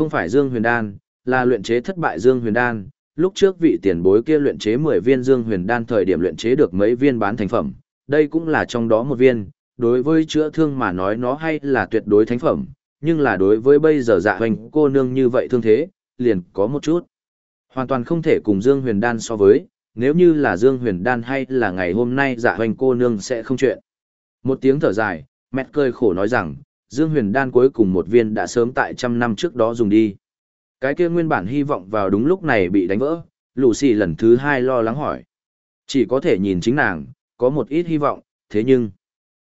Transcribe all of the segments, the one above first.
Không phải Dương Huyền Đan, là luyện chế thất bại Dương Huyền Đan. Lúc trước vị tiền bối kia luyện chế 10 viên Dương Huyền Đan thời điểm luyện chế được mấy viên bán thành phẩm, đây cũng là trong đó một viên, đối với chữa thương mà nói nó hay là tuyệt đối thánh phẩm, nhưng là đối với bây giờ dạ hoành cô nương như vậy thương thế, liền có một chút. Hoàn toàn không thể cùng Dương Huyền Đan so với, nếu như là Dương Huyền Đan hay là ngày hôm nay dạ hoành cô nương sẽ không chuyện. Một tiếng thở dài, mẹ cười khổ nói rằng, Dương Huyền Đan cuối cùng một viên đã sớm tại trăm năm trước đó dùng đi. Cái kia nguyên bản hy vọng vào đúng lúc này bị đánh vỡ, lù xì lần thứ hai lo lắng hỏi. Chỉ có thể nhìn chính nàng, có một ít hy vọng, thế nhưng...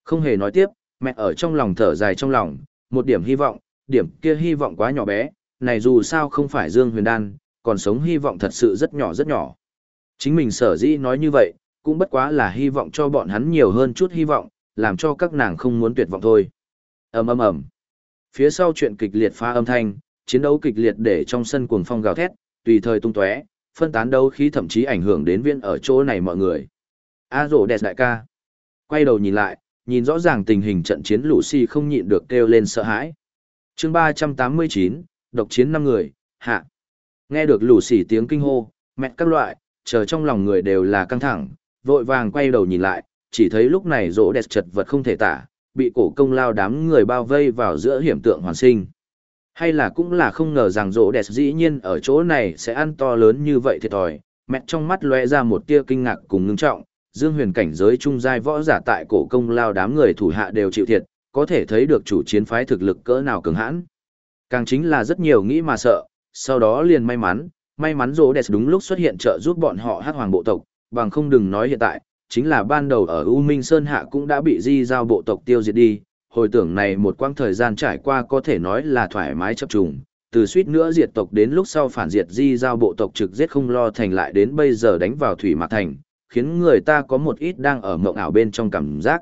Không hề nói tiếp, mẹ ở trong lòng thở dài trong lòng, một điểm hy vọng, điểm kia hy vọng quá nhỏ bé, này dù sao không phải Dương Huyền Đan, còn sống hy vọng thật sự rất nhỏ rất nhỏ. Chính mình sở dĩ nói như vậy, cũng bất quá là hy vọng cho bọn hắn nhiều hơn chút hy vọng, làm cho các nàng không muốn tuyệt vọng thôi ầm ầm ầm. Phía sau chuyện kịch liệt phá âm thanh, chiến đấu kịch liệt để trong sân cuồng phong gào thét, tùy thời tung tóe, phân tán đấu khí thậm chí ảnh hưởng đến viên ở chỗ này mọi người. A rổ đẹp đại ca. Quay đầu nhìn lại, nhìn rõ ràng tình hình trận chiến lũ Lucy không nhịn được kêu lên sợ hãi. chương 389, độc chiến năm người, hạ. Nghe được lũ xì tiếng kinh hô, mẹ các loại, chờ trong lòng người đều là căng thẳng, vội vàng quay đầu nhìn lại, chỉ thấy lúc này rỗ đẹp chật vật không thể tả, bị cổ công lao đám người bao vây vào giữa hiểm tượng hoàn sinh. Hay là cũng là không ngờ rằng rỗ đẹp dĩ nhiên ở chỗ này sẽ ăn to lớn như vậy thiệt thòi, mẹ trong mắt lóe ra một tia kinh ngạc cùng ngưng trọng, dương huyền cảnh giới trung giai võ giả tại cổ công lao đám người thủ hạ đều chịu thiệt, có thể thấy được chủ chiến phái thực lực cỡ nào cường hãn. Càng chính là rất nhiều nghĩ mà sợ, sau đó liền may mắn, may mắn rỗ đẹp đúng lúc xuất hiện trợ giúp bọn họ hát hoàng bộ tộc, bằng không đừng nói hiện tại, chính là ban đầu ở U Minh Sơn Hạ cũng đã bị di giao bộ tộc tiêu diệt đi, hồi tưởng này một quãng thời gian trải qua có thể nói là thoải mái chấp trùng, từ suýt nữa diệt tộc đến lúc sau phản diệt di giao bộ tộc trực giết không lo thành lại đến bây giờ đánh vào thủy mạc thành, khiến người ta có một ít đang ở mộng ảo bên trong cảm giác.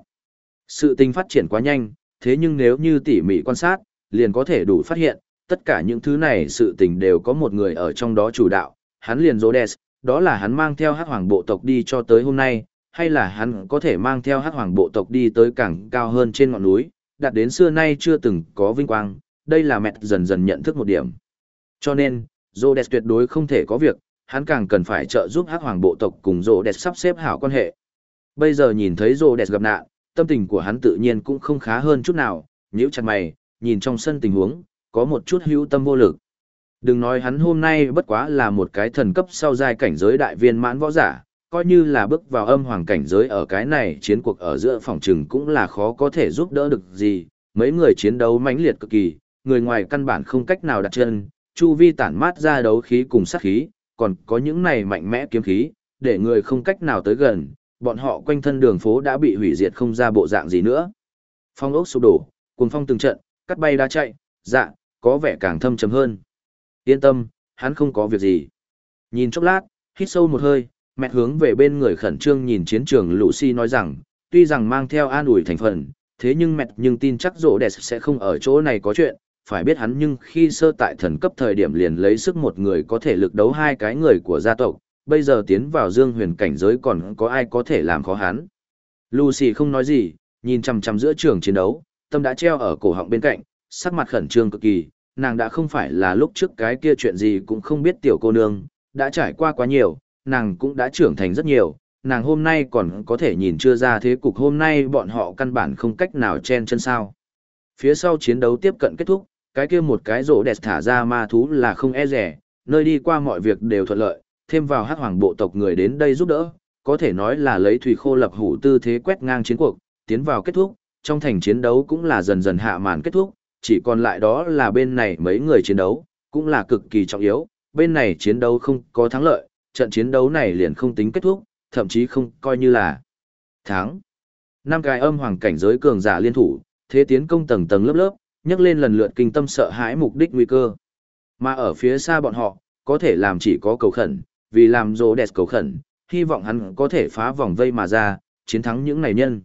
Sự tình phát triển quá nhanh, thế nhưng nếu như tỉ mỉ quan sát, liền có thể đủ phát hiện, tất cả những thứ này sự tình đều có một người ở trong đó chủ đạo, hắn liền Rhodes, đó là hắn mang theo hắc hoàng bộ tộc đi cho tới hôm nay, hay là hắn có thể mang theo hắc hoàng bộ tộc đi tới càng cao hơn trên ngọn núi, đạt đến xưa nay chưa từng có vinh quang, đây là mẹ dần dần nhận thức một điểm. Cho nên, Rhodes tuyệt đối không thể có việc, hắn càng cần phải trợ giúp hắc hoàng bộ tộc cùng Rhodes sắp xếp hảo quan hệ. Bây giờ nhìn thấy Rhodes gặp nạn, tâm tình của hắn tự nhiên cũng không khá hơn chút nào, nhíu chặt mày, nhìn trong sân tình huống, có một chút hữu tâm vô lực. Đừng nói hắn hôm nay bất quá là một cái thần cấp sau giai cảnh giới đại viên mãn võ giả, coi như là bước vào âm hoàng cảnh giới ở cái này chiến cuộc ở giữa phòng trừng cũng là khó có thể giúp đỡ được gì, mấy người chiến đấu mãnh liệt cực kỳ, người ngoài căn bản không cách nào đặt chân, chu vi tản mát ra đấu khí cùng sát khí, còn có những này mạnh mẽ kiếm khí, để người không cách nào tới gần, bọn họ quanh thân đường phố đã bị hủy diệt không ra bộ dạng gì nữa. Phong ốc sụp đổ, cuồng phong từng trận, cắt bay đã chạy, dạ, có vẻ càng thâm trầm hơn. Yên tâm, hắn không có việc gì. Nhìn chốc lát, hít sâu một hơi, mẹ hướng về bên người khẩn trương nhìn chiến trường Lucy nói rằng, tuy rằng mang theo an ủi thành phần, thế nhưng mẹ nhưng tin chắc rỗ đẹp sẽ không ở chỗ này có chuyện, phải biết hắn nhưng khi sơ tại thần cấp thời điểm liền lấy sức một người có thể lực đấu hai cái người của gia tộc, bây giờ tiến vào dương huyền cảnh giới còn có ai có thể làm khó hắn. Lucy không nói gì, nhìn chằm chằm giữa trường chiến đấu, tâm đã treo ở cổ họng bên cạnh, sắc mặt khẩn trương cực kỳ, nàng đã không phải là lúc trước cái kia chuyện gì cũng không biết tiểu cô nương, đã trải qua quá nhiều, nàng cũng đã trưởng thành rất nhiều, nàng hôm nay còn có thể nhìn chưa ra thế cục hôm nay bọn họ căn bản không cách nào chen chân sao. Phía sau chiến đấu tiếp cận kết thúc, cái kia một cái rổ đẹp thả ra ma thú là không e rẻ, nơi đi qua mọi việc đều thuận lợi, thêm vào hắc hoàng bộ tộc người đến đây giúp đỡ, có thể nói là lấy thủy khô lập hủ tư thế quét ngang chiến cuộc, tiến vào kết thúc, trong thành chiến đấu cũng là dần dần hạ màn kết thúc, chỉ còn lại đó là bên này mấy người chiến đấu, cũng là cực kỳ trọng yếu, bên này chiến đấu không có thắng lợi, trận chiến đấu này liền không tính kết thúc, thậm chí không coi như là thắng. Năm cái âm hoàng cảnh giới cường giả liên thủ, thế tiến công tầng tầng lớp lớp, nhấc lên lần lượt kinh tâm sợ hãi mục đích nguy cơ. Mà ở phía xa bọn họ, có thể làm chỉ có cầu khẩn, vì làm dỗ đẹp cầu khẩn, hy vọng hắn có thể phá vòng vây mà ra, chiến thắng những này nhân.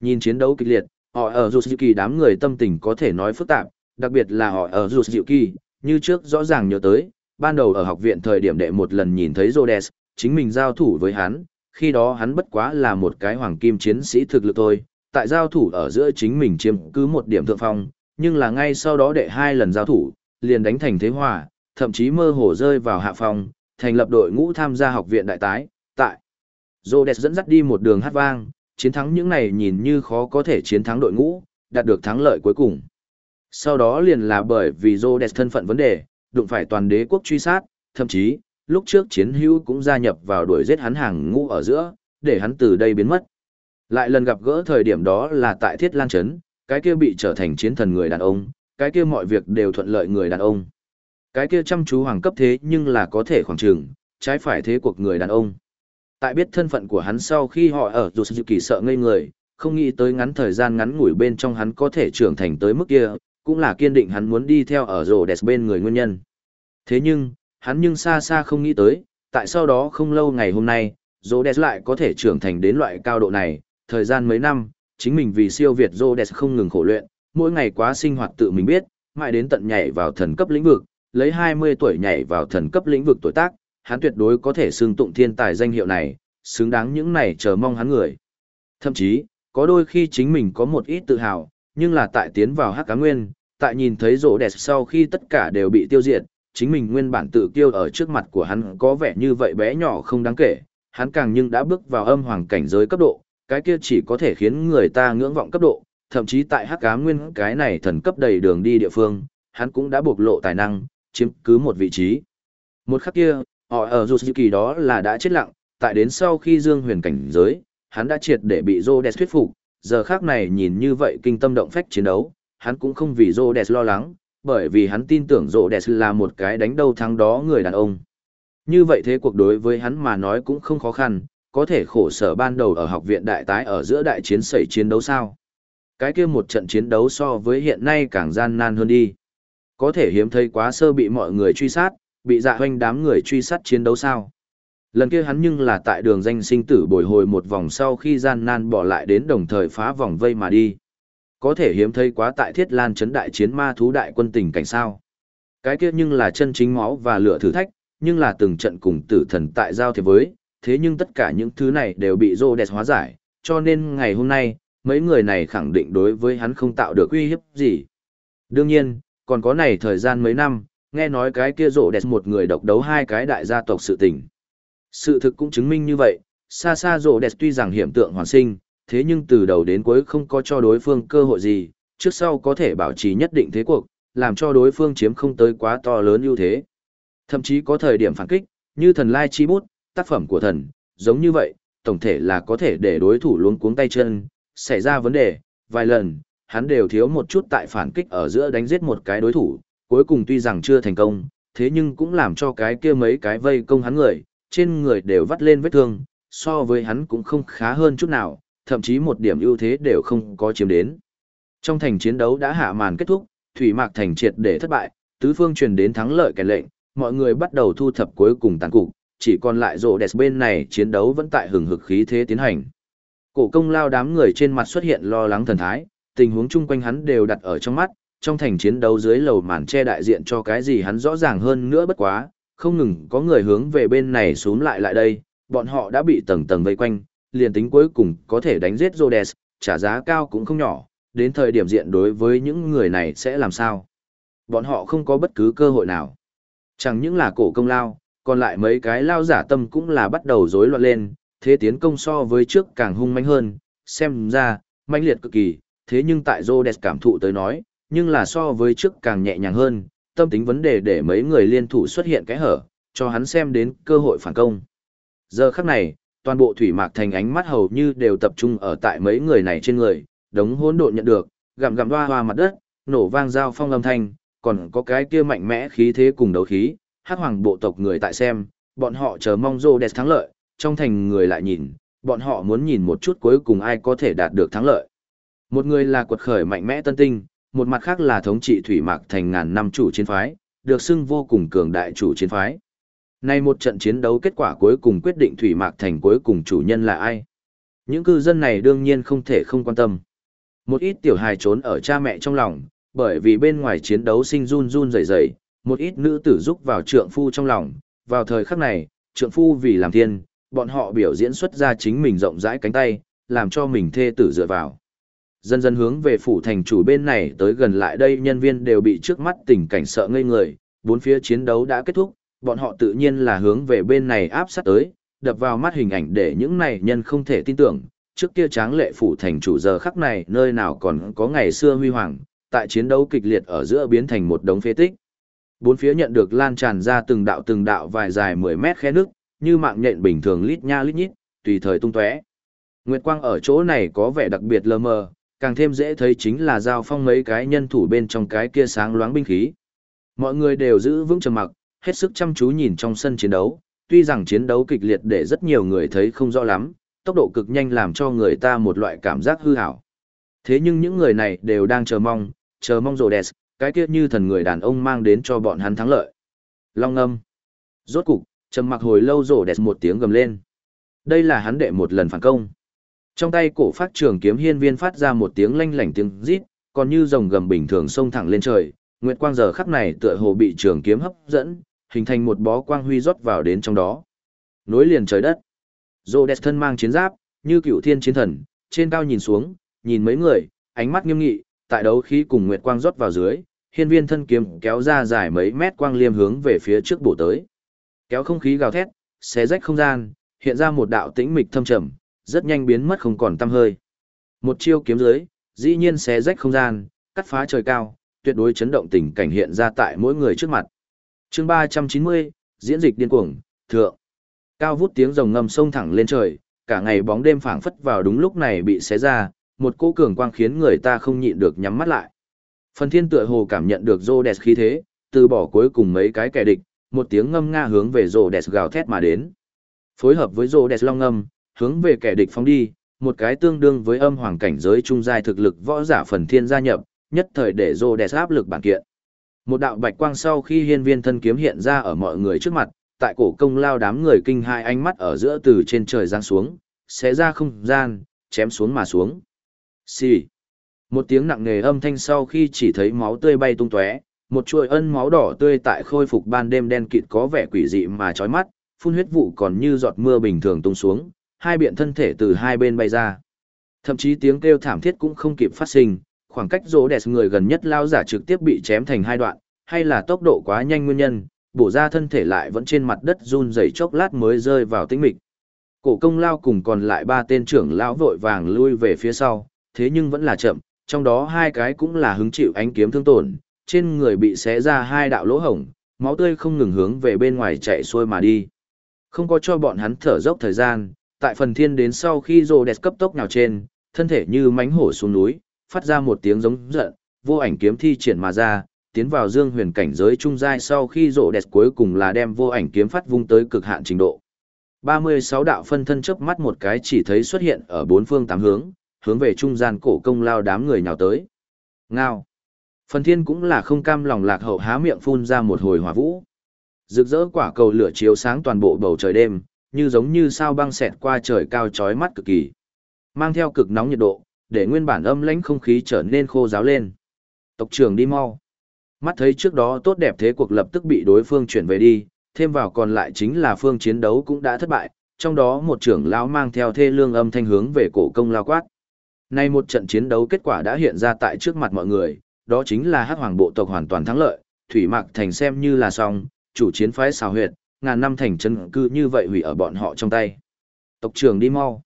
Nhìn chiến đấu kịch liệt, họ ở Jutsuki đám người tâm tình có thể nói phức tạp, đặc biệt là họ ở Jutsuki, như trước rõ ràng nhớ tới, ban đầu ở học viện thời điểm đệ một lần nhìn thấy Rhodes, chính mình giao thủ với hắn, khi đó hắn bất quá là một cái hoàng kim chiến sĩ thực lực thôi, tại giao thủ ở giữa chính mình chiếm cứ một điểm thượng phong, nhưng là ngay sau đó đệ hai lần giao thủ, liền đánh thành thế hòa, thậm chí mơ hồ rơi vào hạ phòng, thành lập đội ngũ tham gia học viện đại tái, tại Rhodes dẫn dắt đi một đường hát vang, chiến thắng những này nhìn như khó có thể chiến thắng đội ngũ, đạt được thắng lợi cuối cùng. Sau đó liền là bởi vì Rhodes thân phận vấn đề, đụng phải toàn đế quốc truy sát, thậm chí, lúc trước chiến hữu cũng gia nhập vào đuổi giết hắn hàng ngũ ở giữa, để hắn từ đây biến mất. Lại lần gặp gỡ thời điểm đó là tại Thiết Lan Trấn, cái kia bị trở thành chiến thần người đàn ông, cái kia mọi việc đều thuận lợi người đàn ông. Cái kia chăm chú hoàng cấp thế nhưng là có thể khoảng trường, trái phải thế cuộc người đàn ông. Tại biết thân phận của hắn sau khi họ ở dù sự kỳ sợ ngây người, không nghĩ tới ngắn thời gian ngắn ngủi bên trong hắn có thể trưởng thành tới mức kia, cũng là kiên định hắn muốn đi theo ở rồ đẹp bên người nguyên nhân. Thế nhưng, hắn nhưng xa xa không nghĩ tới, tại sau đó không lâu ngày hôm nay, rồ lại có thể trưởng thành đến loại cao độ này, thời gian mấy năm, chính mình vì siêu việt rồ không ngừng khổ luyện, mỗi ngày quá sinh hoạt tự mình biết, mãi đến tận nhảy vào thần cấp lĩnh vực, lấy 20 tuổi nhảy vào thần cấp lĩnh vực tuổi tác, hắn tuyệt đối có thể xưng tụng thiên tài danh hiệu này, xứng đáng những này chờ mong hắn người. Thậm chí, có đôi khi chính mình có một ít tự hào, nhưng là tại tiến vào hắc cá nguyên, tại nhìn thấy rỗ đẹp sau khi tất cả đều bị tiêu diệt, chính mình nguyên bản tự kiêu ở trước mặt của hắn có vẻ như vậy bé nhỏ không đáng kể, hắn càng nhưng đã bước vào âm hoàng cảnh giới cấp độ, cái kia chỉ có thể khiến người ta ngưỡng vọng cấp độ, thậm chí tại hắc cá nguyên cái này thần cấp đầy đường đi địa phương, hắn cũng đã bộc lộ tài năng, chiếm cứ một vị trí. Một khắc kia, họ ở dù kỳ đó là đã chết lặng, tại đến sau khi Dương Huyền cảnh giới, hắn đã triệt để bị Rhodes thuyết phục, giờ khác này nhìn như vậy kinh tâm động phách chiến đấu, hắn cũng không vì Rhodes lo lắng, bởi vì hắn tin tưởng rộ đẹp là một cái đánh đâu thắng đó người đàn ông. Như vậy thế cuộc đối với hắn mà nói cũng không khó khăn, có thể khổ sở ban đầu ở học viện đại tái ở giữa đại chiến xảy chiến đấu sao. Cái kia một trận chiến đấu so với hiện nay càng gian nan hơn đi. Có thể hiếm thấy quá sơ bị mọi người truy sát, bị dạ hoanh đám người truy sát chiến đấu sao. Lần kia hắn nhưng là tại đường danh sinh tử bồi hồi một vòng sau khi gian nan bỏ lại đến đồng thời phá vòng vây mà đi. Có thể hiếm thấy quá tại thiết lan chấn đại chiến ma thú đại quân tình cảnh sao. Cái kia nhưng là chân chính máu và lửa thử thách, nhưng là từng trận cùng tử thần tại giao thế với, thế nhưng tất cả những thứ này đều bị rô đẹp hóa giải, cho nên ngày hôm nay, mấy người này khẳng định đối với hắn không tạo được uy hiếp gì. Đương nhiên, còn có này thời gian mấy năm, nghe nói cái kia rộ đẹp một người độc đấu hai cái đại gia tộc sự tình. Sự thực cũng chứng minh như vậy, xa xa rộ đẹp tuy rằng hiểm tượng hoàn sinh, thế nhưng từ đầu đến cuối không có cho đối phương cơ hội gì, trước sau có thể bảo trì nhất định thế cuộc, làm cho đối phương chiếm không tới quá to lớn ưu thế. Thậm chí có thời điểm phản kích, như thần lai chi bút, tác phẩm của thần, giống như vậy, tổng thể là có thể để đối thủ luống cuống tay chân, xảy ra vấn đề, vài lần, hắn đều thiếu một chút tại phản kích ở giữa đánh giết một cái đối thủ, cuối cùng tuy rằng chưa thành công, thế nhưng cũng làm cho cái kia mấy cái vây công hắn người, trên người đều vắt lên vết thương, so với hắn cũng không khá hơn chút nào, thậm chí một điểm ưu thế đều không có chiếm đến. Trong thành chiến đấu đã hạ màn kết thúc, Thủy Mạc thành triệt để thất bại, tứ phương truyền đến thắng lợi kèn lệnh, mọi người bắt đầu thu thập cuối cùng tàn cục, chỉ còn lại rộ đẹp bên này chiến đấu vẫn tại hừng hực khí thế tiến hành. Cổ công lao đám người trên mặt xuất hiện lo lắng thần thái, tình huống chung quanh hắn đều đặt ở trong mắt, trong thành chiến đấu dưới lầu màn che đại diện cho cái gì hắn rõ ràng hơn nữa bất quá, không ngừng có người hướng về bên này xuống lại lại đây, bọn họ đã bị tầng tầng vây quanh, liền tính cuối cùng có thể đánh giết Rhodes, trả giá cao cũng không nhỏ, đến thời điểm diện đối với những người này sẽ làm sao. Bọn họ không có bất cứ cơ hội nào. Chẳng những là cổ công lao, còn lại mấy cái lao giả tâm cũng là bắt đầu rối loạn lên, thế tiến công so với trước càng hung manh hơn, xem ra, mãnh liệt cực kỳ, thế nhưng tại Rhodes cảm thụ tới nói, nhưng là so với trước càng nhẹ nhàng hơn, tâm tính vấn đề để mấy người liên thủ xuất hiện cái hở, cho hắn xem đến cơ hội phản công. Giờ khắc này, toàn bộ thủy mạc thành ánh mắt hầu như đều tập trung ở tại mấy người này trên người, đống hỗn độn nhận được, gặm gặm hoa hoa mặt đất, nổ vang giao phong âm thanh, còn có cái kia mạnh mẽ khí thế cùng đấu khí, hắc hoàng bộ tộc người tại xem, bọn họ chờ mong rô đẹp thắng lợi, trong thành người lại nhìn, bọn họ muốn nhìn một chút cuối cùng ai có thể đạt được thắng lợi. Một người là quật khởi mạnh mẽ tân tinh, một mặt khác là thống trị thủy mạc thành ngàn năm chủ chiến phái, được xưng vô cùng cường đại chủ chiến phái. Nay một trận chiến đấu kết quả cuối cùng quyết định thủy mạc thành cuối cùng chủ nhân là ai. Những cư dân này đương nhiên không thể không quan tâm. Một ít tiểu hài trốn ở cha mẹ trong lòng, bởi vì bên ngoài chiến đấu sinh run run rẩy rẩy, một ít nữ tử giúp vào trượng phu trong lòng. Vào thời khắc này, trượng phu vì làm thiên, bọn họ biểu diễn xuất ra chính mình rộng rãi cánh tay, làm cho mình thê tử dựa vào. Dần dần hướng về phủ thành chủ bên này tới gần lại đây nhân viên đều bị trước mắt tình cảnh sợ ngây người, bốn phía chiến đấu đã kết thúc, bọn họ tự nhiên là hướng về bên này áp sát tới, đập vào mắt hình ảnh để những này nhân không thể tin tưởng, trước kia tráng lệ phủ thành chủ giờ khắc này nơi nào còn có ngày xưa huy hoàng, tại chiến đấu kịch liệt ở giữa biến thành một đống phế tích. Bốn phía nhận được lan tràn ra từng đạo từng đạo vài dài 10 mét khe nước, như mạng nhện bình thường lít nha lít nhít, tùy thời tung tóe. Nguyệt quang ở chỗ này có vẻ đặc biệt lờ mờ, càng thêm dễ thấy chính là giao phong mấy cái nhân thủ bên trong cái kia sáng loáng binh khí. Mọi người đều giữ vững trầm mặc, hết sức chăm chú nhìn trong sân chiến đấu, tuy rằng chiến đấu kịch liệt để rất nhiều người thấy không rõ lắm, tốc độ cực nhanh làm cho người ta một loại cảm giác hư hảo. Thế nhưng những người này đều đang chờ mong, chờ mong rồ đẹp, cái kia như thần người đàn ông mang đến cho bọn hắn thắng lợi. Long âm. Rốt cục, trầm mặc hồi lâu rồ đẹp một tiếng gầm lên. Đây là hắn đệ một lần phản công. Trong tay cổ phát trường kiếm hiên viên phát ra một tiếng lanh lảnh tiếng rít, còn như rồng gầm bình thường xông thẳng lên trời, nguyệt quang giờ khắc này tựa hồ bị trường kiếm hấp dẫn, hình thành một bó quang huy rót vào đến trong đó. Nối liền trời đất. Rhodes thân mang chiến giáp, như cựu thiên chiến thần, trên cao nhìn xuống, nhìn mấy người, ánh mắt nghiêm nghị, tại đấu khí cùng nguyệt quang rót vào dưới, hiên viên thân kiếm kéo ra dài mấy mét quang liêm hướng về phía trước bổ tới. Kéo không khí gào thét, xé rách không gian, hiện ra một đạo tĩnh mịch thâm trầm, rất nhanh biến mất không còn tăm hơi. Một chiêu kiếm dưới, dĩ nhiên xé rách không gian, cắt phá trời cao, tuyệt đối chấn động tình cảnh hiện ra tại mỗi người trước mặt. Chương 390, diễn dịch điên cuồng, thượng. Cao vút tiếng rồng ngầm sông thẳng lên trời, cả ngày bóng đêm phảng phất vào đúng lúc này bị xé ra, một cỗ cường quang khiến người ta không nhịn được nhắm mắt lại. Phần thiên tựa hồ cảm nhận được rô đẹp khí thế, từ bỏ cuối cùng mấy cái kẻ địch, một tiếng ngâm nga hướng về rô đẹp gào thét mà đến. Phối hợp với rô đẹp long ngâm, hướng về kẻ địch phóng đi, một cái tương đương với âm hoàng cảnh giới trung giai thực lực võ giả phần thiên gia nhập, nhất thời để rô đẹp áp lực bản kiện. Một đạo bạch quang sau khi hiên viên thân kiếm hiện ra ở mọi người trước mặt, tại cổ công lao đám người kinh hai ánh mắt ở giữa từ trên trời giáng xuống, xé ra không gian, chém xuống mà xuống. Xì. Một tiếng nặng nề âm thanh sau khi chỉ thấy máu tươi bay tung tóe, một chuỗi ân máu đỏ tươi tại khôi phục ban đêm đen kịt có vẻ quỷ dị mà chói mắt, phun huyết vụ còn như giọt mưa bình thường tung xuống, hai biện thân thể từ hai bên bay ra. Thậm chí tiếng kêu thảm thiết cũng không kịp phát sinh, khoảng cách rỗ đẹp người gần nhất lao giả trực tiếp bị chém thành hai đoạn, hay là tốc độ quá nhanh nguyên nhân, bổ ra thân thể lại vẫn trên mặt đất run rẩy chốc lát mới rơi vào tĩnh mịch. Cổ công lao cùng còn lại ba tên trưởng lão vội vàng lui về phía sau, thế nhưng vẫn là chậm, trong đó hai cái cũng là hứng chịu ánh kiếm thương tổn, trên người bị xé ra hai đạo lỗ hổng, máu tươi không ngừng hướng về bên ngoài chạy xuôi mà đi. Không có cho bọn hắn thở dốc thời gian, tại phần thiên đến sau khi rồ đẹp cấp tốc nào trên, thân thể như mánh hổ xuống núi, phát ra một tiếng giống giận, vô ảnh kiếm thi triển mà ra, tiến vào dương huyền cảnh giới trung giai sau khi rộ đẹp cuối cùng là đem vô ảnh kiếm phát vung tới cực hạn trình độ. 36 đạo phân thân chớp mắt một cái chỉ thấy xuất hiện ở bốn phương tám hướng, hướng về trung gian cổ công lao đám người nhào tới. Ngao. Phần thiên cũng là không cam lòng lạc hậu há miệng phun ra một hồi hỏa vũ. Rực rỡ quả cầu lửa chiếu sáng toàn bộ bầu trời đêm, như giống như sao băng xẹt qua trời cao chói mắt cực kỳ. Mang theo cực nóng nhiệt độ, để nguyên bản âm lãnh không khí trở nên khô giáo lên. Tộc trưởng đi mau. Mắt thấy trước đó tốt đẹp thế cuộc lập tức bị đối phương chuyển về đi, thêm vào còn lại chính là phương chiến đấu cũng đã thất bại, trong đó một trưởng lão mang theo thê lương âm thanh hướng về cổ công lao quát. Nay một trận chiến đấu kết quả đã hiện ra tại trước mặt mọi người, đó chính là hắc hoàng bộ tộc hoàn toàn thắng lợi, thủy mạc thành xem như là xong, chủ chiến phái xào huyệt, ngàn năm thành chân cư như vậy hủy ở bọn họ trong tay. Tộc trưởng đi mau.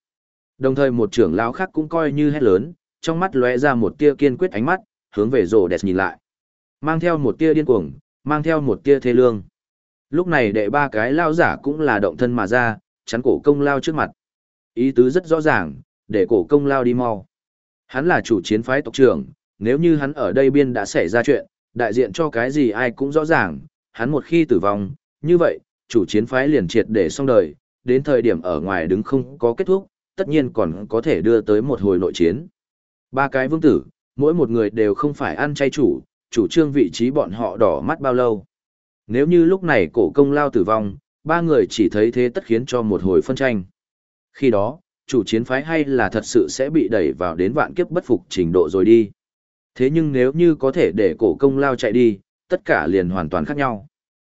Đồng thời một trưởng lão khác cũng coi như hét lớn, trong mắt lóe ra một tia kiên quyết ánh mắt, hướng về rồ đẹp nhìn lại. Mang theo một tia điên cuồng, mang theo một tia thê lương. Lúc này đệ ba cái lao giả cũng là động thân mà ra, chắn cổ công lao trước mặt. Ý tứ rất rõ ràng, để cổ công lao đi mau. Hắn là chủ chiến phái tộc trưởng, nếu như hắn ở đây biên đã xảy ra chuyện, đại diện cho cái gì ai cũng rõ ràng, hắn một khi tử vong, như vậy, chủ chiến phái liền triệt để xong đời, đến thời điểm ở ngoài đứng không có kết thúc, tất nhiên còn có thể đưa tới một hồi nội chiến. Ba cái vương tử, mỗi một người đều không phải ăn chay chủ, chủ trương vị trí bọn họ đỏ mắt bao lâu. Nếu như lúc này cổ công lao tử vong, ba người chỉ thấy thế tất khiến cho một hồi phân tranh. Khi đó, chủ chiến phái hay là thật sự sẽ bị đẩy vào đến vạn kiếp bất phục trình độ rồi đi. Thế nhưng nếu như có thể để cổ công lao chạy đi, tất cả liền hoàn toàn khác nhau.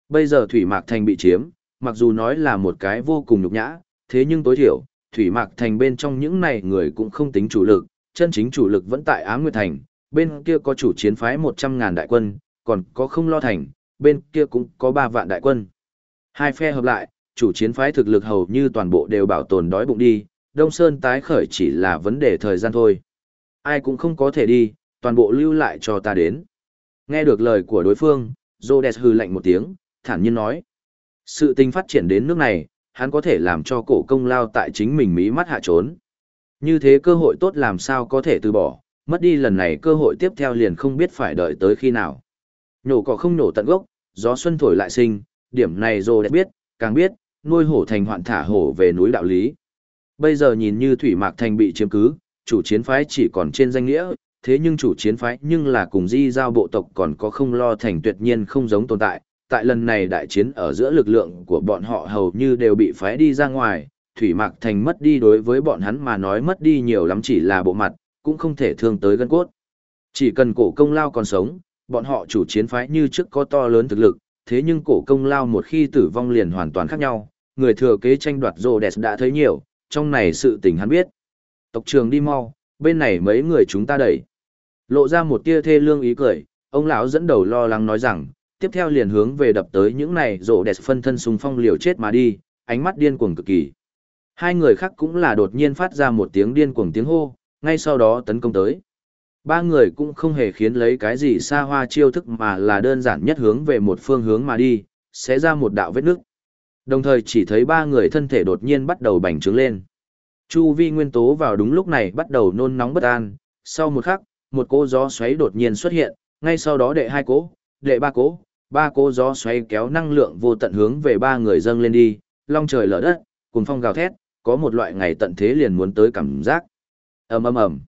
Bây giờ Thủy Mạc Thành bị chiếm, mặc dù nói là một cái vô cùng nhục nhã, thế nhưng tối thiểu, Thủy Mạc Thành bên trong những này người cũng không tính chủ lực, chân chính chủ lực vẫn tại Á Nguyệt Thành, bên kia có chủ chiến phái 100.000 đại quân, còn có không lo thành, bên kia cũng có 3 vạn đại quân. Hai phe hợp lại, chủ chiến phái thực lực hầu như toàn bộ đều bảo tồn đói bụng đi, Đông Sơn tái khởi chỉ là vấn đề thời gian thôi. Ai cũng không có thể đi, toàn bộ lưu lại cho ta đến. Nghe được lời của đối phương, Rhodes hư lạnh một tiếng, thản nhiên nói. Sự tình phát triển đến nước này, hắn có thể làm cho cổ công lao tại chính mình mỹ mắt hạ trốn. Như thế cơ hội tốt làm sao có thể từ bỏ, mất đi lần này cơ hội tiếp theo liền không biết phải đợi tới khi nào. Nhổ cỏ không nổ tận gốc, gió xuân thổi lại sinh, điểm này Rhodes biết, càng biết, nuôi hổ thành hoạn thả hổ về núi đạo lý. Bây giờ nhìn như Thủy Mạc Thành bị chiếm cứ, chủ chiến phái chỉ còn trên danh nghĩa, thế nhưng chủ chiến phái nhưng là cùng di giao bộ tộc còn có không lo thành tuyệt nhiên không giống tồn tại. Tại lần này đại chiến ở giữa lực lượng của bọn họ hầu như đều bị phái đi ra ngoài, Thủy Mạc Thành mất đi đối với bọn hắn mà nói mất đi nhiều lắm chỉ là bộ mặt, cũng không thể thương tới gân cốt. Chỉ cần cổ công lao còn sống, bọn họ chủ chiến phái như trước có to lớn thực lực, thế nhưng cổ công lao một khi tử vong liền hoàn toàn khác nhau, người thừa kế tranh đoạt rồ đẹp đã thấy nhiều, trong này sự tình hắn biết. Tộc trường đi mau, bên này mấy người chúng ta đẩy. Lộ ra một tia thê lương ý cười, ông lão dẫn đầu lo lắng nói rằng, tiếp theo liền hướng về đập tới những này rộ đẹp phân thân súng phong liều chết mà đi, ánh mắt điên cuồng cực kỳ. Hai người khác cũng là đột nhiên phát ra một tiếng điên cuồng tiếng hô, ngay sau đó tấn công tới. Ba người cũng không hề khiến lấy cái gì xa hoa chiêu thức mà là đơn giản nhất hướng về một phương hướng mà đi, sẽ ra một đạo vết nước. Đồng thời chỉ thấy ba người thân thể đột nhiên bắt đầu bành trướng lên. Chu vi nguyên tố vào đúng lúc này bắt đầu nôn nóng bất an, sau một khắc, một cỗ gió xoáy đột nhiên xuất hiện, ngay sau đó đệ hai cỗ, đệ ba cỗ, ba cỗ gió xoáy kéo năng lượng vô tận hướng về ba người dâng lên đi, long trời lở đất, cùng phong gào thét, có một loại ngày tận thế liền muốn tới cảm giác. ầm ầm ầm,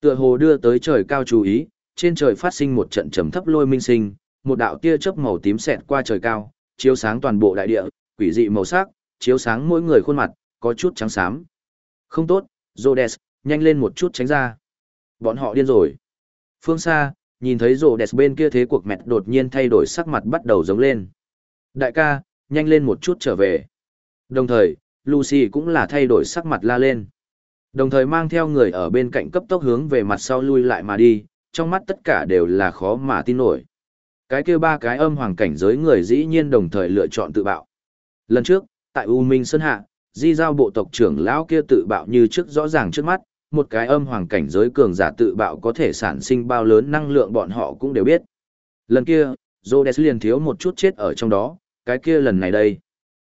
tựa hồ đưa tới trời cao chú ý, trên trời phát sinh một trận trầm thấp lôi minh sinh, một đạo tia chớp màu tím xẹt qua trời cao, chiếu sáng toàn bộ đại địa, quỷ dị màu sắc, chiếu sáng mỗi người khuôn mặt, có chút trắng xám. Không tốt, Rhodes, nhanh lên một chút tránh ra. Bọn họ điên rồi. Phương xa, nhìn thấy Rhodes bên kia thế cuộc mẹt đột nhiên thay đổi sắc mặt bắt đầu giống lên. Đại ca, nhanh lên một chút trở về. Đồng thời, Lucy cũng là thay đổi sắc mặt la lên. Đồng thời mang theo người ở bên cạnh cấp tốc hướng về mặt sau lui lại mà đi, trong mắt tất cả đều là khó mà tin nổi. Cái kia ba cái âm hoàng cảnh giới người dĩ nhiên đồng thời lựa chọn tự bạo. Lần trước, tại U Minh Sơn Hạ, di giao bộ tộc trưởng lão kia tự bạo như trước rõ ràng trước mắt, một cái âm hoàng cảnh giới cường giả tự bạo có thể sản sinh bao lớn năng lượng bọn họ cũng đều biết. Lần kia, Rhodes liền thiếu một chút chết ở trong đó, cái kia lần này đây.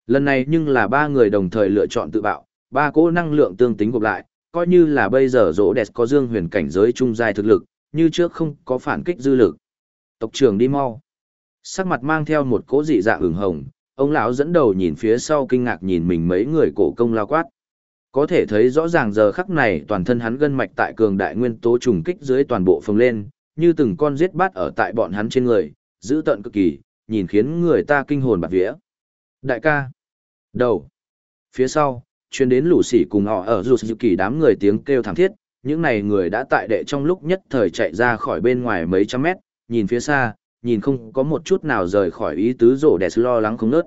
Lần này nhưng là ba người đồng thời lựa chọn tự bạo, ba cỗ năng lượng tương tính gộp lại, coi như là bây giờ Rhodes có dương huyền cảnh giới trung giai thực lực, như trước không có phản kích dư lực. Tộc trưởng đi mau. Sắc mặt mang theo một cỗ dị dạng ửng hồng, ông lão dẫn đầu nhìn phía sau kinh ngạc nhìn mình mấy người cổ công lao quát có thể thấy rõ ràng giờ khắc này toàn thân hắn gân mạch tại cường đại nguyên tố trùng kích dưới toàn bộ phồng lên như từng con giết bát ở tại bọn hắn trên người giữ tận cực kỳ nhìn khiến người ta kinh hồn bạt vía. Đại ca. Đầu. Phía sau chuyên đến lũ sỉ cùng họ ở dù sự kỳ đám người tiếng kêu thảm thiết những này người đã tại đệ trong lúc nhất thời chạy ra khỏi bên ngoài mấy trăm mét nhìn phía xa nhìn không có một chút nào rời khỏi ý tứ rổ đẹp lo lắng không nớt.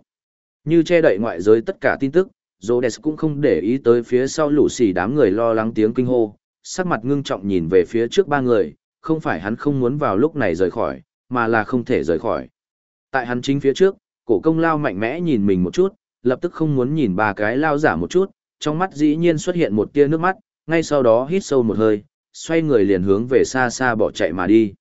Như che đậy ngoại giới tất cả tin tức, Rhodes cũng không để ý tới phía sau lũ xì đám người lo lắng tiếng kinh hô, sắc mặt ngưng trọng nhìn về phía trước ba người, không phải hắn không muốn vào lúc này rời khỏi, mà là không thể rời khỏi. Tại hắn chính phía trước, cổ công lao mạnh mẽ nhìn mình một chút, lập tức không muốn nhìn ba cái lao giả một chút, trong mắt dĩ nhiên xuất hiện một tia nước mắt, ngay sau đó hít sâu một hơi, xoay người liền hướng về xa xa bỏ chạy mà đi.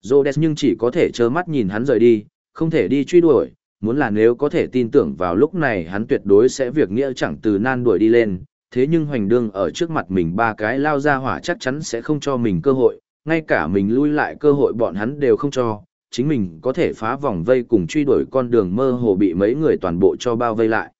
Rhodes nhưng chỉ có thể trơ mắt nhìn hắn rời đi, không thể đi truy đuổi, muốn là nếu có thể tin tưởng vào lúc này hắn tuyệt đối sẽ việc nghĩa chẳng từ nan đuổi đi lên, thế nhưng hoành đương ở trước mặt mình ba cái lao ra hỏa chắc chắn sẽ không cho mình cơ hội, ngay cả mình lui lại cơ hội bọn hắn đều không cho, chính mình có thể phá vòng vây cùng truy đuổi con đường mơ hồ bị mấy người toàn bộ cho bao vây lại.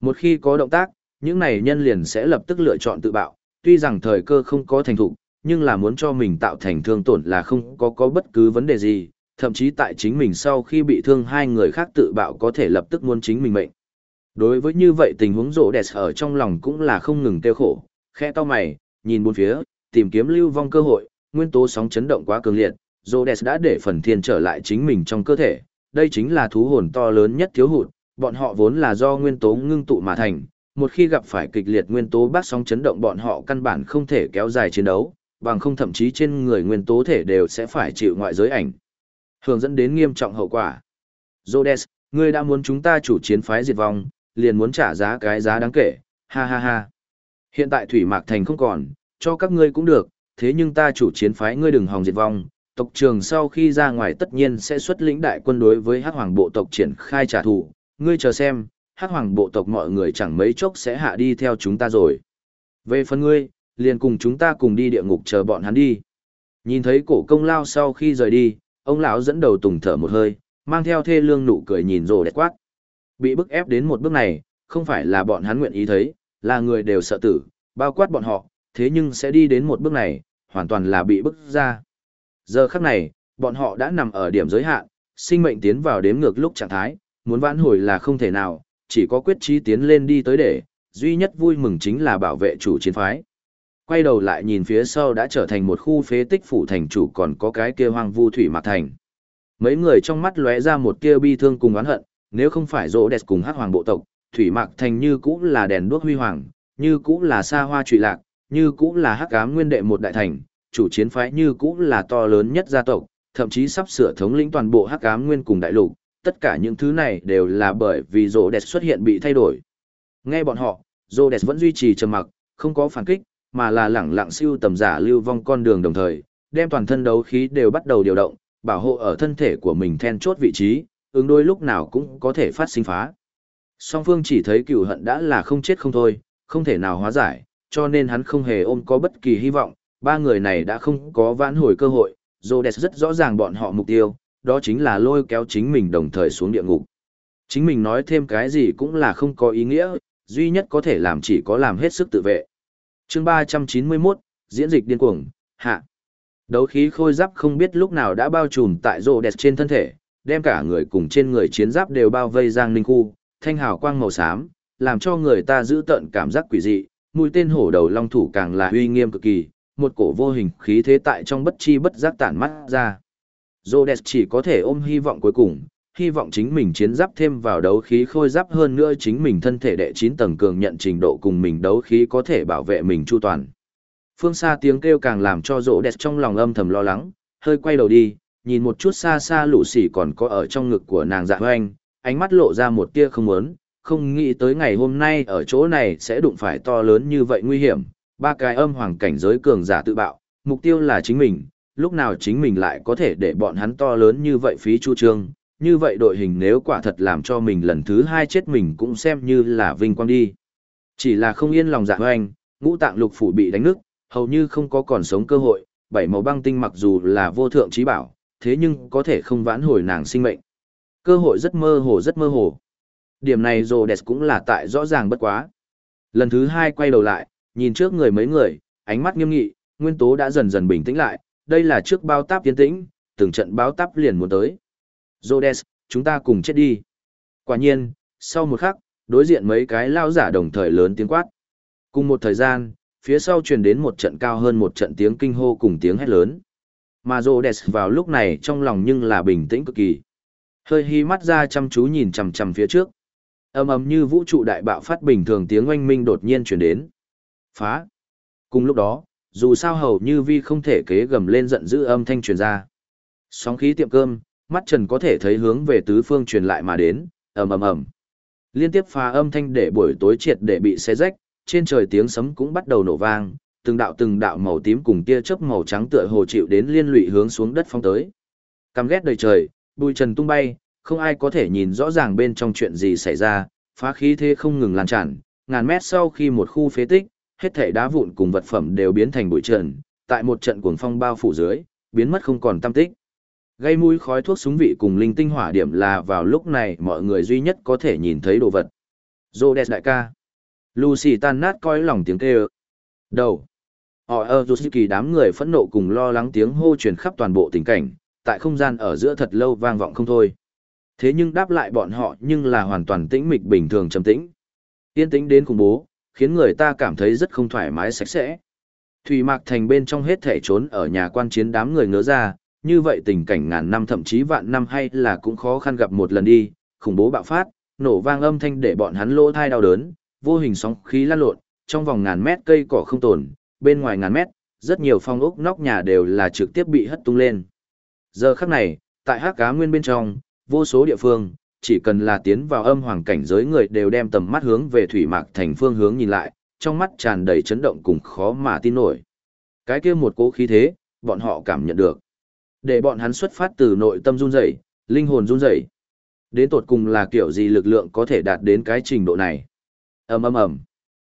Một khi có động tác, những này nhân liền sẽ lập tức lựa chọn tự bạo, tuy rằng thời cơ không có thành thục, nhưng là muốn cho mình tạo thành thương tổn là không có có bất cứ vấn đề gì, thậm chí tại chính mình sau khi bị thương hai người khác tự bạo có thể lập tức muốn chính mình mệnh. Đối với như vậy tình huống rộ đẹp ở trong lòng cũng là không ngừng tiêu khổ, khẽ to mày, nhìn bốn phía, tìm kiếm lưu vong cơ hội, nguyên tố sóng chấn động quá cường liệt, rộ đẹp đã để phần thiên trở lại chính mình trong cơ thể, đây chính là thú hồn to lớn nhất thiếu hụt, bọn họ vốn là do nguyên tố ngưng tụ mà thành, một khi gặp phải kịch liệt nguyên tố bác sóng chấn động bọn họ căn bản không thể kéo dài chiến đấu, bằng không thậm chí trên người nguyên tố thể đều sẽ phải chịu ngoại giới ảnh. Hướng dẫn đến nghiêm trọng hậu quả. Rhodes, ngươi đã muốn chúng ta chủ chiến phái diệt vong, liền muốn trả giá cái giá đáng kể, ha ha ha. Hiện tại Thủy Mạc Thành không còn, cho các ngươi cũng được, thế nhưng ta chủ chiến phái ngươi đừng hòng diệt vong, tộc trường sau khi ra ngoài tất nhiên sẽ xuất lĩnh đại quân đối với hắc hoàng bộ tộc triển khai trả thù, ngươi chờ xem, hắc hoàng bộ tộc mọi người chẳng mấy chốc sẽ hạ đi theo chúng ta rồi. Về phần ngươi, liền cùng chúng ta cùng đi địa ngục chờ bọn hắn đi. Nhìn thấy cổ công lao sau khi rời đi, ông lão dẫn đầu tùng thở một hơi, mang theo thê lương nụ cười nhìn rồ đẹp quát. Bị bức ép đến một bước này, không phải là bọn hắn nguyện ý thấy, là người đều sợ tử, bao quát bọn họ, thế nhưng sẽ đi đến một bước này, hoàn toàn là bị bức ra. Giờ khắc này, bọn họ đã nằm ở điểm giới hạn, sinh mệnh tiến vào đếm ngược lúc trạng thái, muốn vãn hồi là không thể nào, chỉ có quyết chí tiến lên đi tới để, duy nhất vui mừng chính là bảo vệ chủ chiến phái. Quay đầu lại nhìn phía sau đã trở thành một khu phế tích phủ thành chủ còn có cái kia hoang vu thủy mạc thành. Mấy người trong mắt lóe ra một kia bi thương cùng oán hận, nếu không phải rỗ đẹp cùng hát hoàng bộ tộc, thủy mạc thành như cũ là đèn đuốc huy hoàng, như cũ là xa hoa trụy lạc, như cũ là hắc ám nguyên đệ một đại thành, chủ chiến phái như cũ là to lớn nhất gia tộc, thậm chí sắp sửa thống lĩnh toàn bộ hắc ám nguyên cùng đại lục, tất cả những thứ này đều là bởi vì rỗ đẹp xuất hiện bị thay đổi. Nghe bọn họ, rỗ đẹp vẫn duy trì trầm mặc, không có phản kích, mà là lẳng lặng siêu tầm giả lưu vong con đường đồng thời, đem toàn thân đấu khí đều bắt đầu điều động, bảo hộ ở thân thể của mình then chốt vị trí, ứng đôi lúc nào cũng có thể phát sinh phá. Song phương chỉ thấy cựu hận đã là không chết không thôi, không thể nào hóa giải, cho nên hắn không hề ôm có bất kỳ hy vọng, ba người này đã không có vãn hồi cơ hội, Rhodes rất rõ ràng bọn họ mục tiêu, đó chính là lôi kéo chính mình đồng thời xuống địa ngục. Chính mình nói thêm cái gì cũng là không có ý nghĩa, duy nhất có thể làm chỉ có làm hết sức tự vệ chương 391, diễn dịch điên cuồng, hạ. Đấu khí khôi giáp không biết lúc nào đã bao trùm tại rô đẹp trên thân thể, đem cả người cùng trên người chiến giáp đều bao vây giang ninh khu, thanh hào quang màu xám, làm cho người ta giữ tận cảm giác quỷ dị, mũi tên hổ đầu long thủ càng là uy nghiêm cực kỳ, một cổ vô hình khí thế tại trong bất chi bất giác tản mắt ra. Rhodes chỉ có thể ôm hy vọng cuối cùng, hy vọng chính mình chiến giáp thêm vào đấu khí khôi giáp hơn nữa chính mình thân thể đệ 9 tầng cường nhận trình độ cùng mình đấu khí có thể bảo vệ mình chu toàn. Phương xa tiếng kêu càng làm cho rỗ đẹp trong lòng âm thầm lo lắng, hơi quay đầu đi, nhìn một chút xa xa lũ xỉ còn có ở trong ngực của nàng dạ hoanh, ánh mắt lộ ra một tia không muốn, không nghĩ tới ngày hôm nay ở chỗ này sẽ đụng phải to lớn như vậy nguy hiểm, ba cái âm hoàng cảnh giới cường giả tự bạo, mục tiêu là chính mình, lúc nào chính mình lại có thể để bọn hắn to lớn như vậy phí chu trương, như vậy đội hình nếu quả thật làm cho mình lần thứ hai chết mình cũng xem như là vinh quang đi. Chỉ là không yên lòng dạ hoanh, ngũ tạng lục phủ bị đánh nứt, hầu như không có còn sống cơ hội, bảy màu băng tinh mặc dù là vô thượng trí bảo, thế nhưng có thể không vãn hồi nàng sinh mệnh. Cơ hội rất mơ hồ rất mơ hồ. Điểm này Rhodes cũng là tại rõ ràng bất quá. Lần thứ hai quay đầu lại, nhìn trước người mấy người, ánh mắt nghiêm nghị, nguyên tố đã dần dần bình tĩnh lại, đây là trước bao táp tiến tĩnh, từng trận báo táp liền muốn tới. Rhodes, chúng ta cùng chết đi. Quả nhiên, sau một khắc, đối diện mấy cái lao giả đồng thời lớn tiếng quát. Cùng một thời gian, phía sau truyền đến một trận cao hơn một trận tiếng kinh hô cùng tiếng hét lớn. Mà Rhodes vào lúc này trong lòng nhưng là bình tĩnh cực kỳ. Hơi hí mắt ra chăm chú nhìn chằm chằm phía trước. Âm ầm như vũ trụ đại bạo phát bình thường tiếng oanh minh đột nhiên truyền đến. Phá. Cùng lúc đó, dù sao hầu như vi không thể kế gầm lên giận dữ âm thanh truyền ra. Sóng khí tiệm cơm, mắt trần có thể thấy hướng về tứ phương truyền lại mà đến, ầm ầm ầm. Liên tiếp phá âm thanh để buổi tối triệt để bị xé rách, trên trời tiếng sấm cũng bắt đầu nổ vang, từng đạo từng đạo màu tím cùng tia chớp màu trắng tựa hồ chịu đến liên lụy hướng xuống đất phong tới. Căm ghét đầy trời, bụi trần tung bay, không ai có thể nhìn rõ ràng bên trong chuyện gì xảy ra, phá khí thế không ngừng lan tràn, ngàn mét sau khi một khu phế tích, hết thảy đá vụn cùng vật phẩm đều biến thành bụi trần, tại một trận cuồng phong bao phủ dưới, biến mất không còn tăm tích. Gây mũi khói thuốc súng vị cùng linh tinh hỏa điểm là vào lúc này mọi người duy nhất có thể nhìn thấy đồ vật. Rhodes đại ca. Lucy tan nát coi lòng tiếng kêu. Đầu. Họ ơ kỳ đám người phẫn nộ cùng lo lắng tiếng hô truyền khắp toàn bộ tình cảnh, tại không gian ở giữa thật lâu vang vọng không thôi. Thế nhưng đáp lại bọn họ nhưng là hoàn toàn tĩnh mịch bình thường trầm tĩnh. Yên tĩnh đến khủng bố, khiến người ta cảm thấy rất không thoải mái sạch sẽ. Thủy Mạc Thành bên trong hết thể trốn ở nhà quan chiến đám người ngỡ ra, như vậy tình cảnh ngàn năm thậm chí vạn năm hay là cũng khó khăn gặp một lần đi, khủng bố bạo phát, nổ vang âm thanh để bọn hắn lỗ thai đau đớn, vô hình sóng khí lan lộn, trong vòng ngàn mét cây cỏ không tồn, bên ngoài ngàn mét, rất nhiều phong ốc nóc nhà đều là trực tiếp bị hất tung lên. Giờ khắc này, tại hắc cá nguyên bên trong, vô số địa phương, chỉ cần là tiến vào âm hoàng cảnh giới người đều đem tầm mắt hướng về thủy mạc thành phương hướng nhìn lại, trong mắt tràn đầy chấn động cùng khó mà tin nổi. Cái kia một cố khí thế, bọn họ cảm nhận được. Để bọn hắn xuất phát từ nội tâm run rẩy, linh hồn run rẩy. Đến tột cùng là kiểu gì lực lượng có thể đạt đến cái trình độ này. ầm ầm ầm.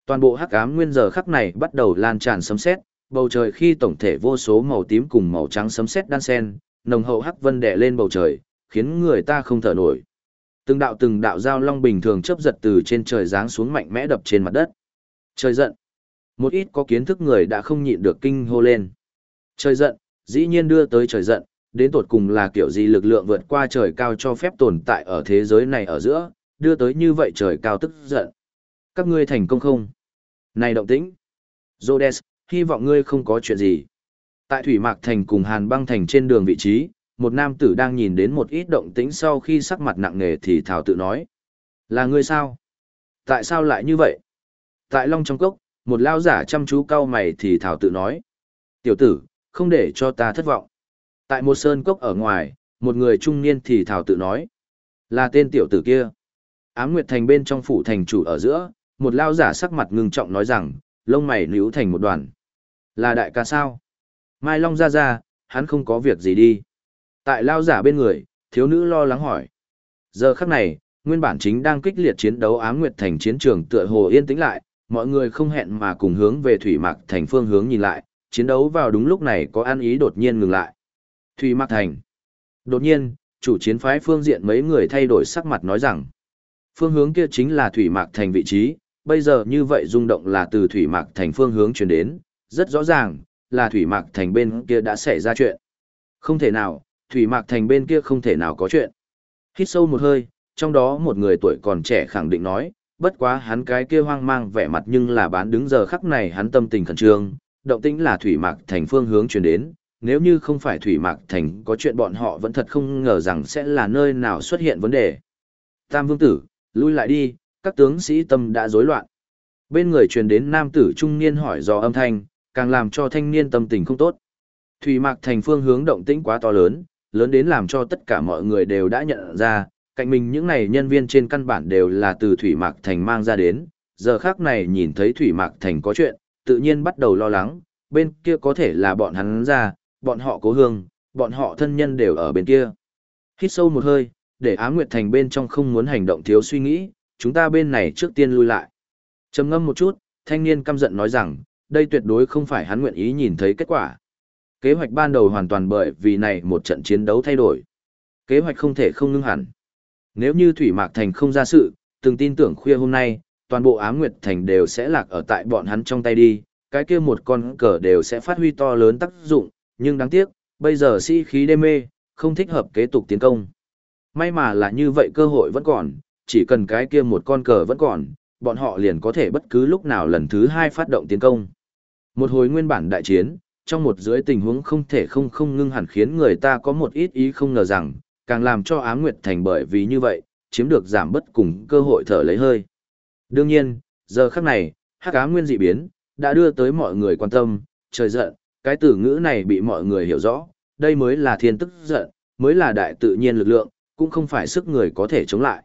Toàn bộ hắc ám nguyên giờ khắc này bắt đầu lan tràn sấm sét, bầu trời khi tổng thể vô số màu tím cùng màu trắng sấm sét đan xen, nồng hậu hắc vân đè lên bầu trời, khiến người ta không thở nổi. Từng đạo từng đạo giao long bình thường chớp giật từ trên trời giáng xuống mạnh mẽ đập trên mặt đất. Trời giận. Một ít có kiến thức người đã không nhịn được kinh hô lên. Trời giận, dĩ nhiên đưa tới trời giận, đến tột cùng là kiểu gì lực lượng vượt qua trời cao cho phép tồn tại ở thế giới này ở giữa, đưa tới như vậy trời cao tức giận. Các ngươi thành công không? Này động tĩnh. Rhodes, hy vọng ngươi không có chuyện gì. Tại Thủy Mạc Thành cùng Hàn Băng Thành trên đường vị trí, một nam tử đang nhìn đến một ít động tĩnh sau khi sắc mặt nặng nề thì thảo tự nói. Là ngươi sao? Tại sao lại như vậy? Tại Long trong cốc, một lao giả chăm chú cau mày thì thảo tự nói. Tiểu tử, không để cho ta thất vọng. Tại một sơn cốc ở ngoài, một người trung niên thì thảo tự nói. Là tên tiểu tử kia. Ám Nguyệt Thành bên trong phủ thành chủ ở giữa, một lao giả sắc mặt ngưng trọng nói rằng, lông mày níu thành một đoàn. Là đại ca sao? Mai Long ra ra, hắn không có việc gì đi. Tại lao giả bên người, thiếu nữ lo lắng hỏi. Giờ khắc này, nguyên bản chính đang kích liệt chiến đấu ám nguyệt thành chiến trường tựa hồ yên tĩnh lại, mọi người không hẹn mà cùng hướng về thủy mạc thành phương hướng nhìn lại, chiến đấu vào đúng lúc này có an ý đột nhiên ngừng lại. Thủy mạc thành. Đột nhiên, chủ chiến phái phương diện mấy người thay đổi sắc mặt nói rằng, phương hướng kia chính là thủy mạc thành vị trí, bây giờ như vậy rung động là từ thủy mạc thành phương hướng chuyển đến, rất rõ ràng, là thủy mạc thành bên kia đã xảy ra chuyện. Không thể nào, thủy mạc thành bên kia không thể nào có chuyện. Hít sâu một hơi, trong đó một người tuổi còn trẻ khẳng định nói, bất quá hắn cái kia hoang mang vẻ mặt nhưng là bán đứng giờ khắc này hắn tâm tình khẩn trương, động tĩnh là thủy mạc thành phương hướng chuyển đến, nếu như không phải thủy mạc thành có chuyện bọn họ vẫn thật không ngờ rằng sẽ là nơi nào xuất hiện vấn đề. Tam vương tử, lui lại đi, các tướng sĩ tâm đã rối loạn. Bên người truyền đến nam tử trung niên hỏi do âm thanh, càng làm cho thanh niên tâm tình không tốt. Thủy Mạc Thành phương hướng động tĩnh quá to lớn, lớn đến làm cho tất cả mọi người đều đã nhận ra, cạnh mình những này nhân viên trên căn bản đều là từ Thủy Mạc Thành mang ra đến, giờ khác này nhìn thấy Thủy Mạc Thành có chuyện, tự nhiên bắt đầu lo lắng, bên kia có thể là bọn hắn ra, bọn họ cố hương, bọn họ thân nhân đều ở bên kia. Hít sâu một hơi, để Á Nguyệt Thành bên trong không muốn hành động thiếu suy nghĩ, chúng ta bên này trước tiên lui lại. Trầm ngâm một chút, thanh niên căm giận nói rằng, đây tuyệt đối không phải hắn nguyện ý nhìn thấy kết quả. Kế hoạch ban đầu hoàn toàn bởi vì này một trận chiến đấu thay đổi. Kế hoạch không thể không ngưng hẳn. Nếu như Thủy Mạc Thành không ra sự, từng tin tưởng khuya hôm nay, toàn bộ Ám Nguyệt Thành đều sẽ lạc ở tại bọn hắn trong tay đi, cái kia một con cờ đều sẽ phát huy to lớn tác dụng, nhưng đáng tiếc, bây giờ sĩ khí đê mê, không thích hợp kế tục tiến công. May mà là như vậy cơ hội vẫn còn, chỉ cần cái kia một con cờ vẫn còn, bọn họ liền có thể bất cứ lúc nào lần thứ hai phát động tiến công. Một hồi nguyên bản đại chiến, trong một dưới tình huống không thể không không ngưng hẳn khiến người ta có một ít ý không ngờ rằng, càng làm cho Ám Nguyệt Thành bởi vì như vậy, chiếm được giảm bất cùng cơ hội thở lấy hơi. Đương nhiên, giờ khắc này, hắc ám nguyên dị biến, đã đưa tới mọi người quan tâm, trời giận, cái từ ngữ này bị mọi người hiểu rõ, đây mới là thiên tức giận, mới là đại tự nhiên lực lượng, cũng không phải sức người có thể chống lại.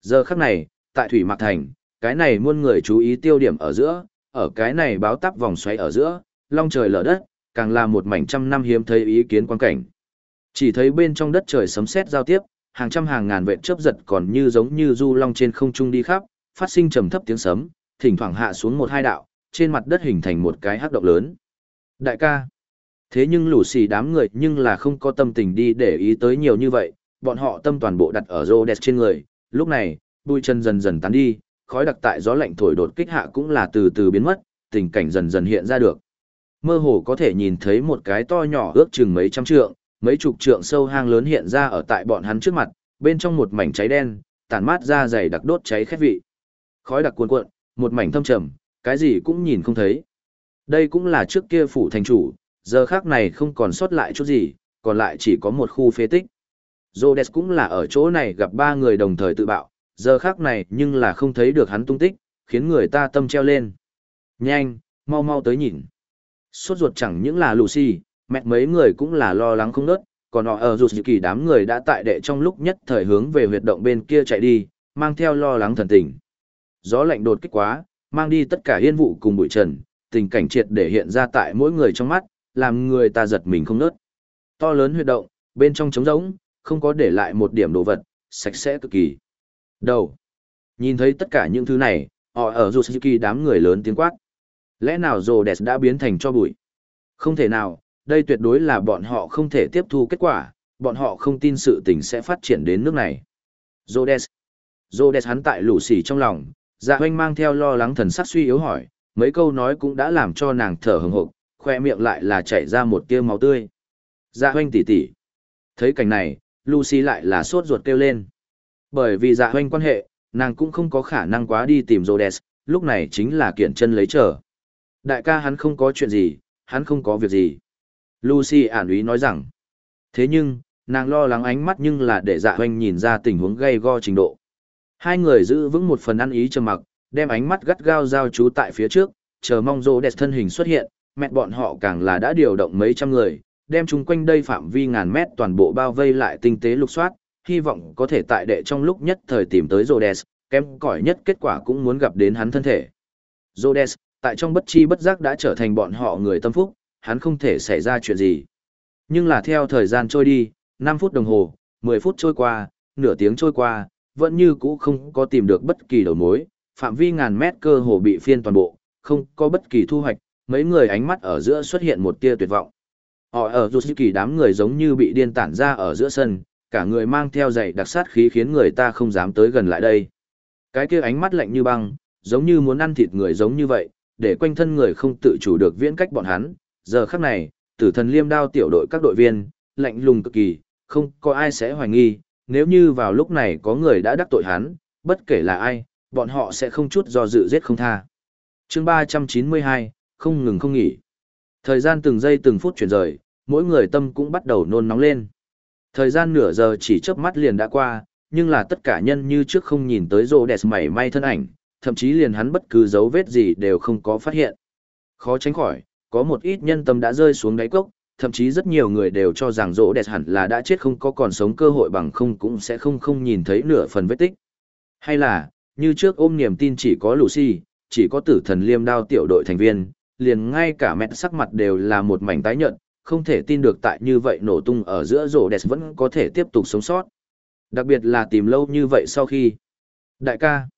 Giờ khắc này, tại Thủy Mạc Thành, cái này muôn người chú ý tiêu điểm ở giữa, ở cái này báo tắp vòng xoáy ở giữa, long trời lở đất, càng là một mảnh trăm năm hiếm thấy ý kiến quan cảnh. Chỉ thấy bên trong đất trời sấm sét giao tiếp, hàng trăm hàng ngàn vệt chớp giật còn như giống như du long trên không trung đi khắp, phát sinh trầm thấp tiếng sấm, thỉnh thoảng hạ xuống một hai đạo, trên mặt đất hình thành một cái hắc động lớn. Đại ca. Thế nhưng lũ xì đám người nhưng là không có tâm tình đi để ý tới nhiều như vậy, bọn họ tâm toàn bộ đặt ở rô đẹp trên người. Lúc này, bụi chân dần dần tán đi, khói đặc tại gió lạnh thổi đột kích hạ cũng là từ từ biến mất, tình cảnh dần dần hiện ra được. Mơ hồ có thể nhìn thấy một cái to nhỏ ước chừng mấy trăm trượng, mấy chục trượng sâu hang lớn hiện ra ở tại bọn hắn trước mặt, bên trong một mảnh cháy đen, tàn mát ra dày đặc đốt cháy khét vị. Khói đặc cuồn cuộn, một mảnh thâm trầm, cái gì cũng nhìn không thấy. Đây cũng là trước kia phủ thành chủ, giờ khác này không còn sót lại chút gì, còn lại chỉ có một khu phế tích. Rhodes cũng là ở chỗ này gặp ba người đồng thời tự bạo, giờ khác này nhưng là không thấy được hắn tung tích, khiến người ta tâm treo lên. Nhanh, mau mau tới nhìn. Sốt ruột chẳng những là Lucy, mẹ mấy người cũng là lo lắng không nớt, còn họ ở rụt kỳ đám người đã tại đệ trong lúc nhất thời hướng về huyệt động bên kia chạy đi, mang theo lo lắng thần tình. Gió lạnh đột kích quá, mang đi tất cả yên vụ cùng bụi trần, tình cảnh triệt để hiện ra tại mỗi người trong mắt, làm người ta giật mình không nớt. To lớn huyệt động, bên trong trống rỗng, không có để lại một điểm đồ vật, sạch sẽ cực kỳ. Đầu. Nhìn thấy tất cả những thứ này, họ ở Jutsuki đám người lớn tiếng quát. Lẽ nào Rhodes đã biến thành cho bụi? Không thể nào, đây tuyệt đối là bọn họ không thể tiếp thu kết quả, bọn họ không tin sự tình sẽ phát triển đến nước này. Rhodes. Rhodes hắn tại lũ xỉ trong lòng, dạ hoanh mang theo lo lắng thần sắc suy yếu hỏi, mấy câu nói cũng đã làm cho nàng thở hừng hực, khoe miệng lại là chảy ra một tia máu tươi. Dạ hoanh tỉ tỉ. Thấy cảnh này, Lucy lại là sốt ruột kêu lên. Bởi vì dạ hoanh quan hệ, nàng cũng không có khả năng quá đi tìm Rhodes, lúc này chính là kiện chân lấy trở. Đại ca hắn không có chuyện gì, hắn không có việc gì. Lucy ản ý nói rằng. Thế nhưng, nàng lo lắng ánh mắt nhưng là để dạ hoanh nhìn ra tình huống gây go trình độ. Hai người giữ vững một phần ăn ý trầm mặc, đem ánh mắt gắt gao giao chú tại phía trước, chờ mong rô đẹp thân hình xuất hiện, mẹ bọn họ càng là đã điều động mấy trăm người, đem chúng quanh đây phạm vi ngàn mét toàn bộ bao vây lại tinh tế lục soát, hy vọng có thể tại đệ trong lúc nhất thời tìm tới Rhodes, kém cỏi nhất kết quả cũng muốn gặp đến hắn thân thể. Rhodes, tại trong bất chi bất giác đã trở thành bọn họ người tâm phúc, hắn không thể xảy ra chuyện gì. Nhưng là theo thời gian trôi đi, 5 phút đồng hồ, 10 phút trôi qua, nửa tiếng trôi qua, vẫn như cũ không có tìm được bất kỳ đầu mối, phạm vi ngàn mét cơ hồ bị phiên toàn bộ, không có bất kỳ thu hoạch, mấy người ánh mắt ở giữa xuất hiện một tia tuyệt vọng. Họ ở Yusuki đám người giống như bị điên tản ra ở giữa sân, cả người mang theo dày đặc sát khí khiến người ta không dám tới gần lại đây. Cái kia ánh mắt lạnh như băng, giống như muốn ăn thịt người giống như vậy, để quanh thân người không tự chủ được viễn cách bọn hắn. Giờ khắc này, tử thần liêm đao tiểu đội các đội viên, lạnh lùng cực kỳ, không có ai sẽ hoài nghi, nếu như vào lúc này có người đã đắc tội hắn, bất kể là ai, bọn họ sẽ không chút do dự giết không tha. chương 392, không ngừng không nghỉ. Thời gian từng giây từng phút chuyển rời, mỗi người tâm cũng bắt đầu nôn nóng lên. Thời gian nửa giờ chỉ chớp mắt liền đã qua, nhưng là tất cả nhân như trước không nhìn tới rô đẹp mảy may thân ảnh, thậm chí liền hắn bất cứ dấu vết gì đều không có phát hiện. Khó tránh khỏi, có một ít nhân tâm đã rơi xuống đáy cốc, thậm chí rất nhiều người đều cho rằng rỗ đẹp hẳn là đã chết không có còn sống cơ hội bằng không cũng sẽ không không nhìn thấy nửa phần vết tích. Hay là, như trước ôm niềm tin chỉ có Lucy, chỉ có tử thần liêm đao tiểu đội thành viên, liền ngay cả mẹ sắc mặt đều là một mảnh tái nhợt, không thể tin được tại như vậy nổ tung ở giữa rổ đẹp vẫn có thể tiếp tục sống sót. Đặc biệt là tìm lâu như vậy sau khi. Đại ca,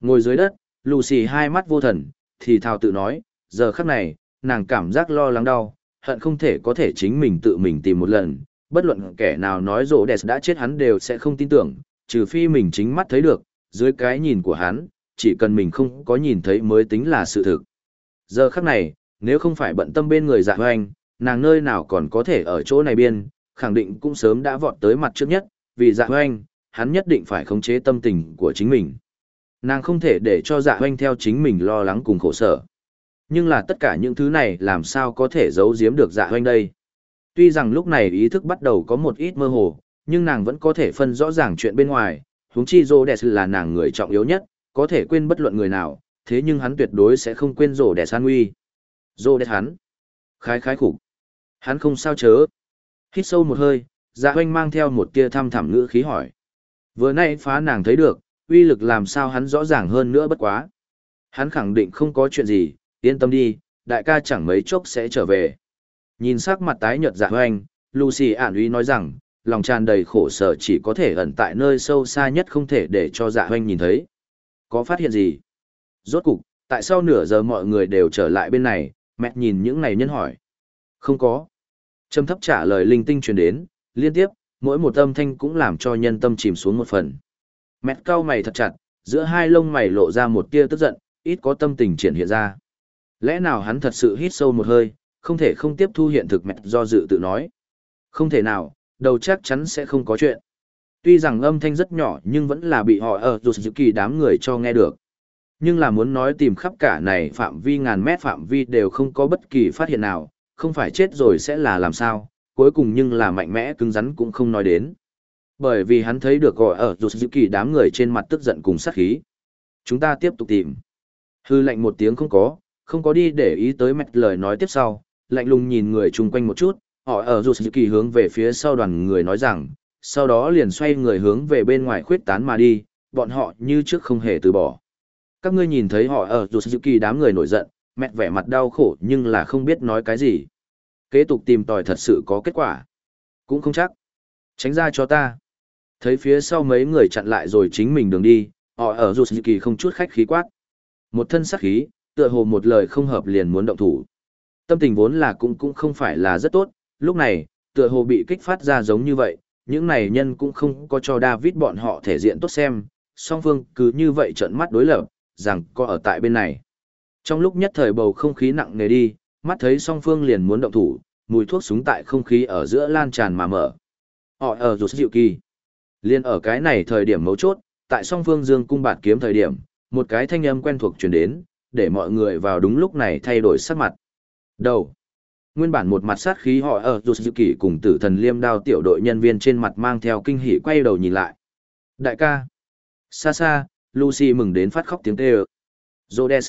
ngồi dưới đất, Lucy hai mắt vô thần, thì thào tự nói, giờ khắc này, nàng cảm giác lo lắng đau, hận không thể có thể chính mình tự mình tìm một lần, bất luận kẻ nào nói rổ đẹp đã chết hắn đều sẽ không tin tưởng, trừ phi mình chính mắt thấy được, dưới cái nhìn của hắn, chỉ cần mình không có nhìn thấy mới tính là sự thực. Giờ khắc này, nếu không phải bận tâm bên người dạ hoanh, nàng nơi nào còn có thể ở chỗ này biên, khẳng định cũng sớm đã vọt tới mặt trước nhất, vì dạ hoanh, hắn nhất định phải khống chế tâm tình của chính mình. Nàng không thể để cho dạ hoanh theo chính mình lo lắng cùng khổ sở. Nhưng là tất cả những thứ này làm sao có thể giấu giếm được dạ hoanh đây. Tuy rằng lúc này ý thức bắt đầu có một ít mơ hồ, nhưng nàng vẫn có thể phân rõ ràng chuyện bên ngoài, huống chi rô đẹp là nàng người trọng yếu nhất, có thể quên bất luận người nào, thế nhưng hắn tuyệt đối sẽ không quên rô đẹp san nguy. Rô đẹp hắn. Khái khái khủng. Hắn không sao chớ. Hít sâu một hơi, dạ hoanh mang theo một tia thăm thẳm ngữ khí hỏi. Vừa nay phá nàng thấy được, uy lực làm sao hắn rõ ràng hơn nữa bất quá. Hắn khẳng định không có chuyện gì, yên tâm đi, đại ca chẳng mấy chốc sẽ trở về. Nhìn sắc mặt tái nhợt dạ hoanh, Lucy ản uy nói rằng, lòng tràn đầy khổ sở chỉ có thể ẩn tại nơi sâu xa nhất không thể để cho dạ hoanh nhìn thấy. Có phát hiện gì? Rốt cục, tại sao nửa giờ mọi người đều trở lại bên này, mẹ nhìn những này nhân hỏi. Không có. Trầm thấp trả lời linh tinh truyền đến, liên tiếp, mỗi một âm thanh cũng làm cho nhân tâm chìm xuống một phần. Mẹ cau mày thật chặt, giữa hai lông mày lộ ra một tia tức giận, ít có tâm tình triển hiện ra. Lẽ nào hắn thật sự hít sâu một hơi, không thể không tiếp thu hiện thực mẹ do dự tự nói. Không thể nào, đầu chắc chắn sẽ không có chuyện. Tuy rằng âm thanh rất nhỏ nhưng vẫn là bị họ ở dù dự kỳ đám người cho nghe được. Nhưng là muốn nói tìm khắp cả này phạm vi ngàn mét phạm vi đều không có bất kỳ phát hiện nào, không phải chết rồi sẽ là làm sao, cuối cùng nhưng là mạnh mẽ cứng rắn cũng không nói đến. Bởi vì hắn thấy được gọi ở dù dự kỳ đám người trên mặt tức giận cùng sát khí. Chúng ta tiếp tục tìm. Hư lệnh một tiếng không có, không có đi để ý tới mạch lời nói tiếp sau, lạnh lùng nhìn người chung quanh một chút, họ ở dù kỳ hướng về phía sau đoàn người nói rằng, sau đó liền xoay người hướng về bên ngoài khuyết tán mà đi, bọn họ như trước không hề từ bỏ. Các ngươi nhìn thấy họ ở dù kỳ đám người nổi giận, mẹ vẻ mặt đau khổ nhưng là không biết nói cái gì. Kế tục tìm tòi thật sự có kết quả. Cũng không chắc. Tránh ra cho ta. Thấy phía sau mấy người chặn lại rồi chính mình đường đi, họ ở dù kỳ không chút khách khí quát. Một thân sắc khí, tựa hồ một lời không hợp liền muốn động thủ. Tâm tình vốn là cũng cũng không phải là rất tốt, lúc này, tựa hồ bị kích phát ra giống như vậy, những này nhân cũng không có cho David bọn họ thể diện tốt xem, song phương cứ như vậy trợn mắt đối lập, rằng có ở tại bên này. Trong lúc nhất thời bầu không khí nặng nề đi, mắt thấy song phương liền muốn động thủ, mùi thuốc súng tại không khí ở giữa lan tràn mà mở. Họ ở rụt dịu kỳ. Liên ở cái này thời điểm mấu chốt, tại song phương dương cung bạt kiếm thời điểm, một cái thanh âm quen thuộc truyền đến, để mọi người vào đúng lúc này thay đổi sắc mặt. Đầu. Nguyên bản một mặt sát khí họ ở rụt dịu kỳ cùng tử thần liêm đao tiểu đội nhân viên trên mặt mang theo kinh hỉ quay đầu nhìn lại. Đại ca. Xa xa, Lucy mừng đến phát khóc tiếng kêu. Rhodes.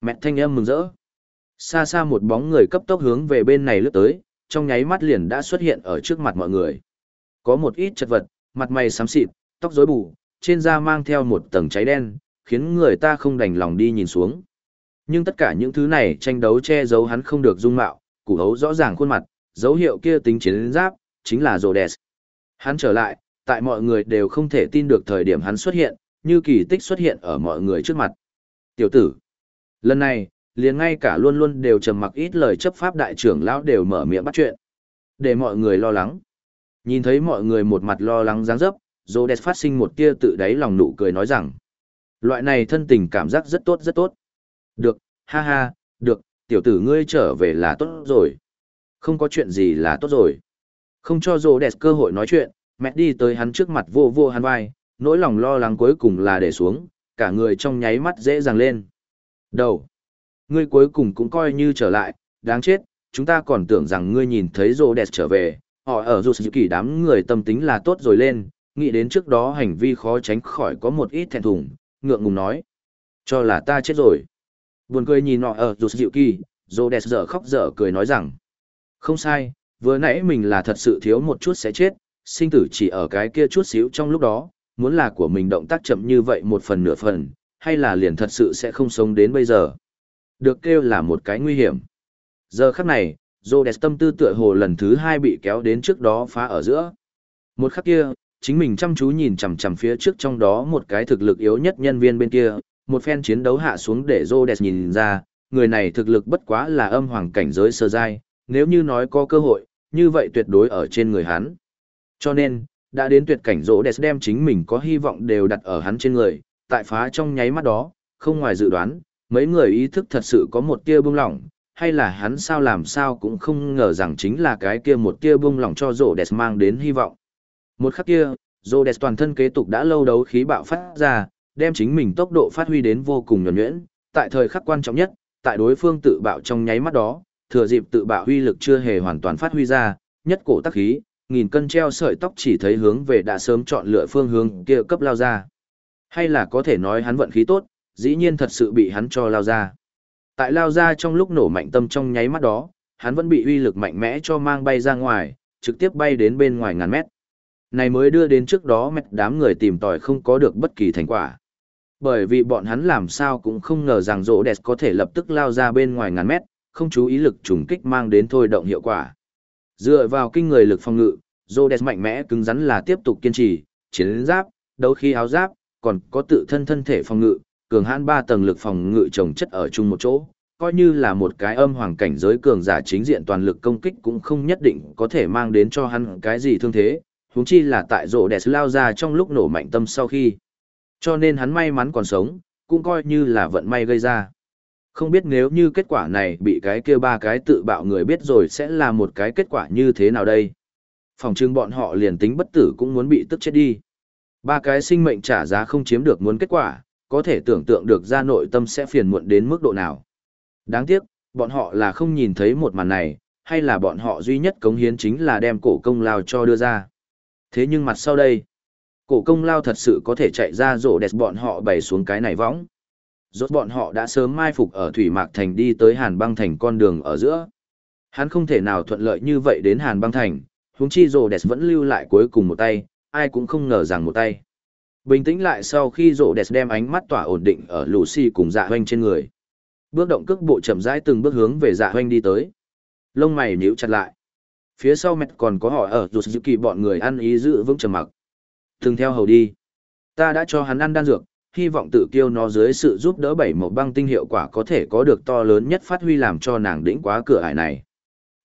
Mẹ thanh âm mừng rỡ. Xa xa một bóng người cấp tốc hướng về bên này lướt tới, trong nháy mắt liền đã xuất hiện ở trước mặt mọi người. Có một ít chật vật, mặt mày xám xịt, tóc rối bù, trên da mang theo một tầng cháy đen, khiến người ta không đành lòng đi nhìn xuống. Nhưng tất cả những thứ này tranh đấu che giấu hắn không được dung mạo, củ hấu rõ ràng khuôn mặt, dấu hiệu kia tính chiến giáp, chính là Rhodes. Hắn trở lại, tại mọi người đều không thể tin được thời điểm hắn xuất hiện, như kỳ tích xuất hiện ở mọi người trước mặt. Tiểu tử, lần này, liền ngay cả luôn luôn đều trầm mặc ít lời chấp pháp đại trưởng lão đều mở miệng bắt chuyện. Để mọi người lo lắng. Nhìn thấy mọi người một mặt lo lắng dáng dấp, Rhodes phát sinh một tia tự đáy lòng nụ cười nói rằng, loại này thân tình cảm giác rất tốt rất tốt. Được, ha ha, được, tiểu tử ngươi trở về là tốt rồi. Không có chuyện gì là tốt rồi. Không cho Rhodes cơ hội nói chuyện, mẹ đi tới hắn trước mặt vô vô hắn vai, nỗi lòng lo lắng cuối cùng là để xuống, cả người trong nháy mắt dễ dàng lên. Đầu. Ngươi cuối cùng cũng coi như trở lại, đáng chết, chúng ta còn tưởng rằng ngươi nhìn thấy rô đẹp trở về, họ ở dù sự kỳ đám người tâm tính là tốt rồi lên, nghĩ đến trước đó hành vi khó tránh khỏi có một ít thẹn thùng, ngượng ngùng nói. Cho là ta chết rồi. Buồn cười nhìn nọ ở rụt dịu kỳ, rô đẹp dở khóc dở cười nói rằng. Không sai, vừa nãy mình là thật sự thiếu một chút sẽ chết, sinh tử chỉ ở cái kia chút xíu trong lúc đó, muốn là của mình động tác chậm như vậy một phần nửa phần, hay là liền thật sự sẽ không sống đến bây giờ. Được kêu là một cái nguy hiểm. Giờ khắc này, Rhodes tâm tư tựa hồ lần thứ hai bị kéo đến trước đó phá ở giữa. Một khắc kia, chính mình chăm chú nhìn chằm chằm phía trước trong đó một cái thực lực yếu nhất nhân viên bên kia, một phen chiến đấu hạ xuống để Rhodes nhìn ra, người này thực lực bất quá là âm hoàng cảnh giới sơ giai, nếu như nói có cơ hội, như vậy tuyệt đối ở trên người hắn. Cho nên, đã đến tuyệt cảnh Rhodes đem chính mình có hy vọng đều đặt ở hắn trên người, tại phá trong nháy mắt đó, không ngoài dự đoán, mấy người ý thức thật sự có một tia bông lỏng, hay là hắn sao làm sao cũng không ngờ rằng chính là cái kia một tia bông lỏng cho Rhodes mang đến hy vọng. Một khắc kia, Rhodes toàn thân kế tục đã lâu đấu khí bạo phát ra, đem chính mình tốc độ phát huy đến vô cùng nhuẩn nhuyễn, tại thời khắc quan trọng nhất, tại đối phương tự bạo trong nháy mắt đó, thừa dịp tự bạo huy lực chưa hề hoàn toàn phát huy ra, nhất cổ tác khí, nghìn cân treo sợi tóc chỉ thấy hướng về đã sớm chọn lựa phương hướng kia cấp lao ra. Hay là có thể nói hắn vận khí tốt, dĩ nhiên thật sự bị hắn cho lao ra. Tại lao ra trong lúc nổ mạnh tâm trong nháy mắt đó, hắn vẫn bị uy lực mạnh mẽ cho mang bay ra ngoài, trực tiếp bay đến bên ngoài ngàn mét. Này mới đưa đến trước đó mẹt đám người tìm tòi không có được bất kỳ thành quả. Bởi vì bọn hắn làm sao cũng không ngờ rằng rỗ đẹp có thể lập tức lao ra bên ngoài ngàn mét, không chú ý lực trùng kích mang đến thôi động hiệu quả. Dựa vào kinh người lực phòng ngự, Rhodes mạnh mẽ cứng rắn là tiếp tục kiên trì, chiến giáp, đấu khí áo giáp, còn có tự thân thân thể phòng ngự, cường hãn ba tầng lực phòng ngự chồng chất ở chung một chỗ, coi như là một cái âm hoàng cảnh giới cường giả chính diện toàn lực công kích cũng không nhất định có thể mang đến cho hắn cái gì thương thế, huống chi là tại Rhodes lao ra trong lúc nổ mạnh tâm sau khi. Cho nên hắn may mắn còn sống, cũng coi như là vận may gây ra. Không biết nếu như kết quả này bị cái kia ba cái tự bạo người biết rồi sẽ là một cái kết quả như thế nào đây. Phòng trưng bọn họ liền tính bất tử cũng muốn bị tức chết đi. Ba cái sinh mệnh trả giá không chiếm được muốn kết quả, có thể tưởng tượng được ra nội tâm sẽ phiền muộn đến mức độ nào. Đáng tiếc, bọn họ là không nhìn thấy một màn này, hay là bọn họ duy nhất cống hiến chính là đem cổ công lao cho đưa ra. Thế nhưng mặt sau đây, cổ công lao thật sự có thể chạy ra rổ đẹp bọn họ bày xuống cái này võng rốt bọn họ đã sớm mai phục ở thủy mạc thành đi tới hàn băng thành con đường ở giữa Hắn không thể nào thuận lợi như vậy đến Hàn băng thành, huống chi rổ đẹp vẫn lưu lại cuối cùng một tay, ai cũng không ngờ rằng một tay. Bình tĩnh lại sau khi rổ đẹp đem ánh mắt tỏa ổn định ở Lucy cùng dạ hoanh trên người. Bước động cước bộ chậm rãi từng bước hướng về dạ hoanh đi tới. Lông mày nhíu chặt lại. Phía sau mẹ còn có họ ở dù dự kỳ bọn người ăn ý giữ vững trầm mặc. Từng theo hầu đi. Ta đã cho hắn ăn đan dược, hy vọng tự kiêu nó dưới sự giúp đỡ bảy màu băng tinh hiệu quả có thể có được to lớn nhất phát huy làm cho nàng đỉnh quá cửa ải này.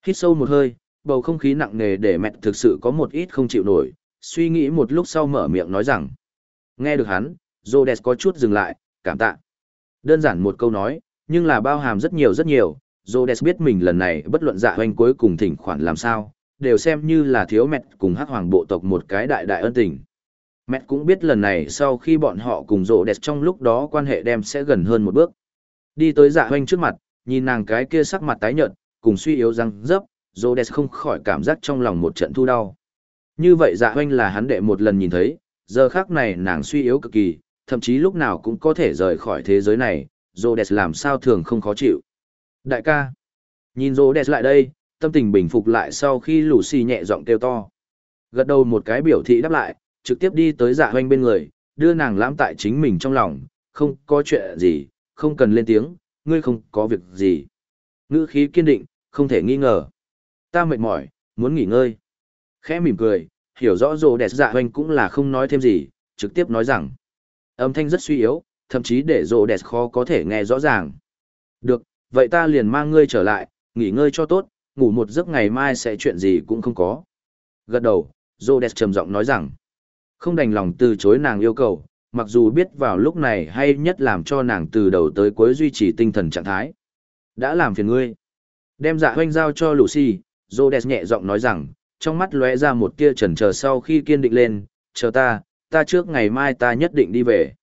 Hít sâu một hơi, bầu không khí nặng nề để mẹ thực sự có một ít không chịu nổi, suy nghĩ một lúc sau mở miệng nói rằng. Nghe được hắn, Rhodes có chút dừng lại, cảm tạ. Đơn giản một câu nói, nhưng là bao hàm rất nhiều rất nhiều, Rhodes biết mình lần này bất luận dạ hoanh cuối cùng thỉnh khoản làm sao, đều xem như là thiếu mẹ cùng hắc hoàng bộ tộc một cái đại đại ân tình. Mẹ cũng biết lần này sau khi bọn họ cùng rộ đẹp trong lúc đó quan hệ đem sẽ gần hơn một bước. Đi tới dạ hoanh trước mặt, nhìn nàng cái kia sắc mặt tái nhợt, cùng suy yếu răng dấp, đẹp không khỏi cảm giác trong lòng một trận thu đau. Như vậy dạ hoanh là hắn đệ một lần nhìn thấy, giờ khác này nàng suy yếu cực kỳ, thậm chí lúc nào cũng có thể rời khỏi thế giới này, rộ đẹp làm sao thường không khó chịu. Đại ca, nhìn rộ đẹp lại đây, tâm tình bình phục lại sau khi Lucy nhẹ giọng kêu to. Gật đầu một cái biểu thị đáp lại, trực tiếp đi tới dạ hoanh bên người, đưa nàng lãm tại chính mình trong lòng, không có chuyện gì, không cần lên tiếng, ngươi không có việc gì. Ngữ khí kiên định, không thể nghi ngờ. Ta mệt mỏi, muốn nghỉ ngơi. Khẽ mỉm cười, hiểu rõ rồ đẹp dạ hoanh cũng là không nói thêm gì, trực tiếp nói rằng. Âm thanh rất suy yếu, thậm chí để rồ đẹp khó có thể nghe rõ ràng. Được, vậy ta liền mang ngươi trở lại, nghỉ ngơi cho tốt, ngủ một giấc ngày mai sẽ chuyện gì cũng không có. Gật đầu, rồ đẹp trầm giọng nói rằng. Không đành lòng từ chối nàng yêu cầu, mặc dù biết vào lúc này hay nhất làm cho nàng từ đầu tới cuối duy trì tinh thần trạng thái. Đã làm phiền ngươi. Đem dạ hoanh giao cho Lucy, Rhodes nhẹ giọng nói rằng, trong mắt lóe ra một tia chần chờ sau khi kiên định lên, chờ ta, ta trước ngày mai ta nhất định đi về.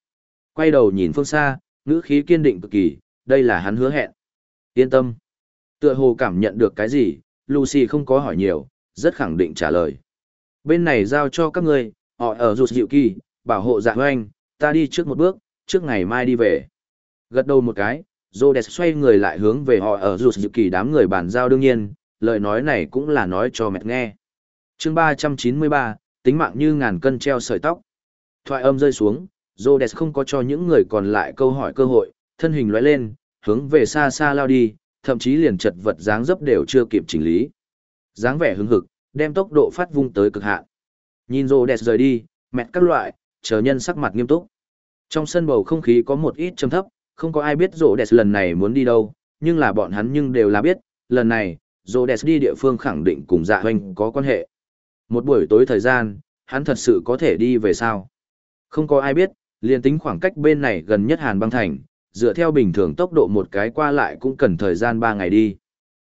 Quay đầu nhìn phương xa, ngữ khí kiên định cực kỳ, đây là hắn hứa hẹn. Yên tâm. Tựa hồ cảm nhận được cái gì, Lucy không có hỏi nhiều, rất khẳng định trả lời. Bên này giao cho các ngươi, họ ở rụt dịu kỳ, bảo hộ dạ hoanh, ta đi trước một bước, trước ngày mai đi về. Gật đầu một cái, Rhodes xoay người lại hướng về họ ở rụt dịu kỳ đám người bàn giao đương nhiên, lời nói này cũng là nói cho mẹ nghe. chương 393, tính mạng như ngàn cân treo sợi tóc. Thoại âm rơi xuống, Rhodes không có cho những người còn lại câu hỏi cơ hội, thân hình lóe lên, hướng về xa xa lao đi, thậm chí liền chật vật dáng dấp đều chưa kịp chỉnh lý. dáng vẻ hứng hực, đem tốc độ phát vung tới cực hạn. Nhìn Rhodes rời đi, mẹ các loại, chờ nhân sắc mặt nghiêm túc. Trong sân bầu không khí có một ít trầm thấp, không có ai biết rô đẹp lần này muốn đi đâu nhưng là bọn hắn nhưng đều là biết lần này rô đẹp đi địa phương khẳng định cùng dạ hoanh có quan hệ. Một buổi tối thời gian hắn thật sự có thể đi về sao? Không có ai biết liền tính khoảng cách bên này gần nhất hàn băng thành dựa theo bình thường tốc độ một cái qua lại cũng cần thời gian ba ngày đi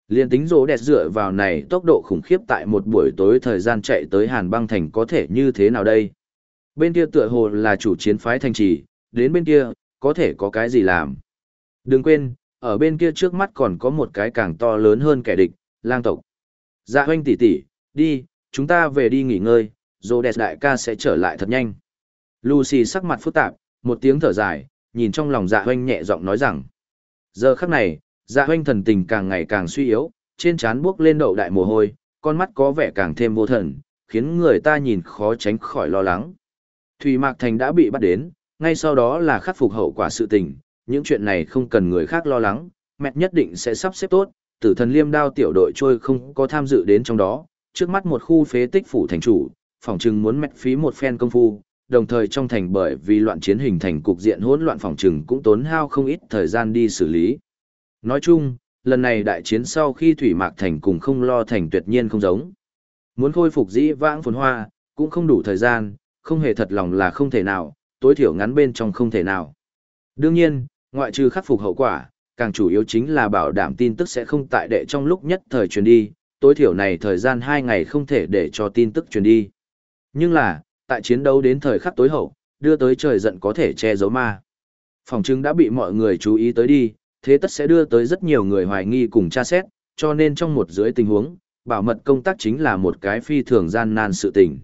liên tính rỗ đẹp dựa vào này tốc độ khủng khiếp tại một buổi tối thời gian chạy tới hàn băng thành có thể như thế nào đây bên kia tựa hồ là chủ chiến phái thành trì đến bên kia có thể có cái gì làm. Đừng quên, ở bên kia trước mắt còn có một cái càng to lớn hơn kẻ địch, lang tộc. Dạ hoanh tỷ tỷ, đi, chúng ta về đi nghỉ ngơi, rỗ đẹp đại ca sẽ trở lại thật nhanh. Lucy sắc mặt phức tạp, một tiếng thở dài, nhìn trong lòng dạ hoanh nhẹ giọng nói rằng. Giờ khắc này, dạ hoanh thần tình càng ngày càng suy yếu, trên trán buốc lên đậu đại mồ hôi, con mắt có vẻ càng thêm vô thần, khiến người ta nhìn khó tránh khỏi lo lắng. Thủy Mạc Thành đã bị bắt đến, ngay sau đó là khắc phục hậu quả sự tình, những chuyện này không cần người khác lo lắng, mẹ nhất định sẽ sắp xếp tốt, tử thần liêm đao tiểu đội trôi không có tham dự đến trong đó, trước mắt một khu phế tích phủ thành chủ, phòng trừng muốn mẹ phí một phen công phu, đồng thời trong thành bởi vì loạn chiến hình thành cục diện hỗn loạn phòng trừng cũng tốn hao không ít thời gian đi xử lý. Nói chung, lần này đại chiến sau khi thủy mạc thành cùng không lo thành tuyệt nhiên không giống. Muốn khôi phục dĩ vãng phồn hoa, cũng không đủ thời gian, không hề thật lòng là không thể nào, tối thiểu ngắn bên trong không thể nào. Đương nhiên, ngoại trừ khắc phục hậu quả, càng chủ yếu chính là bảo đảm tin tức sẽ không tại đệ trong lúc nhất thời truyền đi, tối thiểu này thời gian 2 ngày không thể để cho tin tức truyền đi. Nhưng là, tại chiến đấu đến thời khắc tối hậu, đưa tới trời giận có thể che giấu ma. Phòng trưng đã bị mọi người chú ý tới đi, thế tất sẽ đưa tới rất nhiều người hoài nghi cùng tra xét, cho nên trong một dưới tình huống, bảo mật công tác chính là một cái phi thường gian nan sự tình.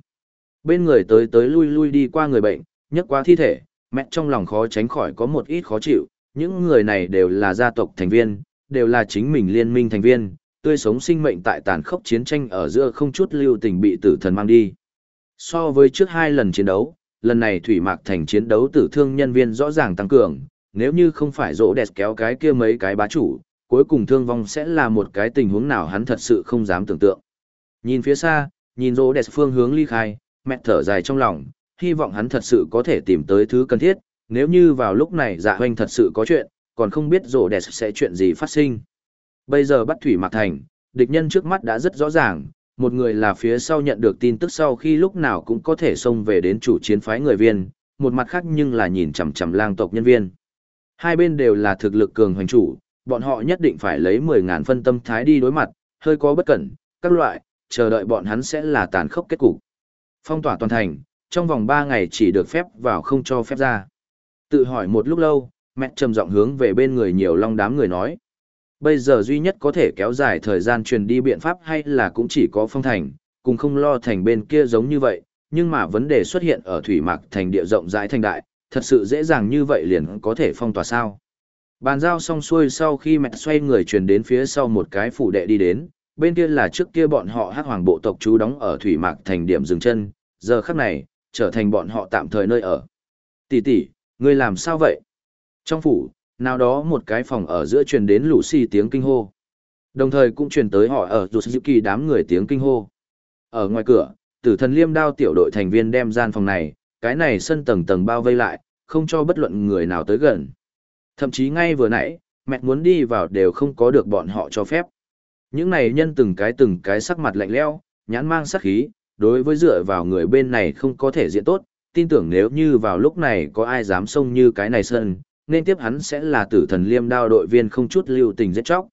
Bên người tới tới lui lui đi qua người bệnh, nhấc qua thi thể, mẹ trong lòng khó tránh khỏi có một ít khó chịu, những người này đều là gia tộc thành viên, đều là chính mình liên minh thành viên, tươi sống sinh mệnh tại tàn khốc chiến tranh ở giữa không chút lưu tình bị tử thần mang đi. So với trước hai lần chiến đấu, lần này Thủy Mạc Thành chiến đấu tử thương nhân viên rõ ràng tăng cường, nếu như không phải rỗ đẹp kéo cái kia mấy cái bá chủ, cuối cùng thương vong sẽ là một cái tình huống nào hắn thật sự không dám tưởng tượng. Nhìn phía xa, nhìn rỗ đẹp phương hướng ly khai, mẹ thở dài trong lòng, hy vọng hắn thật sự có thể tìm tới thứ cần thiết, nếu như vào lúc này dạ hoanh thật sự có chuyện, còn không biết rỗ đẹp sẽ chuyện gì phát sinh. Bây giờ bắt Thủy Mạc Thành, địch nhân trước mắt đã rất rõ ràng, một người là phía sau nhận được tin tức sau khi lúc nào cũng có thể xông về đến chủ chiến phái người viên, một mặt khác nhưng là nhìn chằm chằm lang tộc nhân viên. Hai bên đều là thực lực cường hoành chủ, bọn họ nhất định phải lấy 10.000 phân tâm thái đi đối mặt, hơi có bất cẩn, các loại, chờ đợi bọn hắn sẽ là tàn khốc kết cục. Phong tỏa toàn thành, trong vòng 3 ngày chỉ được phép vào không cho phép ra. Tự hỏi một lúc lâu, mẹ trầm giọng hướng về bên người nhiều long đám người nói. Bây giờ duy nhất có thể kéo dài thời gian truyền đi biện pháp hay là cũng chỉ có phong thành, cùng không lo thành bên kia giống như vậy, nhưng mà vấn đề xuất hiện ở thủy mạc thành địa rộng rãi thành đại, thật sự dễ dàng như vậy liền có thể phong tỏa sao. Bàn giao xong xuôi sau khi mẹ xoay người truyền đến phía sau một cái phủ đệ đi đến, bên kia là trước kia bọn họ hát hoàng bộ tộc chú đóng ở thủy mạc thành điểm dừng chân, giờ khắc này, trở thành bọn họ tạm thời nơi ở. Tỷ tỷ, ngươi làm sao vậy? Trong phủ, nào đó một cái phòng ở giữa truyền đến lũ xì tiếng kinh hô. Đồng thời cũng truyền tới họ ở dù kỳ đám người tiếng kinh hô. Ở ngoài cửa, tử thần liêm đao tiểu đội thành viên đem gian phòng này, cái này sân tầng tầng bao vây lại, không cho bất luận người nào tới gần. Thậm chí ngay vừa nãy, mẹ muốn đi vào đều không có được bọn họ cho phép. Những này nhân từng cái từng cái sắc mặt lạnh lẽo, nhãn mang sắc khí, đối với dựa vào người bên này không có thể diễn tốt, tin tưởng nếu như vào lúc này có ai dám xông như cái này sân, nên tiếp hắn sẽ là tử thần liêm đao đội viên không chút lưu tình giết chóc.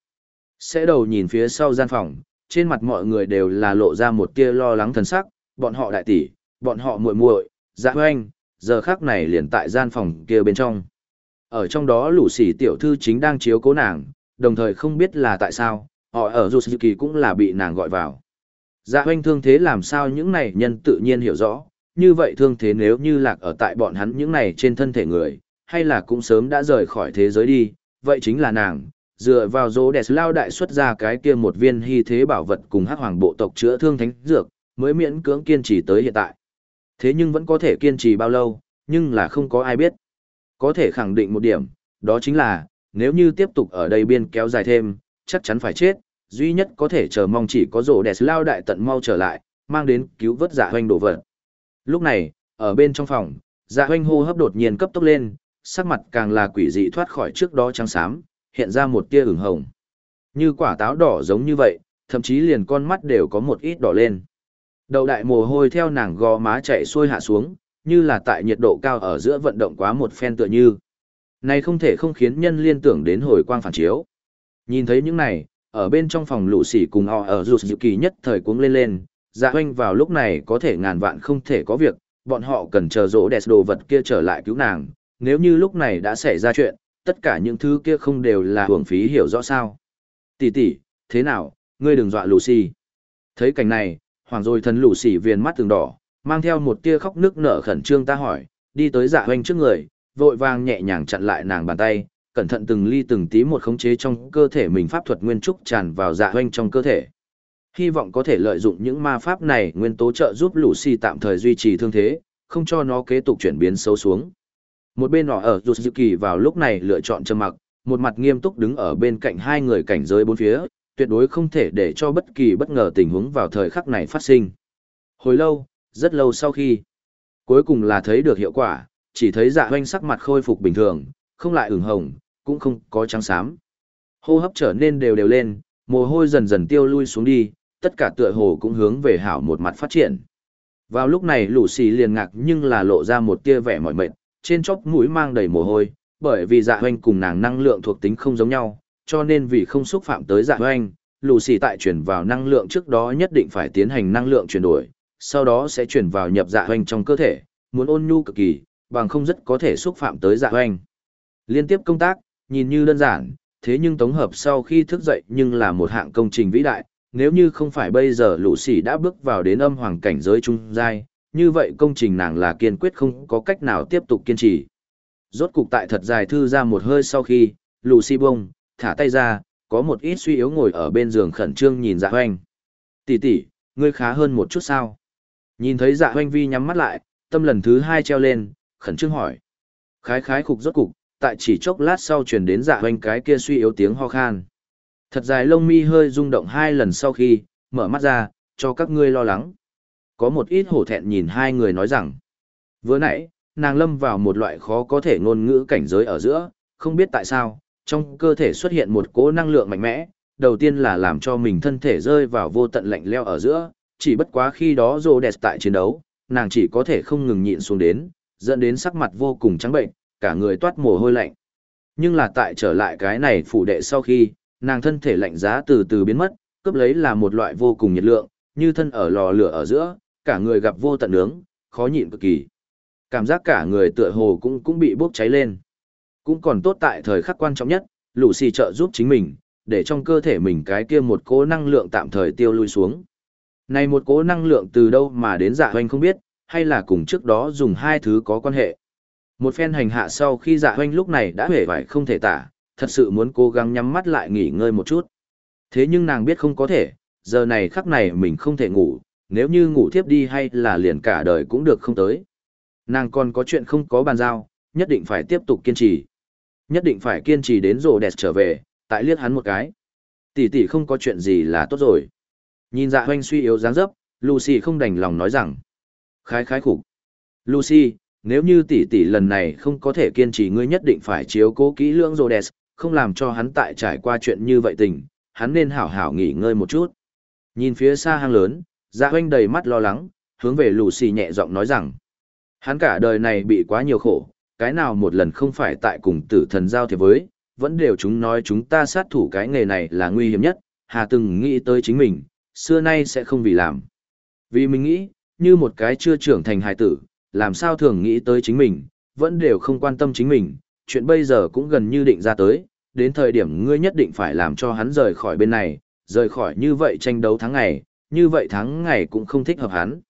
Sẽ đầu nhìn phía sau gian phòng, trên mặt mọi người đều là lộ ra một tia lo lắng thần sắc, bọn họ đại tỷ, bọn họ muội muội, dạ hoanh, giờ khác này liền tại gian phòng kia bên trong. Ở trong đó lũ sỉ tiểu thư chính đang chiếu cố nàng, đồng thời không biết là tại sao, họ ở dù kỳ cũng là bị nàng gọi vào. Dạ hoanh thương thế làm sao những này nhân tự nhiên hiểu rõ, như vậy thương thế nếu như lạc ở tại bọn hắn những này trên thân thể người, hay là cũng sớm đã rời khỏi thế giới đi, vậy chính là nàng, dựa vào dỗ đẹp lao đại xuất ra cái kia một viên hy thế bảo vật cùng hắc hoàng bộ tộc chữa thương thánh dược, mới miễn cưỡng kiên trì tới hiện tại. Thế nhưng vẫn có thể kiên trì bao lâu, nhưng là không có ai biết. Có thể khẳng định một điểm, đó chính là, nếu như tiếp tục ở đây biên kéo dài thêm, chắc chắn phải chết, duy nhất có thể chờ mong chỉ có rổ đẹp lao đại tận mau trở lại, mang đến cứu vớt dạ hoanh đổ vật. Lúc này, ở bên trong phòng, dạ hoanh hô hấp đột nhiên cấp tốc lên, sắc mặt càng là quỷ dị thoát khỏi trước đó trắng xám, hiện ra một tia ửng hồng. Như quả táo đỏ giống như vậy, thậm chí liền con mắt đều có một ít đỏ lên. Đầu đại mồ hôi theo nàng gò má chạy xuôi hạ xuống, như là tại nhiệt độ cao ở giữa vận động quá một phen tựa như. Này không thể không khiến nhân liên tưởng đến hồi quang phản chiếu. Nhìn thấy những này, ở bên trong phòng lũ sỉ cùng họ ở rụt dự kỳ nhất thời cuống lên lên, dạ hoanh vào lúc này có thể ngàn vạn không thể có việc, bọn họ cần chờ rỗ đẹp đồ vật kia trở lại cứu nàng, nếu như lúc này đã xảy ra chuyện, tất cả những thứ kia không đều là hưởng phí hiểu rõ sao. Tỷ tỷ, thế nào, ngươi đừng dọa Lucy. Thấy cảnh này, hoàng rồi thần Lucy viền mắt từng đỏ, mang theo một tia khóc nước nở khẩn trương ta hỏi, đi tới dạ hoanh trước người, vội vàng nhẹ nhàng chặn lại nàng bàn tay, cẩn thận từng ly từng tí một khống chế trong cơ thể mình pháp thuật nguyên trúc tràn vào dạ hoanh trong cơ thể. Hy vọng có thể lợi dụng những ma pháp này nguyên tố trợ giúp Lucy tạm thời duy trì thương thế, không cho nó kế tục chuyển biến xấu xuống. Một bên nọ ở Dụ dự kỳ vào lúc này lựa chọn trầm mặc, một mặt nghiêm túc đứng ở bên cạnh hai người cảnh giới bốn phía, tuyệt đối không thể để cho bất kỳ bất ngờ tình huống vào thời khắc này phát sinh. Hồi lâu, rất lâu sau khi, cuối cùng là thấy được hiệu quả, chỉ thấy dạ hoanh sắc mặt khôi phục bình thường, không lại ửng hồng, cũng không có trắng xám. Hô hấp trở nên đều đều lên, mồ hôi dần dần tiêu lui xuống đi, tất cả tựa hồ cũng hướng về hảo một mặt phát triển. Vào lúc này lũ xì liền ngạc nhưng là lộ ra một tia vẻ mỏi mệt, trên chóp mũi mang đầy mồ hôi, bởi vì dạ hoanh cùng nàng năng lượng thuộc tính không giống nhau, cho nên vì không xúc phạm tới dạ hoanh, lù xì tại chuyển vào năng lượng trước đó nhất định phải tiến hành năng lượng chuyển đổi, sau đó sẽ chuyển vào nhập dạ hoanh trong cơ thể, muốn ôn nhu cực kỳ, bằng không rất có thể xúc phạm tới dạ hoanh. Liên tiếp công tác, nhìn như đơn giản, thế nhưng tổng hợp sau khi thức dậy nhưng là một hạng công trình vĩ đại, nếu như không phải bây giờ lũ sỉ đã bước vào đến âm hoàng cảnh giới trung giai, như vậy công trình nàng là kiên quyết không có cách nào tiếp tục kiên trì. Rốt cục tại thật dài thư ra một hơi sau khi, Lucy bông, thả tay ra, có một ít suy yếu ngồi ở bên giường khẩn trương nhìn dạ hoanh. Tỷ tỷ, ngươi khá hơn một chút sao? Nhìn thấy dạ hoanh vi nhắm mắt lại, tâm lần thứ hai treo lên, khẩn trương hỏi. Khái khái khục rốt cục, tại chỉ chốc lát sau truyền đến dạ hoanh cái kia suy yếu tiếng ho khan. Thật dài lông mi hơi rung động hai lần sau khi, mở mắt ra, cho các ngươi lo lắng. Có một ít hổ thẹn nhìn hai người nói rằng, vừa nãy, nàng lâm vào một loại khó có thể ngôn ngữ cảnh giới ở giữa, không biết tại sao, trong cơ thể xuất hiện một cỗ năng lượng mạnh mẽ, đầu tiên là làm cho mình thân thể rơi vào vô tận lạnh leo ở giữa, chỉ bất quá khi đó rô đẹp tại chiến đấu, nàng chỉ có thể không ngừng nhịn xuống đến, dẫn đến sắc mặt vô cùng trắng bệnh, cả người toát mồ hôi lạnh. Nhưng là tại trở lại cái này phủ đệ sau khi, nàng thân thể lạnh giá từ từ biến mất, cướp lấy là một loại vô cùng nhiệt lượng, như thân ở lò lửa ở giữa, cả người gặp vô tận nướng, khó nhịn cực kỳ. Cảm giác cả người tựa hồ cũng cũng bị bốc cháy lên. Cũng còn tốt tại thời khắc quan trọng nhất, lũ xì trợ giúp chính mình, để trong cơ thể mình cái kia một cố năng lượng tạm thời tiêu lui xuống. Này một cố năng lượng từ đâu mà đến dạ hoanh không biết, hay là cùng trước đó dùng hai thứ có quan hệ. Một phen hành hạ sau khi dạ hoanh lúc này đã hề vải không thể tả, thật sự muốn cố gắng nhắm mắt lại nghỉ ngơi một chút. Thế nhưng nàng biết không có thể, giờ này khắc này mình không thể ngủ, nếu như ngủ thiếp đi hay là liền cả đời cũng được không tới. Nàng còn có chuyện không có bàn giao, nhất định phải tiếp tục kiên trì. Nhất định phải kiên trì đến rồ đẹp trở về, tại liếc hắn một cái. Tỷ tỷ không có chuyện gì là tốt rồi. Nhìn dạ hoanh suy yếu dáng dấp, Lucy không đành lòng nói rằng. Khái khái khủng. Lucy, nếu như tỷ tỷ lần này không có thể kiên trì ngươi nhất định phải chiếu cố kỹ lưỡng rồ đẹp, không làm cho hắn tại trải qua chuyện như vậy tình, hắn nên hảo hảo nghỉ ngơi một chút. Nhìn phía xa hang lớn, dạ hoanh đầy mắt lo lắng, hướng về Lucy nhẹ giọng nói rằng. Hắn cả đời này bị quá nhiều khổ, cái nào một lần không phải tại cùng tử thần giao thiệp với, vẫn đều chúng nói chúng ta sát thủ cái nghề này là nguy hiểm nhất, hà từng nghĩ tới chính mình, xưa nay sẽ không vì làm. Vì mình nghĩ, như một cái chưa trưởng thành hài tử, làm sao thường nghĩ tới chính mình, vẫn đều không quan tâm chính mình, chuyện bây giờ cũng gần như định ra tới, đến thời điểm ngươi nhất định phải làm cho hắn rời khỏi bên này, rời khỏi như vậy tranh đấu tháng ngày, như vậy tháng ngày cũng không thích hợp hắn.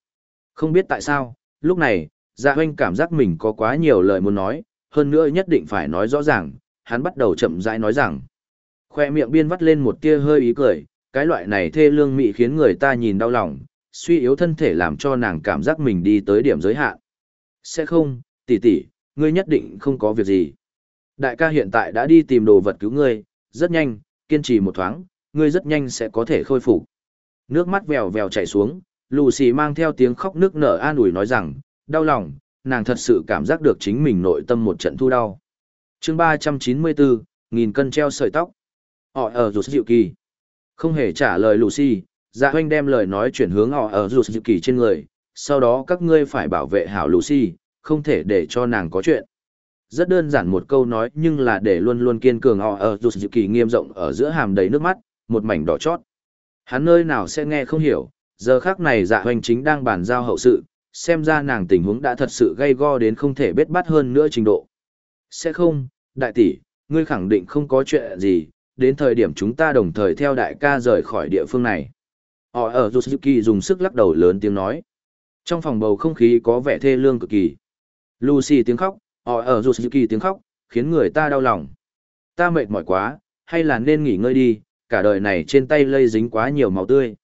Không biết tại sao, lúc này, Dạ Hoanh cảm giác mình có quá nhiều lời muốn nói, hơn nữa nhất định phải nói rõ ràng, hắn bắt đầu chậm rãi nói rằng. Khoe miệng biên vắt lên một tia hơi ý cười, cái loại này thê lương mị khiến người ta nhìn đau lòng, suy yếu thân thể làm cho nàng cảm giác mình đi tới điểm giới hạn. Sẽ không, tỷ tỷ, ngươi nhất định không có việc gì. Đại ca hiện tại đã đi tìm đồ vật cứu ngươi, rất nhanh, kiên trì một thoáng, ngươi rất nhanh sẽ có thể khôi phục. Nước mắt vèo vèo chảy xuống, Lucy mang theo tiếng khóc nước nở an ủi nói rằng, đau lòng, nàng thật sự cảm giác được chính mình nội tâm một trận thu đau. chương 394, nghìn cân treo sợi tóc. Họ ở rụt dịu kỳ. Không hề trả lời Lucy, dạ hoanh đem lời nói chuyển hướng họ ở rụt dịu kỳ trên người, sau đó các ngươi phải bảo vệ hảo Lucy, không thể để cho nàng có chuyện. Rất đơn giản một câu nói nhưng là để luôn luôn kiên cường họ ở rụt dịu kỳ nghiêm rộng ở giữa hàm đầy nước mắt, một mảnh đỏ chót. Hắn nơi nào sẽ nghe không hiểu, giờ khác này dạ Hoành chính đang bàn giao hậu sự, xem ra nàng tình huống đã thật sự gây go đến không thể bết bắt hơn nữa trình độ. Sẽ không, đại tỷ, ngươi khẳng định không có chuyện gì, đến thời điểm chúng ta đồng thời theo đại ca rời khỏi địa phương này. Họ ở Yusuki dùng sức lắc đầu lớn tiếng nói. Trong phòng bầu không khí có vẻ thê lương cực kỳ. Lucy tiếng khóc, họ ở Yusuki tiếng khóc, khiến người ta đau lòng. Ta mệt mỏi quá, hay là nên nghỉ ngơi đi, cả đời này trên tay lây dính quá nhiều máu tươi.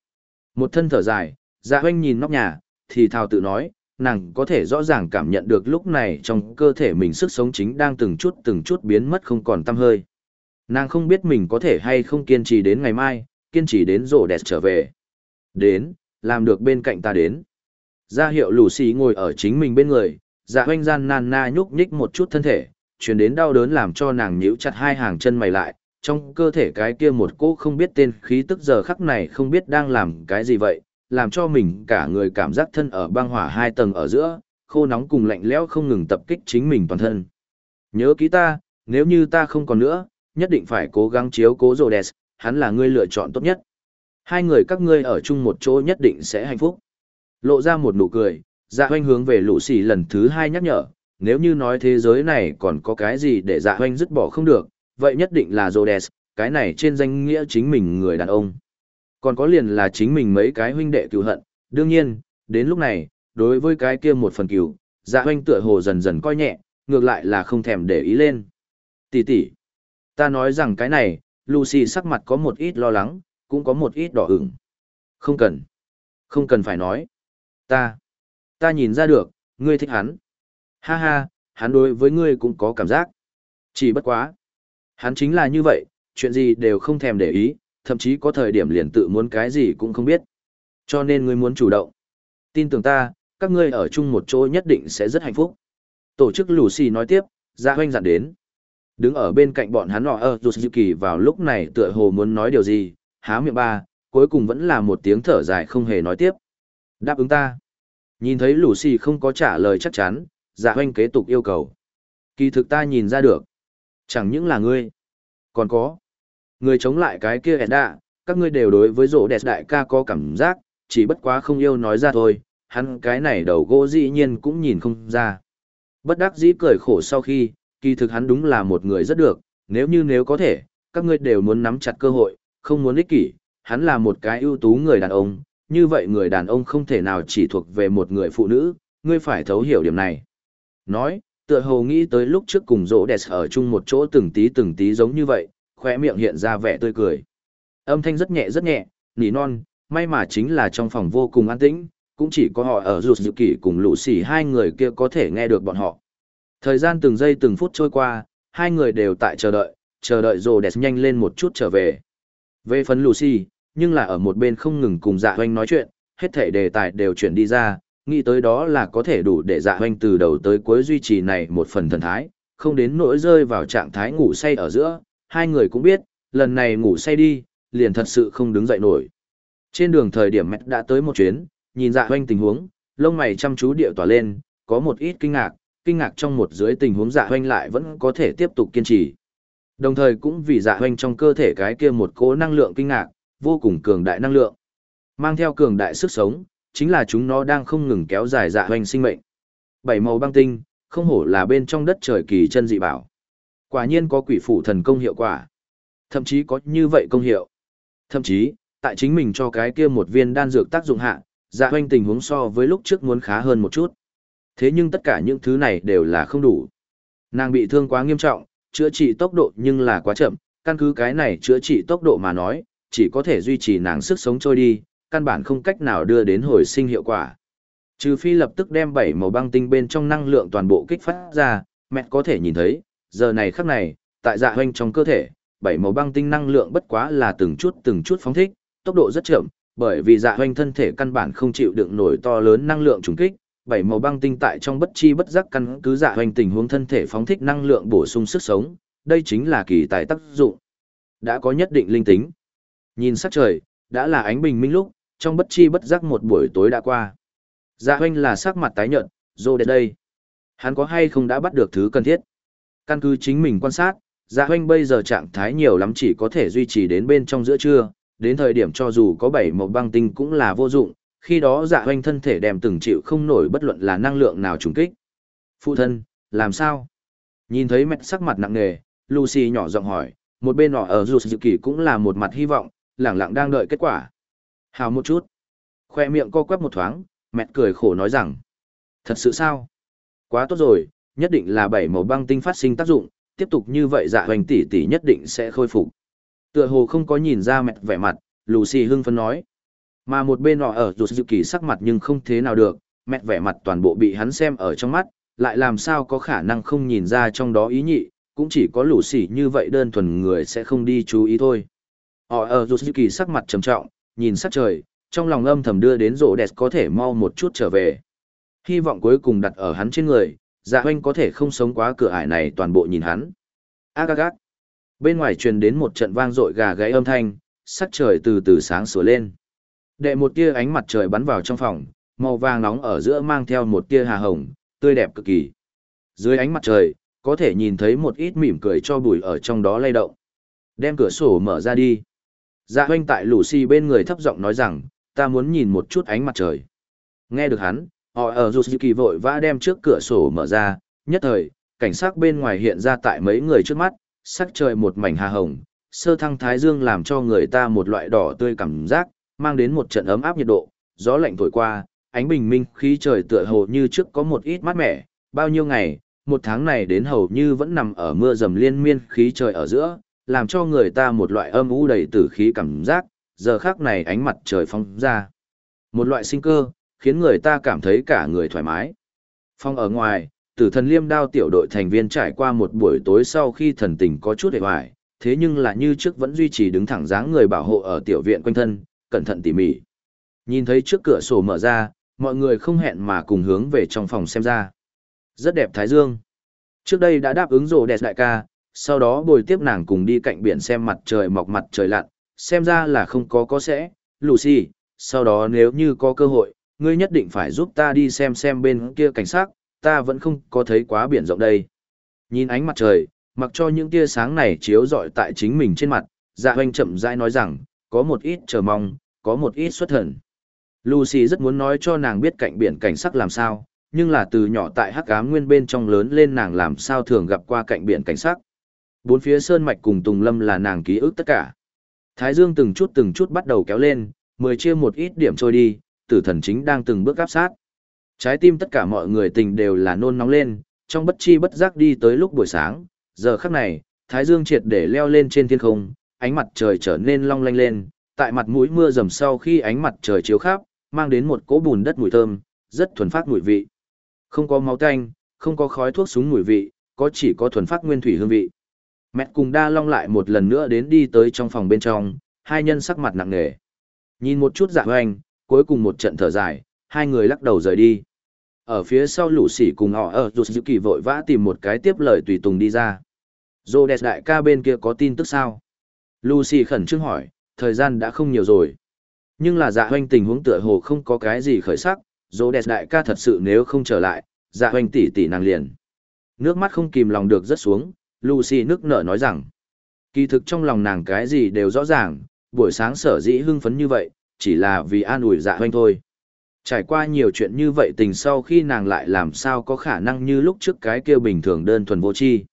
Một thân thở dài, dạ hoanh nhìn nóc nhà, thì thào tự nói, nàng có thể rõ ràng cảm nhận được lúc này trong cơ thể mình sức sống chính đang từng chút từng chút biến mất không còn tăm hơi. Nàng không biết mình có thể hay không kiên trì đến ngày mai, kiên trì đến rổ đẹp trở về. Đến, làm được bên cạnh ta đến. Ra hiệu lù xì ngồi ở chính mình bên người, dạ hoanh gian nan na nhúc nhích một chút thân thể, chuyển đến đau đớn làm cho nàng nhíu chặt hai hàng chân mày lại, trong cơ thể cái kia một cô không biết tên khí tức giờ khắc này không biết đang làm cái gì vậy, làm cho mình cả người cảm giác thân ở băng hỏa hai tầng ở giữa, khô nóng cùng lạnh lẽo không ngừng tập kích chính mình toàn thân. Nhớ kỹ ta, nếu như ta không còn nữa, nhất định phải cố gắng chiếu cố rồ đẹp, hắn là ngươi lựa chọn tốt nhất. Hai người các ngươi ở chung một chỗ nhất định sẽ hạnh phúc. Lộ ra một nụ cười, dạ hoanh hướng về lũ sỉ lần thứ hai nhắc nhở, nếu như nói thế giới này còn có cái gì để dạ hoanh dứt bỏ không được, vậy nhất định là Rhodes, cái này trên danh nghĩa chính mình người đàn ông còn có liền là chính mình mấy cái huynh đệ cựu hận. Đương nhiên, đến lúc này, đối với cái kia một phần cựu, dạ huynh tựa hồ dần dần coi nhẹ, ngược lại là không thèm để ý lên. Tỷ tỷ, ta nói rằng cái này, Lucy sắc mặt có một ít lo lắng, cũng có một ít đỏ ửng. Không cần. Không cần phải nói. Ta. Ta nhìn ra được, ngươi thích hắn. Ha ha, hắn đối với ngươi cũng có cảm giác. Chỉ bất quá. Hắn chính là như vậy, chuyện gì đều không thèm để ý, thậm chí có thời điểm liền tự muốn cái gì cũng không biết. Cho nên ngươi muốn chủ động. Tin tưởng ta, các ngươi ở chung một chỗ nhất định sẽ rất hạnh phúc. Tổ chức Lucy nói tiếp, ra Hoanh dặn đến. Đứng ở bên cạnh bọn hắn họ ở ờ, kỳ vào lúc này tựa hồ muốn nói điều gì, há miệng ba, cuối cùng vẫn là một tiếng thở dài không hề nói tiếp. Đáp ứng ta. Nhìn thấy Lucy không có trả lời chắc chắn, Dạ Hoanh kế tục yêu cầu. Kỳ thực ta nhìn ra được. Chẳng những là ngươi. Còn có. Người chống lại cái kia Edda, các ngươi đều đối với rổ đẹp đại ca có cảm giác, chỉ bất quá không yêu nói ra thôi, hắn cái này đầu gỗ dĩ nhiên cũng nhìn không ra. Bất đắc dĩ cười khổ sau khi, kỳ thực hắn đúng là một người rất được, nếu như nếu có thể, các ngươi đều muốn nắm chặt cơ hội, không muốn ích kỷ, hắn là một cái ưu tú người đàn ông, như vậy người đàn ông không thể nào chỉ thuộc về một người phụ nữ, ngươi phải thấu hiểu điểm này. Nói, tựa hồ nghĩ tới lúc trước cùng rỗ đẹp ở chung một chỗ từng tí từng tí giống như vậy, khóe miệng hiện ra vẻ tươi cười. Âm thanh rất nhẹ rất nhẹ, nỉ non, may mà chính là trong phòng vô cùng an tĩnh, cũng chỉ có họ ở rụt dự kỷ cùng lũ xỉ hai người kia có thể nghe được bọn họ. Thời gian từng giây từng phút trôi qua, hai người đều tại chờ đợi, chờ đợi rồ đẹp nhanh lên một chút trở về. Về phần Lucy, nhưng là ở một bên không ngừng cùng dạ hoanh nói chuyện, hết thể đề tài đều chuyển đi ra, nghĩ tới đó là có thể đủ để dạ hoanh từ đầu tới cuối duy trì này một phần thần thái, không đến nỗi rơi vào trạng thái ngủ say ở giữa, hai người cũng biết, lần này ngủ say đi, liền thật sự không đứng dậy nổi. Trên đường thời điểm mẹ đã tới một chuyến, nhìn dạ hoanh tình huống, lông mày chăm chú điệu tỏa lên, có một ít kinh ngạc, kinh ngạc trong một dưới tình huống dạ hoanh lại vẫn có thể tiếp tục kiên trì. Đồng thời cũng vì dạ hoanh trong cơ thể cái kia một cỗ năng lượng kinh ngạc, vô cùng cường đại năng lượng. Mang theo cường đại sức sống, chính là chúng nó đang không ngừng kéo dài dạ hoanh sinh mệnh. Bảy màu băng tinh, không hổ là bên trong đất trời kỳ chân dị bảo. Quả nhiên có quỷ phủ thần công hiệu quả. Thậm chí có như vậy công hiệu. Thậm chí, tại chính mình cho cái kia một viên đan dược tác dụng hạ, dạ hoanh tình huống so với lúc trước muốn khá hơn một chút. Thế nhưng tất cả những thứ này đều là không đủ. Nàng bị thương quá nghiêm trọng, chữa trị tốc độ nhưng là quá chậm, căn cứ cái này chữa trị tốc độ mà nói, chỉ có thể duy trì nàng sức sống trôi đi, căn bản không cách nào đưa đến hồi sinh hiệu quả. Trừ phi lập tức đem bảy màu băng tinh bên trong năng lượng toàn bộ kích phát ra, mẹ có thể nhìn thấy, giờ này khắc này, tại dạ hoanh trong cơ thể, bảy màu băng tinh năng lượng bất quá là từng chút từng chút phóng thích, tốc độ rất chậm, bởi vì dạ hoanh thân thể căn bản không chịu đựng nổi to lớn năng lượng trùng kích, bảy màu băng tinh tại trong bất chi bất giác căn cứ dạ hoanh tình huống thân thể phóng thích năng lượng bổ sung sức sống, đây chính là kỳ tài tác dụng. Đã có nhất định linh tính. Nhìn sắc trời, đã là ánh bình minh lúc, trong bất chi bất giác một buổi tối đã qua. Dạ hoanh là sắc mặt tái nhợt, rô đến đây. Hắn có hay không đã bắt được thứ cần thiết? Căn cứ chính mình quan sát, dạ hoanh bây giờ trạng thái nhiều lắm chỉ có thể duy trì đến bên trong giữa trưa, đến thời điểm cho dù có bảy màu băng tinh cũng là vô dụng, khi đó dạ hoanh thân thể đem từng chịu không nổi bất luận là năng lượng nào trùng kích. Phụ thân, làm sao? Nhìn thấy mẹ sắc mặt nặng nề, Lucy nhỏ giọng hỏi, một bên nọ ở dù dự kỳ cũng là một mặt hy vọng, lẳng lặng đang đợi kết quả. Hào một chút. Khoe miệng co quắp một thoáng, mẹ cười khổ nói rằng, thật sự sao? Quá tốt rồi, nhất định là bảy màu băng tinh phát sinh tác dụng, tiếp tục như vậy dạ hoành tỷ tỷ nhất định sẽ khôi phục. Tựa hồ không có nhìn ra mẹ vẻ mặt, Lucy hưng phấn nói. Mà một bên họ ở dù dự kỳ sắc mặt nhưng không thế nào được, mẹ vẻ mặt toàn bộ bị hắn xem ở trong mắt, lại làm sao có khả năng không nhìn ra trong đó ý nhị, cũng chỉ có lũ sỉ như vậy đơn thuần người sẽ không đi chú ý thôi. Họ ở dù dự kỳ sắc mặt trầm trọng, nhìn sắc trời, trong lòng âm thầm đưa đến rổ đẹp có thể mau một chút trở về. Hy vọng cuối cùng đặt ở hắn trên người, dạ hoanh có thể không sống quá cửa ải này toàn bộ nhìn hắn. Ác ác ác. Bên ngoài truyền đến một trận vang dội gà gáy âm thanh, sắc trời từ từ sáng sủa lên. Đệ một tia ánh mặt trời bắn vào trong phòng, màu vàng nóng ở giữa mang theo một tia hà hồng, tươi đẹp cực kỳ. Dưới ánh mặt trời, có thể nhìn thấy một ít mỉm cười cho bùi ở trong đó lay động. Đem cửa sổ mở ra đi. Dạ hoanh tại lũ xì bên người thấp giọng nói rằng, ta muốn nhìn một chút ánh mặt trời. Nghe được hắn, họ ở dù kỳ vội vã đem trước cửa sổ mở ra, nhất thời, cảnh sát bên ngoài hiện ra tại mấy người trước mắt, sắc trời một mảnh hà hồng, sơ thăng thái dương làm cho người ta một loại đỏ tươi cảm giác, mang đến một trận ấm áp nhiệt độ, gió lạnh thổi qua, ánh bình minh khí trời tựa hồ như trước có một ít mát mẻ, bao nhiêu ngày, một tháng này đến hầu như vẫn nằm ở mưa dầm liên miên khí trời ở giữa, làm cho người ta một loại âm u đầy tử khí cảm giác, giờ khác này ánh mặt trời phong ra. Một loại sinh cơ, khiến người ta cảm thấy cả người thoải mái. Phong ở ngoài, tử thần liêm đao tiểu đội thành viên trải qua một buổi tối sau khi thần tình có chút hề hoài, thế nhưng là như trước vẫn duy trì đứng thẳng dáng người bảo hộ ở tiểu viện quanh thân, cẩn thận tỉ mỉ. Nhìn thấy trước cửa sổ mở ra, mọi người không hẹn mà cùng hướng về trong phòng xem ra. Rất đẹp Thái Dương. Trước đây đã đáp ứng rồ đẹp đại ca, sau đó bồi tiếp nàng cùng đi cạnh biển xem mặt trời mọc mặt trời lặn, xem ra là không có có sẽ, Lucy, sau đó nếu như có cơ hội, ngươi nhất định phải giúp ta đi xem xem bên kia cảnh sát, ta vẫn không có thấy quá biển rộng đây. Nhìn ánh mặt trời, mặc cho những tia sáng này chiếu rọi tại chính mình trên mặt, dạ hoanh chậm rãi nói rằng, có một ít chờ mong, có một ít xuất thần. Lucy rất muốn nói cho nàng biết cạnh biển cảnh sắc làm sao, nhưng là từ nhỏ tại hắc ám nguyên bên trong lớn lên nàng làm sao thường gặp qua cạnh biển cảnh sắc. Bốn phía sơn mạch cùng tùng lâm là nàng ký ức tất cả. Thái dương từng chút từng chút bắt đầu kéo lên, mười chia một ít điểm trôi đi, tử thần chính đang từng bước áp sát. Trái tim tất cả mọi người tình đều là nôn nóng lên, trong bất chi bất giác đi tới lúc buổi sáng, giờ khắc này, thái dương triệt để leo lên trên thiên không, ánh mặt trời trở nên long lanh lên, tại mặt mũi mưa rầm sau khi ánh mặt trời chiếu khắp, mang đến một cỗ bùn đất mùi thơm, rất thuần phát mùi vị. Không có máu tanh, không có khói thuốc súng mùi vị, có chỉ có thuần phát nguyên thủy hương vị. Mẹ cùng đa long lại một lần nữa đến đi tới trong phòng bên trong, hai nhân sắc mặt nặng nề. Nhìn một chút dạ hoành, cuối cùng một trận thở dài, hai người lắc đầu rời đi. Ở phía sau lũ sỉ cùng họ ở rụt dự kỳ vội vã tìm một cái tiếp lời tùy tùng đi ra. Dô đẹp đại ca bên kia có tin tức sao? Lucy khẩn trương hỏi, thời gian đã không nhiều rồi. Nhưng là dạ hoanh tình huống tựa hồ không có cái gì khởi sắc, dô đẹp đại ca thật sự nếu không trở lại, dạ hoanh tỷ tỷ nàng liền. Nước mắt không kìm lòng được rất xuống, Lucy nước nở nói rằng, kỳ thực trong lòng nàng cái gì đều rõ ràng, buổi sáng sở dĩ hưng phấn như vậy, chỉ là vì an ủi dạ hoanh thôi. Trải qua nhiều chuyện như vậy tình sau khi nàng lại làm sao có khả năng như lúc trước cái kia bình thường đơn thuần vô chi.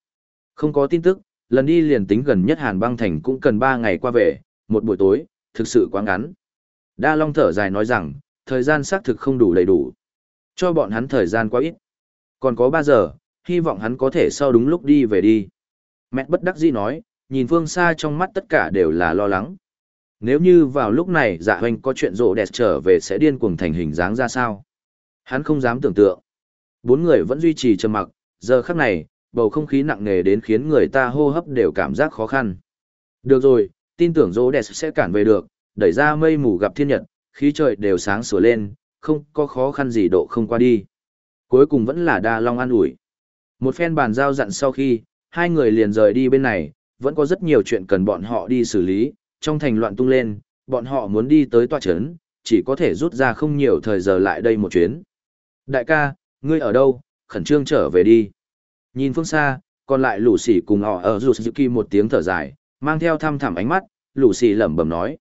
Không có tin tức, lần đi liền tính gần nhất Hàn băng thành cũng cần 3 ngày qua về, một buổi tối, thực sự quá ngắn. Đa Long thở dài nói rằng, thời gian xác thực không đủ đầy đủ. Cho bọn hắn thời gian quá ít. Còn có 3 giờ, hy vọng hắn có thể sau đúng lúc đi về đi. Mẹ bất đắc dĩ nói, nhìn phương xa trong mắt tất cả đều là lo lắng. Nếu như vào lúc này dạ hoành có chuyện rộ đẹp trở về sẽ điên cuồng thành hình dáng ra sao? Hắn không dám tưởng tượng. Bốn người vẫn duy trì trầm mặc, giờ khắc này, bầu không khí nặng nề đến khiến người ta hô hấp đều cảm giác khó khăn. Được rồi, tin tưởng rộ đẹp sẽ cản về được, đẩy ra mây mù gặp thiên nhật, khí trời đều sáng sủa lên, không có khó khăn gì độ không qua đi. Cuối cùng vẫn là đa long an ủi. Một phen bàn giao dặn sau khi, hai người liền rời đi bên này, vẫn có rất nhiều chuyện cần bọn họ đi xử lý, trong thành loạn tung lên, bọn họ muốn đi tới tòa chấn, chỉ có thể rút ra không nhiều thời giờ lại đây một chuyến. Đại ca, ngươi ở đâu, khẩn trương trở về đi. Nhìn phương xa, còn lại lũ sỉ cùng họ ở rụt dự kỳ một tiếng thở dài, mang theo thăm thẳm ánh mắt, lũ sỉ lẩm bẩm nói.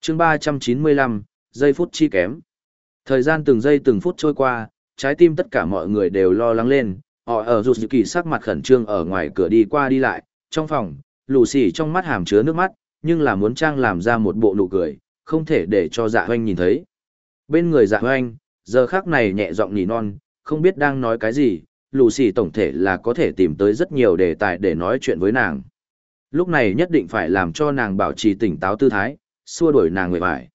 chương 395, giây phút chi kém. Thời gian từng giây từng phút trôi qua, trái tim tất cả mọi người đều lo lắng lên, họ ở rụt dự kỳ sắc mặt khẩn trương ở ngoài cửa đi qua đi lại, trong phòng, lũ sỉ trong mắt hàm chứa nước mắt, nhưng là muốn trang làm ra một bộ nụ cười, không thể để cho dạ hoanh nhìn thấy. Bên người dạ hoanh, giờ khác này nhẹ giọng nỉ non, không biết đang nói cái gì, lù xì tổng thể là có thể tìm tới rất nhiều đề tài để nói chuyện với nàng. Lúc này nhất định phải làm cho nàng bảo trì tỉnh táo tư thái, xua đuổi nàng người vải.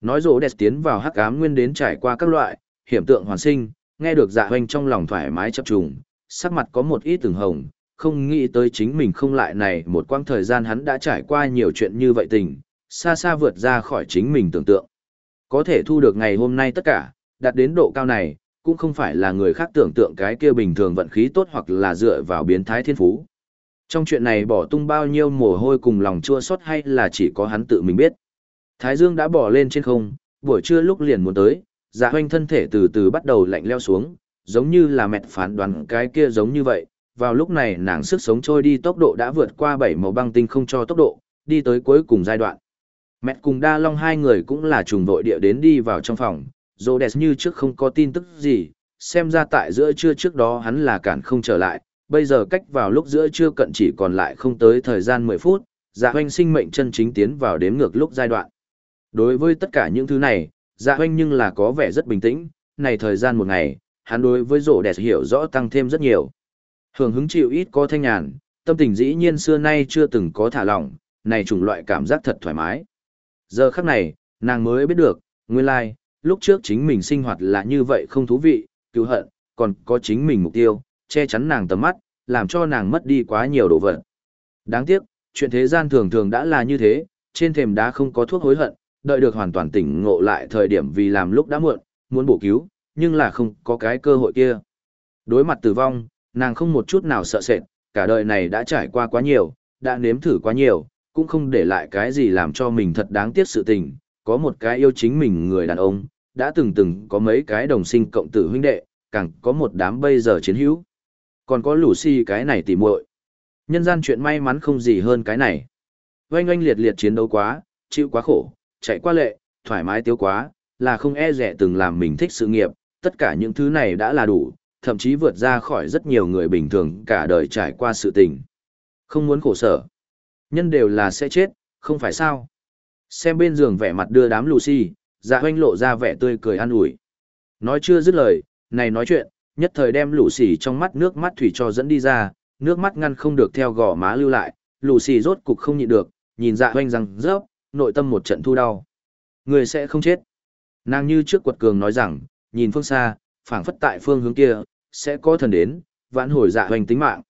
Nói rỗ đẹp tiến vào hắc ám nguyên đến trải qua các loại, hiểm tượng hoàn sinh, nghe được dạ hoanh trong lòng thoải mái chập trùng, sắc mặt có một ít từng hồng, không nghĩ tới chính mình không lại này một quãng thời gian hắn đã trải qua nhiều chuyện như vậy tình, xa xa vượt ra khỏi chính mình tưởng tượng. Có thể thu được ngày hôm nay tất cả, đạt đến độ cao này, cũng không phải là người khác tưởng tượng cái kia bình thường vận khí tốt hoặc là dựa vào biến thái thiên phú. Trong chuyện này bỏ tung bao nhiêu mồ hôi cùng lòng chua xót hay là chỉ có hắn tự mình biết. Thái Dương đã bỏ lên trên không, buổi trưa lúc liền muốn tới, dạ hoanh thân thể từ từ bắt đầu lạnh leo xuống, giống như là mẹ phán đoán cái kia giống như vậy, vào lúc này nàng sức sống trôi đi tốc độ đã vượt qua bảy màu băng tinh không cho tốc độ, đi tới cuối cùng giai đoạn. Mẹ cùng Đa Long hai người cũng là trùng vội địa đến đi vào trong phòng, Rhodes như trước không có tin tức gì, xem ra tại giữa trưa trước đó hắn là cản không trở lại, bây giờ cách vào lúc giữa trưa cận chỉ còn lại không tới thời gian 10 phút, dạ hoanh sinh mệnh chân chính tiến vào đếm ngược lúc giai đoạn. Đối với tất cả những thứ này, dạ hoanh nhưng là có vẻ rất bình tĩnh, này thời gian một ngày, hắn đối với rổ đẹp hiểu rõ tăng thêm rất nhiều. Hưởng hứng chịu ít có thanh nhàn, tâm tình dĩ nhiên xưa nay chưa từng có thả lỏng, này chủng loại cảm giác thật thoải mái. Giờ khắc này, nàng mới biết được, nguyên lai, like, lúc trước chính mình sinh hoạt là như vậy không thú vị, cứu hận, còn có chính mình mục tiêu, che chắn nàng tầm mắt, làm cho nàng mất đi quá nhiều đồ vật. Đáng tiếc, chuyện thế gian thường thường đã là như thế, trên thềm đá không có thuốc hối hận, đợi được hoàn toàn tỉnh ngộ lại thời điểm vì làm lúc đã muộn, muốn bổ cứu, nhưng là không có cái cơ hội kia. Đối mặt tử vong, nàng không một chút nào sợ sệt, cả đời này đã trải qua quá nhiều, đã nếm thử quá nhiều, cũng không để lại cái gì làm cho mình thật đáng tiếc sự tình, có một cái yêu chính mình người đàn ông, đã từng từng có mấy cái đồng sinh cộng tử huynh đệ, càng có một đám bây giờ chiến hữu. Còn có Lucy cái này tỉ muội. Nhân gian chuyện may mắn không gì hơn cái này. Oanh oanh liệt liệt chiến đấu quá, chịu quá khổ, chạy qua lệ, thoải mái tiêu quá, là không e rẻ từng làm mình thích sự nghiệp, tất cả những thứ này đã là đủ, thậm chí vượt ra khỏi rất nhiều người bình thường cả đời trải qua sự tình. Không muốn khổ sở. Nhân đều là sẽ chết, không phải sao. Xem bên giường vẻ mặt đưa đám Lucy, dạ hoanh lộ ra vẻ tươi cười an ủi. Nói chưa dứt lời, này nói chuyện, nhất thời đem Lucy trong mắt nước mắt thủy cho dẫn đi ra, nước mắt ngăn không được theo gò má lưu lại, Lucy rốt cục không nhịn được, nhìn dạ hoanh rằng rớp, nội tâm một trận thu đau. Người sẽ không chết. Nàng như trước quật cường nói rằng, nhìn phương xa, phảng phất tại phương hướng kia, sẽ có thần đến, vãn hồi dạ hoanh tính mạng.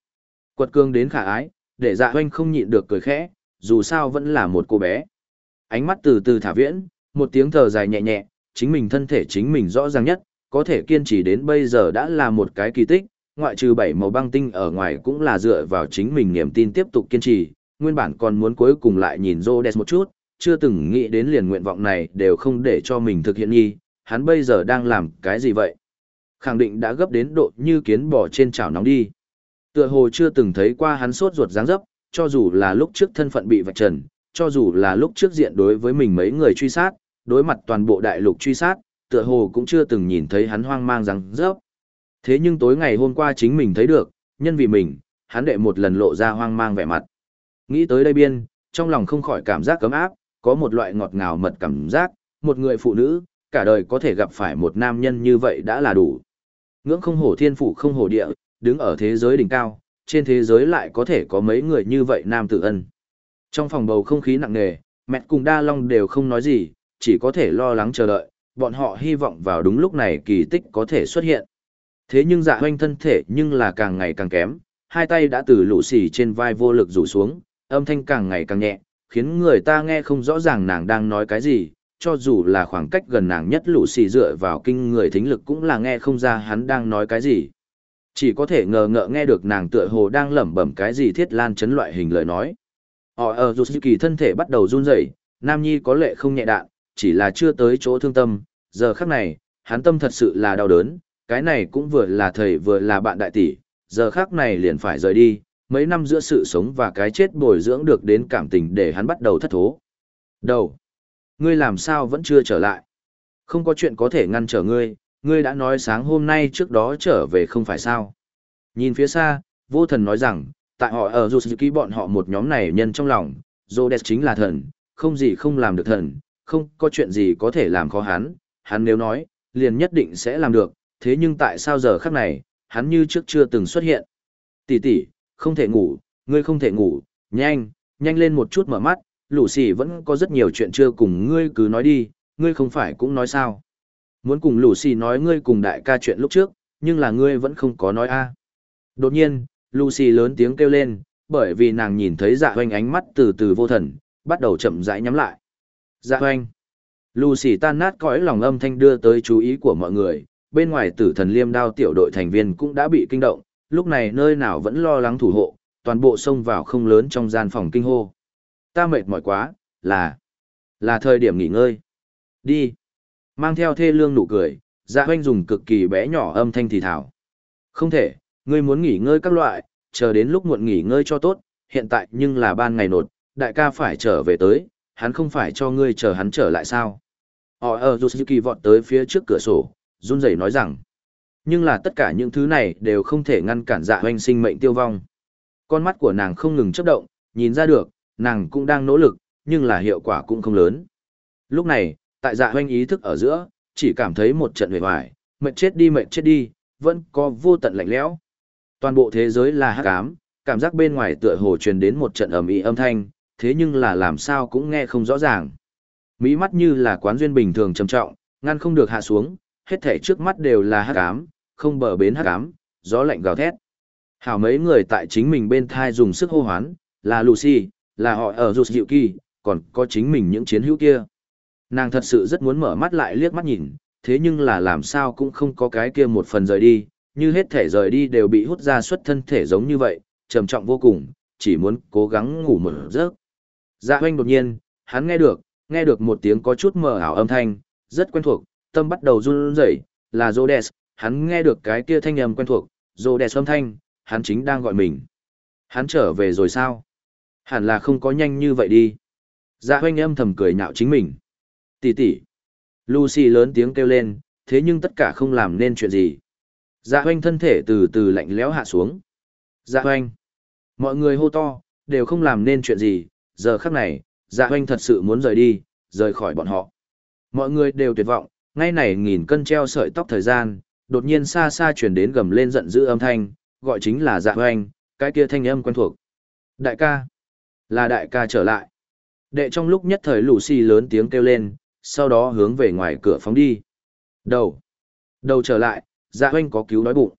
Quật cương đến khả ái, để dạ hoanh không nhịn được cười khẽ, dù sao vẫn là một cô bé. Ánh mắt từ từ thả viễn, một tiếng thở dài nhẹ nhẹ, chính mình thân thể chính mình rõ ràng nhất, có thể kiên trì đến bây giờ đã là một cái kỳ tích, ngoại trừ bảy màu băng tinh ở ngoài cũng là dựa vào chính mình niềm tin tiếp tục kiên trì, nguyên bản còn muốn cuối cùng lại nhìn Rhodes một chút, chưa từng nghĩ đến liền nguyện vọng này đều không để cho mình thực hiện nghi, hắn bây giờ đang làm cái gì vậy? Khẳng định đã gấp đến độ như kiến bò trên chảo nóng đi. Tựa hồ chưa từng thấy qua hắn sốt ruột dáng dấp, cho dù là lúc trước thân phận bị vạch trần, cho dù là lúc trước diện đối với mình mấy người truy sát, đối mặt toàn bộ đại lục truy sát, tựa hồ cũng chưa từng nhìn thấy hắn hoang mang dáng dấp. Thế nhưng tối ngày hôm qua chính mình thấy được, nhân vì mình, hắn đệ một lần lộ ra hoang mang vẻ mặt. Nghĩ tới đây biên, trong lòng không khỏi cảm giác cấm áp, có một loại ngọt ngào mật cảm giác, một người phụ nữ, cả đời có thể gặp phải một nam nhân như vậy đã là đủ. Ngưỡng không hổ thiên phủ không hổ địa, đứng ở thế giới đỉnh cao, trên thế giới lại có thể có mấy người như vậy nam tử ân. Trong phòng bầu không khí nặng nề, mẹ cùng Đa Long đều không nói gì, chỉ có thể lo lắng chờ đợi, bọn họ hy vọng vào đúng lúc này kỳ tích có thể xuất hiện. Thế nhưng dạ hoanh thân thể nhưng là càng ngày càng kém, hai tay đã từ lũ xì trên vai vô lực rủ xuống, âm thanh càng ngày càng nhẹ, khiến người ta nghe không rõ ràng nàng đang nói cái gì, cho dù là khoảng cách gần nàng nhất lũ xì dựa vào kinh người thính lực cũng là nghe không ra hắn đang nói cái gì. Chỉ có thể ngờ ngợ nghe được nàng tựa hồ đang lẩm bẩm cái gì thiết lan chấn loại hình lời nói. Họ ở dù kỳ thân thể bắt đầu run rẩy, Nam Nhi có lệ không nhẹ đạn, chỉ là chưa tới chỗ thương tâm, giờ khắc này, hắn tâm thật sự là đau đớn, cái này cũng vừa là thầy vừa là bạn đại tỷ, giờ khắc này liền phải rời đi, mấy năm giữa sự sống và cái chết bồi dưỡng được đến cảm tình để hắn bắt đầu thất thố. Đầu, ngươi làm sao vẫn chưa trở lại? Không có chuyện có thể ngăn trở ngươi, ngươi đã nói sáng hôm nay trước đó trở về không phải sao? Nhìn phía xa, vô thần nói rằng, tại họ ở Yusuki bọn họ một nhóm này nhân trong lòng, Rhodes chính là thần, không gì không làm được thần, không có chuyện gì có thể làm khó hắn, hắn nếu nói, liền nhất định sẽ làm được, thế nhưng tại sao giờ khắc này, hắn như trước chưa từng xuất hiện. Tỷ tỷ, không thể ngủ, ngươi không thể ngủ, nhanh, nhanh lên một chút mở mắt, lũ xì vẫn có rất nhiều chuyện chưa cùng ngươi cứ nói đi, ngươi không phải cũng nói sao. Muốn cùng lũ xì nói ngươi cùng đại ca chuyện lúc trước, nhưng là ngươi vẫn không có nói a. Đột nhiên, Lucy lớn tiếng kêu lên, bởi vì nàng nhìn thấy dạ hoanh ánh mắt từ từ vô thần, bắt đầu chậm rãi nhắm lại. Dạ hoanh. Lucy tan nát cõi lòng âm thanh đưa tới chú ý của mọi người, bên ngoài tử thần liêm đao tiểu đội thành viên cũng đã bị kinh động, lúc này nơi nào vẫn lo lắng thủ hộ, toàn bộ xông vào không lớn trong gian phòng kinh hô. Ta mệt mỏi quá, là, là thời điểm nghỉ ngơi. Đi. Mang theo thê lương nụ cười, dạ hoanh dùng cực kỳ bé nhỏ âm thanh thì thảo. Không thể, ngươi muốn nghỉ ngơi các loại, chờ đến lúc muộn nghỉ ngơi cho tốt, hiện tại nhưng là ban ngày nột, đại ca phải trở về tới, hắn không phải cho ngươi chờ hắn trở lại sao. Họ ở Yusuki vọt tới phía trước cửa sổ, run rẩy nói rằng. Nhưng là tất cả những thứ này đều không thể ngăn cản dạ hoanh sinh mệnh tiêu vong. Con mắt của nàng không ngừng chấp động, nhìn ra được, nàng cũng đang nỗ lực, nhưng là hiệu quả cũng không lớn. Lúc này, tại dạ hoanh ý thức ở giữa, chỉ cảm thấy một trận hề hoài, mệt chết đi mệt chết đi, vẫn có vô tận lạnh lẽo. Toàn bộ thế giới là hắc ám, cảm giác bên ngoài tựa hồ truyền đến một trận ầm ĩ âm thanh, thế nhưng là làm sao cũng nghe không rõ ràng. Mỹ mắt như là quán duyên bình thường trầm trọng, ngăn không được hạ xuống, hết thảy trước mắt đều là hắc ám, không bờ bến hắc ám, gió lạnh gào thét. Hảo mấy người tại chính mình bên thai dùng sức hô hoán, là Lucy, là họ ở rụt dịu kỳ, còn có chính mình những chiến hữu kia. Nàng thật sự rất muốn mở mắt lại liếc mắt nhìn, thế nhưng là làm sao cũng không có cái kia một phần rời đi, như hết thể rời đi đều bị hút ra xuất thân thể giống như vậy, trầm trọng vô cùng, chỉ muốn cố gắng ngủ một giấc. Dạ hoanh đột nhiên, hắn nghe được, nghe được một tiếng có chút mờ ảo âm thanh, rất quen thuộc, tâm bắt đầu run rẩy, là Rhodes, hắn nghe được cái kia thanh âm quen thuộc, Rhodes âm thanh, hắn chính đang gọi mình. Hắn trở về rồi sao? Hẳn là không có nhanh như vậy đi. Dạ hoanh âm thầm cười nhạo chính mình. Tỷ tỷ. Lucy lớn tiếng kêu lên, thế nhưng tất cả không làm nên chuyện gì. Dạ hoanh thân thể từ từ lạnh lẽo hạ xuống. Dạ hoanh. Mọi người hô to, đều không làm nên chuyện gì, giờ khắc này, dạ hoanh thật sự muốn rời đi, rời khỏi bọn họ. Mọi người đều tuyệt vọng, ngay này nghìn cân treo sợi tóc thời gian, đột nhiên xa xa chuyển đến gầm lên giận dữ âm thanh, gọi chính là dạ hoanh, cái kia thanh âm quen thuộc. Đại ca. Là đại ca trở lại. Đệ trong lúc nhất thời Lucy lớn tiếng kêu lên, sau đó hướng về ngoài cửa phóng đi. Đầu. Đầu trở lại, dạ hoanh có cứu đói bụng.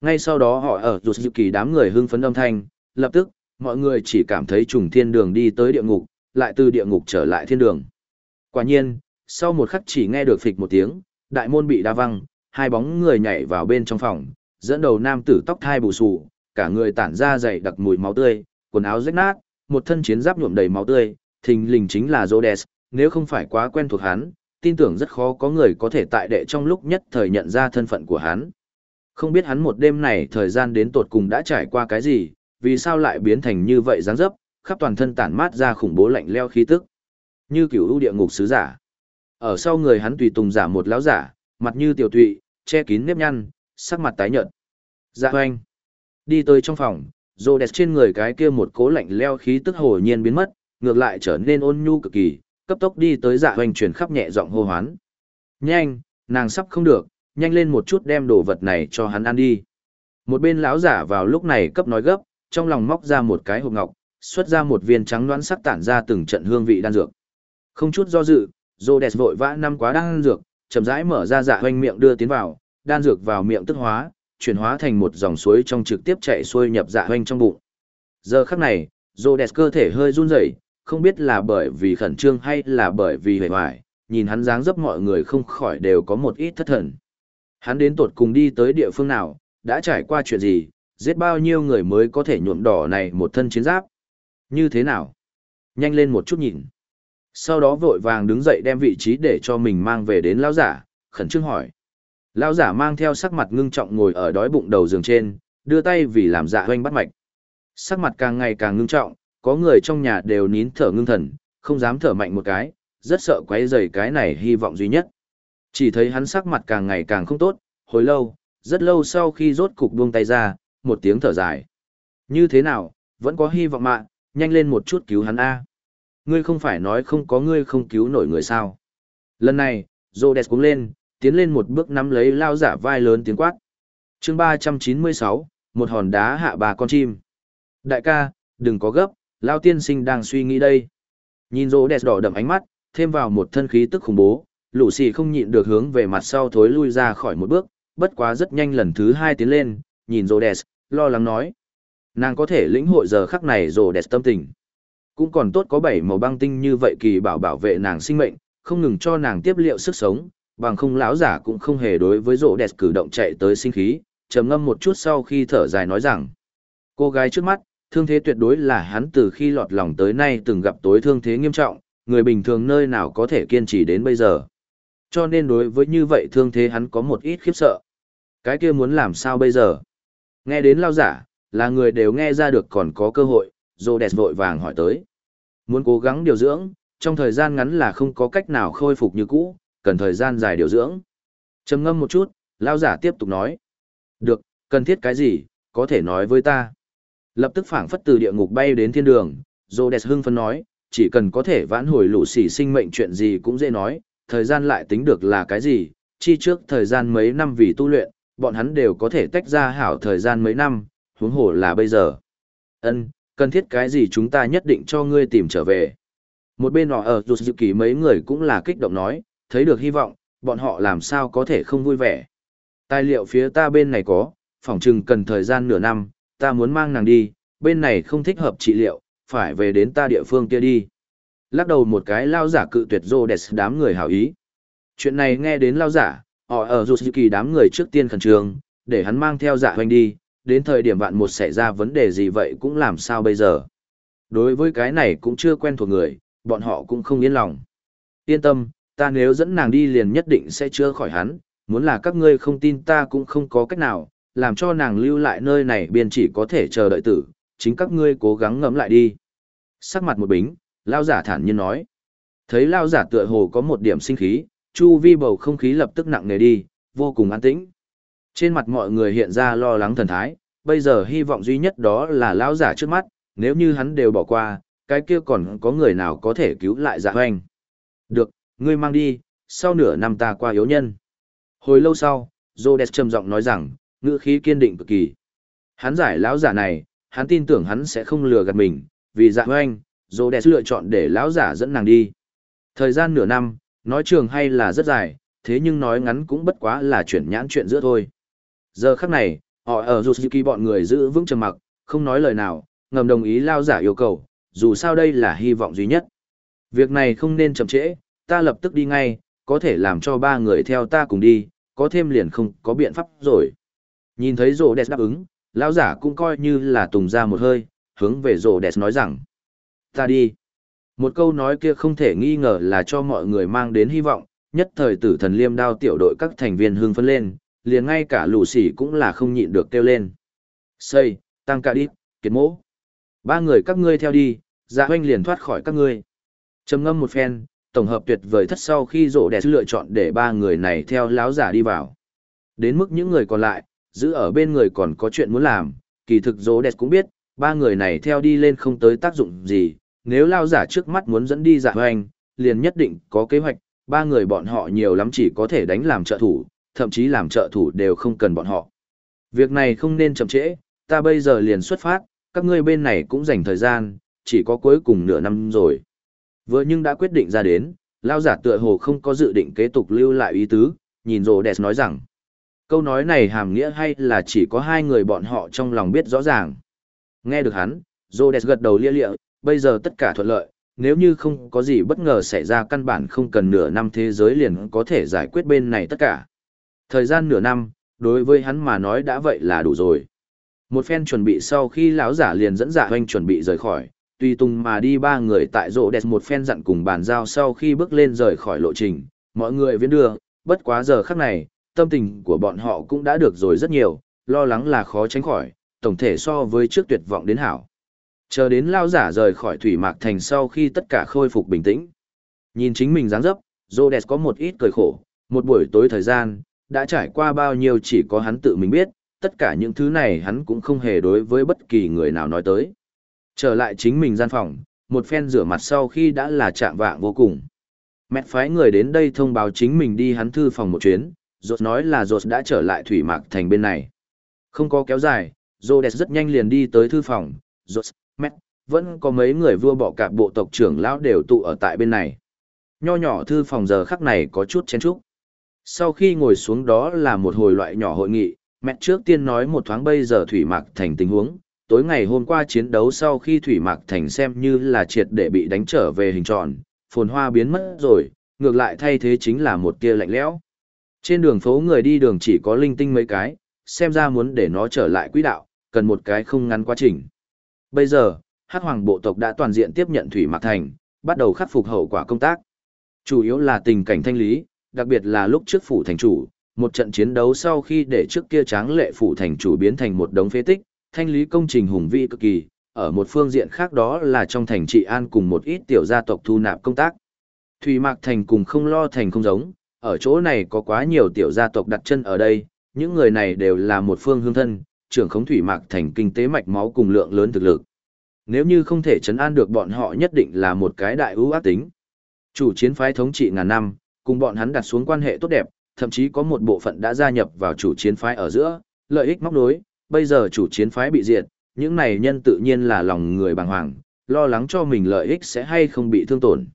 Ngay sau đó họ ở rụt dự kỳ đám người hưng phấn âm thanh, lập tức, mọi người chỉ cảm thấy trùng thiên đường đi tới địa ngục, lại từ địa ngục trở lại thiên đường. Quả nhiên, sau một khắc chỉ nghe được phịch một tiếng, đại môn bị đa văng, hai bóng người nhảy vào bên trong phòng, dẫn đầu nam tử tóc thai bù xù, cả người tản ra dày đặc mùi máu tươi, quần áo rách nát, một thân chiến giáp nhuộm đầy máu tươi, thình lình chính là Rhodes, nếu không phải quá quen thuộc hắn, tin tưởng rất khó có người có thể tại đệ trong lúc nhất thời nhận ra thân phận của hắn. Không biết hắn một đêm này thời gian đến tột cùng đã trải qua cái gì, vì sao lại biến thành như vậy dáng dấp, khắp toàn thân tản mát ra khủng bố lạnh leo khí tức. Như kiểu ưu địa ngục sứ giả. Ở sau người hắn tùy tùng giả một lão giả, mặt như tiểu tụy, che kín nếp nhăn, sắc mặt tái nhợt. Dạ hoanh. Đi tới trong phòng, rô đẹp trên người cái kia một cố lạnh leo khí tức hồ nhiên biến mất, ngược lại trở nên ôn nhu cực kỳ, cấp tốc đi tới dạ hoành truyền khắp nhẹ giọng hô hoán. Nhanh, nàng sắp không được, nhanh lên một chút đem đồ vật này cho hắn ăn đi. Một bên lão giả vào lúc này cấp nói gấp, trong lòng móc ra một cái hộp ngọc, xuất ra một viên trắng đoán sắc tản ra từng trận hương vị đan dược. Không chút do dự, Rhodes vội vã năm quá đan dược, chậm rãi mở ra dạ hoành miệng đưa tiến vào, đan dược vào miệng tức hóa, chuyển hóa thành một dòng suối trong trực tiếp chạy xuôi nhập dạ hoanh trong bụng. Giờ khắc này, Rhodes cơ thể hơi run rẩy, không biết là bởi vì khẩn trương hay là bởi vì hề hoài, nhìn hắn dáng dấp mọi người không khỏi đều có một ít thất thần. Hắn đến tột cùng đi tới địa phương nào, đã trải qua chuyện gì, giết bao nhiêu người mới có thể nhuộm đỏ này một thân chiến giáp. Như thế nào? Nhanh lên một chút nhìn. Sau đó vội vàng đứng dậy đem vị trí để cho mình mang về đến lão giả, khẩn trương hỏi. Lão giả mang theo sắc mặt ngưng trọng ngồi ở đói bụng đầu giường trên, đưa tay vì làm dạ hoanh bắt mạch. Sắc mặt càng ngày càng ngưng trọng, có người trong nhà đều nín thở ngưng thần, không dám thở mạnh một cái, rất sợ quấy rầy cái này hy vọng duy nhất. Chỉ thấy hắn sắc mặt càng ngày càng không tốt, hồi lâu, rất lâu sau khi rốt cục buông tay ra, một tiếng thở dài. Như thế nào, vẫn có hy vọng mạng, nhanh lên một chút cứu hắn A. Ngươi không phải nói không có ngươi không cứu nổi người sao. Lần này, Rhodes cũng lên, tiến lên một bước nắm lấy lao giả vai lớn tiếng quát. chương 396, một hòn đá hạ bà con chim. Đại ca, đừng có gấp, Lao tiên sinh đang suy nghĩ đây. Nhìn rô đẹp đỏ đậm ánh mắt, thêm vào một thân khí tức khủng bố, lũ xì không nhịn được hướng về mặt sau thối lui ra khỏi một bước, bất quá rất nhanh lần thứ hai tiến lên, nhìn rô đẹp, lo lắng nói. Nàng có thể lĩnh hội giờ khắc này rô đẹp tâm tình. Cũng còn tốt có bảy màu băng tinh như vậy kỳ bảo bảo vệ nàng sinh mệnh, không ngừng cho nàng tiếp liệu sức sống, bằng không lão giả cũng không hề đối với rộ đẹp cử động chạy tới sinh khí, trầm ngâm một chút sau khi thở dài nói rằng. Cô gái trước mắt, thương thế tuyệt đối là hắn từ khi lọt lòng tới nay từng gặp tối thương thế nghiêm trọng, người bình thường nơi nào có thể kiên trì đến bây giờ. Cho nên đối với như vậy thương thế hắn có một ít khiếp sợ. Cái kia muốn làm sao bây giờ? Nghe đến lao giả, là người đều nghe ra được còn có cơ hội, dồ đẹp vội vàng hỏi tới. Muốn cố gắng điều dưỡng, trong thời gian ngắn là không có cách nào khôi phục như cũ, cần thời gian dài điều dưỡng. trầm ngâm một chút, lao giả tiếp tục nói. Được, cần thiết cái gì, có thể nói với ta. Lập tức phảng phất từ địa ngục bay đến thiên đường, Rhodes hưng phấn nói, chỉ cần có thể vãn hồi lũ sỉ sinh mệnh chuyện gì cũng dễ nói, thời gian lại tính được là cái gì, chi trước thời gian mấy năm vì tu luyện, bọn hắn đều có thể tách ra hảo thời gian mấy năm, huống hồ là bây giờ. Ân, cần thiết cái gì chúng ta nhất định cho ngươi tìm trở về. Một bên họ ở dù dự kỳ mấy người cũng là kích động nói, thấy được hy vọng, bọn họ làm sao có thể không vui vẻ. Tài liệu phía ta bên này có, phỏng chừng cần thời gian nửa năm, ta muốn mang nàng đi, bên này không thích hợp trị liệu, phải về đến ta địa phương kia đi. Lắc đầu một cái lao giả cự tuyệt rô đẹp đám người hảo ý. Chuyện này nghe đến lao giả, họ ở dù kỳ đám người trước tiên khẩn trương, để hắn mang theo dạ hoành đi, đến thời điểm vạn một xảy ra vấn đề gì vậy cũng làm sao bây giờ. Đối với cái này cũng chưa quen thuộc người, bọn họ cũng không yên lòng. Yên tâm, ta nếu dẫn nàng đi liền nhất định sẽ chữa khỏi hắn, muốn là các ngươi không tin ta cũng không có cách nào, làm cho nàng lưu lại nơi này biên chỉ có thể chờ đợi tử, chính các ngươi cố gắng ngẫm lại đi. Sắc mặt một bính, lao giả thản nhiên nói. Thấy lao giả tựa hồ có một điểm sinh khí, chu vi bầu không khí lập tức nặng nề đi, vô cùng an tĩnh. Trên mặt mọi người hiện ra lo lắng thần thái, bây giờ hy vọng duy nhất đó là lao giả trước mắt, nếu như hắn đều bỏ qua, cái kia còn có người nào có thể cứu lại dạ hoành. Được, ngươi mang đi, sau nửa năm ta qua yếu nhân. Hồi lâu sau, Rhodes trầm giọng nói rằng, ngữ khí kiên định cực kỳ. Hắn giải lão giả này, hắn tin tưởng hắn sẽ không lừa gạt mình, vì dạ anh, Rhodes lựa chọn để lão giả dẫn nàng đi. Thời gian nửa năm, nói trường hay là rất dài, thế nhưng nói ngắn cũng bất quá là chuyển nhãn chuyện giữa thôi. Giờ khắc này, họ ở Yusuki bọn người giữ vững trầm mặc, không nói lời nào, ngầm đồng ý lao giả yêu cầu, dù sao đây là hy vọng duy nhất. Việc này không nên chậm trễ, ta lập tức đi ngay, có thể làm cho ba người theo ta cùng đi, có thêm liền không có biện pháp rồi. Nhìn thấy rồ đẹp đáp ứng, lão giả cũng coi như là tùng ra một hơi, hướng về rồ đẹp nói rằng, ta đi. Một câu nói kia không thể nghi ngờ là cho mọi người mang đến hy vọng, nhất thời tử thần liêm đao tiểu đội các thành viên hưng phấn lên, liền ngay cả lù xỉ cũng là không nhịn được kêu lên. Xây, tăng ca đi, kiệt mỗ. Ba người các ngươi theo đi, dạ hoanh liền thoát khỏi các ngươi. trầm ngâm một phen, tổng hợp tuyệt vời thất sau khi rộ đẹp lựa chọn để ba người này theo láo giả đi vào. Đến mức những người còn lại, giữ ở bên người còn có chuyện muốn làm, kỳ thực rộ đẹp cũng biết, ba người này theo đi lên không tới tác dụng gì, nếu lao giả trước mắt muốn dẫn đi dạ hoành, liền nhất định có kế hoạch, ba người bọn họ nhiều lắm chỉ có thể đánh làm trợ thủ, thậm chí làm trợ thủ đều không cần bọn họ. Việc này không nên chậm trễ, ta bây giờ liền xuất phát, các ngươi bên này cũng dành thời gian, chỉ có cuối cùng nửa năm rồi. Vừa nhưng đã quyết định ra đến, lao giả tựa hồ không có dự định kế tục lưu lại ý tứ, nhìn rồ đẹp nói rằng. Câu nói này hàm nghĩa hay là chỉ có hai người bọn họ trong lòng biết rõ ràng. Nghe được hắn, rồ đẹp gật đầu lia lịa, bây giờ tất cả thuận lợi, nếu như không có gì bất ngờ xảy ra căn bản không cần nửa năm thế giới liền có thể giải quyết bên này tất cả. Thời gian nửa năm, đối với hắn mà nói đã vậy là đủ rồi. Một phen chuẩn bị sau khi lão giả liền dẫn dạ hoanh chuẩn bị rời khỏi, tùy tùng mà đi ba người tại rộ đẹp một phen dặn cùng bàn giao sau khi bước lên rời khỏi lộ trình, mọi người viễn đưa, bất quá giờ khắc này, tâm tình của bọn họ cũng đã được rồi rất nhiều, lo lắng là khó tránh khỏi, tổng thể so với trước tuyệt vọng đến hảo. Chờ đến lao giả rời khỏi thủy mạc thành sau khi tất cả khôi phục bình tĩnh. Nhìn chính mình dáng dấp, Rhodes có một ít cười khổ, một buổi tối thời gian, đã trải qua bao nhiêu chỉ có hắn tự mình biết, tất cả những thứ này hắn cũng không hề đối với bất kỳ người nào nói tới. Trở lại chính mình gian phòng, một phen rửa mặt sau khi đã là chạm vạng vô cùng. Mẹ phái người đến đây thông báo chính mình đi hắn thư phòng một chuyến, rột nói là rột đã trở lại thủy mạc thành bên này. Không có kéo dài, Rhodes rất nhanh liền đi tới thư phòng, rột, mẹ, vẫn có mấy người vua bọ cạp bộ tộc trưởng lão đều tụ ở tại bên này. Nho nhỏ thư phòng giờ khắc này có chút chen chúc. Sau khi ngồi xuống đó là một hồi loại nhỏ hội nghị, mẹ trước tiên nói một thoáng bây giờ thủy mạc thành tình huống, tối ngày hôm qua chiến đấu sau khi thủy mạc thành xem như là triệt để bị đánh trở về hình tròn, phồn hoa biến mất rồi, ngược lại thay thế chính là một tia lạnh lẽo. Trên đường phố người đi đường chỉ có linh tinh mấy cái, xem ra muốn để nó trở lại quỹ đạo, cần một cái không ngắn quá trình. Bây giờ, Hắc Hoàng bộ tộc đã toàn diện tiếp nhận Thủy Mạc Thành, bắt đầu khắc phục hậu quả công tác. Chủ yếu là tình cảnh thanh lý, đặc biệt là lúc trước phủ thành chủ, một trận chiến đấu sau khi để trước kia tráng lệ phủ thành chủ biến thành một đống phế tích, thanh lý công trình hùng vĩ cực kỳ, ở một phương diện khác đó là trong thành trị an cùng một ít tiểu gia tộc thu nạp công tác. Thủy Mạc Thành cùng không lo thành không giống, ở chỗ này có quá nhiều tiểu gia tộc đặt chân ở đây, những người này đều là một phương hương thân, trưởng khống Thủy Mạc Thành kinh tế mạch máu cùng lượng lớn thực lực. Nếu như không thể chấn an được bọn họ nhất định là một cái đại ưu ác tính. Chủ chiến phái thống trị ngàn năm, cùng bọn hắn đặt xuống quan hệ tốt đẹp, thậm chí có một bộ phận đã gia nhập vào chủ chiến phái ở giữa, lợi ích móc nối, bây giờ chủ chiến phái bị diệt, những này nhân tự nhiên là lòng người bàng hoàng, lo lắng cho mình lợi ích sẽ hay không bị thương tổn.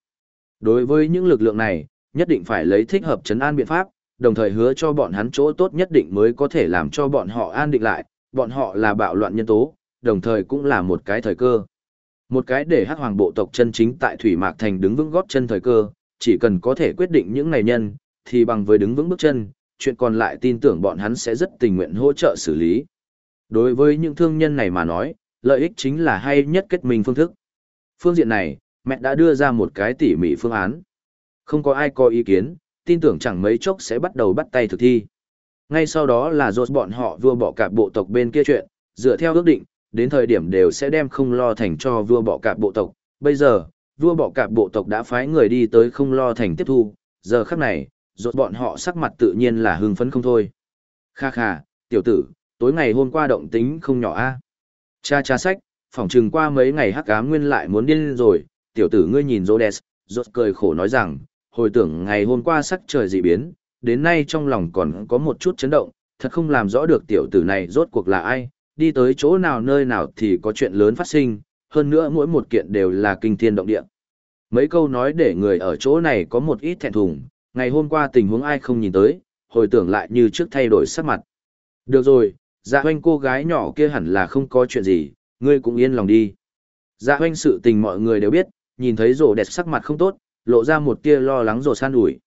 Đối với những lực lượng này, nhất định phải lấy thích hợp chấn an biện pháp, đồng thời hứa cho bọn hắn chỗ tốt nhất định mới có thể làm cho bọn họ an định lại, bọn họ là bạo loạn nhân tố, đồng thời cũng là một cái thời cơ. Một cái để hắc hoàng bộ tộc chân chính tại Thủy Mạc Thành đứng vững góp chân thời cơ, chỉ cần có thể quyết định những này nhân, thì bằng với đứng vững bước chân, chuyện còn lại tin tưởng bọn hắn sẽ rất tình nguyện hỗ trợ xử lý. Đối với những thương nhân này mà nói, lợi ích chính là hay nhất kết minh phương thức. Phương diện này, mẹ đã đưa ra một cái tỉ mỉ phương án. Không có ai có ý kiến, tin tưởng chẳng mấy chốc sẽ bắt đầu bắt tay thực thi. Ngay sau đó là rốt bọn họ vua bỏ cả bộ tộc bên kia chuyện, dựa theo ước định, đến thời điểm đều sẽ đem không lo thành cho vua bỏ cả bộ tộc. Bây giờ, vua bỏ cả bộ tộc đã phái người đi tới không lo thành tiếp thu, giờ khắc này, rốt bọn họ sắc mặt tự nhiên là hưng phấn không thôi. Kha kha, tiểu tử, tối ngày hôm qua động tính không nhỏ a. Cha cha sách, phỏng chừng qua mấy ngày hắc ám nguyên lại muốn điên rồi, tiểu tử ngươi nhìn Rhodes, rốt cười khổ nói rằng, hồi tưởng ngày hôm qua sắc trời dị biến, đến nay trong lòng còn có một chút chấn động, thật không làm rõ được tiểu tử này rốt cuộc là ai, đi tới chỗ nào nơi nào thì có chuyện lớn phát sinh, hơn nữa mỗi một kiện đều là kinh thiên động địa. Mấy câu nói để người ở chỗ này có một ít thẹn thùng, ngày hôm qua tình huống ai không nhìn tới, hồi tưởng lại như trước thay đổi sắc mặt. Được rồi, dạ hoanh cô gái nhỏ kia hẳn là không có chuyện gì, ngươi cũng yên lòng đi. Dạ hoanh sự tình mọi người đều biết, nhìn thấy rổ đẹp sắc mặt không tốt, lộ ra một tia lo lắng rồi san ủi.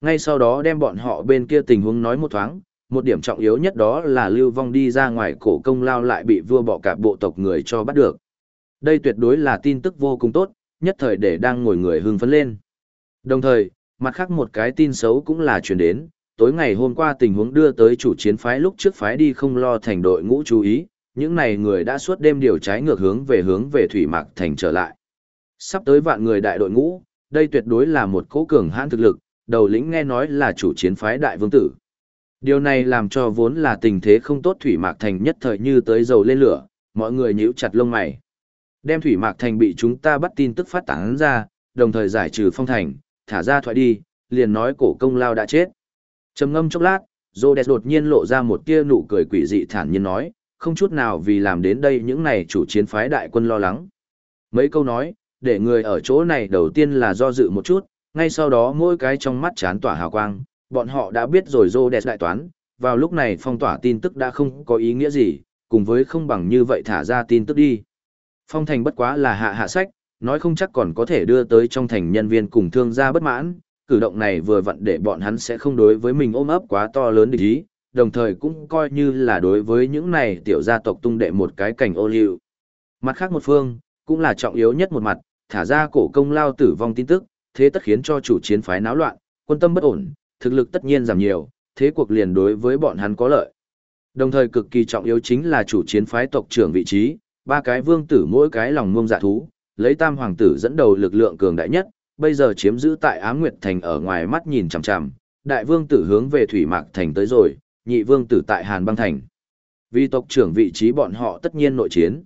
Ngay sau đó đem bọn họ bên kia tình huống nói một thoáng, một điểm trọng yếu nhất đó là lưu vong đi ra ngoài cổ công lao lại bị vua bỏ cả bộ tộc người cho bắt được. Đây tuyệt đối là tin tức vô cùng tốt, nhất thời để đang ngồi người hưng phấn lên. Đồng thời, mặt khác một cái tin xấu cũng là truyền đến, tối ngày hôm qua tình huống đưa tới chủ chiến phái lúc trước phái đi không lo thành đội ngũ chú ý, những này người đã suốt đêm điều trái ngược hướng về hướng về thủy mạc thành trở lại. Sắp tới vạn người đại đội ngũ, đây tuyệt đối là một cố cường hãn thực lực, đầu lĩnh nghe nói là chủ chiến phái đại vương tử. Điều này làm cho vốn là tình thế không tốt Thủy Mạc Thành nhất thời như tới dầu lên lửa, mọi người nhíu chặt lông mày. Đem Thủy Mạc Thành bị chúng ta bắt tin tức phát tán ra, đồng thời giải trừ phong thành, thả ra thoại đi, liền nói cổ công lao đã chết trầm ngâm chốc lát, Rhodes đột nhiên lộ ra một tia nụ cười quỷ dị thản nhiên nói, không chút nào vì làm đến đây những này chủ chiến phái đại quân lo lắng. Mấy câu nói, để người ở chỗ này đầu tiên là do dự một chút, ngay sau đó mỗi cái trong mắt chán tỏa hào quang, bọn họ đã biết rồi rô s đại toán, vào lúc này phong tỏa tin tức đã không có ý nghĩa gì, cùng với không bằng như vậy thả ra tin tức đi. Phong thành bất quá là hạ hạ sách, nói không chắc còn có thể đưa tới trong thành nhân viên cùng thương gia bất mãn, cử động này vừa vặn để bọn hắn sẽ không đối với mình ôm ấp quá to lớn địch ý, đồng thời cũng coi như là đối với những này tiểu gia tộc tung đệ một cái cảnh ô liu. Mặt khác một phương, cũng là trọng yếu nhất một mặt, thả ra cổ công lao tử vong tin tức, thế tất khiến cho chủ chiến phái náo loạn, quân tâm bất ổn, thực lực tất nhiên giảm nhiều, thế cuộc liền đối với bọn hắn có lợi. Đồng thời cực kỳ trọng yếu chính là chủ chiến phái tộc trưởng vị trí, ba cái vương tử mỗi cái lòng ngông dạ thú, lấy tam hoàng tử dẫn đầu lực lượng cường đại nhất, bây giờ chiếm giữ tại Á Nguyệt Thành ở ngoài mắt nhìn chằm chằm, đại vương tử hướng về Thủy Mạc Thành tới rồi, nhị vương tử tại Hàn Băng Thành. Vì tộc trưởng vị trí bọn họ tất nhiên nội chiến.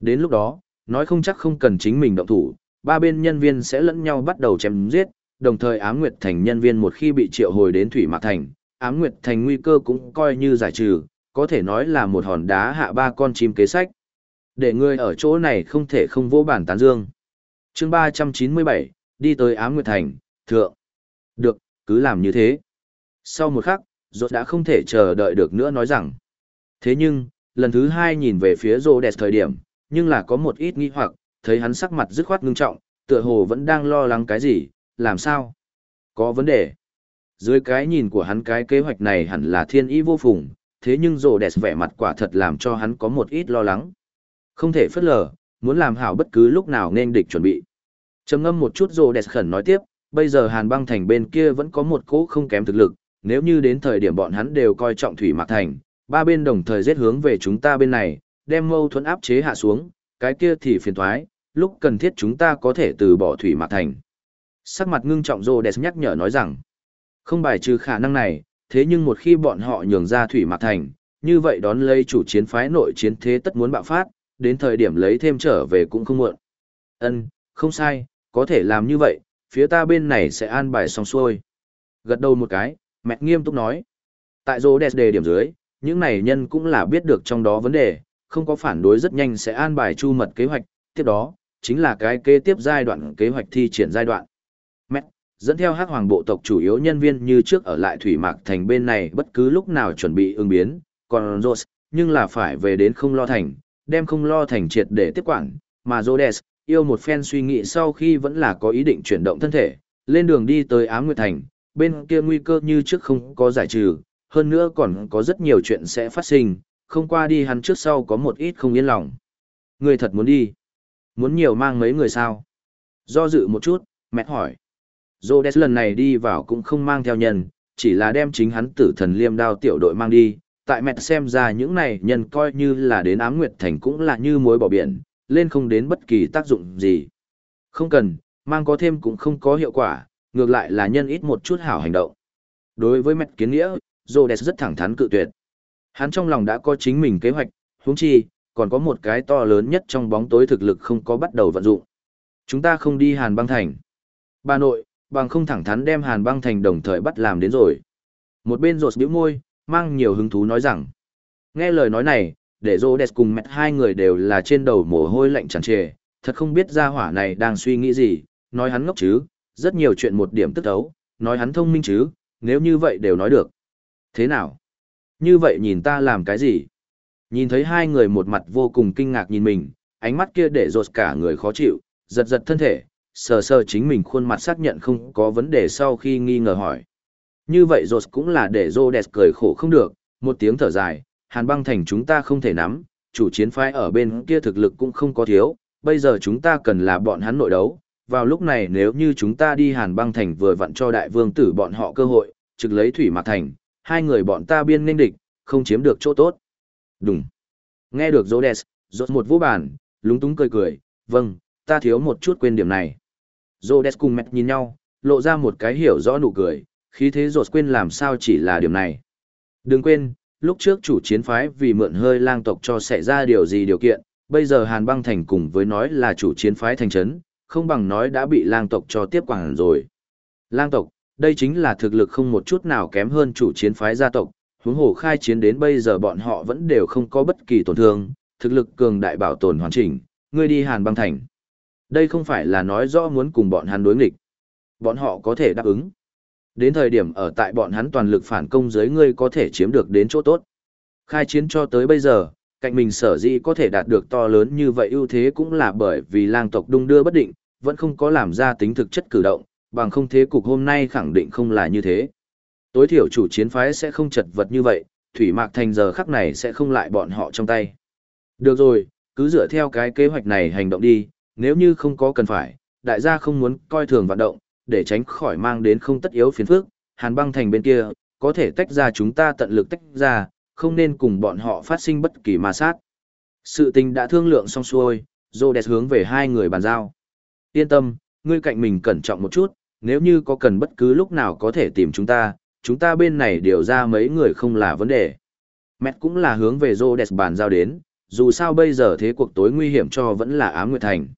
Đến lúc đó, nói không chắc không cần chính mình động thủ, ba bên nhân viên sẽ lẫn nhau bắt đầu chém giết, đồng thời Ám Nguyệt Thành nhân viên một khi bị triệu hồi đến Thủy Mạc Thành, Ám Nguyệt Thành nguy cơ cũng coi như giải trừ, có thể nói là một hòn đá hạ ba con chim kế sách. Để người ở chỗ này không thể không vô bản tán dương. chương 397, đi tới Ám Nguyệt Thành, thượng. Được, cứ làm như thế. Sau một khắc, Rốt đã không thể chờ đợi được nữa nói rằng. Thế nhưng, lần thứ hai nhìn về phía Rô Đẹp thời điểm, nhưng là có một ít nghi hoặc, thấy hắn sắc mặt dứt khoát ngưng trọng, tựa hồ vẫn đang lo lắng cái gì, làm sao? Có vấn đề. Dưới cái nhìn của hắn cái kế hoạch này hẳn là thiên ý vô phùng, thế nhưng Rô đẹp vẻ mặt quả thật làm cho hắn có một ít lo lắng. Không thể phất lờ, muốn làm hảo bất cứ lúc nào nên địch chuẩn bị trầm ngâm một chút rồ đẹp khẩn nói tiếp, bây giờ hàn băng thành bên kia vẫn có một cỗ không kém thực lực, nếu như đến thời điểm bọn hắn đều coi trọng thủy mạc thành, ba bên đồng thời giết hướng về chúng ta bên này, đem mâu thuẫn áp chế hạ xuống, cái kia thì phiền thoái, lúc cần thiết chúng ta có thể từ bỏ thủy mạc thành. Sắc mặt ngưng trọng rô đẹp nhắc nhở nói rằng, không bài trừ khả năng này, thế nhưng một khi bọn họ nhường ra thủy mạc thành, như vậy đón lấy chủ chiến phái nội chiến thế tất muốn bạo phát, đến thời điểm lấy thêm trở về cũng không muộn. Ân, không sai, có thể làm như vậy, phía ta bên này sẽ an bài xong xuôi. Gật đầu một cái, mẹ nghiêm túc nói. Tại rô đẹp đề điểm dưới, những này nhân cũng là biết được trong đó vấn đề, không có phản đối rất nhanh sẽ an bài chu mật kế hoạch, tiếp đó, chính là cái kế tiếp giai đoạn kế hoạch thi triển giai đoạn. Mẹ, dẫn theo hắc hoàng bộ tộc chủ yếu nhân viên như trước ở lại thủy mạc thành bên này bất cứ lúc nào chuẩn bị ứng biến, còn Rose, nhưng là phải về đến không lo thành, đem không lo thành triệt để tiếp quản, mà Rhodes, yêu một phen suy nghĩ sau khi vẫn là có ý định chuyển động thân thể, lên đường đi tới Ám Nguyệt Thành, bên kia nguy cơ như trước không có giải trừ, hơn nữa còn có rất nhiều chuyện sẽ phát sinh, không qua đi hắn trước sau có một ít không yên lòng. Người thật muốn đi. Muốn nhiều mang mấy người sao? Do dự một chút, mẹ hỏi. Rhodes lần này đi vào cũng không mang theo nhân, chỉ là đem chính hắn tử thần liêm đao tiểu đội mang đi. Tại mẹ xem ra những này nhân coi như là đến ám nguyệt thành cũng là như mối bỏ biển, lên không đến bất kỳ tác dụng gì. Không cần, mang có thêm cũng không có hiệu quả, ngược lại là nhân ít một chút hảo hành động. Đối với mẹ kiến nghĩa, Rhodes rất thẳng thắn cự tuyệt. Hắn trong lòng đã có chính mình kế hoạch, huống chi, còn có một cái to lớn nhất trong bóng tối thực lực không có bắt đầu vận dụng. Chúng ta không đi Hàn băng thành. Bà nội, bằng không thẳng thắn đem Hàn băng thành đồng thời bắt làm đến rồi. Một bên rột bĩu môi, mang nhiều hứng thú nói rằng. Nghe lời nói này, để Rhodes cùng mẹ hai người đều là trên đầu mồ hôi lạnh tràn trề, thật không biết gia hỏa này đang suy nghĩ gì, nói hắn ngốc chứ, rất nhiều chuyện một điểm tức ấu, nói hắn thông minh chứ, nếu như vậy đều nói được. Thế nào? Như vậy nhìn ta làm cái gì? Nhìn thấy hai người một mặt vô cùng kinh ngạc nhìn mình, ánh mắt kia để rột cả người khó chịu, giật giật thân thể, sờ sờ chính mình khuôn mặt xác nhận không có vấn đề sau khi nghi ngờ hỏi. Như vậy rột cũng là để rô đẹp cười khổ không được, một tiếng thở dài, hàn băng thành chúng ta không thể nắm, chủ chiến phái ở bên kia thực lực cũng không có thiếu, bây giờ chúng ta cần là bọn hắn nội đấu. Vào lúc này nếu như chúng ta đi hàn băng thành vừa vặn cho đại vương tử bọn họ cơ hội, trực lấy thủy mạc thành, hai người bọn ta biên nên địch, không chiếm được chỗ tốt. Đúng. Nghe được Zodes, rốt một vũ bản lúng túng cười cười, vâng, ta thiếu một chút quên điểm này. Zodes cùng mẹ nhìn nhau, lộ ra một cái hiểu rõ nụ cười, khí thế rốt quên làm sao chỉ là điểm này. Đừng quên, lúc trước chủ chiến phái vì mượn hơi lang tộc cho xảy ra điều gì điều kiện, bây giờ Hàn băng thành cùng với nói là chủ chiến phái thành trấn, không bằng nói đã bị lang tộc cho tiếp quản rồi. Lang tộc, đây chính là thực lực không một chút nào kém hơn chủ chiến phái gia tộc, huống hồ khai chiến đến bây giờ bọn họ vẫn đều không có bất kỳ tổn thương, thực lực cường đại bảo tồn hoàn chỉnh, ngươi đi Hàn băng thành. Đây không phải là nói rõ muốn cùng bọn hắn đối nghịch. Bọn họ có thể đáp ứng. Đến thời điểm ở tại bọn hắn toàn lực phản công dưới ngươi có thể chiếm được đến chỗ tốt. Khai chiến cho tới bây giờ, cạnh mình sở dĩ có thể đạt được to lớn như vậy ưu thế cũng là bởi vì lang tộc đung đưa bất định, vẫn không có làm ra tính thực chất cử động, bằng không thế cục hôm nay khẳng định không là như thế. Tối thiểu chủ chiến phái sẽ không chật vật như vậy, thủy mạc thành giờ khắc này sẽ không lại bọn họ trong tay. Được rồi, cứ dựa theo cái kế hoạch này hành động đi, nếu như không có cần phải, đại gia không muốn coi thường vận động, để tránh khỏi mang đến không tất yếu phiền phức, hàn băng thành bên kia, có thể tách ra chúng ta tận lực tách ra, không nên cùng bọn họ phát sinh bất kỳ ma sát. Sự tình đã thương lượng xong xuôi, Rhodes hướng về hai người bàn giao. Yên tâm, ngươi cạnh mình cẩn trọng một chút, nếu như có cần bất cứ lúc nào có thể tìm chúng ta, chúng ta bên này điều ra mấy người không là vấn đề. Mẹt cũng là hướng về Rhodes bàn giao đến, dù sao bây giờ thế cuộc tối nguy hiểm cho vẫn là ám nguyệt thành.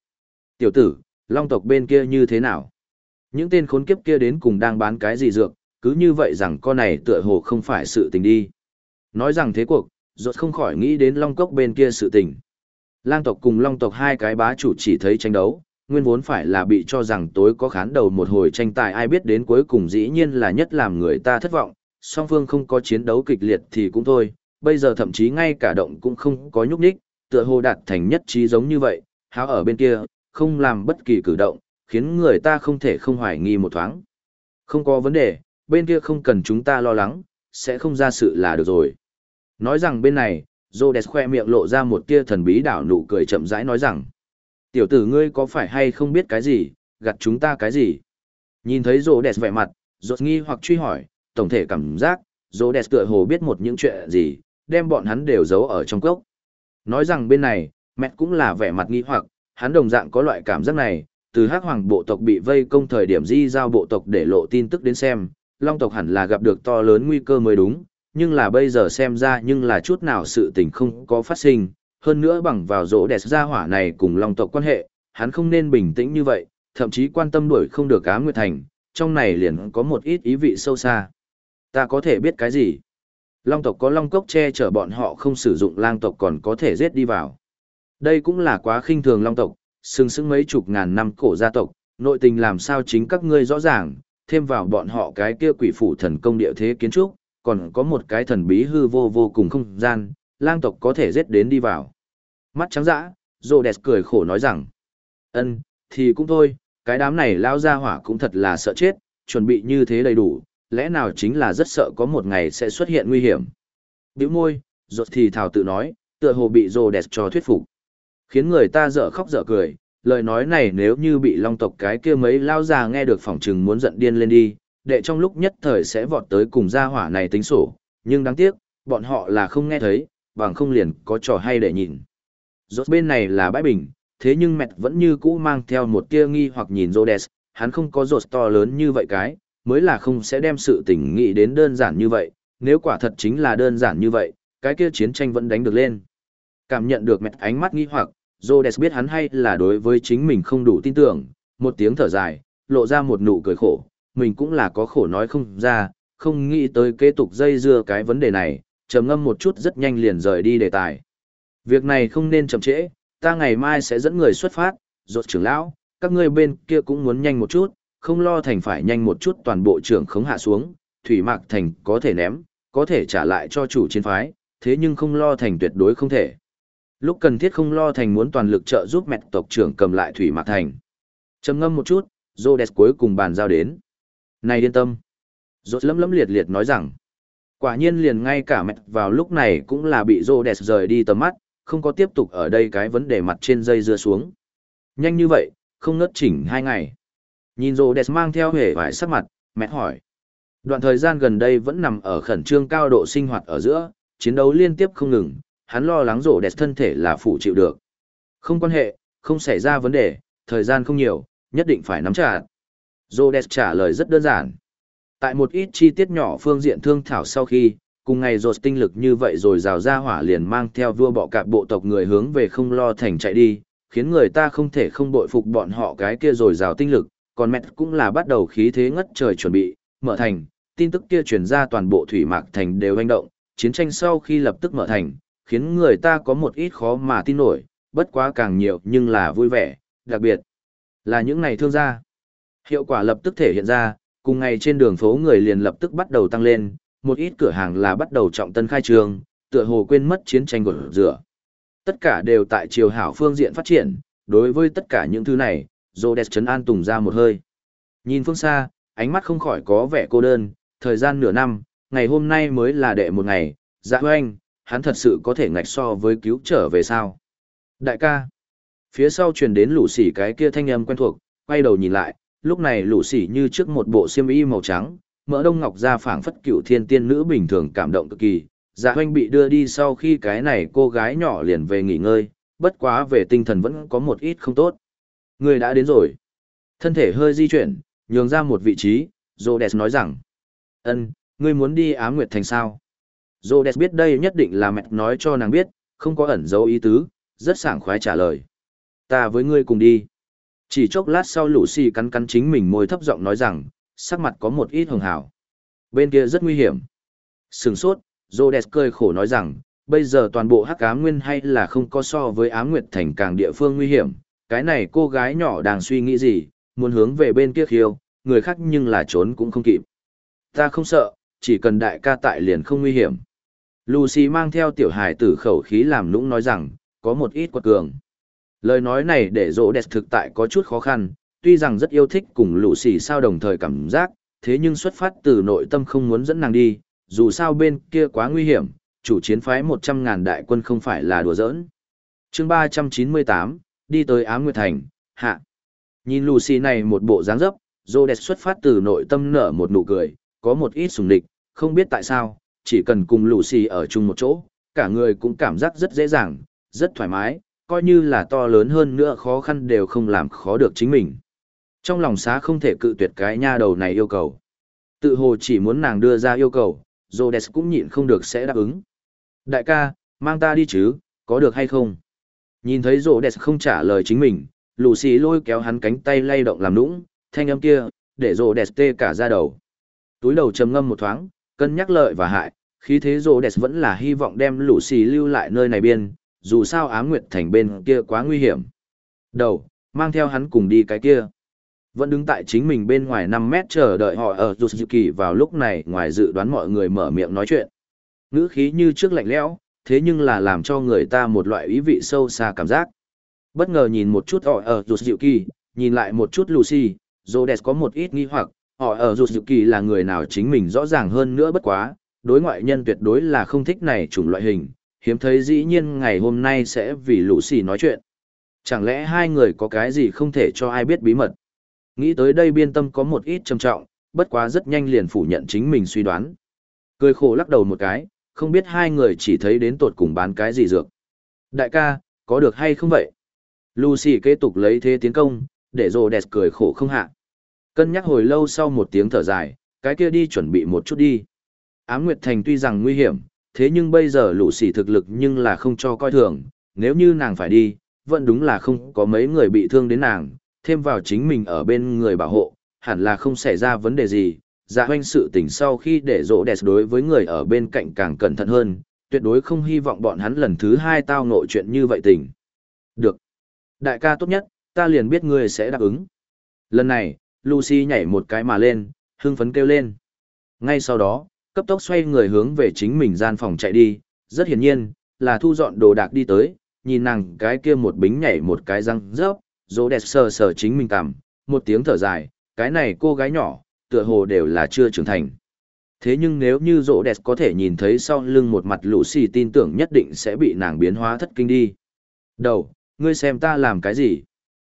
Tiểu tử, long tộc bên kia như thế nào? Những tên khốn kiếp kia đến cùng đang bán cái gì dược, cứ như vậy rằng con này tựa hồ không phải sự tình đi. Nói rằng thế cuộc, rốt không khỏi nghĩ đến long cốc bên kia sự tình. Lang tộc cùng long tộc hai cái bá chủ chỉ thấy tranh đấu, nguyên vốn phải là bị cho rằng tối có khán đầu một hồi tranh tài ai biết đến cuối cùng dĩ nhiên là nhất làm người ta thất vọng, song phương không có chiến đấu kịch liệt thì cũng thôi, bây giờ thậm chí ngay cả động cũng không có nhúc nhích, tựa hồ đạt thành nhất trí giống như vậy, háo ở bên kia, không làm bất kỳ cử động, khiến người ta không thể không hoài nghi một thoáng. Không có vấn đề, bên kia không cần chúng ta lo lắng, sẽ không ra sự là được rồi. Nói rằng bên này, Rhodes khoe miệng lộ ra một tia thần bí đảo nụ cười chậm rãi nói rằng, Tiểu tử ngươi có phải hay không biết cái gì, gặt chúng ta cái gì? Nhìn thấy rô vẻ mặt, rột nghi hoặc truy hỏi, tổng thể cảm giác, rô tựa hồ biết một những chuyện gì, đem bọn hắn đều giấu ở trong cốc. Nói rằng bên này, mẹ cũng là vẻ mặt nghi hoặc, hắn đồng dạng có loại cảm giác này, từ hắc hoàng bộ tộc bị vây công thời điểm di giao bộ tộc để lộ tin tức đến xem, long tộc hẳn là gặp được to lớn nguy cơ mới đúng, nhưng là bây giờ xem ra nhưng là chút nào sự tình không có phát sinh, hơn nữa bằng vào rỗ đẹp gia hỏa này cùng long tộc quan hệ, hắn không nên bình tĩnh như vậy, thậm chí quan tâm đuổi không được cá nguyệt thành, trong này liền có một ít ý vị sâu xa. Ta có thể biết cái gì? Long tộc có long cốc che chở bọn họ không sử dụng lang tộc còn có thể giết đi vào. Đây cũng là quá khinh thường long tộc, sừng sững mấy chục ngàn năm cổ gia tộc, nội tình làm sao chính các ngươi rõ ràng, thêm vào bọn họ cái kia quỷ phủ thần công địa thế kiến trúc, còn có một cái thần bí hư vô vô cùng không gian, lang tộc có thể giết đến đi vào. Mắt trắng dã, Rhodes cười khổ nói rằng, ân, thì cũng thôi, cái đám này lao ra hỏa cũng thật là sợ chết, chuẩn bị như thế đầy đủ, lẽ nào chính là rất sợ có một ngày sẽ xuất hiện nguy hiểm. Biểu môi, rột thì thảo tự nói, tựa hồ bị Rhodes cho thuyết phục. Khiến người ta dở khóc dở cười, lời nói này nếu như bị long tộc cái kia mấy lao già nghe được phỏng chừng muốn giận điên lên đi, đệ trong lúc nhất thời sẽ vọt tới cùng gia hỏa này tính sổ, nhưng đáng tiếc, bọn họ là không nghe thấy, bằng không liền có trò hay để nhìn. Rốt bên này là bãi bình, thế nhưng mẹt vẫn như cũ mang theo một tia nghi hoặc nhìn Rhodes, hắn không có rột to lớn như vậy cái, mới là không sẽ đem sự tình nghĩ đến đơn giản như vậy, nếu quả thật chính là đơn giản như vậy, cái kia chiến tranh vẫn đánh được lên. Cảm nhận được mẹt ánh mắt nghi hoặc, Rhodes biết hắn hay là đối với chính mình không đủ tin tưởng, một tiếng thở dài, lộ ra một nụ cười khổ, mình cũng là có khổ nói không ra, không nghĩ tới kế tục dây dưa cái vấn đề này, trầm ngâm một chút rất nhanh liền rời đi đề tài. Việc này không nên chậm trễ, ta ngày mai sẽ dẫn người xuất phát, rốt trưởng lão, các ngươi bên kia cũng muốn nhanh một chút, không lo thành phải nhanh một chút toàn bộ trưởng khống hạ xuống, thủy mạc thành có thể ném, có thể trả lại cho chủ chiến phái, thế nhưng không lo thành tuyệt đối không thể. Lúc cần thiết không lo thành muốn toàn lực trợ giúp mẹ tộc trưởng cầm lại thủy mạc thành. Trầm ngâm một chút, Rhodes cuối cùng bàn giao đến. Này yên tâm. Rhodes lấm lấm liệt liệt nói rằng. Quả nhiên liền ngay cả mẹ vào lúc này cũng là bị Rhodes rời đi tầm mắt, không có tiếp tục ở đây cái vấn đề mặt trên dây dưa xuống. Nhanh như vậy, không ngất chỉnh hai ngày. Nhìn Rhodes mang theo hề vải sắc mặt, mẹ hỏi. Đoạn thời gian gần đây vẫn nằm ở khẩn trương cao độ sinh hoạt ở giữa, chiến đấu liên tiếp không ngừng, hắn lo lắng rổ đẹp thân thể là phụ chịu được. Không quan hệ, không xảy ra vấn đề, thời gian không nhiều, nhất định phải nắm chặt. Rổ đẹp trả lời rất đơn giản. Tại một ít chi tiết nhỏ phương diện thương thảo sau khi, cùng ngày rột tinh lực như vậy rồi rào ra hỏa liền mang theo vua bọ cạp bộ tộc người hướng về không lo thành chạy đi, khiến người ta không thể không bội phục bọn họ cái kia rồi rào tinh lực, còn mẹ cũng là bắt đầu khí thế ngất trời chuẩn bị, mở thành, tin tức kia truyền ra toàn bộ thủy mạc thành đều hành động, chiến tranh sau khi lập tức mở thành, khiến người ta có một ít khó mà tin nổi, bất quá càng nhiều nhưng là vui vẻ, đặc biệt là những ngày thương gia. Hiệu quả lập tức thể hiện ra, cùng ngày trên đường phố người liền lập tức bắt đầu tăng lên, một ít cửa hàng là bắt đầu trọng tân khai trường, tựa hồ quên mất chiến tranh của rửa. Tất cả đều tại chiều hảo phương diện phát triển, đối với tất cả những thứ này, Rhodes chấn an tùng ra một hơi. Nhìn phương xa, ánh mắt không khỏi có vẻ cô đơn, thời gian nửa năm, ngày hôm nay mới là đệ một ngày, dạ hoanh, hắn thật sự có thể ngạch so với cứu trở về sao. Đại ca, phía sau truyền đến lũ sỉ cái kia thanh âm quen thuộc, quay đầu nhìn lại, lúc này lũ sỉ như trước một bộ xiêm y màu trắng, mỡ đông ngọc ra phảng phất cựu thiên tiên nữ bình thường cảm động cực kỳ. Dạ hoanh bị đưa đi sau khi cái này cô gái nhỏ liền về nghỉ ngơi, bất quá về tinh thần vẫn có một ít không tốt. Người đã đến rồi. Thân thể hơi di chuyển, nhường ra một vị trí, Rhodes nói rằng. ân ngươi muốn đi Á Nguyệt Thành sao? Rhodes biết đây nhất định là mẹ nói cho nàng biết, không có ẩn dấu ý tứ, rất sảng khoái trả lời. Ta với ngươi cùng đi. Chỉ chốc lát sau Lucy cắn cắn chính mình môi thấp giọng nói rằng, sắc mặt có một ít hường hào. Bên kia rất nguy hiểm. Sừng sốt, Rhodes cười khổ nói rằng, bây giờ toàn bộ hắc ám nguyên hay là không có so với ám nguyệt thành càng địa phương nguy hiểm. Cái này cô gái nhỏ đang suy nghĩ gì, muốn hướng về bên kia khiêu, người khác nhưng là trốn cũng không kịp. Ta không sợ, chỉ cần đại ca tại liền không nguy hiểm. Lucy mang theo tiểu hài tử khẩu khí làm nũng nói rằng, có một ít quật cường. Lời nói này để rỗ đẹp thực tại có chút khó khăn, tuy rằng rất yêu thích cùng Lucy sao đồng thời cảm giác, thế nhưng xuất phát từ nội tâm không muốn dẫn nàng đi, dù sao bên kia quá nguy hiểm, chủ chiến phái 100.000 đại quân không phải là đùa giỡn. chương 398, đi tới Ám Nguyệt Thành, hạ. Nhìn Lucy này một bộ dáng dấp, Rhodes xuất phát từ nội tâm nở một nụ cười, có một ít sùng địch, không biết tại sao, chỉ cần cùng Lucy ở chung một chỗ, cả người cũng cảm giác rất dễ dàng, rất thoải mái, coi như là to lớn hơn nữa khó khăn đều không làm khó được chính mình. Trong lòng xá không thể cự tuyệt cái nha đầu này yêu cầu. Tự hồ chỉ muốn nàng đưa ra yêu cầu, Rhodes cũng nhịn không được sẽ đáp ứng. Đại ca, mang ta đi chứ, có được hay không? Nhìn thấy Rhodes không trả lời chính mình, Lucy lôi kéo hắn cánh tay lay động làm nũng, thanh âm kia, để Rhodes tê cả ra đầu. Túi đầu trầm ngâm một thoáng, cân nhắc lợi và hại, khí thế rô đẹp vẫn là hy vọng đem lũ xì lưu lại nơi này biên, dù sao Á nguyệt thành bên kia quá nguy hiểm. Đầu, mang theo hắn cùng đi cái kia. Vẫn đứng tại chính mình bên ngoài 5 mét chờ đợi họ ở Yusuki vào lúc này ngoài dự đoán mọi người mở miệng nói chuyện. Ngữ khí như trước lạnh lẽo, thế nhưng là làm cho người ta một loại ý vị sâu xa cảm giác. Bất ngờ nhìn một chút họ ở Yusuki, nhìn lại một chút Lucy, Rhodes có một ít nghi hoặc, họ ở Yusuki là người nào chính mình rõ ràng hơn nữa bất quá, đối ngoại nhân tuyệt đối là không thích này chủng loại hình, hiếm thấy dĩ nhiên ngày hôm nay sẽ vì lũ xì nói chuyện. Chẳng lẽ hai người có cái gì không thể cho ai biết bí mật? Nghĩ tới đây biên tâm có một ít trầm trọng, bất quá rất nhanh liền phủ nhận chính mình suy đoán. Cười khổ lắc đầu một cái, không biết hai người chỉ thấy đến tột cùng bán cái gì dược. Đại ca, có được hay không vậy? Lucy kế tục lấy thế tiến công, để rồ đẹp cười khổ không hạ. Cân nhắc hồi lâu sau một tiếng thở dài, cái kia đi chuẩn bị một chút đi. Ám Nguyệt Thành tuy rằng nguy hiểm, thế nhưng bây giờ lũ xỉ thực lực nhưng là không cho coi thường, nếu như nàng phải đi, vẫn đúng là không có mấy người bị thương đến nàng, thêm vào chính mình ở bên người bảo hộ, hẳn là không xảy ra vấn đề gì. Dạ hoanh sự tỉnh sau khi để rỗ đẹp đối với người ở bên cạnh càng cẩn thận hơn, tuyệt đối không hy vọng bọn hắn lần thứ hai tao nội chuyện như vậy tình. Được. Đại ca tốt nhất, ta liền biết ngươi sẽ đáp ứng. Lần này, Lucy nhảy một cái mà lên, hưng phấn kêu lên. Ngay sau đó, cấp tốc xoay người hướng về chính mình gian phòng chạy đi, rất hiển nhiên, là thu dọn đồ đạc đi tới, nhìn nàng cái kia một bính nhảy một cái răng rớp, dỗ đẹp sờ sờ chính mình cằm, một tiếng thở dài, cái này cô gái nhỏ, tựa hồ đều là chưa trưởng thành. Thế nhưng nếu như dỗ đẹp có thể nhìn thấy sau lưng một mặt lũ xì tin tưởng nhất định sẽ bị nàng biến hóa thất kinh đi. Đầu, ngươi xem ta làm cái gì?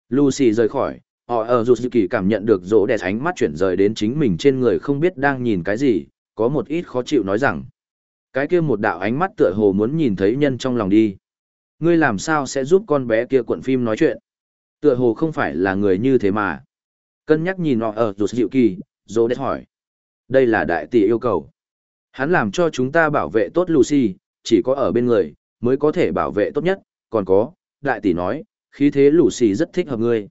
Lucy rời khỏi, họ ở dù kỳ cảm nhận được rỗ đẹp ánh mắt chuyển rời đến chính mình trên người không biết đang nhìn cái gì, có một ít khó chịu nói rằng. Cái kia một đạo ánh mắt tựa hồ muốn nhìn thấy nhân trong lòng đi. Ngươi làm sao sẽ giúp con bé kia cuộn phim nói chuyện? Tựa hồ không phải là người như thế mà. Cân nhắc nhìn họ ở dù dịu kỳ, rỗ đẹp hỏi. Đây là đại tỷ yêu cầu. Hắn làm cho chúng ta bảo vệ tốt Lucy, chỉ có ở bên người, mới có thể bảo vệ tốt nhất, còn có, đại tỷ nói, khí thế Lucy rất thích hợp ngươi.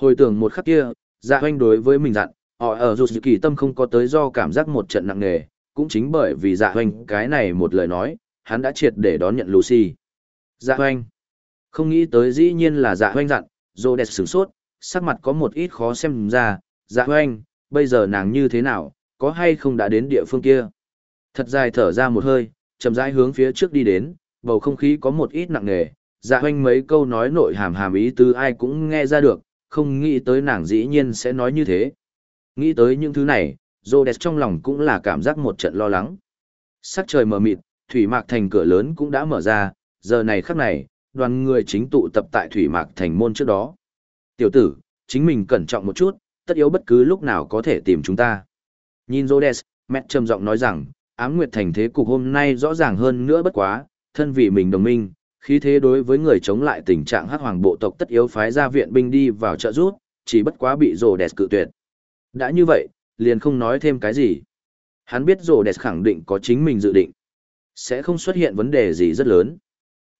Hồi tưởng một khắc kia, dạ hoanh đối với mình dặn, họ ở dù kỳ tâm không có tới do cảm giác một trận nặng nề, cũng chính bởi vì dạ hoanh cái này một lời nói, hắn đã triệt để đón nhận Lucy. Dạ hoanh. Không nghĩ tới dĩ nhiên là dạ hoanh dặn, Rô đẹp sửng sốt, sắc mặt có một ít khó xem ra, dạ hoanh, bây giờ nàng như thế nào, có hay không đã đến địa phương kia. Thật dài thở ra một hơi, chậm rãi hướng phía trước đi đến, bầu không khí có một ít nặng nề, dạ hoanh mấy câu nói nội hàm hàm ý từ ai cũng nghe ra được, không nghĩ tới nàng dĩ nhiên sẽ nói như thế. Nghĩ tới những thứ này, Rô đẹp trong lòng cũng là cảm giác một trận lo lắng. Sắc trời mờ mịt, thủy mạc thành cửa lớn cũng đã mở ra, giờ này khắc này, đoàn người chính tụ tập tại thủy mạc thành môn trước đó. Tiểu tử, chính mình cẩn trọng một chút, tất yếu bất cứ lúc nào có thể tìm chúng ta. Nhìn Rhodes, mẹ trầm giọng nói rằng, ám nguyệt thành thế cục hôm nay rõ ràng hơn nữa bất quá, thân vì mình đồng minh, khí thế đối với người chống lại tình trạng hắc hoàng bộ tộc tất yếu phái ra viện binh đi vào trợ giúp chỉ bất quá bị Rhodes cự tuyệt. Đã như vậy, liền không nói thêm cái gì. Hắn biết Rhodes khẳng định có chính mình dự định. Sẽ không xuất hiện vấn đề gì rất lớn.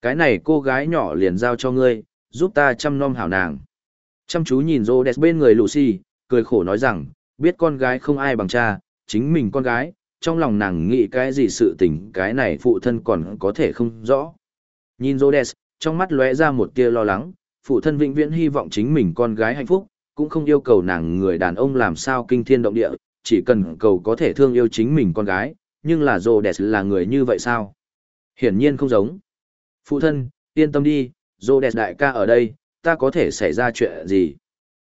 Cái này cô gái nhỏ liền giao cho ngươi, giúp ta chăm nom hảo nàng. Chăm chú nhìn rô đẹp bên người Lucy, cười khổ nói rằng, biết con gái không ai bằng cha, chính mình con gái, trong lòng nàng nghĩ cái gì sự tình cái này phụ thân còn có thể không rõ. Nhìn Rhodes, trong mắt lóe ra một tia lo lắng, phụ thân vĩnh viễn hy vọng chính mình con gái hạnh phúc, cũng không yêu cầu nàng người đàn ông làm sao kinh thiên động địa, chỉ cần cầu có thể thương yêu chính mình con gái, nhưng là Rhodes là người như vậy sao? Hiển nhiên không giống. Phụ thân, yên tâm đi, dô đại ca ở đây, ta có thể xảy ra chuyện gì?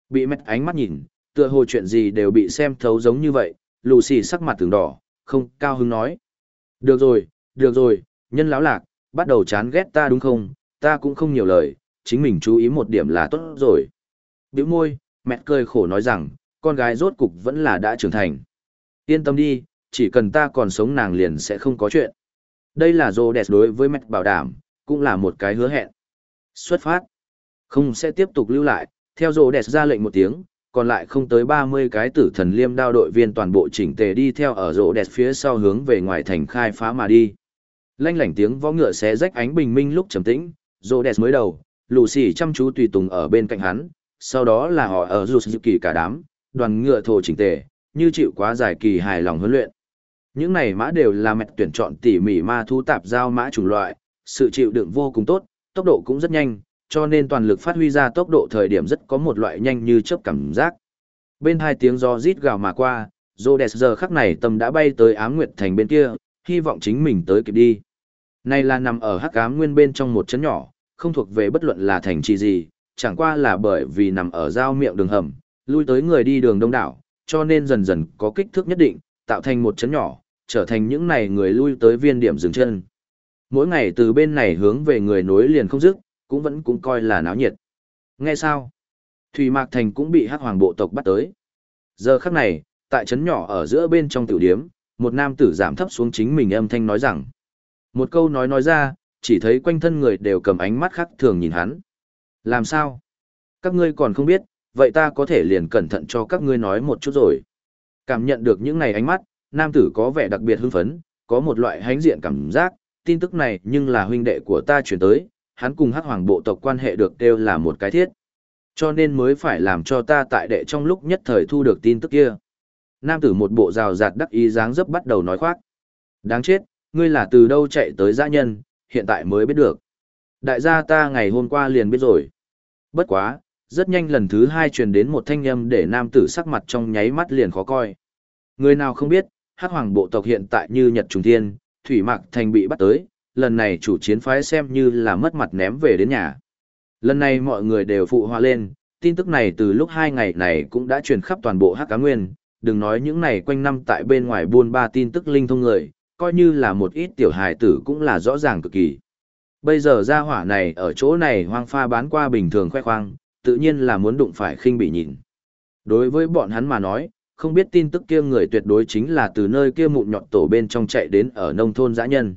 Bị mẹt ánh mắt nhìn, tựa hồ chuyện gì đều bị xem thấu giống như vậy, Lucy sắc mặt từng đỏ, không cao hứng nói. Được rồi, được rồi, nhân lão lạc, bắt đầu chán ghét ta đúng không? Ta cũng không nhiều lời, chính mình chú ý một điểm là tốt rồi. Biểu môi, mẹ cười khổ nói rằng, con gái rốt cục vẫn là đã trưởng thành. Yên tâm đi, chỉ cần ta còn sống nàng liền sẽ không có chuyện. Đây là dô đẹp đối với mẹ bảo đảm, cũng là một cái hứa hẹn. Xuất phát. Không sẽ tiếp tục lưu lại, theo dô đẹp ra lệnh một tiếng, còn lại không tới 30 cái tử thần liêm đao đội viên toàn bộ chỉnh tề đi theo ở rộ đẹp phía sau hướng về ngoài thành khai phá mà đi. Lanh lảnh tiếng võ ngựa xé rách ánh bình minh lúc trầm tĩnh, rô đẹp mới đầu, lù xì chăm chú tùy tùng ở bên cạnh hắn, sau đó là họ ở rụt dự kỳ cả đám, đoàn ngựa thổ chỉnh tề, như chịu quá dài kỳ hài lòng huấn luyện. Những này mã đều là mẹ tuyển chọn tỉ mỉ ma thu tạp giao mã chủng loại, sự chịu đựng vô cùng tốt, tốc độ cũng rất nhanh, cho nên toàn lực phát huy ra tốc độ thời điểm rất có một loại nhanh như chớp cảm giác. Bên hai tiếng gió rít gào mà qua, Rhodes giờ khắc này tâm đã bay tới ám nguyệt thành bên kia, hy vọng chính mình tới kịp đi. Này là nằm ở hắc ám nguyên bên trong một chấn nhỏ, không thuộc về bất luận là thành trì gì, chẳng qua là bởi vì nằm ở giao miệng đường hầm, lui tới người đi đường đông đảo, cho nên dần dần có kích thước nhất định, tạo thành một chấn nhỏ, trở thành những này người lui tới viên điểm dừng chân. Mỗi ngày từ bên này hướng về người nối liền không dứt, cũng vẫn cũng coi là náo nhiệt. Nghe sao? Thủy Mạc Thành cũng bị hắc hoàng bộ tộc bắt tới. Giờ khắc này, tại trấn nhỏ ở giữa bên trong tiểu điếm, một nam tử giảm thấp xuống chính mình âm thanh nói rằng. Một câu nói nói ra, chỉ thấy quanh thân người đều cầm ánh mắt khác thường nhìn hắn. Làm sao? Các ngươi còn không biết, vậy ta có thể liền cẩn thận cho các ngươi nói một chút rồi. Cảm nhận được những này ánh mắt, nam tử có vẻ đặc biệt hưng phấn, có một loại hánh diện cảm giác, tin tức này nhưng là huynh đệ của ta chuyển tới, hắn cùng hắc hoàng bộ tộc quan hệ được đều là một cái thiết. Cho nên mới phải làm cho ta tại đệ trong lúc nhất thời thu được tin tức kia. Nam tử một bộ rào rạt đắc ý dáng dấp bắt đầu nói khoác. Đáng chết, ngươi là từ đâu chạy tới dã nhân, hiện tại mới biết được. Đại gia ta ngày hôm qua liền biết rồi. Bất quá, rất nhanh lần thứ hai truyền đến một thanh âm để nam tử sắc mặt trong nháy mắt liền khó coi. Người nào không biết, hắc hoàng bộ tộc hiện tại như Nhật Trùng Thiên, Thủy Mạc Thành bị bắt tới, lần này chủ chiến phái xem như là mất mặt ném về đến nhà. Lần này mọi người đều phụ hòa lên, tin tức này từ lúc hai ngày này cũng đã truyền khắp toàn bộ Hắc Cá Nguyên, đừng nói những này quanh năm tại bên ngoài buôn ba tin tức linh thông người, coi như là một ít tiểu hài tử cũng là rõ ràng cực kỳ. Bây giờ ra hỏa này ở chỗ này hoang pha bán qua bình thường khoe khoang, tự nhiên là muốn đụng phải khinh bị nhìn. Đối với bọn hắn mà nói, không biết tin tức kia người tuyệt đối chính là từ nơi kia mụn nhọn tổ bên trong chạy đến ở nông thôn dã nhân.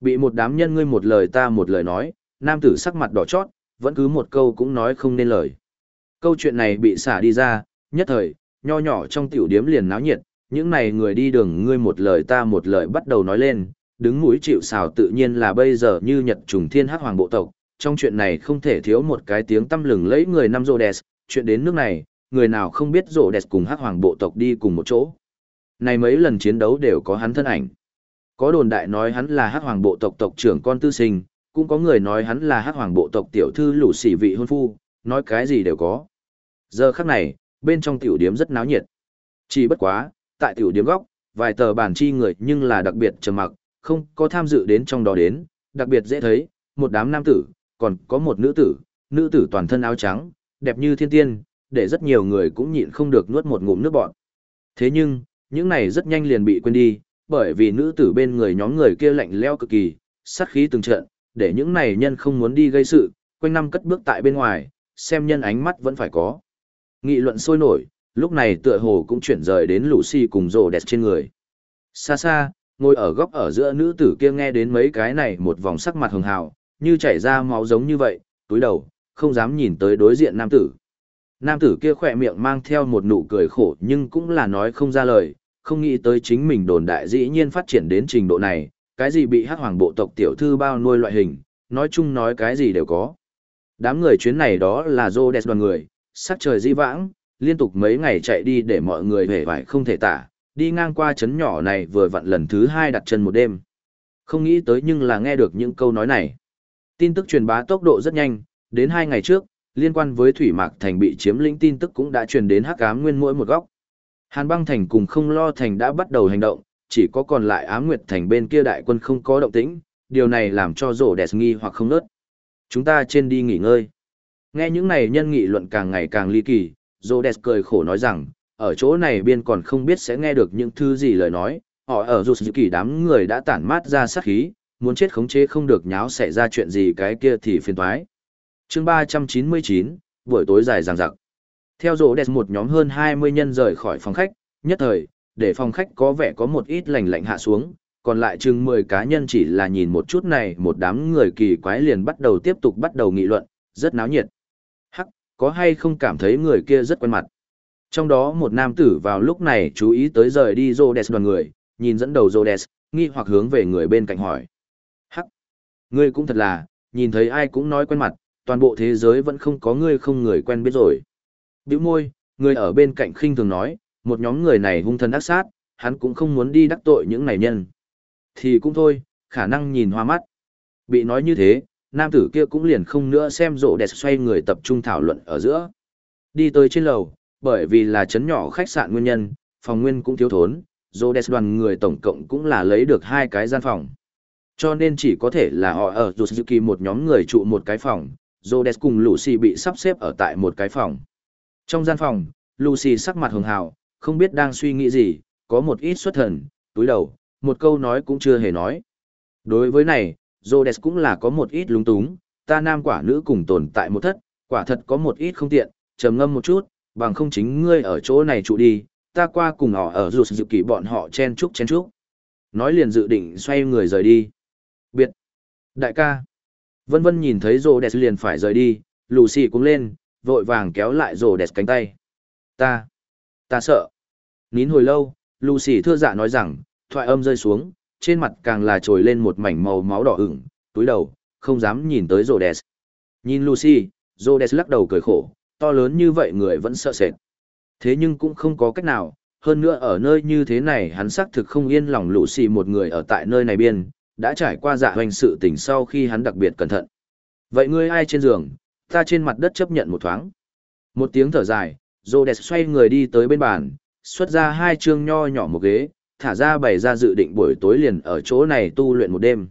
Bị một đám nhân ngươi một lời ta một lời nói, nam tử sắc mặt đỏ chót, vẫn cứ một câu cũng nói không nên lời. Câu chuyện này bị xả đi ra, nhất thời, nho nhỏ trong tiểu điếm liền náo nhiệt, những này người đi đường ngươi một lời ta một lời bắt đầu nói lên, đứng mũi chịu xào tự nhiên là bây giờ như nhật trùng thiên hắc hoàng bộ tộc, trong chuyện này không thể thiếu một cái tiếng tâm lừng lấy người năm rồ đẹp, chuyện đến nước này, người nào không biết rồ đẹp cùng hắc hoàng bộ tộc đi cùng một chỗ. Này mấy lần chiến đấu đều có hắn thân ảnh. Có đồn đại nói hắn là hắc hoàng bộ tộc tộc trưởng con tư sinh, cũng có người nói hắn là hắc hoàng bộ tộc tiểu thư lũ sỉ vị hôn phu, nói cái gì đều có. Giờ khắc này, bên trong tiểu điếm rất náo nhiệt. Chỉ bất quá, tại tiểu điếm góc, vài tờ bản chi người nhưng là đặc biệt trầm mặc, không có tham dự đến trong đó đến, đặc biệt dễ thấy, một đám nam tử, còn có một nữ tử, nữ tử toàn thân áo trắng, đẹp như thiên tiên, để rất nhiều người cũng nhịn không được nuốt một ngụm nước bọt. Thế nhưng, những này rất nhanh liền bị quên đi, bởi vì nữ tử bên người nhóm người kia lạnh leo cực kỳ, sát khí từng trận, để những này nhân không muốn đi gây sự, quanh năm cất bước tại bên ngoài, xem nhân ánh mắt vẫn phải có. Nghị luận sôi nổi, lúc này tựa hồ cũng chuyển rời đến Lucy cùng rồ đẹp trên người. Xa xa, ngồi ở góc ở giữa nữ tử kia nghe đến mấy cái này một vòng sắc mặt hường hào, như chảy ra máu giống như vậy, túi đầu, không dám nhìn tới đối diện nam tử. Nam tử kia khỏe miệng mang theo một nụ cười khổ nhưng cũng là nói không ra lời, không nghĩ tới chính mình đồn đại dĩ nhiên phát triển đến trình độ này, cái gì bị hát hoàng bộ tộc tiểu thư bao nuôi loại hình, nói chung nói cái gì đều có. Đám người chuyến này đó là rô đẹp đoàn người, sắc trời di vãng, liên tục mấy ngày chạy đi để mọi người hề vải không thể tả, đi ngang qua chấn nhỏ này vừa vặn lần thứ hai đặt chân một đêm. Không nghĩ tới nhưng là nghe được những câu nói này. Tin tức truyền bá tốc độ rất nhanh, đến hai ngày trước, liên quan với Thủy Mạc Thành bị chiếm lĩnh tin tức cũng đã truyền đến hắc ám nguyên mỗi một góc. Hàn băng thành cùng không lo thành đã bắt đầu hành động, chỉ có còn lại ám nguyệt thành bên kia đại quân không có động tĩnh, điều này làm cho rổ đẹp nghi hoặc không nớt. Chúng ta trên đi nghỉ ngơi. Nghe những này nhân nghị luận càng ngày càng ly kỳ, rổ đẹp cười khổ nói rằng, ở chỗ này biên còn không biết sẽ nghe được những thứ gì lời nói, họ ở dù sự kỳ đám người đã tản mát ra sát khí, muốn chết khống chế không được nháo xảy ra chuyện gì cái kia thì phiền toái. chương 399, buổi tối dài dằng dặc. Theo rổ đẹp một nhóm hơn 20 nhân rời khỏi phòng khách, nhất thời, để phòng khách có vẻ có một ít lành lạnh hạ xuống, còn lại chừng 10 cá nhân chỉ là nhìn một chút này một đám người kỳ quái liền bắt đầu tiếp tục bắt đầu nghị luận, rất náo nhiệt. Có hay không cảm thấy người kia rất quen mặt. Trong đó một nam tử vào lúc này chú ý tới rời đi Rhodes đoàn người, nhìn dẫn đầu Rhodes, nghi hoặc hướng về người bên cạnh hỏi. Hắc, ngươi cũng thật là, nhìn thấy ai cũng nói quen mặt, toàn bộ thế giới vẫn không có ngươi không người quen biết rồi. Biểu môi, người ở bên cạnh khinh thường nói, một nhóm người này hung thần ác sát, hắn cũng không muốn đi đắc tội những này nhân. Thì cũng thôi, khả năng nhìn hoa mắt. Bị nói như thế, nam tử kia cũng liền không nữa xem rộ đẹp xoay người tập trung thảo luận ở giữa. Đi tới trên lầu, bởi vì là chấn nhỏ khách sạn nguyên nhân, phòng nguyên cũng thiếu thốn, rộ đẹp đoàn người tổng cộng cũng là lấy được hai cái gian phòng. Cho nên chỉ có thể là họ ở Yusuki một nhóm người trụ một cái phòng, Rhodes cùng Lucy bị sắp xếp ở tại một cái phòng. Trong gian phòng, Lucy sắc mặt hường hào, không biết đang suy nghĩ gì, có một ít xuất thần, túi đầu, một câu nói cũng chưa hề nói. Đối với này, Rhodes cũng là có một ít lúng túng, ta nam quả nữ cùng tồn tại một thất, quả thật có một ít không tiện, trầm ngâm một chút, bằng không chính ngươi ở chỗ này trụ đi, ta qua cùng họ ở rụt dự kỷ bọn họ chen chúc chen chúc. Nói liền dự định xoay người rời đi. Biệt. Đại ca. Vân vân nhìn thấy rồ đẹp liền phải rời đi, Lucy cũng lên, vội vàng kéo lại rồ đẹp cánh tay. Ta. Ta sợ. Nín hồi lâu, Lucy thưa dạ nói rằng, thoại âm rơi xuống, trên mặt càng là trồi lên một mảnh màu máu đỏ ửng, túi đầu, không dám nhìn tới Rhodes. Nhìn Lucy, Rhodes lắc đầu cười khổ, to lớn như vậy người vẫn sợ sệt. Thế nhưng cũng không có cách nào, hơn nữa ở nơi như thế này hắn xác thực không yên lòng Lucy một người ở tại nơi này biên, đã trải qua dạ hoành sự tình sau khi hắn đặc biệt cẩn thận. Vậy ngươi ai trên giường, ta trên mặt đất chấp nhận một thoáng. Một tiếng thở dài, Rhodes xoay người đi tới bên bàn, xuất ra hai chương nho nhỏ một ghế, thả ra bày ra dự định buổi tối liền ở chỗ này tu luyện một đêm.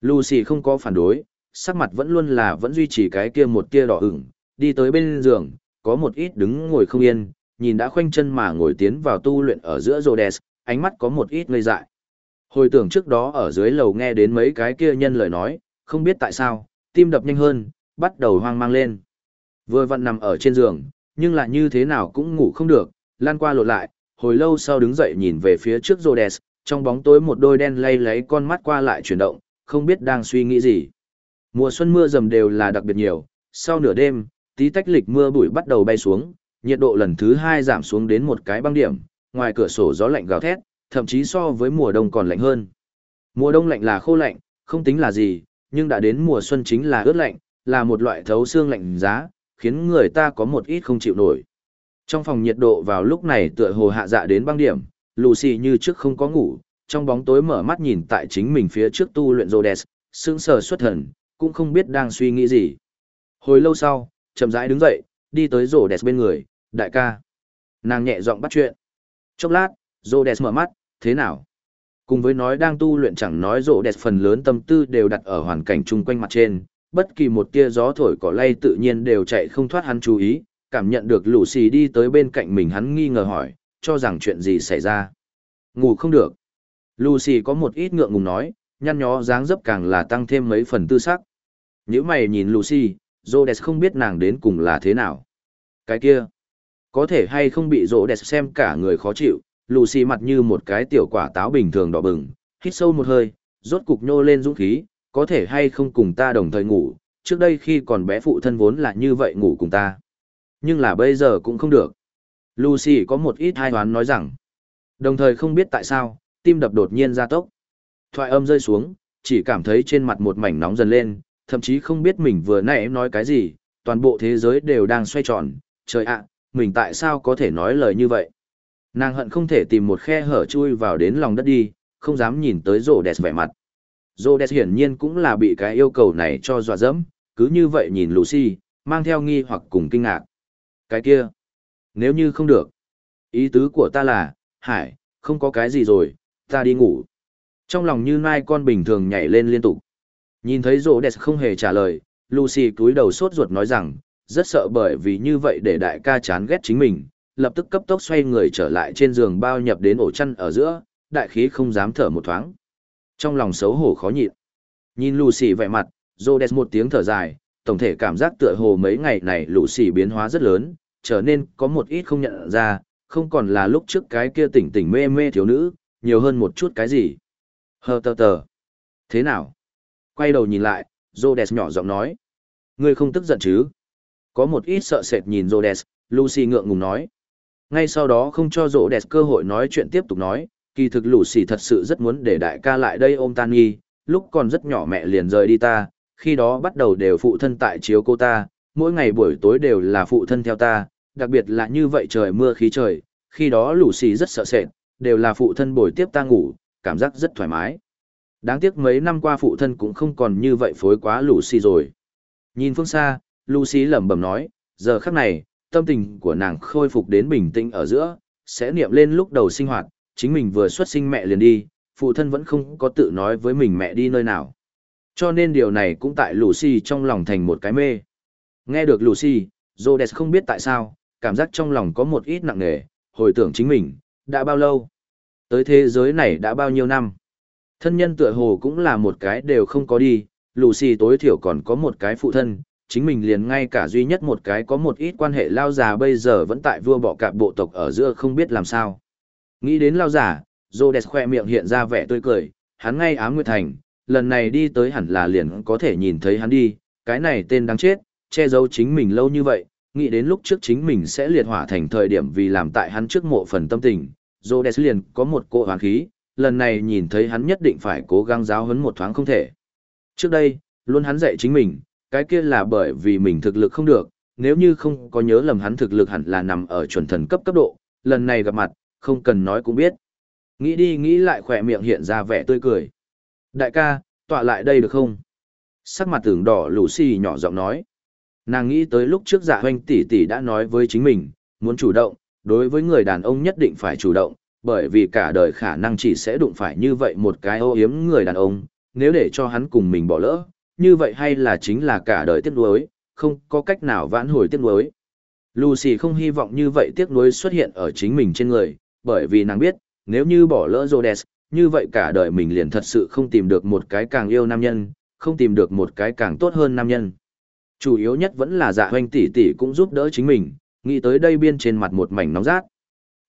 Lucy không có phản đối, sắc mặt vẫn luôn là vẫn duy trì cái kia một tia đỏ ửng, đi tới bên giường, có một ít đứng ngồi không yên, nhìn đã khoanh chân mà ngồi tiến vào tu luyện ở giữa Rhodes, ánh mắt có một ít ngây dại. Hồi tưởng trước đó ở dưới lầu nghe đến mấy cái kia nhân lời nói, không biết tại sao, tim đập nhanh hơn, bắt đầu hoang mang lên. Vừa vặn nằm ở trên giường, nhưng lại như thế nào cũng ngủ không được, lan qua lột lại, hồi lâu sau đứng dậy nhìn về phía trước Rhodes, trong bóng tối một đôi đen lay lấy con mắt qua lại chuyển động, không biết đang suy nghĩ gì. Mùa xuân mưa dầm đều là đặc biệt nhiều, sau nửa đêm, tí tách lịch mưa bụi bắt đầu bay xuống, nhiệt độ lần thứ hai giảm xuống đến một cái băng điểm, ngoài cửa sổ gió lạnh gào thét, thậm chí so với mùa đông còn lạnh hơn. Mùa đông lạnh là khô lạnh, không tính là gì, nhưng đã đến mùa xuân chính là ướt lạnh, là một loại thấu xương lạnh giá, khiến người ta có một ít không chịu nổi. Trong phòng nhiệt độ vào lúc này tựa hồ hạ dạ đến băng điểm, Lucy như trước không có ngủ, trong bóng tối mở mắt nhìn tại chính mình phía trước tu luyện Rhodes, sững sờ xuất thần, cũng không biết đang suy nghĩ gì. Hồi lâu sau, chậm rãi đứng dậy, đi tới Rhodes bên người, đại ca. Nàng nhẹ giọng bắt chuyện. Chốc lát, Rhodes mở mắt, thế nào? Cùng với nói đang tu luyện chẳng nói rộ phần lớn tâm tư đều đặt ở hoàn cảnh chung quanh mặt trên, bất kỳ một tia gió thổi cỏ lay tự nhiên đều chạy không thoát hắn chú ý, cảm nhận được lũ xì đi tới bên cạnh mình hắn nghi ngờ hỏi, cho rằng chuyện gì xảy ra. Ngủ không được. Lucy có một ít ngượng ngùng nói, nhăn nhó dáng dấp càng là tăng thêm mấy phần tư sắc. Nếu mày nhìn Lucy, Rhodes không biết nàng đến cùng là thế nào. Cái kia, có thể hay không bị Rhodes xem cả người khó chịu, Lucy mặt như một cái tiểu quả táo bình thường đỏ bừng, hít sâu một hơi, rốt cục nhô lên dũng khí, có thể hay không cùng ta đồng thời ngủ, trước đây khi còn bé phụ thân vốn là như vậy ngủ cùng ta. Nhưng là bây giờ cũng không được. Lucy có một ít hai hoán nói rằng, đồng thời không biết tại sao, tim đập đột nhiên ra tốc. Thoại âm rơi xuống, chỉ cảm thấy trên mặt một mảnh nóng dần lên, thậm chí không biết mình vừa nãy nói cái gì, toàn bộ thế giới đều đang xoay tròn, trời ạ, mình tại sao có thể nói lời như vậy. Nàng hận không thể tìm một khe hở chui vào đến lòng đất đi, không dám nhìn tới rổ đẹp vẻ mặt. Rổ đẹp hiển nhiên cũng là bị cái yêu cầu này cho dọa dẫm, cứ như vậy nhìn Lucy, mang theo nghi hoặc cùng kinh ngạc. Cái kia, nếu như không được, ý tứ của ta là, hải, không có cái gì rồi, ta đi ngủ. Trong lòng như nai con bình thường nhảy lên liên tục. Nhìn thấy rổ đẹp không hề trả lời, Lucy cúi đầu sốt ruột nói rằng, rất sợ bởi vì như vậy để đại ca chán ghét chính mình, lập tức cấp tốc xoay người trở lại trên giường bao nhập đến ổ chăn ở giữa, đại khí không dám thở một thoáng. Trong lòng xấu hổ khó nhịn. Nhìn Lucy vẻ mặt, Rhodes một tiếng thở dài, tổng thể cảm giác tựa hồ mấy ngày này lũ Lucy biến hóa rất lớn, trở nên có một ít không nhận ra, không còn là lúc trước cái kia tỉnh tỉnh mê mê thiếu nữ, nhiều hơn một chút cái gì. Hờ tờ tờ. Thế nào? Quay đầu nhìn lại, Rhodes nhỏ giọng nói. Ngươi không tức giận chứ? Có một ít sợ sệt nhìn Rhodes, Lucy ngượng ngùng nói. Ngay sau đó không cho rộ cơ hội nói chuyện tiếp tục nói, kỳ thực lũ thật sự rất muốn để đại ca lại đây ôm tan nghi, lúc còn rất nhỏ mẹ liền rời đi ta, khi đó bắt đầu đều phụ thân tại chiếu cô ta, mỗi ngày buổi tối đều là phụ thân theo ta, đặc biệt là như vậy trời mưa khí trời, khi đó lũ xì rất sợ sệt, đều là phụ thân bồi tiếp ta ngủ, cảm giác rất thoải mái. Đáng tiếc mấy năm qua phụ thân cũng không còn như vậy phối quá Lucy rồi. Nhìn phương xa, Lucy lẩm bẩm nói, giờ khắc này, tâm tình của nàng khôi phục đến bình tĩnh ở giữa, sẽ niệm lên lúc đầu sinh hoạt, chính mình vừa xuất sinh mẹ liền đi, phụ thân vẫn không có tự nói với mình mẹ đi nơi nào. Cho nên điều này cũng tại Lucy trong lòng thành một cái mê. Nghe được Lucy, Rhodes không biết tại sao, cảm giác trong lòng có một ít nặng nề, hồi tưởng chính mình, đã bao lâu? Tới thế giới này đã bao nhiêu năm? Thân nhân tựa hồ cũng là một cái đều không có đi, Lucy tối thiểu còn có một cái phụ thân, chính mình liền ngay cả duy nhất một cái có một ít quan hệ lao già bây giờ vẫn tại vua bọ cạp bộ tộc ở giữa không biết làm sao. Nghĩ đến lao già, Rhodes khoe miệng hiện ra vẻ tươi cười, hắn ngay ám nguyệt thành, lần này đi tới hẳn là liền có thể nhìn thấy hắn đi, cái này tên đáng chết, che giấu chính mình lâu như vậy, nghĩ đến lúc trước chính mình sẽ liệt hỏa thành thời điểm vì làm tại hắn trước mộ phần tâm tình, Rhodes liền có một cỗ hoàn khí, lần này nhìn thấy hắn nhất định phải cố gắng giáo huấn một thoáng không thể. Trước đây, luôn hắn dạy chính mình, cái kia là bởi vì mình thực lực không được, nếu như không có nhớ lầm hắn thực lực hẳn là nằm ở chuẩn thần cấp cấp độ, lần này gặp mặt, không cần nói cũng biết. Nghĩ đi nghĩ lại khỏe miệng hiện ra vẻ tươi cười. Đại ca, tọa lại đây được không? Sắc mặt tưởng đỏ Lucy xì nhỏ giọng nói. Nàng nghĩ tới lúc trước dạ hoanh tỷ tỷ đã nói với chính mình, muốn chủ động, đối với người đàn ông nhất định phải chủ động, bởi vì cả đời khả năng chỉ sẽ đụng phải như vậy một cái ô yếm người đàn ông, nếu để cho hắn cùng mình bỏ lỡ, như vậy hay là chính là cả đời tiếc nuối, không có cách nào vãn hồi tiếc nuối. Lucy không hy vọng như vậy tiếc nuối xuất hiện ở chính mình trên người, bởi vì nàng biết, nếu như bỏ lỡ Rhodes, như vậy cả đời mình liền thật sự không tìm được một cái càng yêu nam nhân, không tìm được một cái càng tốt hơn nam nhân. Chủ yếu nhất vẫn là dạ hoanh tỷ tỷ cũng giúp đỡ chính mình, nghĩ tới đây biên trên mặt một mảnh nóng rát.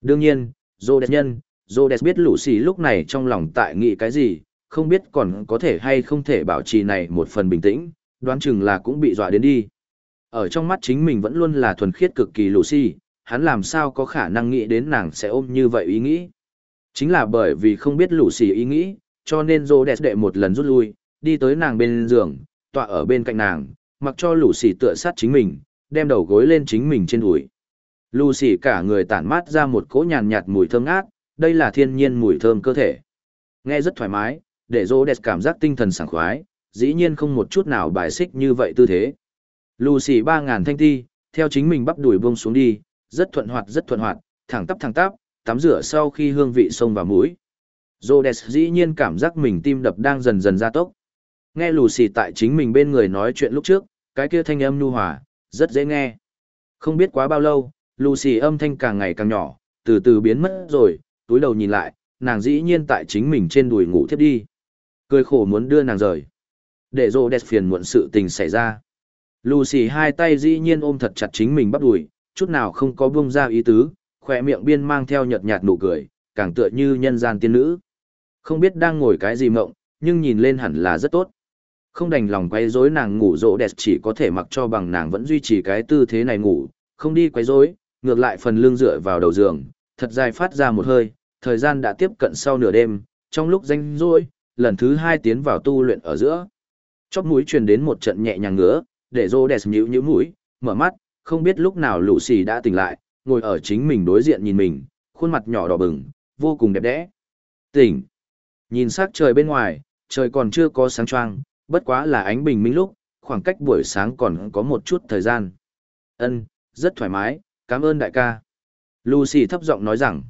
Đương nhiên, Rhodes nhân, Rhodes biết lũ xì lúc này trong lòng tại nghĩ cái gì, không biết còn có thể hay không thể bảo trì này một phần bình tĩnh, đoán chừng là cũng bị dọa đến đi. Ở trong mắt chính mình vẫn luôn là thuần khiết cực kỳ lũ xì, hắn làm sao có khả năng nghĩ đến nàng sẽ ôm như vậy ý nghĩ. Chính là bởi vì không biết Lucy ý nghĩ, cho nên Rhodes đệ một lần rút lui, đi tới nàng bên giường, tọa ở bên cạnh nàng, mặc cho Lucy tựa sát chính mình, đem đầu gối lên chính mình trên đùi. Lucy cả người tản mát ra một cỗ nhàn nhạt mùi thơm ngát, đây là thiên nhiên mùi thơm cơ thể. Nghe rất thoải mái, để rô đẹp cảm giác tinh thần sảng khoái, dĩ nhiên không một chút nào bài xích như vậy tư thế. Lucy ba ngàn thanh ti, theo chính mình bắp đùi buông xuống đi, rất thuận hoạt rất thuận hoạt, thẳng tắp thẳng tắp, tắm rửa sau khi hương vị sông vào mũi. Rhodes dĩ nhiên cảm giác mình tim đập đang dần dần gia tốc. Nghe Lucy tại chính mình bên người nói chuyện lúc trước, cái kia thanh âm nhu hòa, rất dễ nghe. Không biết quá bao lâu, Lucy âm thanh càng ngày càng nhỏ, từ từ biến mất rồi, túi đầu nhìn lại, nàng dĩ nhiên tại chính mình trên đùi ngủ thiếp đi. Cười khổ muốn đưa nàng rời. Để Rhodes phiền muộn sự tình xảy ra. Lucy hai tay dĩ nhiên ôm thật chặt chính mình bắt đùi, chút nào không có buông ra ý tứ, khỏe miệng biên mang theo nhợt nhạt nụ cười, càng tựa như nhân gian tiên nữ. Không biết đang ngồi cái gì mộng, nhưng nhìn lên hẳn là rất tốt. Không đành lòng quấy rối nàng ngủ rỗ đẹp chỉ có thể mặc cho bằng nàng vẫn duy trì cái tư thế này ngủ, không đi quấy rối, ngược lại phần lưng dựa vào đầu giường, thật dài phát ra một hơi, thời gian đã tiếp cận sau nửa đêm, trong lúc danh rỗi, lần thứ hai tiến vào tu luyện ở giữa. Chóp mũi truyền đến một trận nhẹ nhàng ngứa, để rô đẹp nhíu nhíu mũi, mở mắt, không biết lúc nào lũ xì đã tỉnh lại, ngồi ở chính mình đối diện nhìn mình, khuôn mặt nhỏ đỏ bừng, vô cùng đẹp đẽ. Tỉnh. Nhìn sắc trời bên ngoài, trời còn chưa có sáng choang, bất quá là ánh bình minh lúc, khoảng cách buổi sáng còn có một chút thời gian. Ân, rất thoải mái, cảm ơn đại ca. Lucy thấp giọng nói rằng,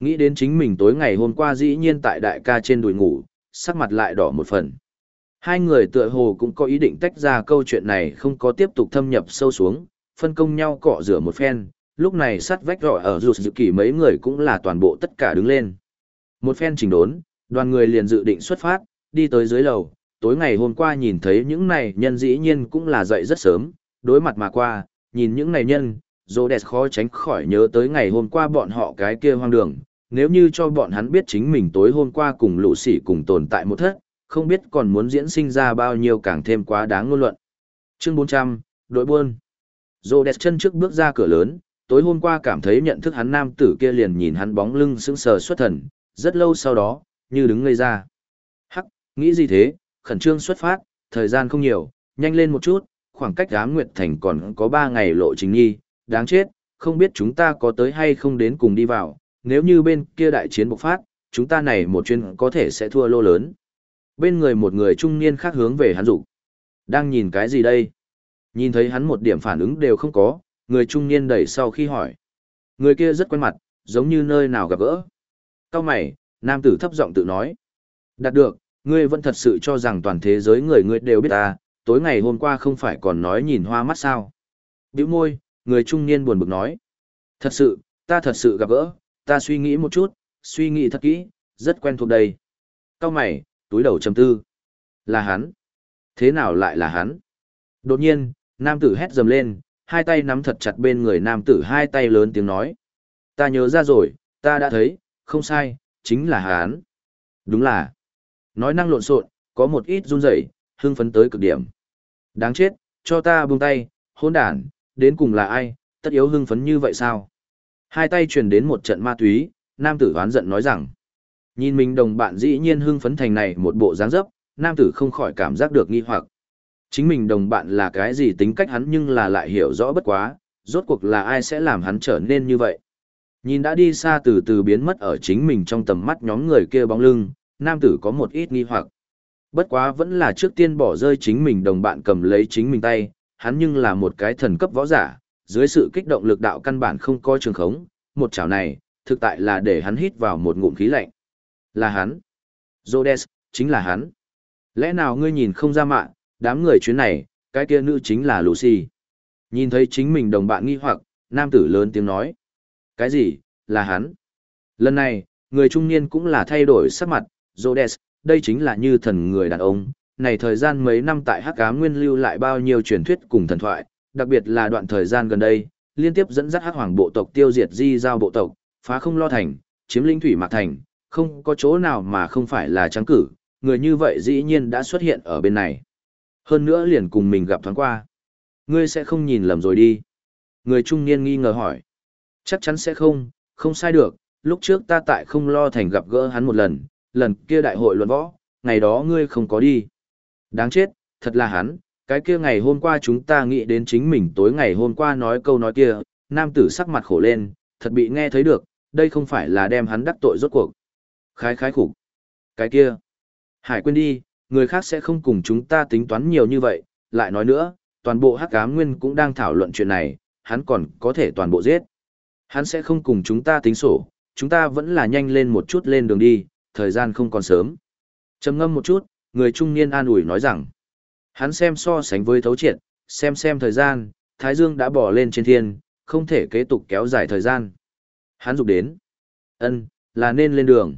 nghĩ đến chính mình tối ngày hôm qua dĩ nhiên tại đại ca trên đùi ngủ, sắc mặt lại đỏ một phần. Hai người tựa hồ cũng có ý định tách ra câu chuyện này không có tiếp tục thâm nhập sâu xuống, phân công nhau cọ rửa một phen, lúc này sắt vách gọi ở rụt dự kỷ mấy người cũng là toàn bộ tất cả đứng lên. Một phen chỉnh đốn, đoàn người liền dự định xuất phát, đi tới dưới lầu, tối ngày hôm qua nhìn thấy những này nhân dĩ nhiên cũng là dậy rất sớm, đối mặt mà qua, nhìn những này nhân, Rhodes khó tránh khỏi nhớ tới ngày hôm qua bọn họ cái kia hoang đường, nếu như cho bọn hắn biết chính mình tối hôm qua cùng lũ sỉ cùng tồn tại một thất, không biết còn muốn diễn sinh ra bao nhiêu càng thêm quá đáng ngôn luận. Chương 400, đội buôn. Rhodes chân trước bước ra cửa lớn, tối hôm qua cảm thấy nhận thức hắn nam tử kia liền nhìn hắn bóng lưng sững sờ xuất thần, rất lâu sau đó, như đứng ngây ra. Hắc, nghĩ gì thế, khẩn trương xuất phát, thời gian không nhiều, nhanh lên một chút, khoảng cách ám nguyệt thành còn có 3 ngày lộ trình nghi, đáng chết, không biết chúng ta có tới hay không đến cùng đi vào, nếu như bên kia đại chiến bộc phát, chúng ta này một chuyên có thể sẽ thua lô lớn. Bên người một người trung niên khác hướng về hắn rủ. Đang nhìn cái gì đây? Nhìn thấy hắn một điểm phản ứng đều không có, người trung niên đẩy sau khi hỏi. Người kia rất quen mặt, giống như nơi nào gặp gỡ. Cao mày, nam tử thấp giọng tự nói. Đạt được, ngươi vẫn thật sự cho rằng toàn thế giới người ngươi đều biết ta, tối ngày hôm qua không phải còn nói nhìn hoa mắt sao. Biểu môi, người trung niên buồn bực nói. Thật sự, ta thật sự gặp gỡ, ta suy nghĩ một chút, suy nghĩ thật kỹ, rất quen thuộc đây. Cao mày, túi đầu trầm tư. Là hắn. Thế nào lại là hắn? Đột nhiên, nam tử hét dầm lên, hai tay nắm thật chặt bên người nam tử hai tay lớn tiếng nói. Ta nhớ ra rồi, ta đã thấy, không sai, chính là hán. Đúng là. Nói năng lộn xộn, có một ít run rẩy, hưng phấn tới cực điểm. Đáng chết, cho ta buông tay, hỗn đản, đến cùng là ai, tất yếu hưng phấn như vậy sao? Hai tay truyền đến một trận ma túy, nam tử oán giận nói rằng. Nhìn mình đồng bạn dĩ nhiên hưng phấn thành này một bộ dáng dấp, nam tử không khỏi cảm giác được nghi hoặc. Chính mình đồng bạn là cái gì tính cách hắn nhưng là lại hiểu rõ bất quá, rốt cuộc là ai sẽ làm hắn trở nên như vậy. Nhìn đã đi xa từ từ biến mất ở chính mình trong tầm mắt nhóm người kia bóng lưng, nam tử có một ít nghi hoặc. Bất quá vẫn là trước tiên bỏ rơi chính mình đồng bạn cầm lấy chính mình tay, hắn nhưng là một cái thần cấp võ giả, dưới sự kích động lực đạo căn bản không có trường khống, một chảo này, thực tại là để hắn hít vào một ngụm khí lạnh. Là hắn. Rhodes, chính là hắn. Lẽ nào ngươi nhìn không ra mạng, đám người chuyến này, cái kia nữ chính là Lucy. Nhìn thấy chính mình đồng bạn nghi hoặc, nam tử lớn tiếng nói. Cái gì, là hắn? Lần này, người trung niên cũng là thay đổi sắc mặt, Rhodes, đây chính là như thần người đàn ông. Này thời gian mấy năm tại Hắc Ám Nguyên lưu lại bao nhiêu truyền thuyết cùng thần thoại, đặc biệt là đoạn thời gian gần đây, liên tiếp dẫn dắt Hắc Hoàng bộ tộc tiêu diệt Di giao bộ tộc, phá không lo thành, chiếm lĩnh thủy mạc thành, không có chỗ nào mà không phải là trắng cử, người như vậy dĩ nhiên đã xuất hiện ở bên này. Hơn nữa liền cùng mình gặp thoáng qua. Ngươi sẽ không nhìn lầm rồi đi. Người trung niên nghi ngờ hỏi. Chắc chắn sẽ không, không sai được, lúc trước ta tại không lo thành gặp gỡ hắn một lần, lần kia đại hội luận võ, ngày đó ngươi không có đi. Đáng chết, thật là hắn, cái kia ngày hôm qua chúng ta nghĩ đến chính mình tối ngày hôm qua nói câu nói kia, nam tử sắc mặt khổ lên, thật bị nghe thấy được, đây không phải là đem hắn đắc tội rốt cuộc. Khái khái khủng. Cái kia. Hải quên đi, người khác sẽ không cùng chúng ta tính toán nhiều như vậy, lại nói nữa, toàn bộ hắc ám nguyên cũng đang thảo luận chuyện này, hắn còn có thể toàn bộ giết. Hắn sẽ không cùng chúng ta tính sổ, chúng ta vẫn là nhanh lên một chút lên đường đi, thời gian không còn sớm. trầm ngâm một chút, người trung niên an ủi nói rằng, hắn xem so sánh với thấu triệt, xem xem thời gian, Thái Dương đã bỏ lên trên thiên, không thể kế tục kéo dài thời gian. Hắn dục đến. ân là nên lên đường.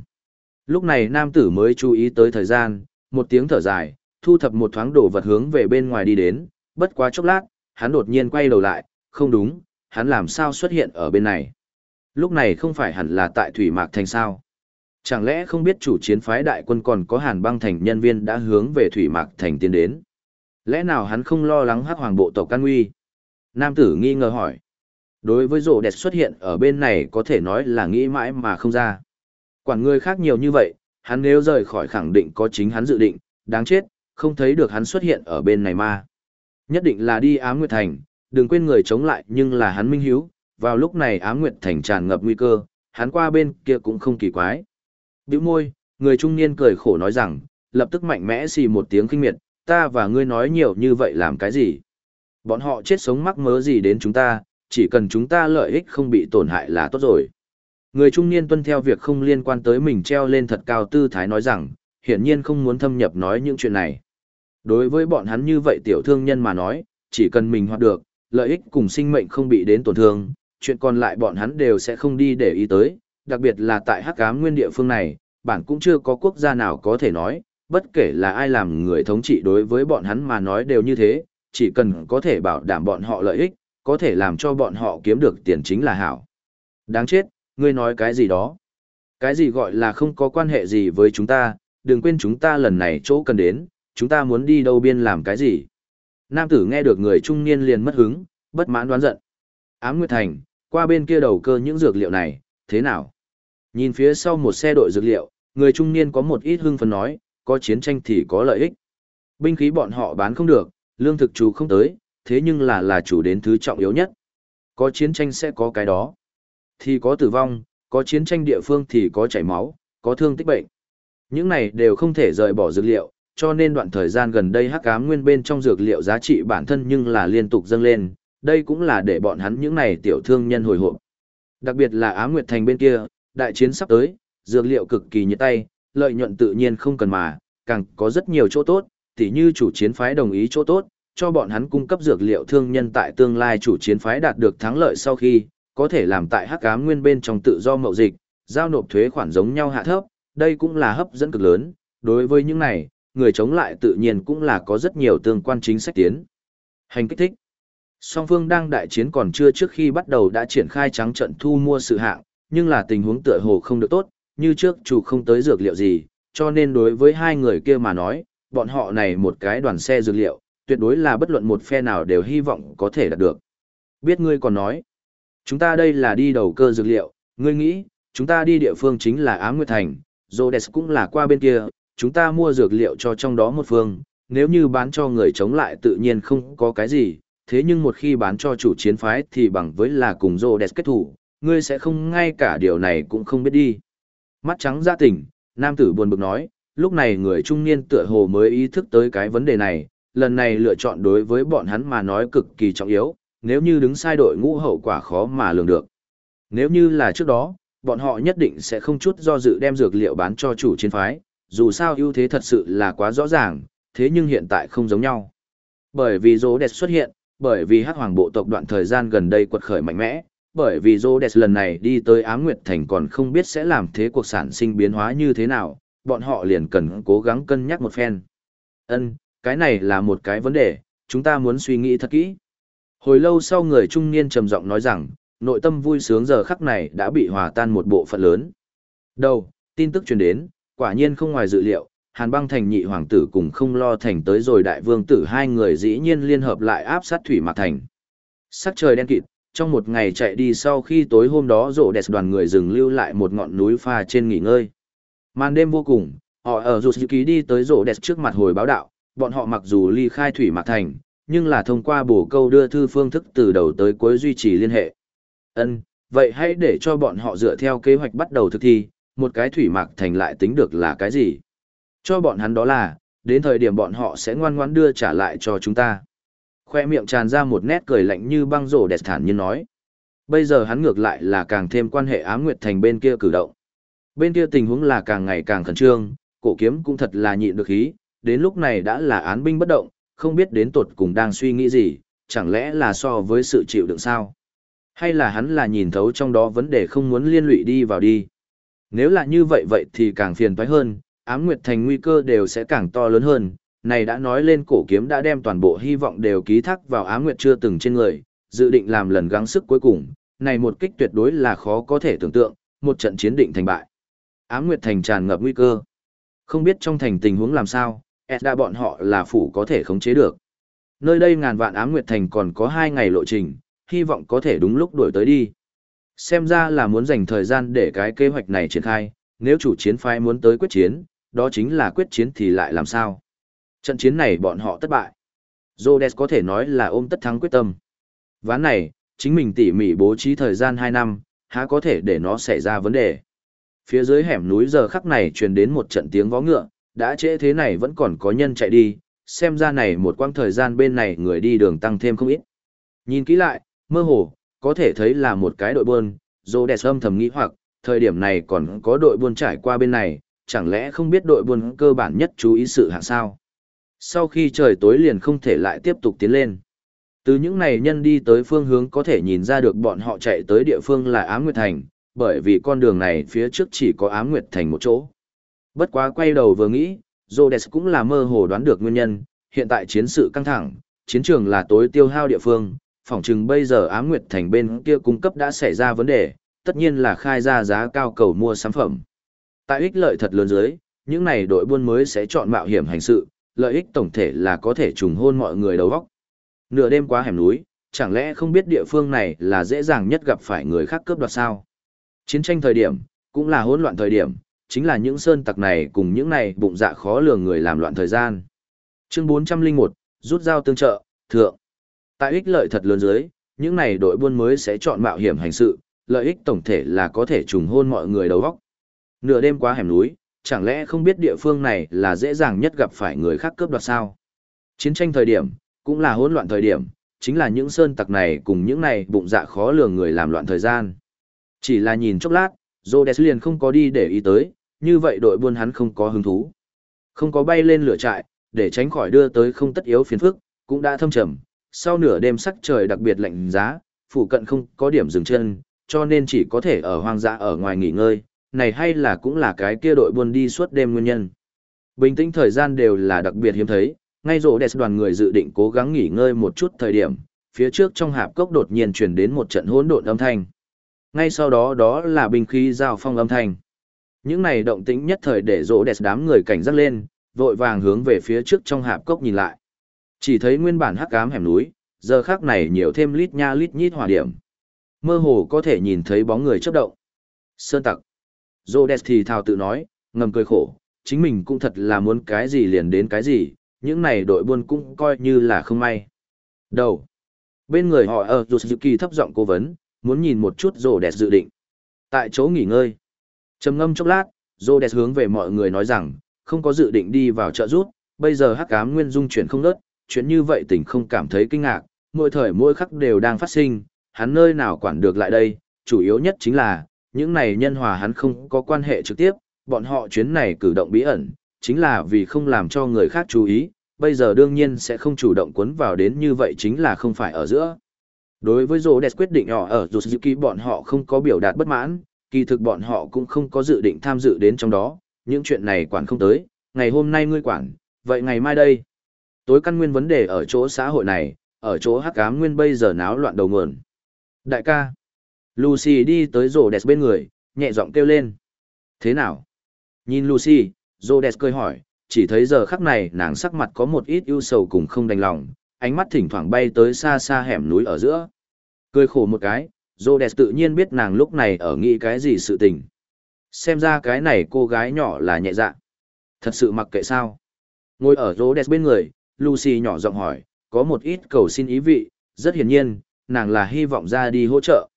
Lúc này nam tử mới chú ý tới thời gian, một tiếng thở dài, thu thập một thoáng đồ vật hướng về bên ngoài đi đến, bất quá chốc lát, hắn đột nhiên quay đầu lại, không đúng, hắn làm sao xuất hiện ở bên này. Lúc này không phải hẳn là tại Thủy Mạc Thành sao. Chẳng lẽ không biết chủ chiến phái đại quân còn có hàn băng thành nhân viên đã hướng về Thủy Mạc Thành tiến đến. Lẽ nào hắn không lo lắng hắc hoàng bộ tộc can nguy? Nam tử nghi ngờ hỏi. Đối với rổ đẹp xuất hiện ở bên này có thể nói là nghĩ mãi mà không ra. Quản người khác nhiều như vậy, hắn nếu rời khỏi khẳng định có chính hắn dự định, đáng chết, không thấy được hắn xuất hiện ở bên này mà. Nhất định là đi ám nguyệt thành, đừng quên người chống lại nhưng là hắn minh hiếu, vào lúc này ám nguyệt thành tràn ngập nguy cơ, hắn qua bên kia cũng không kỳ quái. Biểu môi, người trung niên cười khổ nói rằng, lập tức mạnh mẽ xì một tiếng kinh miệt, ta và ngươi nói nhiều như vậy làm cái gì? Bọn họ chết sống mắc mớ gì đến chúng ta, chỉ cần chúng ta lợi ích không bị tổn hại là tốt rồi. Người trung niên tuân theo việc không liên quan tới mình treo lên thật cao tư thái nói rằng, hiển nhiên không muốn thâm nhập nói những chuyện này. Đối với bọn hắn như vậy tiểu thương nhân mà nói, chỉ cần mình hoạt được, lợi ích cùng sinh mệnh không bị đến tổn thương, chuyện còn lại bọn hắn đều sẽ không đi để ý tới, đặc biệt là tại hắc ám nguyên địa phương này, bản cũng chưa có quốc gia nào có thể nói, bất kể là ai làm người thống trị đối với bọn hắn mà nói đều như thế, chỉ cần có thể bảo đảm bọn họ lợi ích, có thể làm cho bọn họ kiếm được tiền chính là hảo. Đáng chết, ngươi nói cái gì đó? Cái gì gọi là không có quan hệ gì với chúng ta, đừng quên chúng ta lần này chỗ cần đến, chúng ta muốn đi đâu biên làm cái gì? Nam tử nghe được người trung niên liền mất hứng, bất mãn đoán giận. Ám Nguyệt Thành, qua bên kia đầu cơ những dược liệu này, thế nào? Nhìn phía sau một xe đội dược liệu, người trung niên có một ít hưng phấn nói, có chiến tranh thì có lợi ích. Binh khí bọn họ bán không được, lương thực chủ không tới, thế nhưng là là chủ đến thứ trọng yếu nhất. Có chiến tranh sẽ có cái đó. Thì có tử vong, có chiến tranh địa phương thì có chảy máu, có thương tích bệnh. Những này đều không thể rời bỏ dược liệu, cho nên đoạn thời gian gần đây hắc ám nguyên bên trong dược liệu giá trị bản thân nhưng là liên tục dâng lên, đây cũng là để bọn hắn những này tiểu thương nhân hồi hộp. Đặc biệt là Ám Nguyệt Thành bên kia, đại chiến sắp tới, dược liệu cực kỳ nhiệt tay, lợi nhuận tự nhiên không cần mà, càng có rất nhiều chỗ tốt, tỉ như chủ chiến phái đồng ý chỗ tốt, cho bọn hắn cung cấp dược liệu thương nhân tại tương lai chủ chiến phái đạt được thắng lợi sau khi, có thể làm tại hắc ám nguyên bên trong tự do mậu dịch, giao nộp thuế khoản giống nhau hạ thấp, đây cũng là hấp dẫn cực lớn, đối với những này, người chống lại tự nhiên cũng là có rất nhiều tương quan chính sách tiến. Hành kích thích Song phương đang đại chiến còn chưa trước khi bắt đầu đã triển khai trắng trận thu mua sự hạng, nhưng là tình huống tựa hồ không được tốt, như trước chủ không tới dược liệu gì, cho nên đối với hai người kia mà nói, bọn họ này một cái đoàn xe dược liệu, tuyệt đối là bất luận một phe nào đều hy vọng có thể đạt được. Biết ngươi còn nói, chúng ta đây là đi đầu cơ dược liệu, ngươi nghĩ, chúng ta đi địa phương chính là Á Nguyệt Thành, Rhodes cũng là qua bên kia, chúng ta mua dược liệu cho trong đó một phương, nếu như bán cho người chống lại tự nhiên không có cái gì, thế nhưng một khi bán cho chủ chiến phái thì bằng với là cùng Rhodes kết thủ, ngươi sẽ không ngay cả điều này cũng không biết đi. Mắt trắng ra tỉnh, nam tử buồn bực nói, lúc này người trung niên tựa hồ mới ý thức tới cái vấn đề này, lần này lựa chọn đối với bọn hắn mà nói cực kỳ trọng yếu, nếu như đứng sai đội ngũ hậu quả khó mà lường được. Nếu như là trước đó, bọn họ nhất định sẽ không chút do dự đem dược liệu bán cho chủ chiến phái, dù sao ưu thế thật sự là quá rõ ràng, thế nhưng hiện tại không giống nhau. Bởi vì Rô Đẹp xuất hiện, bởi vì hắc hoàng bộ tộc đoạn thời gian gần đây quật khởi mạnh mẽ, bởi vì Rô Đẹp lần này đi tới Ám Nguyệt Thành còn không biết sẽ làm thế cuộc sản sinh biến hóa như thế nào, bọn họ liền cần cố gắng cân nhắc một phen. Ân, cái này là một cái vấn đề, chúng ta muốn suy nghĩ thật kỹ. Hồi lâu sau người trung niên trầm giọng nói rằng, nội tâm vui sướng giờ khắc này đã bị hòa tan một bộ phận lớn. Đầu, tin tức truyền đến, quả nhiên không ngoài dự liệu, Hàn băng thành nhị hoàng tử cùng không lo thành tới rồi đại vương tử hai người dĩ nhiên liên hợp lại áp sát thủy mạc thành. Sắc trời đen kịt, trong một ngày chạy đi sau khi tối hôm đó rộ đẹp đoàn người dừng lưu lại một ngọn núi pha trên nghỉ ngơi. Màn đêm vô cùng, họ ở rụt ký đi tới rộ đẹp trước mặt hồi báo đạo, bọn họ mặc dù ly khai thủy mạc thành, nhưng là thông qua bổ câu đưa thư phương thức từ đầu tới cuối duy trì liên hệ. Ân, vậy hãy để cho bọn họ dựa theo kế hoạch bắt đầu thực thi, một cái thủy mạc thành lại tính được là cái gì? Cho bọn hắn đó là, đến thời điểm bọn họ sẽ ngoan ngoãn đưa trả lại cho chúng ta. Khoe miệng tràn ra một nét cười lạnh như băng rổ đẹp thản như nói. Bây giờ hắn ngược lại là càng thêm quan hệ ám nguyệt thành bên kia cử động. Bên kia tình huống là càng ngày càng khẩn trương, cổ kiếm cũng thật là nhịn được ý, đến lúc này đã là án binh bất động, không biết đến tột cùng đang suy nghĩ gì, chẳng lẽ là so với sự chịu đựng sao? Hay là hắn là nhìn thấu trong đó vấn đề không muốn liên lụy đi vào đi? Nếu là như vậy vậy thì càng phiền toái hơn, ám nguyệt thành nguy cơ đều sẽ càng to lớn hơn. Này đã nói lên cổ kiếm đã đem toàn bộ hy vọng đều ký thác vào ám nguyệt chưa từng trên người, dự định làm lần gắng sức cuối cùng, này một kích tuyệt đối là khó có thể tưởng tượng, một trận chiến định thành bại. Ám nguyệt thành tràn ngập nguy cơ. Không biết trong thành tình huống làm sao, Edda bọn họ là phủ có thể khống chế được. Nơi đây ngàn vạn ám nguyệt thành còn có hai ngày lộ trình, hy vọng có thể đúng lúc đuổi tới đi. Xem ra là muốn dành thời gian để cái kế hoạch này triển khai, nếu chủ chiến phái muốn tới quyết chiến, đó chính là quyết chiến thì lại làm sao? Trận chiến này bọn họ thất bại. Zodes có thể nói là ôm tất thắng quyết tâm. Ván này, chính mình tỉ mỉ bố trí thời gian 2 năm, há có thể để nó xảy ra vấn đề. Phía dưới hẻm núi giờ khắc này truyền đến một trận tiếng vó ngựa, đã trễ thế này vẫn còn có nhân chạy đi, xem ra này một quãng thời gian bên này người đi đường tăng thêm không ít. Nhìn kỹ lại, mơ hồ, có thể thấy là một cái đội buôn, Rhodes âm thầm nghĩ hoặc, thời điểm này còn có đội buôn trải qua bên này, chẳng lẽ không biết đội buôn cơ bản nhất chú ý sự hạng sao? Sau khi trời tối liền không thể lại tiếp tục tiến lên. Từ những này nhân đi tới phương hướng có thể nhìn ra được bọn họ chạy tới địa phương là Ám Nguyệt Thành, bởi vì con đường này phía trước chỉ có Ám Nguyệt Thành một chỗ. Bất quá quay đầu vừa nghĩ, Rhodes cũng là mơ hồ đoán được nguyên nhân, hiện tại chiến sự căng thẳng, chiến trường là tối tiêu hao địa phương, phỏng chừng bây giờ Ám Nguyệt Thành bên kia cung cấp đã xảy ra vấn đề, tất nhiên là khai ra giá cao cầu mua sản phẩm. Tại ích lợi thật lớn dưới, những này đội buôn mới sẽ chọn mạo hiểm hành sự, lợi ích tổng thể là có thể trùng hôn mọi người đầu óc. Nửa đêm qua hẻm núi, chẳng lẽ không biết địa phương này là dễ dàng nhất gặp phải người khác cướp đoạt sao? Chiến tranh thời điểm, cũng là hỗn loạn thời điểm, chính là những sơn tặc này cùng những này bụng dạ khó lường người làm loạn thời gian. Chương 401, rút dao tương trợ, thượng. Tại ích lợi thật lớn dưới, những này đội buôn mới sẽ chọn mạo hiểm hành sự, lợi ích tổng thể là có thể trùng hôn mọi người đầu óc. Nửa đêm qua hẻm núi, chẳng lẽ không biết địa phương này là dễ dàng nhất gặp phải người khác cướp đoạt sao? Chiến tranh thời điểm, cũng là hỗn loạn thời điểm, chính là những sơn tặc này cùng những này bụng dạ khó lường người làm loạn thời gian. Chỉ là nhìn chốc lát, Rhodes liền không có đi để ý tới, như vậy đội buôn hắn không có hứng thú. Không có bay lên lửa trại, để tránh khỏi đưa tới không tất yếu phiền phức, cũng đã thâm trầm. Sau nửa đêm sắc trời đặc biệt lạnh giá, phủ cận không có điểm dừng chân, cho nên chỉ có thể ở hoang dã ở ngoài nghỉ ngơi, này hay là cũng là cái kia đội buôn đi suốt đêm nguyên nhân. Bình tĩnh thời gian đều là đặc biệt hiếm thấy, ngay rổ đẹp đoàn người dự định cố gắng nghỉ ngơi một chút thời điểm, phía trước trong hạp cốc đột nhiên truyền đến một trận hỗn độn âm thanh. Ngay sau đó đó là binh khí giao phong âm thanh. Những này động tĩnh nhất thời để rỗ đẹp đám người cảnh giác lên, vội vàng hướng về phía trước trong hạp cốc nhìn lại. Chỉ thấy nguyên bản hắc ám hẻm núi, giờ khác này nhiều thêm lít nha lít nhít hỏa điểm. Mơ hồ có thể nhìn thấy bóng người chớp động. Sơn tặc. Rỗ đẹp thì thào tự nói, ngầm cười khổ, chính mình cũng thật là muốn cái gì liền đến cái gì, những này đội buôn cũng coi như là không may. Đầu. Bên người họ ờ, ở Yusuki thấp giọng cố vấn, muốn nhìn một chút Rô đẹp dự định. Tại chỗ nghỉ ngơi trầm ngâm chốc lát, rồ đẹp hướng về mọi người nói rằng, không có dự định đi vào chợ rút, bây giờ hắc ám nguyên dung chuyển không nớt, chuyện như vậy tỉnh không cảm thấy kinh ngạc, mỗi thời mỗi khắc đều đang phát sinh, hắn nơi nào quản được lại đây, chủ yếu nhất chính là, những này nhân hòa hắn không có quan hệ trực tiếp, bọn họ chuyến này cử động bí ẩn, chính là vì không làm cho người khác chú ý, bây giờ đương nhiên sẽ không chủ động cuốn vào đến như vậy chính là không phải ở giữa. Đối với Rô Đẹp quyết định nhỏ ở Yusuki bọn họ không có biểu đạt bất mãn, kỳ thực bọn họ cũng không có dự định tham dự đến trong đó, những chuyện này quản không tới, ngày hôm nay ngươi quản, vậy ngày mai đây. Tối căn nguyên vấn đề ở chỗ xã hội này, ở chỗ hắc ám nguyên bây giờ náo loạn đầu nguồn. Đại ca, Lucy đi tới rổ Đẹp bên người, nhẹ giọng kêu lên. Thế nào? Nhìn Lucy, Rô Đẹp cười hỏi, chỉ thấy giờ khắc này nàng sắc mặt có một ít ưu sầu cùng không đành lòng, ánh mắt thỉnh thoảng bay tới xa xa hẻm núi ở giữa. Cười khổ một cái, Rhodes tự nhiên biết nàng lúc này ở nghĩ cái gì sự tình. Xem ra cái này cô gái nhỏ là nhẹ dạ. Thật sự mặc kệ sao. Ngồi ở Rhodes bên người, Lucy nhỏ giọng hỏi, có một ít cầu xin ý vị, rất hiển nhiên, nàng là hy vọng ra đi hỗ trợ.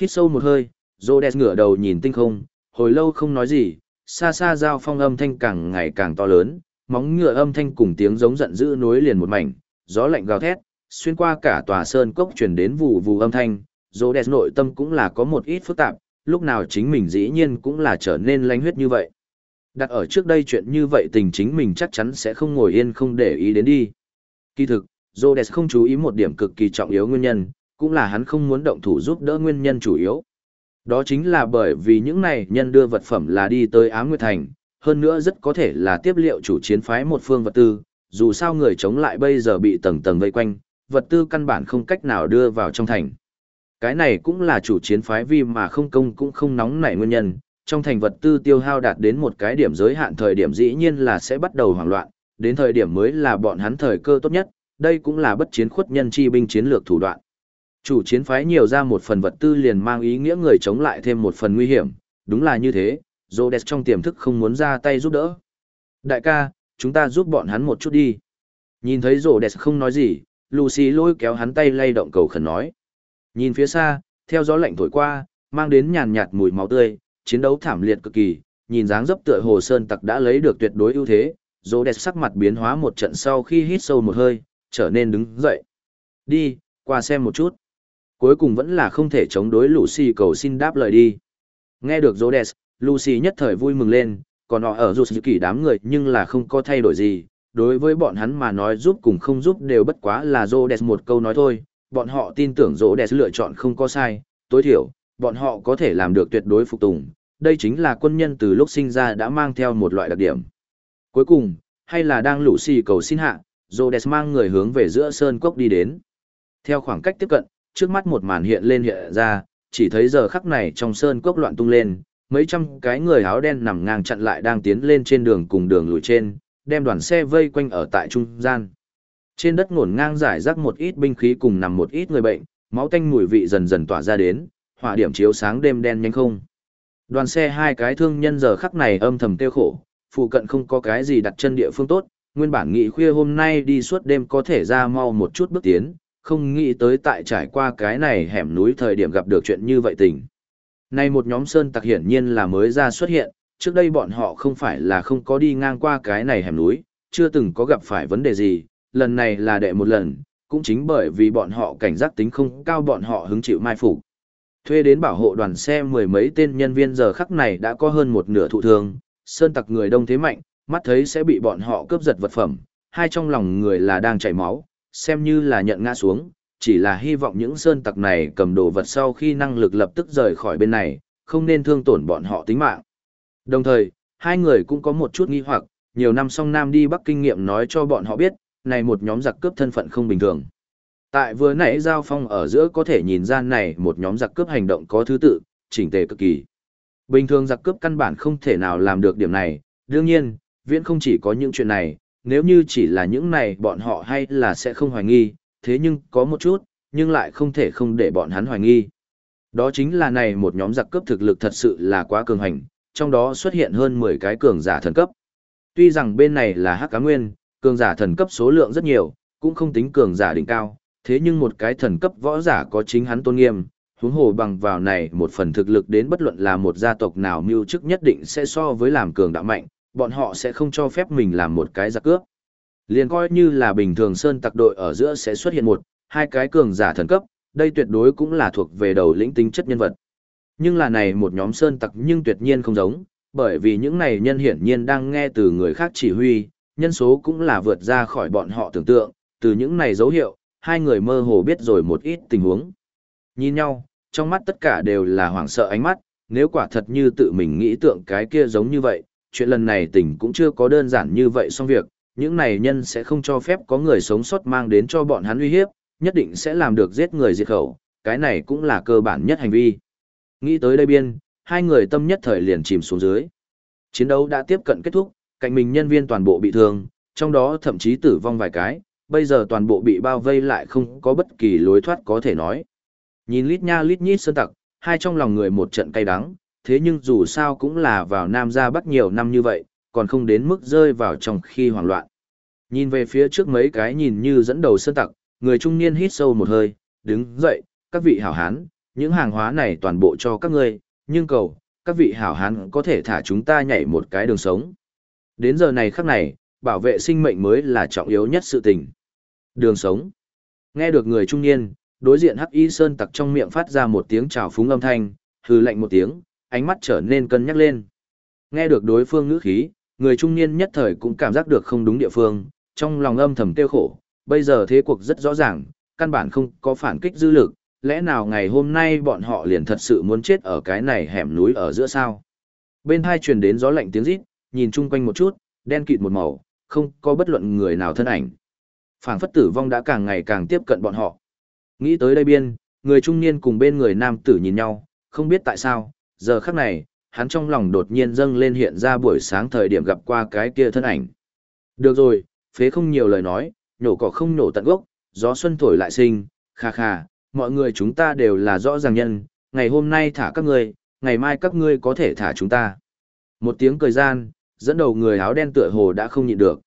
Hít sâu một hơi, Rhodes ngửa đầu nhìn tinh không, hồi lâu không nói gì, xa xa giao phong âm thanh càng ngày càng to lớn, móng ngựa âm thanh cùng tiếng giống giận dữ nối liền một mảnh, gió lạnh gào thét, xuyên qua cả tòa sơn cốc truyền đến vụ vụ âm thanh, dỗ đẹp nội tâm cũng là có một ít phức tạp, lúc nào chính mình dĩ nhiên cũng là trở nên lanh huyết như vậy. Đặt ở trước đây chuyện như vậy tình chính mình chắc chắn sẽ không ngồi yên không để ý đến đi. Kỳ thực, Rhodes không chú ý một điểm cực kỳ trọng yếu nguyên nhân, cũng là hắn không muốn động thủ giúp đỡ nguyên nhân chủ yếu. Đó chính là bởi vì những này nhân đưa vật phẩm là đi tới Á Nguyệt Thành, hơn nữa rất có thể là tiếp liệu chủ chiến phái một phương vật tư, dù sao người chống lại bây giờ bị tầng tầng vây quanh, vật tư căn bản không cách nào đưa vào trong thành. Cái này cũng là chủ chiến phái vi mà không công cũng không nóng nảy nguyên nhân, trong thành vật tư tiêu hao đạt đến một cái điểm giới hạn thời điểm dĩ nhiên là sẽ bắt đầu hoảng loạn, đến thời điểm mới là bọn hắn thời cơ tốt nhất, đây cũng là bất chiến khuất nhân chi binh chiến lược thủ đoạn. Chủ chiến phái nhiều ra một phần vật tư liền mang ý nghĩa người chống lại thêm một phần nguy hiểm, đúng là như thế, Rhodes trong tiềm thức không muốn ra tay giúp đỡ. Đại ca, chúng ta giúp bọn hắn một chút đi. Nhìn thấy Rhodes không nói gì, Lucy lôi kéo hắn tay lay động cầu khẩn nói. Nhìn phía xa, theo gió lạnh thổi qua, mang đến nhàn nhạt mùi máu tươi, chiến đấu thảm liệt cực kỳ, nhìn dáng dấp tựa hồ sơn tặc đã lấy được tuyệt đối ưu thế, Rhodes sắc mặt biến hóa một trận sau khi hít sâu một hơi, trở nên đứng dậy. Đi, qua xem một chút cuối cùng vẫn là không thể chống đối Lucy cầu xin đáp lời đi. Nghe được Rhodes, Lucy nhất thời vui mừng lên, còn họ ở dù kỳ đám người nhưng là không có thay đổi gì. Đối với bọn hắn mà nói giúp cùng không giúp đều bất quá là Rhodes một câu nói thôi, bọn họ tin tưởng Rhodes lựa chọn không có sai, tối thiểu, bọn họ có thể làm được tuyệt đối phục tùng. Đây chính là quân nhân từ lúc sinh ra đã mang theo một loại đặc điểm. Cuối cùng, hay là đang Lucy cầu xin hạ, Rhodes mang người hướng về giữa sơn cốc đi đến. Theo khoảng cách tiếp cận, trước mắt một màn hiện lên hiện ra, chỉ thấy giờ khắc này trong sơn cốc loạn tung lên, mấy trăm cái người áo đen nằm ngang chặn lại đang tiến lên trên đường cùng đường lùi trên, đem đoàn xe vây quanh ở tại trung gian. Trên đất ngổn ngang giải rác một ít binh khí cùng nằm một ít người bệnh, máu tanh mùi vị dần dần tỏa ra đến, hỏa điểm chiếu sáng đêm đen nhanh không. Đoàn xe hai cái thương nhân giờ khắc này âm thầm tiêu khổ, phụ cận không có cái gì đặt chân địa phương tốt, nguyên bản nghị khuya hôm nay đi suốt đêm có thể ra mau một chút bước tiến, không nghĩ tới tại trải qua cái này hẻm núi thời điểm gặp được chuyện như vậy tình. nay một nhóm sơn tặc hiển nhiên là mới ra xuất hiện, trước đây bọn họ không phải là không có đi ngang qua cái này hẻm núi, chưa từng có gặp phải vấn đề gì, lần này là đệ một lần, cũng chính bởi vì bọn họ cảnh giác tính không cao bọn họ hứng chịu mai phục. Thuê đến bảo hộ đoàn xe mười mấy tên nhân viên giờ khắc này đã có hơn một nửa thụ thương, sơn tặc người đông thế mạnh, mắt thấy sẽ bị bọn họ cướp giật vật phẩm, hai trong lòng người là đang chảy máu, xem như là nhận ngã xuống, chỉ là hy vọng những sơn tặc này cầm đồ vật sau khi năng lực lập tức rời khỏi bên này, không nên thương tổn bọn họ tính mạng. Đồng thời, hai người cũng có một chút nghi hoặc, nhiều năm song Nam đi Bắc kinh nghiệm nói cho bọn họ biết, này một nhóm giặc cướp thân phận không bình thường. Tại vừa nãy giao phong ở giữa có thể nhìn ra này một nhóm giặc cướp hành động có thứ tự, chỉnh tề cực kỳ. Bình thường giặc cướp căn bản không thể nào làm được điểm này, đương nhiên, viễn không chỉ có những chuyện này, nếu như chỉ là những này bọn họ hay là sẽ không hoài nghi, thế nhưng có một chút, nhưng lại không thể không để bọn hắn hoài nghi. Đó chính là này một nhóm giặc cướp thực lực thật sự là quá cường hành, trong đó xuất hiện hơn 10 cái cường giả thần cấp. Tuy rằng bên này là hắc cá nguyên, cường giả thần cấp số lượng rất nhiều, cũng không tính cường giả đỉnh cao, thế nhưng một cái thần cấp võ giả có chính hắn tôn nghiêm, huống hồ bằng vào này một phần thực lực đến bất luận là một gia tộc nào mưu chức nhất định sẽ so với làm cường đạo mạnh, bọn họ sẽ không cho phép mình làm một cái giặc cướp. Liền coi như là bình thường sơn tặc đội ở giữa sẽ xuất hiện một, hai cái cường giả thần cấp, đây tuyệt đối cũng là thuộc về đầu lĩnh tính chất nhân vật. Nhưng là này một nhóm sơn tặc nhưng tuyệt nhiên không giống, bởi vì những này nhân hiển nhiên đang nghe từ người khác chỉ huy, nhân số cũng là vượt ra khỏi bọn họ tưởng tượng, từ những này dấu hiệu, hai người mơ hồ biết rồi một ít tình huống. Nhìn nhau, trong mắt tất cả đều là hoảng sợ ánh mắt, nếu quả thật như tự mình nghĩ tượng cái kia giống như vậy, chuyện lần này tình cũng chưa có đơn giản như vậy xong việc, những này nhân sẽ không cho phép có người sống sót mang đến cho bọn hắn uy hiếp, nhất định sẽ làm được giết người diệt khẩu, cái này cũng là cơ bản nhất hành vi. Nghĩ tới đây biên, hai người tâm nhất thời liền chìm xuống dưới. Chiến đấu đã tiếp cận kết thúc, cạnh mình nhân viên toàn bộ bị thương, trong đó thậm chí tử vong vài cái, bây giờ toàn bộ bị bao vây lại không có bất kỳ lối thoát có thể nói. Nhìn lít nha lít nhít sơn tặc, hai trong lòng người một trận cay đắng, thế nhưng dù sao cũng là vào Nam ra Bắc nhiều năm như vậy, còn không đến mức rơi vào trong khi hoảng loạn. Nhìn về phía trước mấy cái nhìn như dẫn đầu sơn tặc, người trung niên hít sâu một hơi, đứng dậy, các vị hảo hán, những hàng hóa này toàn bộ cho các ngươi, nhưng cầu, các vị hảo hán có thể thả chúng ta nhảy một cái đường sống. Đến giờ này khắc này, bảo vệ sinh mệnh mới là trọng yếu nhất sự tình. Đường sống. Nghe được người trung niên, đối diện Hắc Y Sơn tặc trong miệng phát ra một tiếng chào phúng âm thanh, hừ lạnh một tiếng, ánh mắt trở nên cân nhắc lên. Nghe được đối phương ngữ khí, người trung niên nhất thời cũng cảm giác được không đúng địa phương, trong lòng âm thầm tiêu khổ, bây giờ thế cuộc rất rõ ràng, căn bản không có phản kích dư lực, lẽ nào ngày hôm nay bọn họ liền thật sự muốn chết ở cái này hẻm núi ở giữa sao? Bên hai truyền đến gió lạnh tiếng rít, nhìn chung quanh một chút, đen kịt một màu, không có bất luận người nào thân ảnh. Phảng phất tử vong đã càng ngày càng tiếp cận bọn họ. Nghĩ tới đây biên, người trung niên cùng bên người nam tử nhìn nhau, không biết tại sao, giờ khắc này, hắn trong lòng đột nhiên dâng lên hiện ra buổi sáng thời điểm gặp qua cái kia thân ảnh. Được rồi, phế không nhiều lời nói, nhổ cỏ không nhổ tận gốc, gió xuân thổi lại sinh, kha kha, mọi người chúng ta đều là rõ ràng nhân, ngày hôm nay thả các ngươi, ngày mai các ngươi có thể thả chúng ta. Một tiếng cười gian, dẫn đầu người áo đen tựa hồ đã không nhịn được.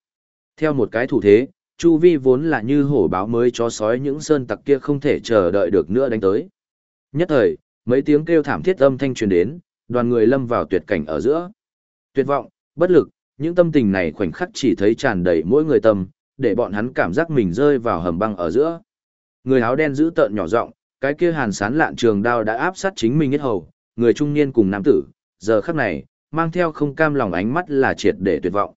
Theo một cái thủ thế, chu vi vốn là như hổ báo mới cho sói những sơn tặc kia không thể chờ đợi được nữa đánh tới. Nhất thời, mấy tiếng kêu thảm thiết âm thanh truyền đến, đoàn người lâm vào tuyệt cảnh ở giữa. Tuyệt vọng, bất lực, những tâm tình này khoảnh khắc chỉ thấy tràn đầy mỗi người tâm, để bọn hắn cảm giác mình rơi vào hầm băng ở giữa. Người áo đen giữ tợn nhỏ giọng, cái kia hàn sán lạn trường đao đã áp sát chính mình nhất hầu, người trung niên cùng nam tử, giờ khắc này, mang theo không cam lòng ánh mắt là triệt để tuyệt vọng.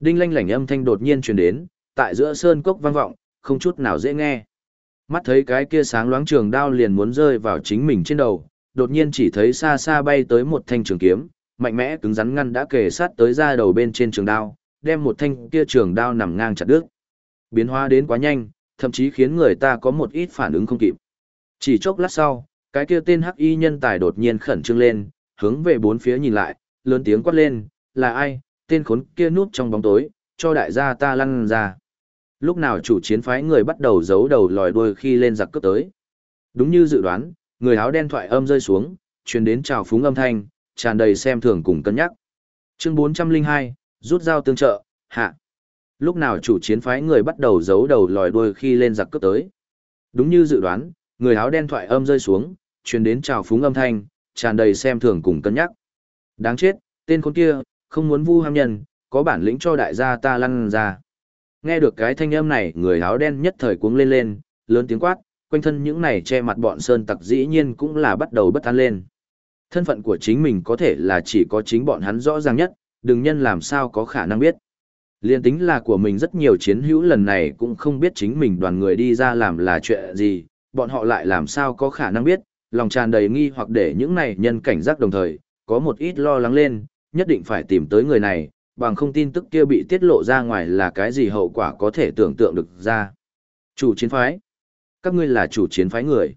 Đinh lanh lảnh âm thanh đột nhiên truyền đến, tại giữa sơn cốc vang vọng, không chút nào dễ nghe. Mắt thấy cái kia sáng loáng trường đao liền muốn rơi vào chính mình trên đầu, đột nhiên chỉ thấy xa xa bay tới một thanh trường kiếm, mạnh mẽ cứng rắn ngăn đã kề sát tới ra đầu bên trên trường đao, đem một thanh kia trường đao nằm ngang chặt đứt. Biến hóa đến quá nhanh, thậm chí khiến người ta có một ít phản ứng không kịp. Chỉ chốc lát sau, cái kia tên hắc y nhân tài đột nhiên khẩn trương lên, hướng về bốn phía nhìn lại, lớn tiếng quát lên, là ai, tên khốn kia núp trong bóng tối, cho đại gia ta lăn ra. Lúc nào chủ chiến phái người bắt đầu giấu đầu lòi đuôi khi lên giặc cướp tới. Đúng như dự đoán, người áo đen thoại âm rơi xuống, truyền đến chào phúng âm thanh, tràn đầy xem thường cùng cân nhắc. Chương 402, rút dao tương trợ, hạ. Lúc nào chủ chiến phái người bắt đầu giấu đầu lòi đuôi khi lên giặc cướp tới. Đúng như dự đoán, người áo đen thoại âm rơi xuống, truyền đến chào phúng âm thanh, tràn đầy xem thường cùng cân nhắc. Đáng chết, tên con kia, không muốn vu ham nhân, có bản lĩnh cho đại gia ta lăn ra. Nghe được cái thanh âm này, người áo đen nhất thời cuống lên lên, lớn tiếng quát, quanh thân những này che mặt bọn sơn tặc dĩ nhiên cũng là bắt đầu bất an lên. Thân phận của chính mình có thể là chỉ có chính bọn hắn rõ ràng nhất, đừng nhân làm sao có khả năng biết. Liên tính là của mình rất nhiều chiến hữu lần này cũng không biết chính mình đoàn người đi ra làm là chuyện gì, bọn họ lại làm sao có khả năng biết, lòng tràn đầy nghi hoặc để những này nhân cảnh giác đồng thời, có một ít lo lắng lên, nhất định phải tìm tới người này, bằng không tin tức kia bị tiết lộ ra ngoài là cái gì hậu quả có thể tưởng tượng được ra. Chủ chiến phái. Các ngươi là chủ chiến phái người.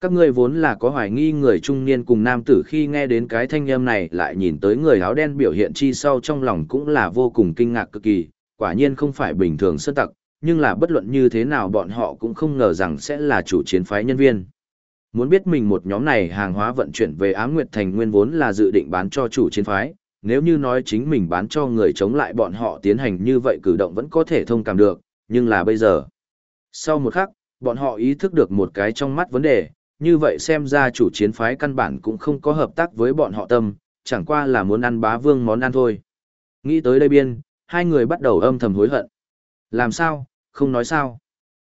Các ngươi vốn là có hoài nghi người trung niên cùng nam tử khi nghe đến cái thanh âm này lại nhìn tới người áo đen biểu hiện chi sau trong lòng cũng là vô cùng kinh ngạc cực kỳ, quả nhiên không phải bình thường sơn tặc, nhưng là bất luận như thế nào bọn họ cũng không ngờ rằng sẽ là chủ chiến phái nhân viên. Muốn biết mình một nhóm này hàng hóa vận chuyển về Ám Nguyệt Thành nguyên vốn là dự định bán cho chủ chiến phái, nếu như nói chính mình bán cho người chống lại bọn họ tiến hành như vậy cử động vẫn có thể thông cảm được, nhưng là bây giờ. Sau một khắc, bọn họ ý thức được một cái trong mắt vấn đề, như vậy xem ra chủ chiến phái căn bản cũng không có hợp tác với bọn họ tâm, chẳng qua là muốn ăn bá vương món ăn thôi. Nghĩ tới đây biên, hai người bắt đầu âm thầm hối hận. Làm sao, không nói sao.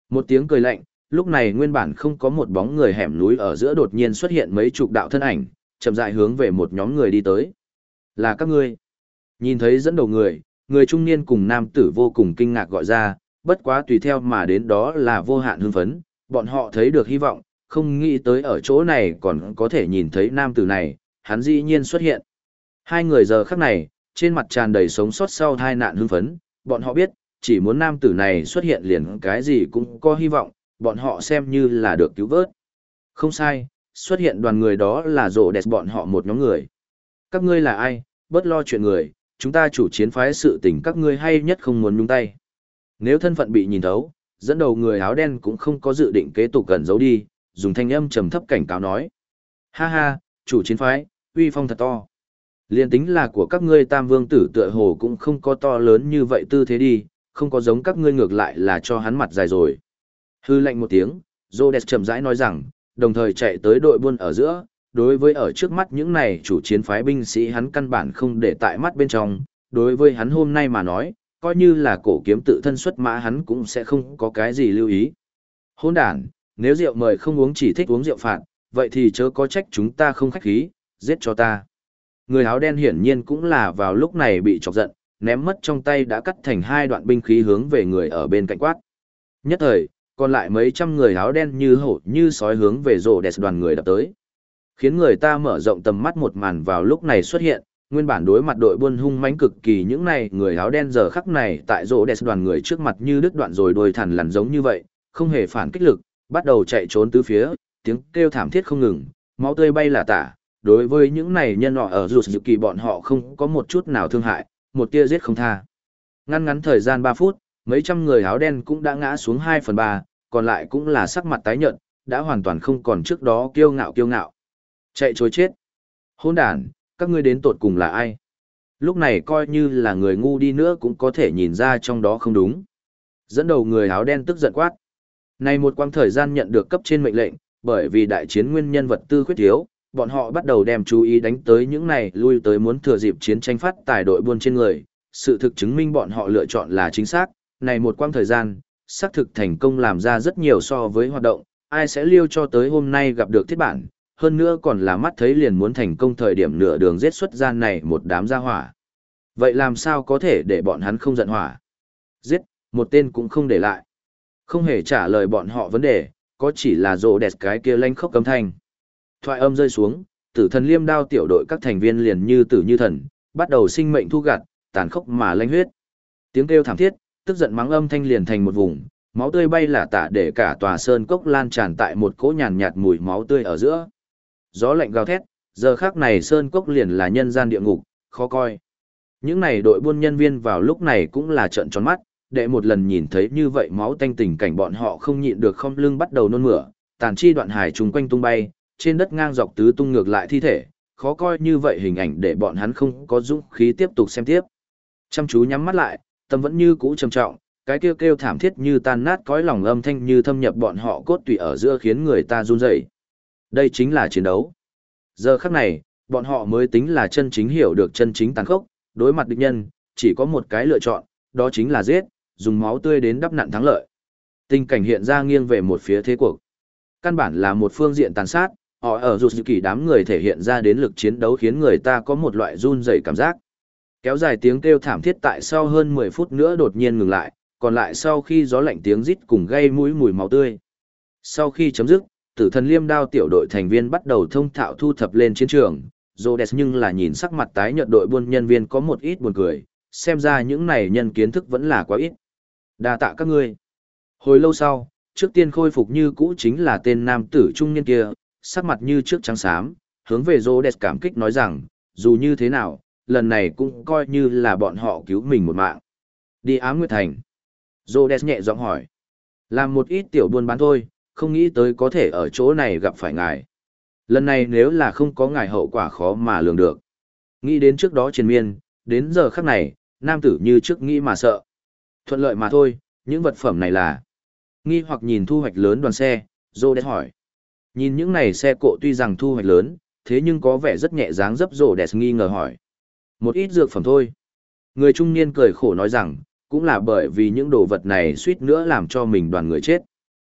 Một tiếng cười lạnh, lúc này nguyên bản không có một bóng người hẻm núi ở giữa đột nhiên xuất hiện mấy chục đạo thân ảnh, chậm rãi hướng về một nhóm người đi tới. Là các ngươi. Nhìn thấy dẫn đầu người, người trung niên cùng nam tử vô cùng kinh ngạc gọi ra, bất quá tùy theo mà đến đó là vô hạn hưng phấn, bọn họ thấy được hy vọng, không nghĩ tới ở chỗ này còn có thể nhìn thấy nam tử này, hắn dĩ nhiên xuất hiện. Hai người giờ khắc này, trên mặt tràn đầy sống sót sau tai nạn hưng phấn, bọn họ biết, chỉ muốn nam tử này xuất hiện liền cái gì cũng có hy vọng, bọn họ xem như là được cứu vớt. Không sai, xuất hiện đoàn người đó là rổ đẹp bọn họ một nhóm người. Các ngươi là ai, bớt lo chuyện người, chúng ta chủ chiến phái sự tình các ngươi hay nhất không muốn nhung tay. Nếu thân phận bị nhìn thấu, dẫn đầu người áo đen cũng không có dự định kế tục gần giấu đi, dùng thanh âm trầm thấp cảnh cáo nói. Ha ha, chủ chiến phái, uy phong thật to. Liên tính là của các ngươi tam vương tử tựa hồ cũng không có to lớn như vậy tư thế đi, không có giống các ngươi ngược lại là cho hắn mặt dài rồi. Hư lệnh một tiếng, Rhodes chậm rãi nói rằng, đồng thời chạy tới đội buôn ở giữa, đối với ở trước mắt những này chủ chiến phái binh sĩ hắn căn bản không để tại mắt bên trong, đối với hắn hôm nay mà nói, coi như là cổ kiếm tự thân xuất mã hắn cũng sẽ không có cái gì lưu ý. Hôn đàn, nếu rượu mời không uống chỉ thích uống rượu phạt, vậy thì chớ có trách chúng ta không khách khí, giết cho ta. Người áo đen hiển nhiên cũng là vào lúc này bị chọc giận, ném mất trong tay đã cắt thành hai đoạn binh khí hướng về người ở bên cạnh quát. Nhất thời, còn lại mấy trăm người áo đen như hổ như sói hướng về rổ đẹp đoàn người đập tới. Khiến người ta mở rộng tầm mắt một màn vào lúc này xuất hiện, nguyên bản đối mặt đội buôn hung mãnh cực kỳ những này người áo đen giờ khắc này tại rổ đẹp đoàn người trước mặt như đứt đoạn rồi đôi thằn lằn giống như vậy, không hề phản kích lực, bắt đầu chạy trốn tứ phía, tiếng kêu thảm thiết không ngừng, máu tươi bay là tả. Đối với những này nhân họ ở rụt dự kỳ bọn họ không có một chút nào thương hại, một tia giết không tha. Ngăn ngắn thời gian 3 phút, mấy trăm người áo đen cũng đã ngã xuống 2 phần 3, còn lại cũng là sắc mặt tái nhợt, đã hoàn toàn không còn trước đó kiêu ngạo kiêu ngạo. Chạy trối chết. Hôn đàn, các ngươi đến tột cùng là ai? Lúc này coi như là người ngu đi nữa cũng có thể nhìn ra trong đó không đúng. Dẫn đầu người áo đen tức giận quát. Này một quãng thời gian nhận được cấp trên mệnh lệnh, bởi vì đại chiến nguyên nhân vật tư khuyết thiếu, bọn họ bắt đầu đem chú ý đánh tới những này lui tới muốn thừa dịp chiến tranh phát tài đội buôn trên người. Sự thực chứng minh bọn họ lựa chọn là chính xác, này một quãng thời gian, xác thực thành công làm ra rất nhiều so với hoạt động, ai sẽ liêu cho tới hôm nay gặp được thiết bản, hơn nữa còn là mắt thấy liền muốn thành công thời điểm nửa đường giết xuất gian này một đám gia hỏa. Vậy làm sao có thể để bọn hắn không giận hỏa? Giết, một tên cũng không để lại. Không hề trả lời bọn họ vấn đề, có chỉ là rộ đẹp cái kia lanh khốc cấm thanh. Thoại âm rơi xuống, tử thần liêm đao tiểu đội các thành viên liền như tử như thần, bắt đầu sinh mệnh thu gặt, tàn khốc mà lanh huyết. Tiếng kêu thảm thiết, tức giận mắng âm thanh liền thành một vùng, máu tươi bay là tả để cả tòa sơn cốc lan tràn tại một cỗ nhàn nhạt mùi máu tươi ở giữa. Gió lạnh gào thét, giờ khác này sơn cốc liền là nhân gian địa ngục, khó coi. Những này đội buôn nhân viên vào lúc này cũng là trận tròn mắt, để một lần nhìn thấy như vậy máu tanh tình cảnh bọn họ không nhịn được không lưng bắt đầu nôn mửa, tàn chi đoạn hải trùng quanh tung bay, trên đất ngang dọc tứ tung ngược lại thi thể, khó coi như vậy hình ảnh để bọn hắn không có dũng khí tiếp tục xem tiếp. Chăm chú nhắm mắt lại, tâm vẫn như cũ trầm trọng, cái kêu kêu thảm thiết như tan nát cõi lòng âm thanh như thâm nhập bọn họ cốt tủy ở giữa khiến người ta run rẩy. Đây chính là chiến đấu. Giờ khắc này, bọn họ mới tính là chân chính hiểu được chân chính tàn khốc, đối mặt địch nhân, chỉ có một cái lựa chọn, đó chính là giết, dùng máu tươi đến đắp nặn thắng lợi. Tình cảnh hiện ra nghiêng về một phía thế cuộc. Căn bản là một phương diện tàn sát, họ ở dù kỳ đám người thể hiện ra đến lực chiến đấu khiến người ta có một loại run rẩy cảm giác. Kéo dài tiếng kêu thảm thiết tại sau hơn 10 phút nữa đột nhiên ngừng lại, còn lại sau khi gió lạnh tiếng rít cùng gây mũi mùi máu tươi. Sau khi chấm dứt, tử thần liêm đao tiểu đội thành viên bắt đầu thông thạo thu thập lên chiến trường, Rhodes nhưng là nhìn sắc mặt tái nhợt đội buôn nhân viên có một ít buồn cười, xem ra những này nhân kiến thức vẫn là quá ít. Đa tạ các ngươi. Hồi lâu sau, trước tiên khôi phục như cũ chính là tên nam tử trung niên kia, sắc mặt như trước trắng xám, hướng về Rhodes cảm kích nói rằng, dù như thế nào, lần này cũng coi như là bọn họ cứu mình một mạng. Đi ám nguyệt thành. Rhodes nhẹ giọng hỏi. Làm một ít tiểu buôn bán thôi, không nghĩ tới có thể ở chỗ này gặp phải ngài. Lần này nếu là không có ngài hậu quả khó mà lường được. Nghĩ đến trước đó triền miên, đến giờ khắc này, nam tử như trước nghĩ mà sợ. Thuận lợi mà thôi, những vật phẩm này là... Nghi hoặc nhìn thu hoạch lớn đoàn xe, Rhodes hỏi. Nhìn những này xe cộ tuy rằng thu hoạch lớn, thế nhưng có vẻ rất nhẹ dáng dấp rổ đẹp nghi ngờ hỏi. Một ít dược phẩm thôi. Người trung niên cười khổ nói rằng, cũng là bởi vì những đồ vật này suýt nữa làm cho mình đoàn người chết.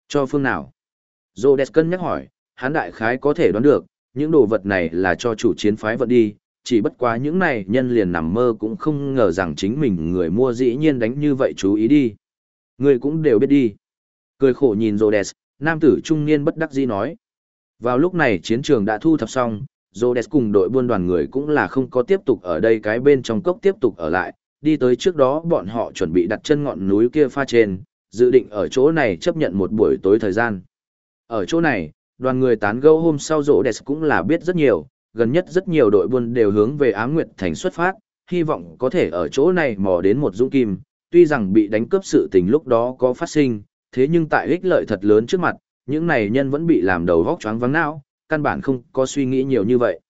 Cho phương nào? Rhodes cân nhắc hỏi, hắn đại khái có thể đoán được, những đồ vật này là cho chủ chiến phái vận đi, chỉ bất quá những này nhân liền nằm mơ cũng không ngờ rằng chính mình người mua dĩ nhiên đánh như vậy chú ý đi. Người cũng đều biết đi. Cười khổ nhìn Rhodes, nam tử trung niên bất đắc dĩ nói. Vào lúc này chiến trường đã thu thập xong, Rhodes cùng đội buôn đoàn người cũng là không có tiếp tục ở đây cái bên trong cốc tiếp tục ở lại, đi tới trước đó bọn họ chuẩn bị đặt chân ngọn núi kia pha trên, dự định ở chỗ này chấp nhận một buổi tối thời gian. Ở chỗ này, đoàn người tán gẫu hôm sau Rhodes cũng là biết rất nhiều, gần nhất rất nhiều đội buôn đều hướng về Á Nguyệt Thành xuất phát, hy vọng có thể ở chỗ này mò đến một dũng kim, tuy rằng bị đánh cướp sự tình lúc đó có phát sinh, thế nhưng tại ích lợi thật lớn trước mặt, những này nhân vẫn bị làm đầu vóc choáng vắng não, căn bản không có suy nghĩ nhiều như vậy.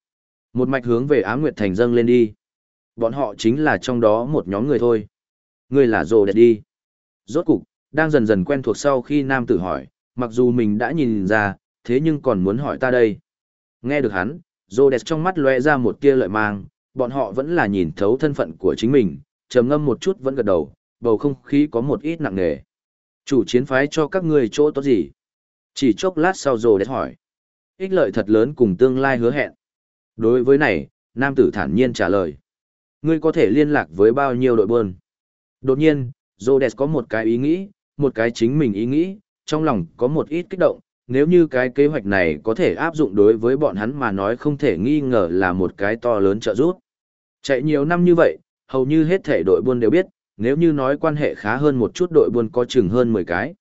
Một mạch hướng về Á Nguyệt Thành dâng lên đi. Bọn họ chính là trong đó một nhóm người thôi. Người là rồ đẹp đi. Rốt cục, đang dần dần quen thuộc sau khi nam tử hỏi, mặc dù mình đã nhìn ra, thế nhưng còn muốn hỏi ta đây. Nghe được hắn, rồ đẹp trong mắt lóe ra một tia lợi mang, bọn họ vẫn là nhìn thấu thân phận của chính mình, trầm ngâm một chút vẫn gật đầu, bầu không khí có một ít nặng nề. Chủ chiến phái cho các ngươi chỗ tốt gì? Chỉ chốc lát sau Rồ đẹp hỏi. Ích lợi thật lớn cùng tương lai hứa hẹn. Đối với này, nam tử thản nhiên trả lời. Ngươi có thể liên lạc với bao nhiêu đội buôn? Đột nhiên, Rhodes có một cái ý nghĩ, một cái chính mình ý nghĩ, trong lòng có một ít kích động, nếu như cái kế hoạch này có thể áp dụng đối với bọn hắn mà nói không thể nghi ngờ là một cái to lớn trợ giúp. Chạy nhiều năm như vậy, hầu như hết thể đội buôn đều biết, nếu như nói quan hệ khá hơn một chút đội buôn có chừng hơn 10 cái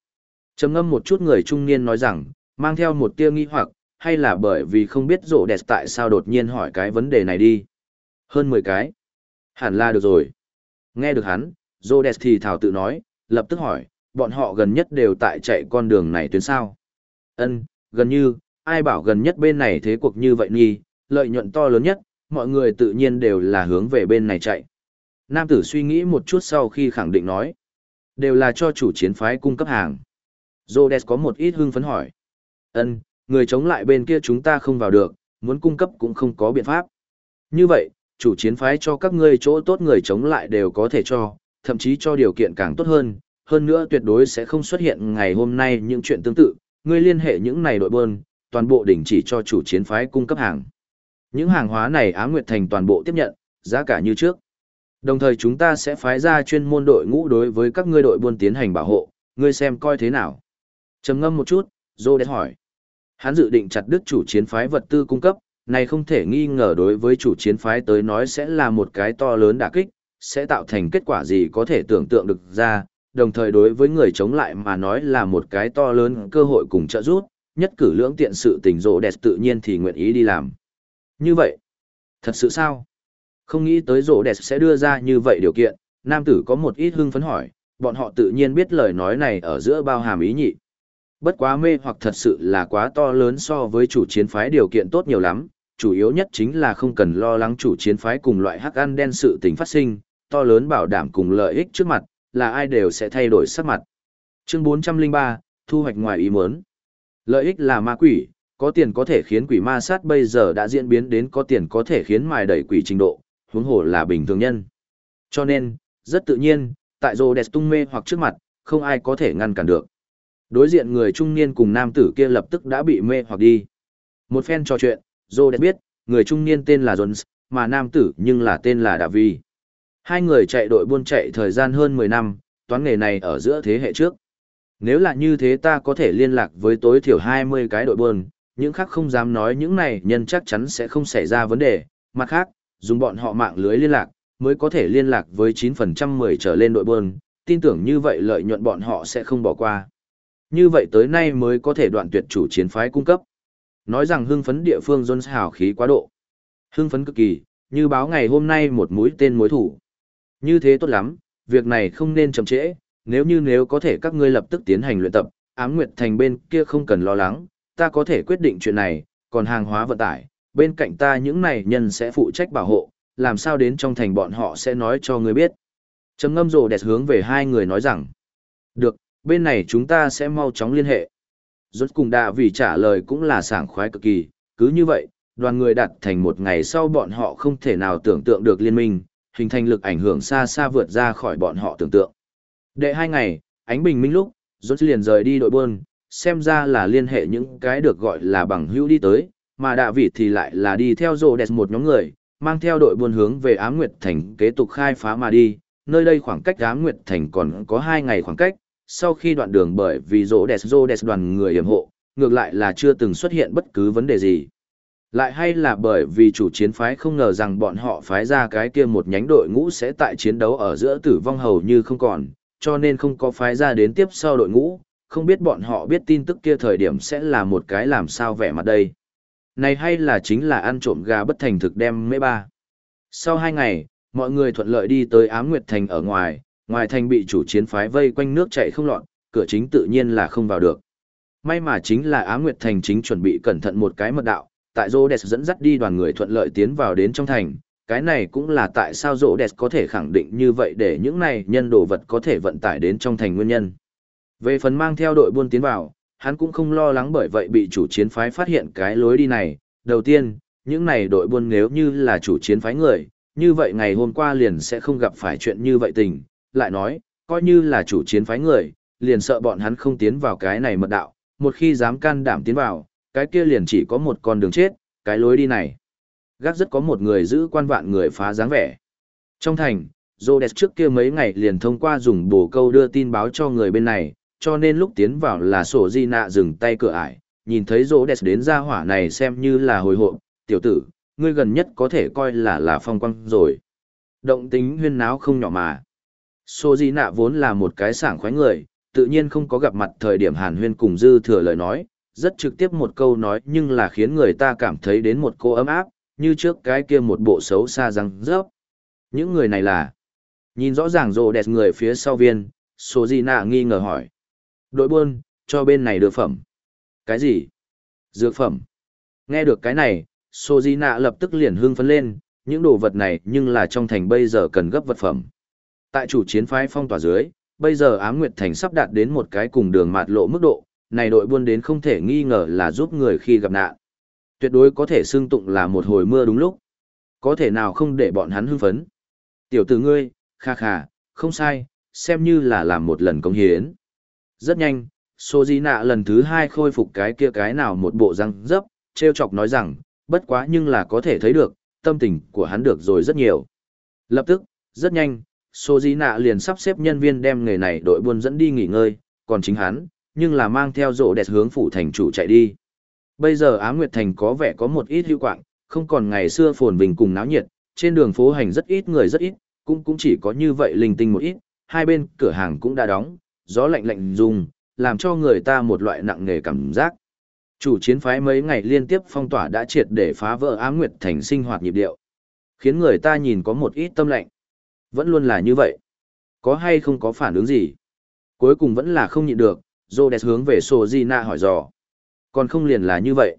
trầm ngâm một chút người trung niên nói rằng mang theo một tia nghi hoặc hay là bởi vì không biết rộ đẹp tại sao đột nhiên hỏi cái vấn đề này đi? Hơn mười cái. Hẳn là được rồi. Nghe được hắn rộ đẹp thì thảo tự nói lập tức hỏi bọn họ gần nhất đều tại chạy con đường này tuyến sao? Ân gần như ai bảo gần nhất bên này thế cuộc như vậy nhỉ? lợi nhuận to lớn nhất mọi người tự nhiên đều là hướng về bên này chạy. Nam tử suy nghĩ một chút sau khi khẳng định nói đều là cho chủ chiến phái cung cấp hàng. Rhodes có một ít hưng phấn hỏi. Ân, người chống lại bên kia chúng ta không vào được, muốn cung cấp cũng không có biện pháp. Như vậy, chủ chiến phái cho các ngươi chỗ tốt người chống lại đều có thể cho, thậm chí cho điều kiện càng tốt hơn, hơn nữa tuyệt đối sẽ không xuất hiện ngày hôm nay những chuyện tương tự, ngươi liên hệ những này đội bơn, toàn bộ đỉnh chỉ cho chủ chiến phái cung cấp hàng. Những hàng hóa này Á Nguyệt Thành toàn bộ tiếp nhận, giá cả như trước. Đồng thời chúng ta sẽ phái ra chuyên môn đội ngũ đối với các ngươi đội buôn tiến hành bảo hộ, ngươi xem coi thế nào trầm ngâm một chút dô đến hỏi hắn dự định chặt đứt chủ chiến phái vật tư cung cấp, này không thể nghi ngờ đối với chủ chiến phái tới nói sẽ là một cái to lớn đả kích, sẽ tạo thành kết quả gì có thể tưởng tượng được ra, đồng thời đối với người chống lại mà nói là một cái to lớn cơ hội cùng trợ giúp, nhất cử lưỡng tiện sự tình rộ đẹp tự nhiên thì nguyện ý đi làm. Như vậy, thật sự sao? Không nghĩ tới rộ đẹp sẽ đưa ra như vậy điều kiện, nam tử có một ít hưng phấn hỏi, bọn họ tự nhiên biết lời nói này ở giữa bao hàm ý nhị. Bất quá mê hoặc thật sự là quá to lớn so với chủ chiến phái điều kiện tốt nhiều lắm, chủ yếu nhất chính là không cần lo lắng chủ chiến phái cùng loại hắc ăn đen sự tình phát sinh, to lớn bảo đảm cùng lợi ích trước mặt, là ai đều sẽ thay đổi sắc mặt. Chương 403, thu hoạch ngoài ý muốn. Lợi ích là ma quỷ, Có tiền có thể khiến quỷ ma sát bây giờ đã diễn biến đến có tiền có thể khiến mài đẩy quỷ trình độ, huống hồ là bình thường nhân. Cho nên, rất tự nhiên, tại rô đẹp tung mê hoặc trước mặt, không ai có thể ngăn cản được. Đối diện người trung niên cùng nam tử kia lập tức đã bị mê hoặc đi. Một phen trò chuyện, Joe đã biết, người trung niên tên là Jones, mà nam tử nhưng là tên là Davi. Hai người chạy đội buôn chạy thời gian hơn 10 năm, toán nghề này ở giữa thế hệ trước. Nếu là như thế ta có thể liên lạc với tối thiểu 20 cái đội buôn, những khác không dám nói những này nhân chắc chắn sẽ không xảy ra vấn đề. Mặt khác, dùng bọn họ mạng lưới liên lạc, mới có thể liên lạc với 9% 10 trở lên đội buôn, tin tưởng như vậy lợi nhuận bọn họ sẽ không bỏ qua. Như vậy tới nay mới có thể đoạn tuyệt chủ chiến phái cung cấp. Nói rằng hưng phấn địa phương Jones hào khí quá độ. Hưng phấn cực kỳ, như báo ngày hôm nay một mũi tên mối thủ. Như thế tốt lắm, việc này không nên chậm trễ, nếu như nếu có thể các ngươi lập tức tiến hành luyện tập, ám nguyệt thành bên kia không cần lo lắng, ta có thể quyết định chuyện này, còn hàng hóa vận tải, bên cạnh ta những này nhân sẽ phụ trách bảo hộ, làm sao đến trong thành bọn họ sẽ nói cho ngươi biết. Trầm ngâm rồ đẹp hướng về hai người nói rằng, được, bên này chúng ta sẽ mau chóng liên hệ. Rốt cùng đạ vì trả lời cũng là sảng khoái cực kỳ, cứ như vậy, đoàn người đặt thành một ngày sau bọn họ không thể nào tưởng tượng được liên minh, hình thành lực ảnh hưởng xa xa vượt ra khỏi bọn họ tưởng tượng. Đệ hai ngày, ánh bình minh lúc, rốt liền rời đi đội buôn, xem ra là liên hệ những cái được gọi là bằng hữu đi tới, mà đạ vị thì lại là đi theo rồ đẹp một nhóm người, mang theo đội buôn hướng về Ám Nguyệt Thành kế tục khai phá mà đi, nơi đây khoảng cách Ám Nguyệt Thành còn có hai ngày khoảng cách, sau khi đoạn đường bởi vì rô đẹp rô đẹp đoàn người hiểm hộ, ngược lại là chưa từng xuất hiện bất cứ vấn đề gì. Lại hay là bởi vì chủ chiến phái không ngờ rằng bọn họ phái ra cái kia một nhánh đội ngũ sẽ tại chiến đấu ở giữa tử vong hầu như không còn, cho nên không có phái ra đến tiếp sau đội ngũ, không biết bọn họ biết tin tức kia thời điểm sẽ là một cái làm sao vẻ mặt đây. Này hay là chính là ăn trộm gà bất thành thực đem mê ba. Sau hai ngày, mọi người thuận lợi đi tới Ám Nguyệt Thành ở ngoài, ngoài thành bị chủ chiến phái vây quanh nước chạy không lọt, cửa chính tự nhiên là không vào được. May mà chính là Á Nguyệt Thành chính chuẩn bị cẩn thận một cái mật đạo, tại Rhodes dẫn dắt đi đoàn người thuận lợi tiến vào đến trong thành, cái này cũng là tại sao Rhodes có thể khẳng định như vậy để những này nhân đồ vật có thể vận tải đến trong thành nguyên nhân. Về phần mang theo đội buôn tiến vào, hắn cũng không lo lắng bởi vậy bị chủ chiến phái phát hiện cái lối đi này. Đầu tiên, những này đội buôn nếu như là chủ chiến phái người, như vậy ngày hôm qua liền sẽ không gặp phải chuyện như vậy tình. Lại nói, coi như là chủ chiến phái người, liền sợ bọn hắn không tiến vào cái này mật đạo, một khi dám can đảm tiến vào, cái kia liền chỉ có một con đường chết, cái lối đi này. Gác rất có một người giữ quan vạn người phá dáng vẻ. Trong thành, Rhodes trước kia mấy ngày liền thông qua dùng bổ câu đưa tin báo cho người bên này, cho nên lúc tiến vào là sổ di nạ dừng tay cửa ải, nhìn thấy Rhodes đến ra hỏa này xem như là hồi hộp, tiểu tử, ngươi gần nhất có thể coi là là phong quang rồi. Động tính huyên náo không nhỏ mà. Sô di nạ vốn là một cái sảng khoái người, tự nhiên không có gặp mặt thời điểm hàn huyên cùng dư thừa lời nói, rất trực tiếp một câu nói nhưng là khiến người ta cảm thấy đến một cô ấm áp, như trước cái kia một bộ xấu xa răng rớp. Những người này là... Nhìn rõ ràng rồ đẹp người phía sau viên, Sô Di nạ nghi ngờ hỏi. Đội buôn, cho bên này đưa phẩm. Cái gì? Dược phẩm. Nghe được cái này, Sô Di nạ lập tức liền hưng phấn lên, những đồ vật này nhưng là trong thành bây giờ cần gấp vật phẩm. Tại chủ chiến phái phong tỏa dưới, bây giờ ám nguyệt thành sắp đạt đến một cái cùng đường mạt lộ mức độ, này đội buôn đến không thể nghi ngờ là giúp người khi gặp nạn. Tuyệt đối có thể xưng tụng là một hồi mưa đúng lúc. Có thể nào không để bọn hắn hưng phấn. Tiểu tử ngươi, kha kha, không sai, xem như là làm một lần công hiến. Rất nhanh, Sô Di Nạ lần thứ hai khôi phục cái kia cái nào một bộ răng dấp, treo chọc nói rằng, bất quá nhưng là có thể thấy được, tâm tình của hắn được rồi rất nhiều. Lập tức, rất nhanh, Sô Di Nạ liền sắp xếp nhân viên đem người này đội buôn dẫn đi nghỉ ngơi, còn chính hắn, nhưng là mang theo rộ đẹp hướng phủ thành chủ chạy đi. Bây giờ Á Nguyệt Thành có vẻ có một ít hữu quạng, không còn ngày xưa phồn vinh cùng náo nhiệt, trên đường phố hành rất ít người rất ít, cũng cũng chỉ có như vậy linh tinh một ít, hai bên cửa hàng cũng đã đóng, gió lạnh lạnh dùng, làm cho người ta một loại nặng nề cảm giác. Chủ chiến phái mấy ngày liên tiếp phong tỏa đã triệt để phá vỡ Á Nguyệt Thành sinh hoạt nhịp điệu, khiến người ta nhìn có một ít tâm lạnh. Vẫn luôn là như vậy. Có hay không có phản ứng gì? Cuối cùng vẫn là không nhịn được, Rhodes hướng về Sô Di hỏi dò. Còn không liền là như vậy.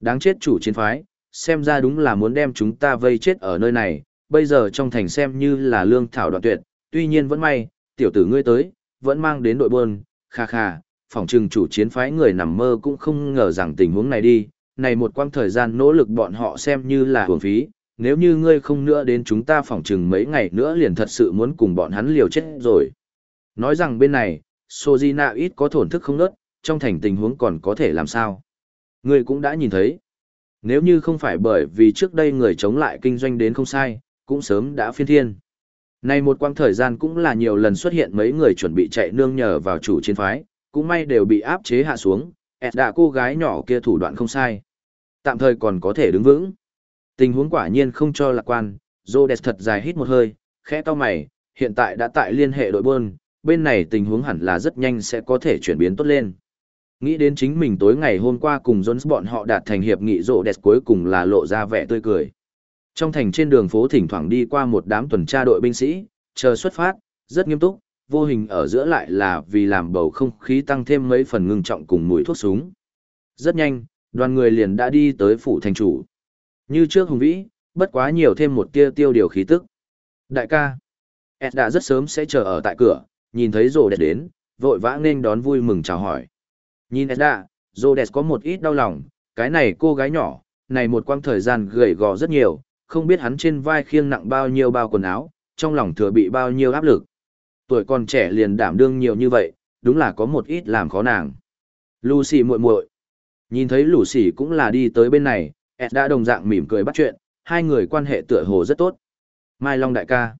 Đáng chết chủ chiến phái, xem ra đúng là muốn đem chúng ta vây chết ở nơi này, bây giờ trong thành xem như là lương thảo đoạn tuyệt, tuy nhiên vẫn may, tiểu tử ngươi tới, vẫn mang đến đội bơn, kha kha, phòng trừng chủ chiến phái người nằm mơ cũng không ngờ rằng tình huống này đi, này một quãng thời gian nỗ lực bọn họ xem như là hưởng phí, nếu như ngươi không nữa đến chúng ta phỏng trừng mấy ngày nữa liền thật sự muốn cùng bọn hắn liều chết rồi. Nói rằng bên này, Sojina ít có thổn thức không nớt, trong thành tình huống còn có thể làm sao. Ngươi cũng đã nhìn thấy. Nếu như không phải bởi vì trước đây người chống lại kinh doanh đến không sai, cũng sớm đã phiên thiên. Này một quãng thời gian cũng là nhiều lần xuất hiện mấy người chuẩn bị chạy nương nhờ vào chủ chiến phái, cũng may đều bị áp chế hạ xuống, ẹt đã cô gái nhỏ kia thủ đoạn không sai. Tạm thời còn có thể đứng vững. Tình huống quả nhiên không cho lạc quan, Rhodes thật dài hít một hơi, khẽ to mày, hiện tại đã tại liên hệ đội bơn, bên này tình huống hẳn là rất nhanh sẽ có thể chuyển biến tốt lên. Nghĩ đến chính mình tối ngày hôm qua cùng Jones bọn họ đạt thành hiệp nghị Rhodes cuối cùng là lộ ra vẻ tươi cười. Trong thành trên đường phố thỉnh thoảng đi qua một đám tuần tra đội binh sĩ, chờ xuất phát, rất nghiêm túc, vô hình ở giữa lại là vì làm bầu không khí tăng thêm mấy phần ngưng trọng cùng mùi thuốc súng. Rất nhanh, đoàn người liền đã đi tới phủ thành chủ. Như trước hùng vĩ, bất quá nhiều thêm một tia tiêu điều khí tức. Đại ca, Ed đã rất sớm sẽ chờ ở tại cửa, nhìn thấy rồ đẹp đến, vội vã nên đón vui mừng chào hỏi. Nhìn Ed đã, rồ đẹp có một ít đau lòng, cái này cô gái nhỏ, này một quãng thời gian gầy gò rất nhiều, không biết hắn trên vai khiêng nặng bao nhiêu bao quần áo, trong lòng thừa bị bao nhiêu áp lực. Tuổi còn trẻ liền đảm đương nhiều như vậy, đúng là có một ít làm khó nàng. Lucy muội muội, nhìn thấy Lucy cũng là đi tới bên này, Ed đã đồng dạng mỉm cười bắt chuyện, hai người quan hệ tựa hồ rất tốt. Mai Long đại ca.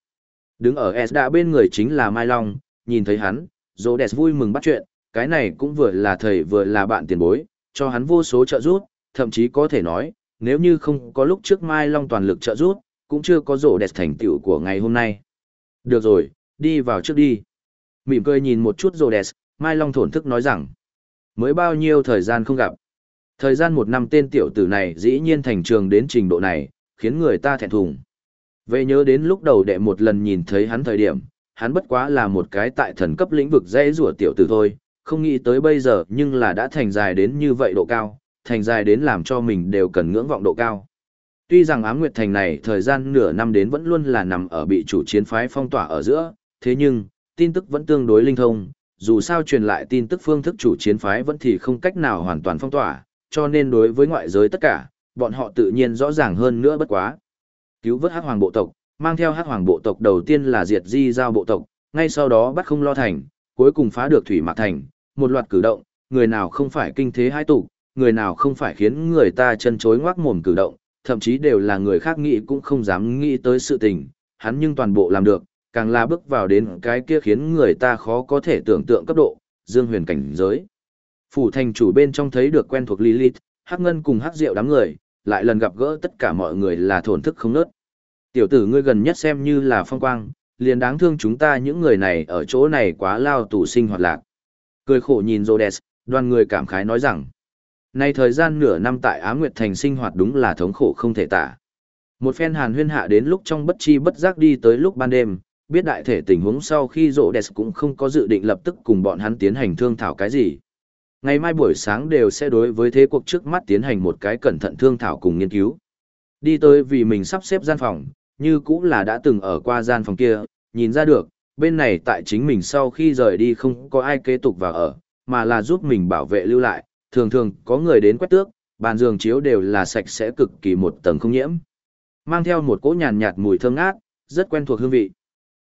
Đứng ở Ed đã bên người chính là Mai Long, nhìn thấy hắn, Rhodes vui mừng bắt chuyện, cái này cũng vừa là thầy vừa là bạn tiền bối, cho hắn vô số trợ giúp, thậm chí có thể nói, nếu như không có lúc trước Mai Long toàn lực trợ giúp, cũng chưa có Rhodes thành tựu của ngày hôm nay. Được rồi, đi vào trước đi. Mỉm cười nhìn một chút Rhodes, Mai Long thổn thức nói rằng, mới bao nhiêu thời gian không gặp. Thời gian một năm tên tiểu tử này dĩ nhiên thành trường đến trình độ này, khiến người ta thẹn thùng. Về nhớ đến lúc đầu đệ một lần nhìn thấy hắn thời điểm, hắn bất quá là một cái tại thần cấp lĩnh vực dễ rủa tiểu tử thôi, không nghĩ tới bây giờ nhưng là đã thành dài đến như vậy độ cao, thành dài đến làm cho mình đều cần ngưỡng vọng độ cao. Tuy rằng ám nguyệt thành này thời gian nửa năm đến vẫn luôn là nằm ở bị chủ chiến phái phong tỏa ở giữa, thế nhưng, tin tức vẫn tương đối linh thông, dù sao truyền lại tin tức phương thức chủ chiến phái vẫn thì không cách nào hoàn toàn phong tỏa, cho nên đối với ngoại giới tất cả, bọn họ tự nhiên rõ ràng hơn nữa bất quá. Cứu vớt hắc hoàng bộ tộc, mang theo hắc hoàng bộ tộc đầu tiên là diệt di giao bộ tộc, ngay sau đó bắt không lo thành, cuối cùng phá được thủy mạc thành, một loạt cử động, người nào không phải kinh thế hai tụ, người nào không phải khiến người ta chân chối ngoác mồm cử động, thậm chí đều là người khác nghĩ cũng không dám nghĩ tới sự tình, hắn nhưng toàn bộ làm được, càng là bước vào đến cái kia khiến người ta khó có thể tưởng tượng cấp độ, dương huyền cảnh giới. Phủ thành chủ bên trong thấy được quen thuộc Lilith, Hắc Ngân cùng Hắc Diệu đám người, lại lần gặp gỡ tất cả mọi người là thổn thức không nớt. Tiểu tử ngươi gần nhất xem như là phong quang, liền đáng thương chúng ta những người này ở chỗ này quá lao tù sinh hoạt lạc. Cười khổ nhìn Rhodes, đoàn người cảm khái nói rằng, nay thời gian nửa năm tại Á Nguyệt Thành sinh hoạt đúng là thống khổ không thể tả. Một phen hàn huyên hạ đến lúc trong bất chi bất giác đi tới lúc ban đêm, biết đại thể tình huống sau khi Rhodes cũng không có dự định lập tức cùng bọn hắn tiến hành thương thảo cái gì. Ngày mai buổi sáng đều sẽ đối với thế cuộc trước mắt tiến hành một cái cẩn thận thương thảo cùng nghiên cứu. Đi tới vì mình sắp xếp gian phòng, như cũng là đã từng ở qua gian phòng kia, nhìn ra được, bên này tại chính mình sau khi rời đi không có ai kế tục vào ở, mà là giúp mình bảo vệ lưu lại, thường thường có người đến quét tước, bàn giường chiếu đều là sạch sẽ cực kỳ một tầng không nhiễm. Mang theo một cỗ nhàn nhạt mùi thơm ngát, rất quen thuộc hương vị.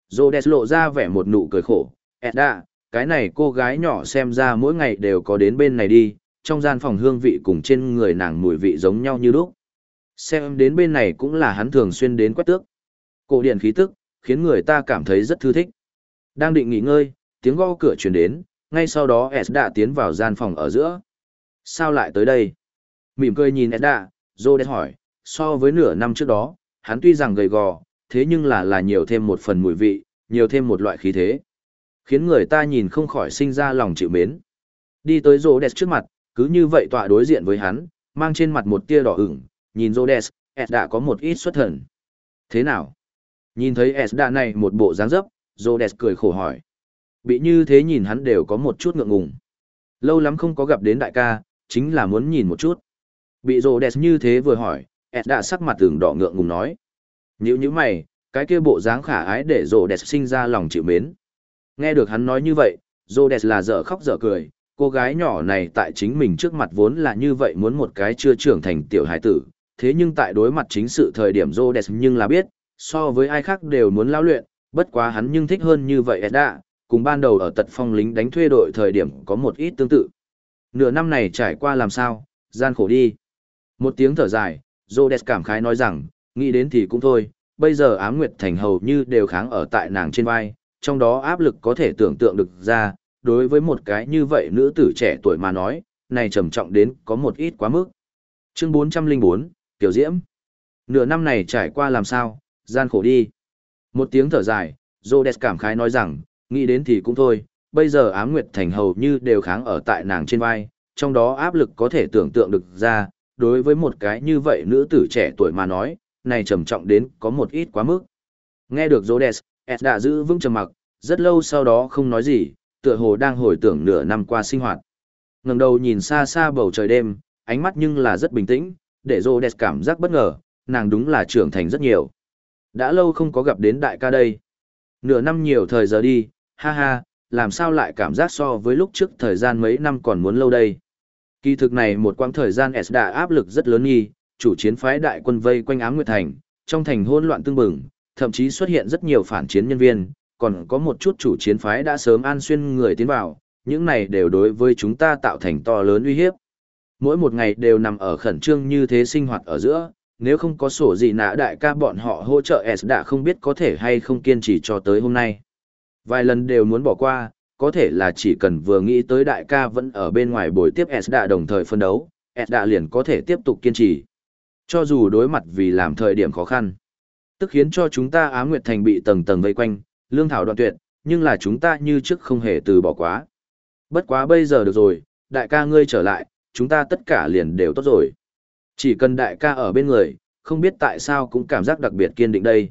Rhodes lộ ra vẻ một nụ cười khổ, Edda, cái này cô gái nhỏ xem ra mỗi ngày đều có đến bên này đi, trong gian phòng hương vị cùng trên người nàng mùi vị giống nhau như lúc. Xem đến bên này cũng là hắn thường xuyên đến quét tước. Cổ điện khí tức, khiến người ta cảm thấy rất thư thích. Đang định nghỉ ngơi, tiếng gõ cửa truyền đến, ngay sau đó S đã tiến vào gian phòng ở giữa. Sao lại tới đây? Mỉm cười nhìn S đã, Rhodes hỏi, so với nửa năm trước đó, hắn tuy rằng gầy gò, thế nhưng là là nhiều thêm một phần mùi vị, nhiều thêm một loại khí thế khiến người ta nhìn không khỏi sinh ra lòng chịu mến. Đi tới Rhodes trước mặt, cứ như vậy tọa đối diện với hắn, mang trên mặt một tia đỏ ửng, nhìn Rhodes, Ed đã có một ít xuất thần. Thế nào? Nhìn thấy Ed đã này một bộ dáng dấp, Rhodes cười khổ hỏi. Bị như thế nhìn hắn đều có một chút ngượng ngùng. Lâu lắm không có gặp đến đại ca, chính là muốn nhìn một chút. Bị Rhodes như thế vừa hỏi, Ed đã sắc mặt tưởng đỏ ngượng ngùng nói. Nhữ như mày, cái kia bộ dáng khả ái để Rhodes sinh ra lòng chịu mến. Nghe được hắn nói như vậy, Rhodes là dở khóc dở cười, cô gái nhỏ này tại chính mình trước mặt vốn là như vậy muốn một cái chưa trưởng thành tiểu hải tử, thế nhưng tại đối mặt chính sự thời điểm Rhodes nhưng là biết, so với ai khác đều muốn lao luyện, bất quá hắn nhưng thích hơn như vậy Edda, cùng ban đầu ở tật phong lính đánh thuê đội thời điểm có một ít tương tự. Nửa năm này trải qua làm sao, gian khổ đi. Một tiếng thở dài, Rhodes cảm khái nói rằng, nghĩ đến thì cũng thôi, bây giờ ám nguyệt thành hầu như đều kháng ở tại nàng trên vai, trong đó áp lực có thể tưởng tượng được ra, đối với một cái như vậy nữ tử trẻ tuổi mà nói, này trầm trọng đến có một ít quá mức. Chương 404, Tiểu Diễm. Nửa năm này trải qua làm sao, gian khổ đi. Một tiếng thở dài, Rhodes cảm khái nói rằng, nghĩ đến thì cũng thôi, bây giờ ám nguyệt thành hầu như đều kháng ở tại nàng trên vai, trong đó áp lực có thể tưởng tượng được ra, đối với một cái như vậy nữ tử trẻ tuổi mà nói, này trầm trọng đến có một ít quá mức. Nghe được Rhodes, Ed đã giữ vững trầm mặc, rất lâu sau đó không nói gì, tựa hồ đang hồi tưởng nửa năm qua sinh hoạt. ngẩng đầu nhìn xa xa bầu trời đêm, ánh mắt nhưng là rất bình tĩnh, để Rhodes cảm giác bất ngờ, nàng đúng là trưởng thành rất nhiều. Đã lâu không có gặp đến đại ca đây. Nửa năm nhiều thời giờ đi, ha ha, làm sao lại cảm giác so với lúc trước thời gian mấy năm còn muốn lâu đây. Kỳ thực này một quãng thời gian S đã áp lực rất lớn nghi, chủ chiến phái đại quân vây quanh ám nguyệt thành, trong thành hỗn loạn tương bừng, thậm chí xuất hiện rất nhiều phản chiến nhân viên, còn có một chút chủ chiến phái đã sớm an xuyên người tiến vào, những này đều đối với chúng ta tạo thành to lớn uy hiếp. Mỗi một ngày đều nằm ở khẩn trương như thế sinh hoạt ở giữa, nếu không có sổ gì nã đại ca bọn họ hỗ trợ S đã không biết có thể hay không kiên trì cho tới hôm nay. Vài lần đều muốn bỏ qua, có thể là chỉ cần vừa nghĩ tới đại ca vẫn ở bên ngoài buổi tiếp S đã đồng thời phân đấu, S đã liền có thể tiếp tục kiên trì. Cho dù đối mặt vì làm thời điểm khó khăn, tức khiến cho chúng ta Á Nguyệt Thành bị tầng tầng vây quanh, lương thảo đoạn tuyệt, nhưng là chúng ta như trước không hề từ bỏ quá. Bất quá bây giờ được rồi, đại ca ngươi trở lại, chúng ta tất cả liền đều tốt rồi. Chỉ cần đại ca ở bên người, không biết tại sao cũng cảm giác đặc biệt kiên định đây.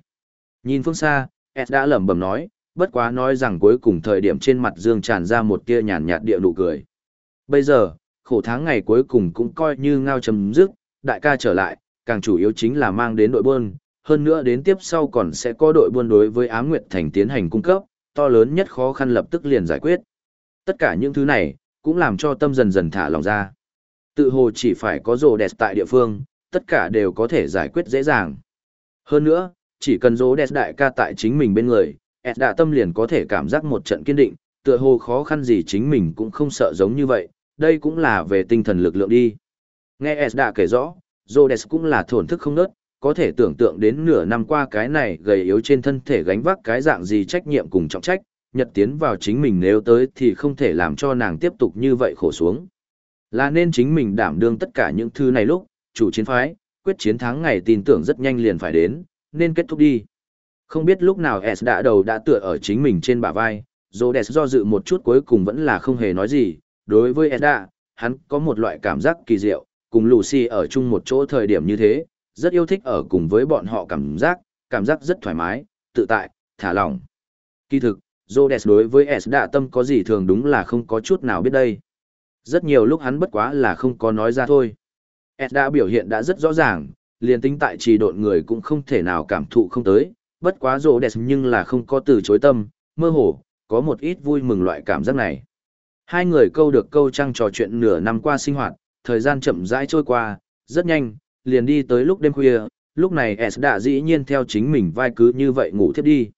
Nhìn phương xa, Ed đã lẩm bẩm nói, bất quá nói rằng cuối cùng thời điểm trên mặt Dương tràn ra một tia nhàn nhạt địa nụ cười. Bây giờ, khổ tháng ngày cuối cùng cũng coi như ngao chấm dứt, đại ca trở lại, càng chủ yếu chính là mang đến đội bơn, hơn nữa đến tiếp sau còn sẽ có đội buôn đối với Á Nguyệt Thành tiến hành cung cấp, to lớn nhất khó khăn lập tức liền giải quyết. Tất cả những thứ này, cũng làm cho tâm dần dần thả lòng ra. Tự hồ chỉ phải có rồ đẹp tại địa phương, tất cả đều có thể giải quyết dễ dàng. Hơn nữa, chỉ cần rồ đẹp đại ca tại chính mình bên người, ẹt đạ tâm liền có thể cảm giác một trận kiên định, tựa hồ khó khăn gì chính mình cũng không sợ giống như vậy, đây cũng là về tinh thần lực lượng đi. Nghe ẹt đạ kể rõ, Rhodes cũng là thổn thức không nớt, có thể tưởng tượng đến nửa năm qua cái này gầy yếu trên thân thể gánh vác cái dạng gì trách nhiệm cùng trọng trách, nhật tiến vào chính mình nếu tới thì không thể làm cho nàng tiếp tục như vậy khổ xuống. Là nên chính mình đảm đương tất cả những thứ này lúc, chủ chiến phái, quyết chiến thắng ngày tin tưởng rất nhanh liền phải đến, nên kết thúc đi. Không biết lúc nào S đã đầu đã tựa ở chính mình trên bả vai, Rhodes do dự một chút cuối cùng vẫn là không hề nói gì, đối với S đã, hắn có một loại cảm giác kỳ diệu, cùng Lucy ở chung một chỗ thời điểm như thế, rất yêu thích ở cùng với bọn họ cảm giác, cảm giác rất thoải mái, tự tại, thả lỏng. Kỳ thực, Rhodes đối với S đạ tâm có gì thường đúng là không có chút nào biết đây. Rất nhiều lúc hắn bất quá là không có nói ra thôi. S đã biểu hiện đã rất rõ ràng, liền tính tại trì độn người cũng không thể nào cảm thụ không tới, bất quá Rhodes nhưng là không có từ chối tâm, mơ hồ, có một ít vui mừng loại cảm giác này. Hai người câu được câu trăng trò chuyện nửa năm qua sinh hoạt, thời gian chậm rãi trôi qua, rất nhanh, liền đi tới lúc đêm khuya, lúc này S đã dĩ nhiên theo chính mình vai cứ như vậy ngủ thiếp đi.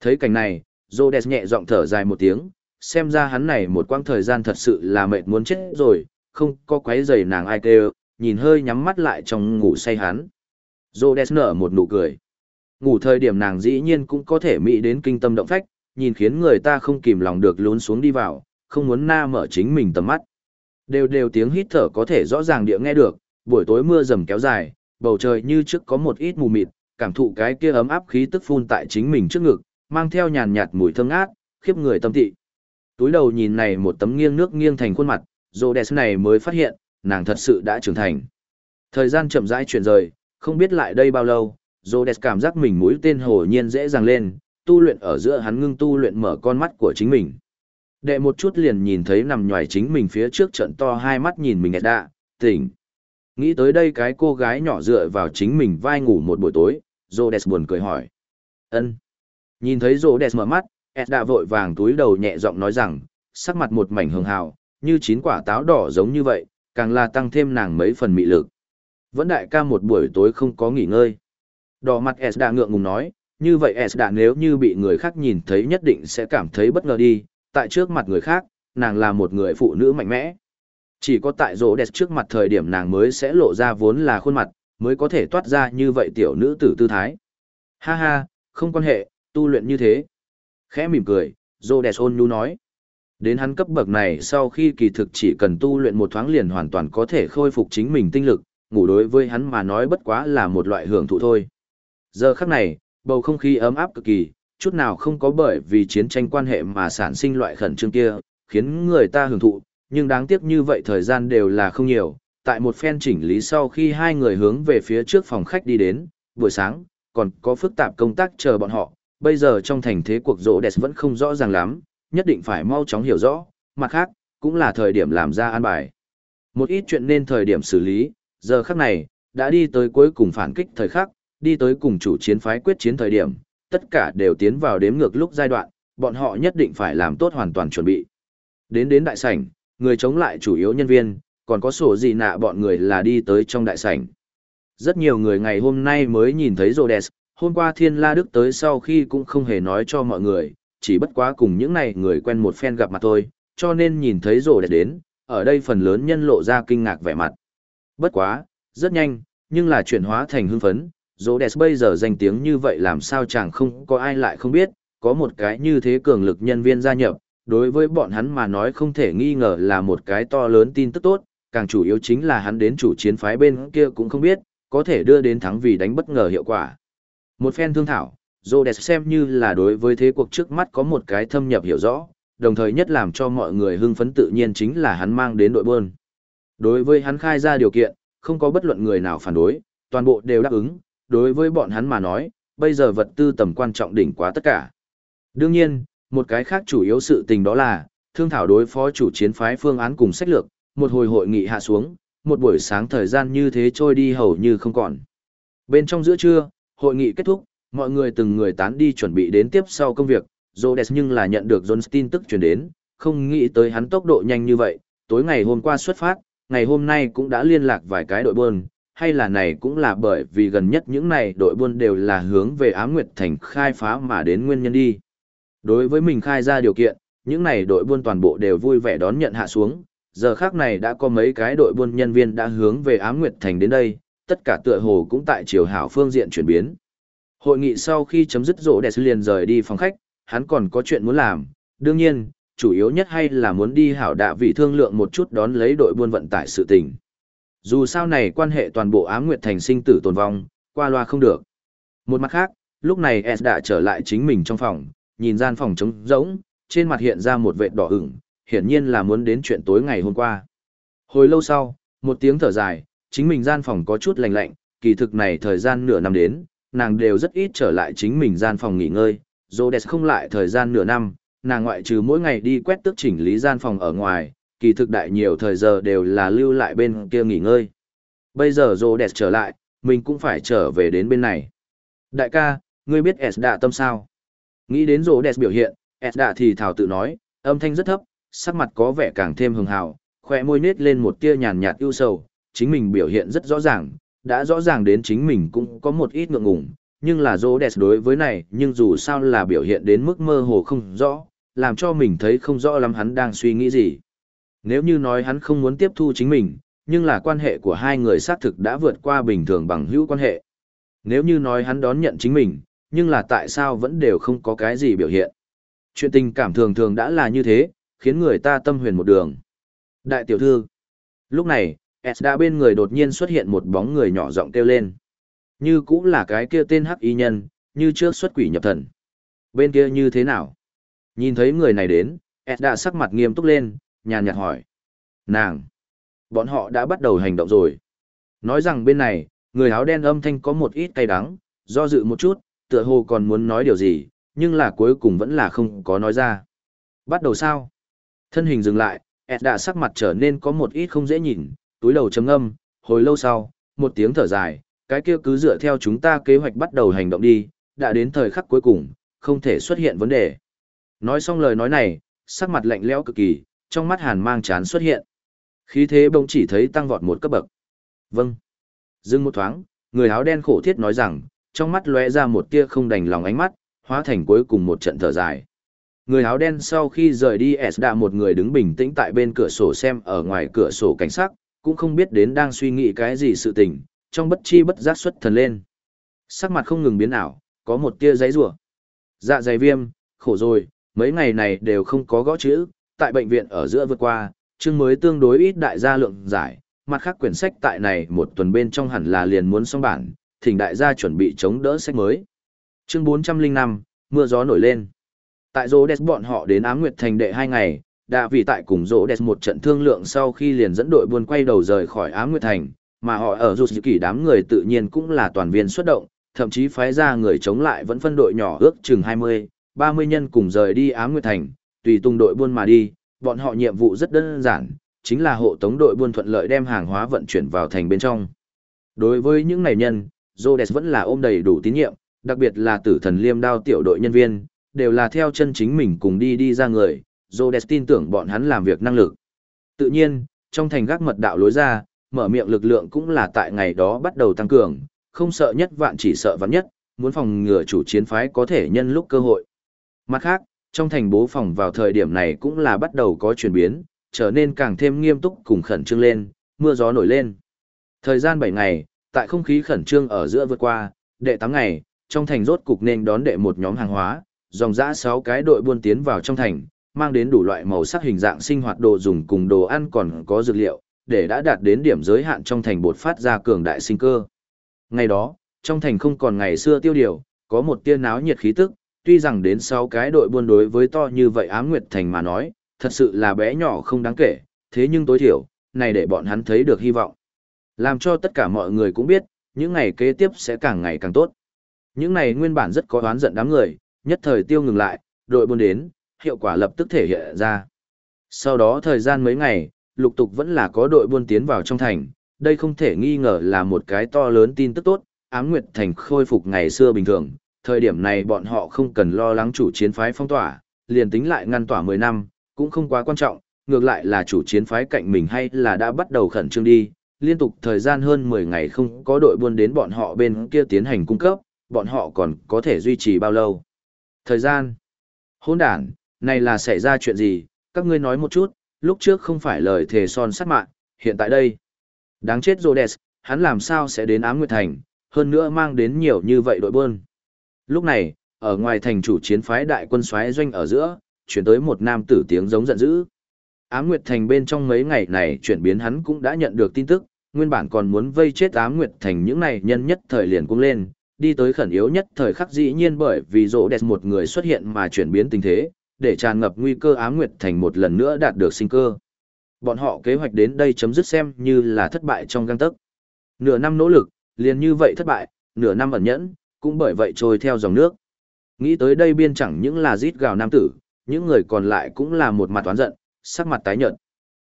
Thấy cảnh này, Rhodes nhẹ giọng thở dài một tiếng, xem ra hắn này một quãng thời gian thật sự là mệt muốn chết rồi, không có quấy giày nàng ai kêu, nhìn hơi nhắm mắt lại trong ngủ say hắn. Rhodes nở một nụ cười. Ngủ thời điểm nàng dĩ nhiên cũng có thể mỹ đến kinh tâm động phách, nhìn khiến người ta không kìm lòng được lún xuống đi vào, không muốn na mở chính mình tầm mắt. Đều đều tiếng hít thở có thể rõ ràng địa nghe được, buổi tối mưa rầm kéo dài, bầu trời như trước có một ít mù mịt, cảm thụ cái kia ấm áp khí tức phun tại chính mình trước ngực, mang theo nhàn nhạt mùi thơm ngát, khiếp người tâm thị. Túi đầu nhìn này một tấm nghiêng nước nghiêng thành khuôn mặt, Rhodes này mới phát hiện, nàng thật sự đã trưởng thành. Thời gian chậm rãi chuyển rời, không biết lại đây bao lâu, Rhodes cảm giác mình mũi tên hồ nhiên dễ dàng lên, tu luyện ở giữa hắn ngưng tu luyện mở con mắt của chính mình. Đệ một chút liền nhìn thấy nằm nhòi chính mình phía trước trận to hai mắt nhìn mình đạ, tỉnh. Nghĩ tới đây cái cô gái nhỏ dựa vào chính mình vai ngủ một buổi tối, Rhodes buồn cười hỏi. ân Nhìn thấy Rhodes mở mắt, Ed đã vội vàng túi đầu nhẹ giọng nói rằng, sắc mặt một mảnh hường hào, như chín quả táo đỏ giống như vậy, càng là tăng thêm nàng mấy phần mị lực. Vẫn đại ca một buổi tối không có nghỉ ngơi. Đỏ mặt S đã ngượng ngùng nói, như vậy S đã nếu như bị người khác nhìn thấy nhất định sẽ cảm thấy bất ngờ đi, tại trước mặt người khác, nàng là một người phụ nữ mạnh mẽ. Chỉ có tại rỗ đẹp trước mặt thời điểm nàng mới sẽ lộ ra vốn là khuôn mặt, mới có thể toát ra như vậy tiểu nữ tử tư thái. Ha ha, không quan hệ, tu luyện như thế. Khẽ mỉm cười, rỗ đẹp ôn nhu nói. Đến hắn cấp bậc này sau khi kỳ thực chỉ cần tu luyện một thoáng liền hoàn toàn có thể khôi phục chính mình tinh lực, ngủ đối với hắn mà nói bất quá là một loại hưởng thụ thôi. Giờ khắc này, bầu không khí ấm áp cực kỳ, chút nào không có bởi vì chiến tranh quan hệ mà sản sinh loại khẩn trương kia, khiến người ta hưởng thụ, nhưng đáng tiếc như vậy thời gian đều là không nhiều. Tại một phen chỉnh lý sau khi hai người hướng về phía trước phòng khách đi đến, buổi sáng, còn có phức tạp công tác chờ bọn họ, bây giờ trong thành thế cuộc rộ đẹp vẫn không rõ ràng lắm, nhất định phải mau chóng hiểu rõ, mặt khác, cũng là thời điểm làm ra an bài. Một ít chuyện nên thời điểm xử lý, giờ khắc này, đã đi tới cuối cùng phản kích thời khắc, đi tới cùng chủ chiến phái quyết chiến thời điểm, tất cả đều tiến vào đếm ngược lúc giai đoạn, bọn họ nhất định phải làm tốt hoàn toàn chuẩn bị. Đến đến đại sảnh, người chống lại chủ yếu nhân viên, còn có sổ gì nạ bọn người là đi tới trong đại sảnh. Rất nhiều người ngày hôm nay mới nhìn thấy Rhodes, hôm qua Thiên La Đức tới sau khi cũng không hề nói cho mọi người, chỉ bất quá cùng những này người quen một phen gặp mặt thôi, cho nên nhìn thấy Rhodes đến, ở đây phần lớn nhân lộ ra kinh ngạc vẻ mặt. Bất quá, rất nhanh, nhưng là chuyển hóa thành hưng phấn, Rhodes bây giờ danh tiếng như vậy làm sao chẳng không có ai lại không biết, có một cái như thế cường lực nhân viên gia nhập, đối với bọn hắn mà nói không thể nghi ngờ là một cái to lớn tin tức tốt, càng chủ yếu chính là hắn đến chủ chiến phái bên kia cũng không biết, có thể đưa đến thắng vì đánh bất ngờ hiệu quả. Một phen thương thảo, Rhodes xem như là đối với thế cuộc trước mắt có một cái thâm nhập hiểu rõ, đồng thời nhất làm cho mọi người hưng phấn tự nhiên chính là hắn mang đến đội bơn. Đối với hắn khai ra điều kiện, không có bất luận người nào phản đối, toàn bộ đều đáp ứng, đối với bọn hắn mà nói, bây giờ vật tư tầm quan trọng đỉnh quá tất cả. Đương nhiên, một cái khác chủ yếu sự tình đó là, thương thảo đối phó chủ chiến phái phương án cùng sách lược, một hồi hội nghị hạ xuống, một buổi sáng thời gian như thế trôi đi hầu như không còn. Bên trong giữa trưa, hội nghị kết thúc, mọi người từng người tán đi chuẩn bị đến tiếp sau công việc, Rhodes nhưng là nhận được John tin tức truyền đến, không nghĩ tới hắn tốc độ nhanh như vậy, tối ngày hôm qua xuất phát, ngày hôm nay cũng đã liên lạc vài cái đội buôn, hay là này cũng là bởi vì gần nhất những này đội buôn đều là hướng về Ám Nguyệt Thành khai phá mà đến nguyên nhân đi. Đối với mình khai ra điều kiện, những này đội buôn toàn bộ đều vui vẻ đón nhận hạ xuống, giờ khác này đã có mấy cái đội buôn nhân viên đã hướng về Ám Nguyệt Thành đến đây, tất cả tựa hồ cũng tại chiều hảo phương diện chuyển biến. Hội nghị sau khi chấm dứt rộ đẹp liền rời đi phòng khách, hắn còn có chuyện muốn làm, đương nhiên, chủ yếu nhất hay là muốn đi hảo đạ vị thương lượng một chút đón lấy đội buôn vận tải sự tình. Dù sao này quan hệ toàn bộ ám nguyệt thành sinh tử tồn vong, qua loa không được. Một mặt khác, lúc này S đã trở lại chính mình trong phòng, nhìn gian phòng trống rỗng, trên mặt hiện ra một vệt đỏ ửng, hiển nhiên là muốn đến chuyện tối ngày hôm qua. Hồi lâu sau, một tiếng thở dài, chính mình gian phòng có chút lạnh lạnh, kỳ thực này thời gian nửa năm đến, nàng đều rất ít trở lại chính mình gian phòng nghỉ ngơi, Rhodes không lại thời gian nửa năm, nàng ngoại trừ mỗi ngày đi quét tước chỉnh lý gian phòng ở ngoài, kỳ thực đại nhiều thời giờ đều là lưu lại bên kia nghỉ ngơi. Bây giờ Rhodes trở lại, mình cũng phải trở về đến bên này. Đại ca, ngươi biết S đã tâm sao? Nghĩ đến Rhodes biểu hiện, S đạ thì thảo tự nói, âm thanh rất thấp, sắc mặt có vẻ càng thêm hường hào, khỏe môi nết lên một tia nhàn nhạt ưu sầu, chính mình biểu hiện rất rõ ràng, đã rõ ràng đến chính mình cũng có một ít ngượng ngùng, nhưng là Rhodes đối với này, nhưng dù sao là biểu hiện đến mức mơ hồ không rõ, làm cho mình thấy không rõ lắm hắn đang suy nghĩ gì. Nếu như nói hắn không muốn tiếp thu chính mình, nhưng là quan hệ của hai người xác thực đã vượt qua bình thường bằng hữu quan hệ. Nếu như nói hắn đón nhận chính mình, nhưng là tại sao vẫn đều không có cái gì biểu hiện. Chuyện tình cảm thường thường đã là như thế, khiến người ta tâm huyền một đường. Đại tiểu thư. Lúc này, S đã bên người đột nhiên xuất hiện một bóng người nhỏ giọng kêu lên. Như cũng là cái kia tên hắc y nhân, như trước xuất quỷ nhập thần. Bên kia như thế nào? Nhìn thấy người này đến, S đã sắc mặt nghiêm túc lên, nhàn nhạt hỏi. Nàng! Bọn họ đã bắt đầu hành động rồi. Nói rằng bên này, người áo đen âm thanh có một ít cay đắng, do dự một chút, tựa hồ còn muốn nói điều gì, nhưng là cuối cùng vẫn là không có nói ra. Bắt đầu sao? Thân hình dừng lại, ẹt đã sắc mặt trở nên có một ít không dễ nhìn, túi đầu chấm âm, hồi lâu sau, một tiếng thở dài, cái kia cứ dựa theo chúng ta kế hoạch bắt đầu hành động đi, đã đến thời khắc cuối cùng, không thể xuất hiện vấn đề. Nói xong lời nói này, sắc mặt lạnh lẽo cực kỳ, trong mắt hàn mang chán xuất hiện. Khí thế bỗng chỉ thấy tăng vọt một cấp bậc. Vâng. Dừng một thoáng, người áo đen khổ thiết nói rằng, trong mắt lóe ra một tia không đành lòng ánh mắt, hóa thành cuối cùng một trận thở dài. Người áo đen sau khi rời đi S đã một người đứng bình tĩnh tại bên cửa sổ xem ở ngoài cửa sổ cảnh sát, cũng không biết đến đang suy nghĩ cái gì sự tình, trong bất chi bất giác xuất thần lên. Sắc mặt không ngừng biến ảo, có một tia giấy rủa Dạ dày viêm, khổ rồi, mấy ngày này đều không có gõ chữ, tại bệnh viện ở giữa vượt qua, chương mới tương đối ít đại gia lượng giải, mặt khác quyển sách tại này một tuần bên trong hẳn là liền muốn xong bản, thỉnh đại gia chuẩn bị chống đỡ sách mới. Chương 405, mưa gió nổi lên. Tại Rô đẹp bọn họ đến Ám Nguyệt Thành đệ hai ngày, đã vì tại cùng Rô đẹp một trận thương lượng sau khi liền dẫn đội buôn quay đầu rời khỏi Ám Nguyệt Thành, mà họ ở dù kỳ đám người tự nhiên cũng là toàn viên xuất động, thậm chí phái ra người chống lại vẫn phân đội nhỏ ước chừng 20, 30 nhân cùng rời đi Ám Nguyệt Thành, tùy tung đội buôn mà đi, bọn họ nhiệm vụ rất đơn giản, chính là hộ tống đội buôn thuận lợi đem hàng hóa vận chuyển vào thành bên trong. Đối với những này nhân, Rhodes vẫn là ôm đầy đủ tín nhiệm, đặc biệt là tử thần liêm đao tiểu đội nhân viên, đều là theo chân chính mình cùng đi đi ra người, Rhodes tin tưởng bọn hắn làm việc năng lực. Tự nhiên, trong thành gác mật đạo lối ra, mở miệng lực lượng cũng là tại ngày đó bắt đầu tăng cường, không sợ nhất vạn chỉ sợ vạn nhất, muốn phòng ngừa chủ chiến phái có thể nhân lúc cơ hội. Mặt khác, trong thành bố phòng vào thời điểm này cũng là bắt đầu có chuyển biến, trở nên càng thêm nghiêm túc cùng khẩn trương lên, mưa gió nổi lên. Thời gian 7 ngày, tại không khí khẩn trương ở giữa vượt qua, đệ 8 ngày, trong thành rốt cục nên đón đệ một nhóm hàng hóa, dòng dã 6 cái đội buôn tiến vào trong thành, mang đến đủ loại màu sắc hình dạng sinh hoạt đồ dùng cùng đồ ăn còn có dược liệu, để đã đạt đến điểm giới hạn trong thành bột phát ra cường đại sinh cơ. Ngày đó, trong thành không còn ngày xưa tiêu điều, có một tia náo nhiệt khí tức, tuy rằng đến sáu cái đội buôn đối với to như vậy ám nguyệt thành mà nói, thật sự là bé nhỏ không đáng kể, thế nhưng tối thiểu, này để bọn hắn thấy được hy vọng. Làm cho tất cả mọi người cũng biết, những ngày kế tiếp sẽ càng ngày càng tốt. Những này nguyên bản rất có oán giận đám người, nhất thời tiêu ngừng lại, đội buôn đến, hiệu quả lập tức thể hiện ra. Sau đó thời gian mấy ngày, lục tục vẫn là có đội buôn tiến vào trong thành, đây không thể nghi ngờ là một cái to lớn tin tức tốt, ám nguyệt thành khôi phục ngày xưa bình thường, thời điểm này bọn họ không cần lo lắng chủ chiến phái phong tỏa, liền tính lại ngăn tỏa 10 năm, cũng không quá quan trọng, ngược lại là chủ chiến phái cạnh mình hay là đã bắt đầu khẩn trương đi, liên tục thời gian hơn 10 ngày không có đội buôn đến bọn họ bên kia tiến hành cung cấp, bọn họ còn có thể duy trì bao lâu. Thời gian. Hôn đản, này là xảy ra chuyện gì, các ngươi nói một chút, lúc trước không phải lời thề son sắt mạng, hiện tại đây. Đáng chết Rhodes, hắn làm sao sẽ đến Ám Nguyệt Thành, hơn nữa mang đến nhiều như vậy đội buôn. Lúc này, ở ngoài thành chủ chiến phái đại quân xoáy doanh ở giữa, chuyển tới một nam tử tiếng giống giận dữ. Ám Nguyệt Thành bên trong mấy ngày này chuyển biến hắn cũng đã nhận được tin tức, nguyên bản còn muốn vây chết Ám Nguyệt Thành những này nhân nhất thời liền cũng lên, đi tới khẩn yếu nhất thời khắc dĩ nhiên bởi vì rỗ đẹp một người xuất hiện mà chuyển biến tình thế, để tràn ngập nguy cơ Ám Nguyệt Thành một lần nữa đạt được sinh cơ. Bọn họ kế hoạch đến đây chấm dứt xem như là thất bại trong găng tấc. Nửa năm nỗ lực, liền như vậy thất bại, nửa năm ẩn nhẫn, cũng bởi vậy trôi theo dòng nước. Nghĩ tới đây biên chẳng những là rít gào nam tử, những người còn lại cũng là một mặt toán giận, sắc mặt tái nhợt.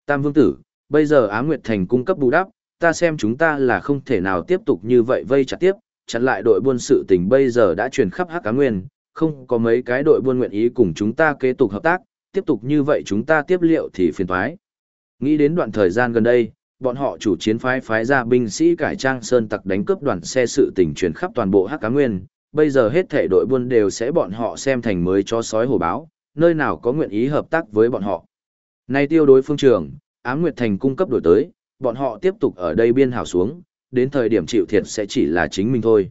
Tam vương tử, bây giờ Á Nguyệt Thành cung cấp bù đắp, ta xem chúng ta là không thể nào tiếp tục như vậy vây chặt tiếp, chặn lại đội buôn sự tình bây giờ đã truyền khắp Hắc Cá Nguyên, không có mấy cái đội buôn nguyện ý cùng chúng ta kế tục hợp tác, tiếp tục như vậy chúng ta tiếp liệu thì phiền toái. Nghĩ đến đoạn thời gian gần đây, bọn họ chủ chiến phái phái ra binh sĩ cải trang sơn tặc đánh cướp đoàn xe sự tình truyền khắp toàn bộ Hắc Cá Nguyên, bây giờ hết thể đội buôn đều sẽ bọn họ xem thành mới cho sói hổ báo, nơi nào có nguyện ý hợp tác với bọn họ. Nay tiêu đối phương trường, Ám Nguyệt Thành cung cấp đổi tới, bọn họ tiếp tục ở đây biên hảo xuống, đến thời điểm chịu thiệt sẽ chỉ là chính mình thôi.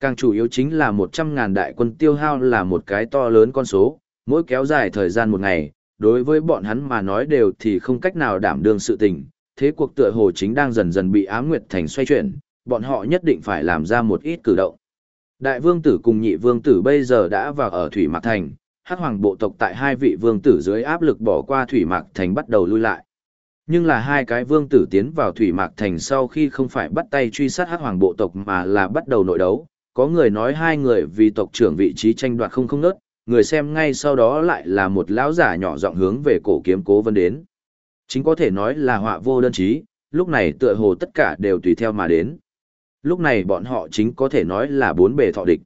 Càng chủ yếu chính là 100.000 đại quân tiêu hao là một cái to lớn con số, mỗi kéo dài thời gian một ngày, đối với bọn hắn mà nói đều thì không cách nào đảm đương sự tình, thế cuộc tựa hồ chính đang dần dần bị Ám Nguyệt Thành xoay chuyển, bọn họ nhất định phải làm ra một ít cử động. Đại vương tử cùng nhị vương tử bây giờ đã vào ở Thủy Mạc Thành, hắc hoàng bộ tộc tại hai vị vương tử dưới áp lực bỏ qua Thủy Mạc Thành bắt đầu lui lại. Nhưng là hai cái vương tử tiến vào Thủy Mạc Thành sau khi không phải bắt tay truy sát hắc hoàng bộ tộc mà là bắt đầu nội đấu. Có người nói hai người vì tộc trưởng vị trí tranh đoạt không không nớt, người xem ngay sau đó lại là một lão giả nhỏ giọng hướng về cổ kiếm cố vân đến. Chính có thể nói là họa vô đơn chí, lúc này tựa hồ tất cả đều tùy theo mà đến. Lúc này bọn họ chính có thể nói là bốn bề thọ địch.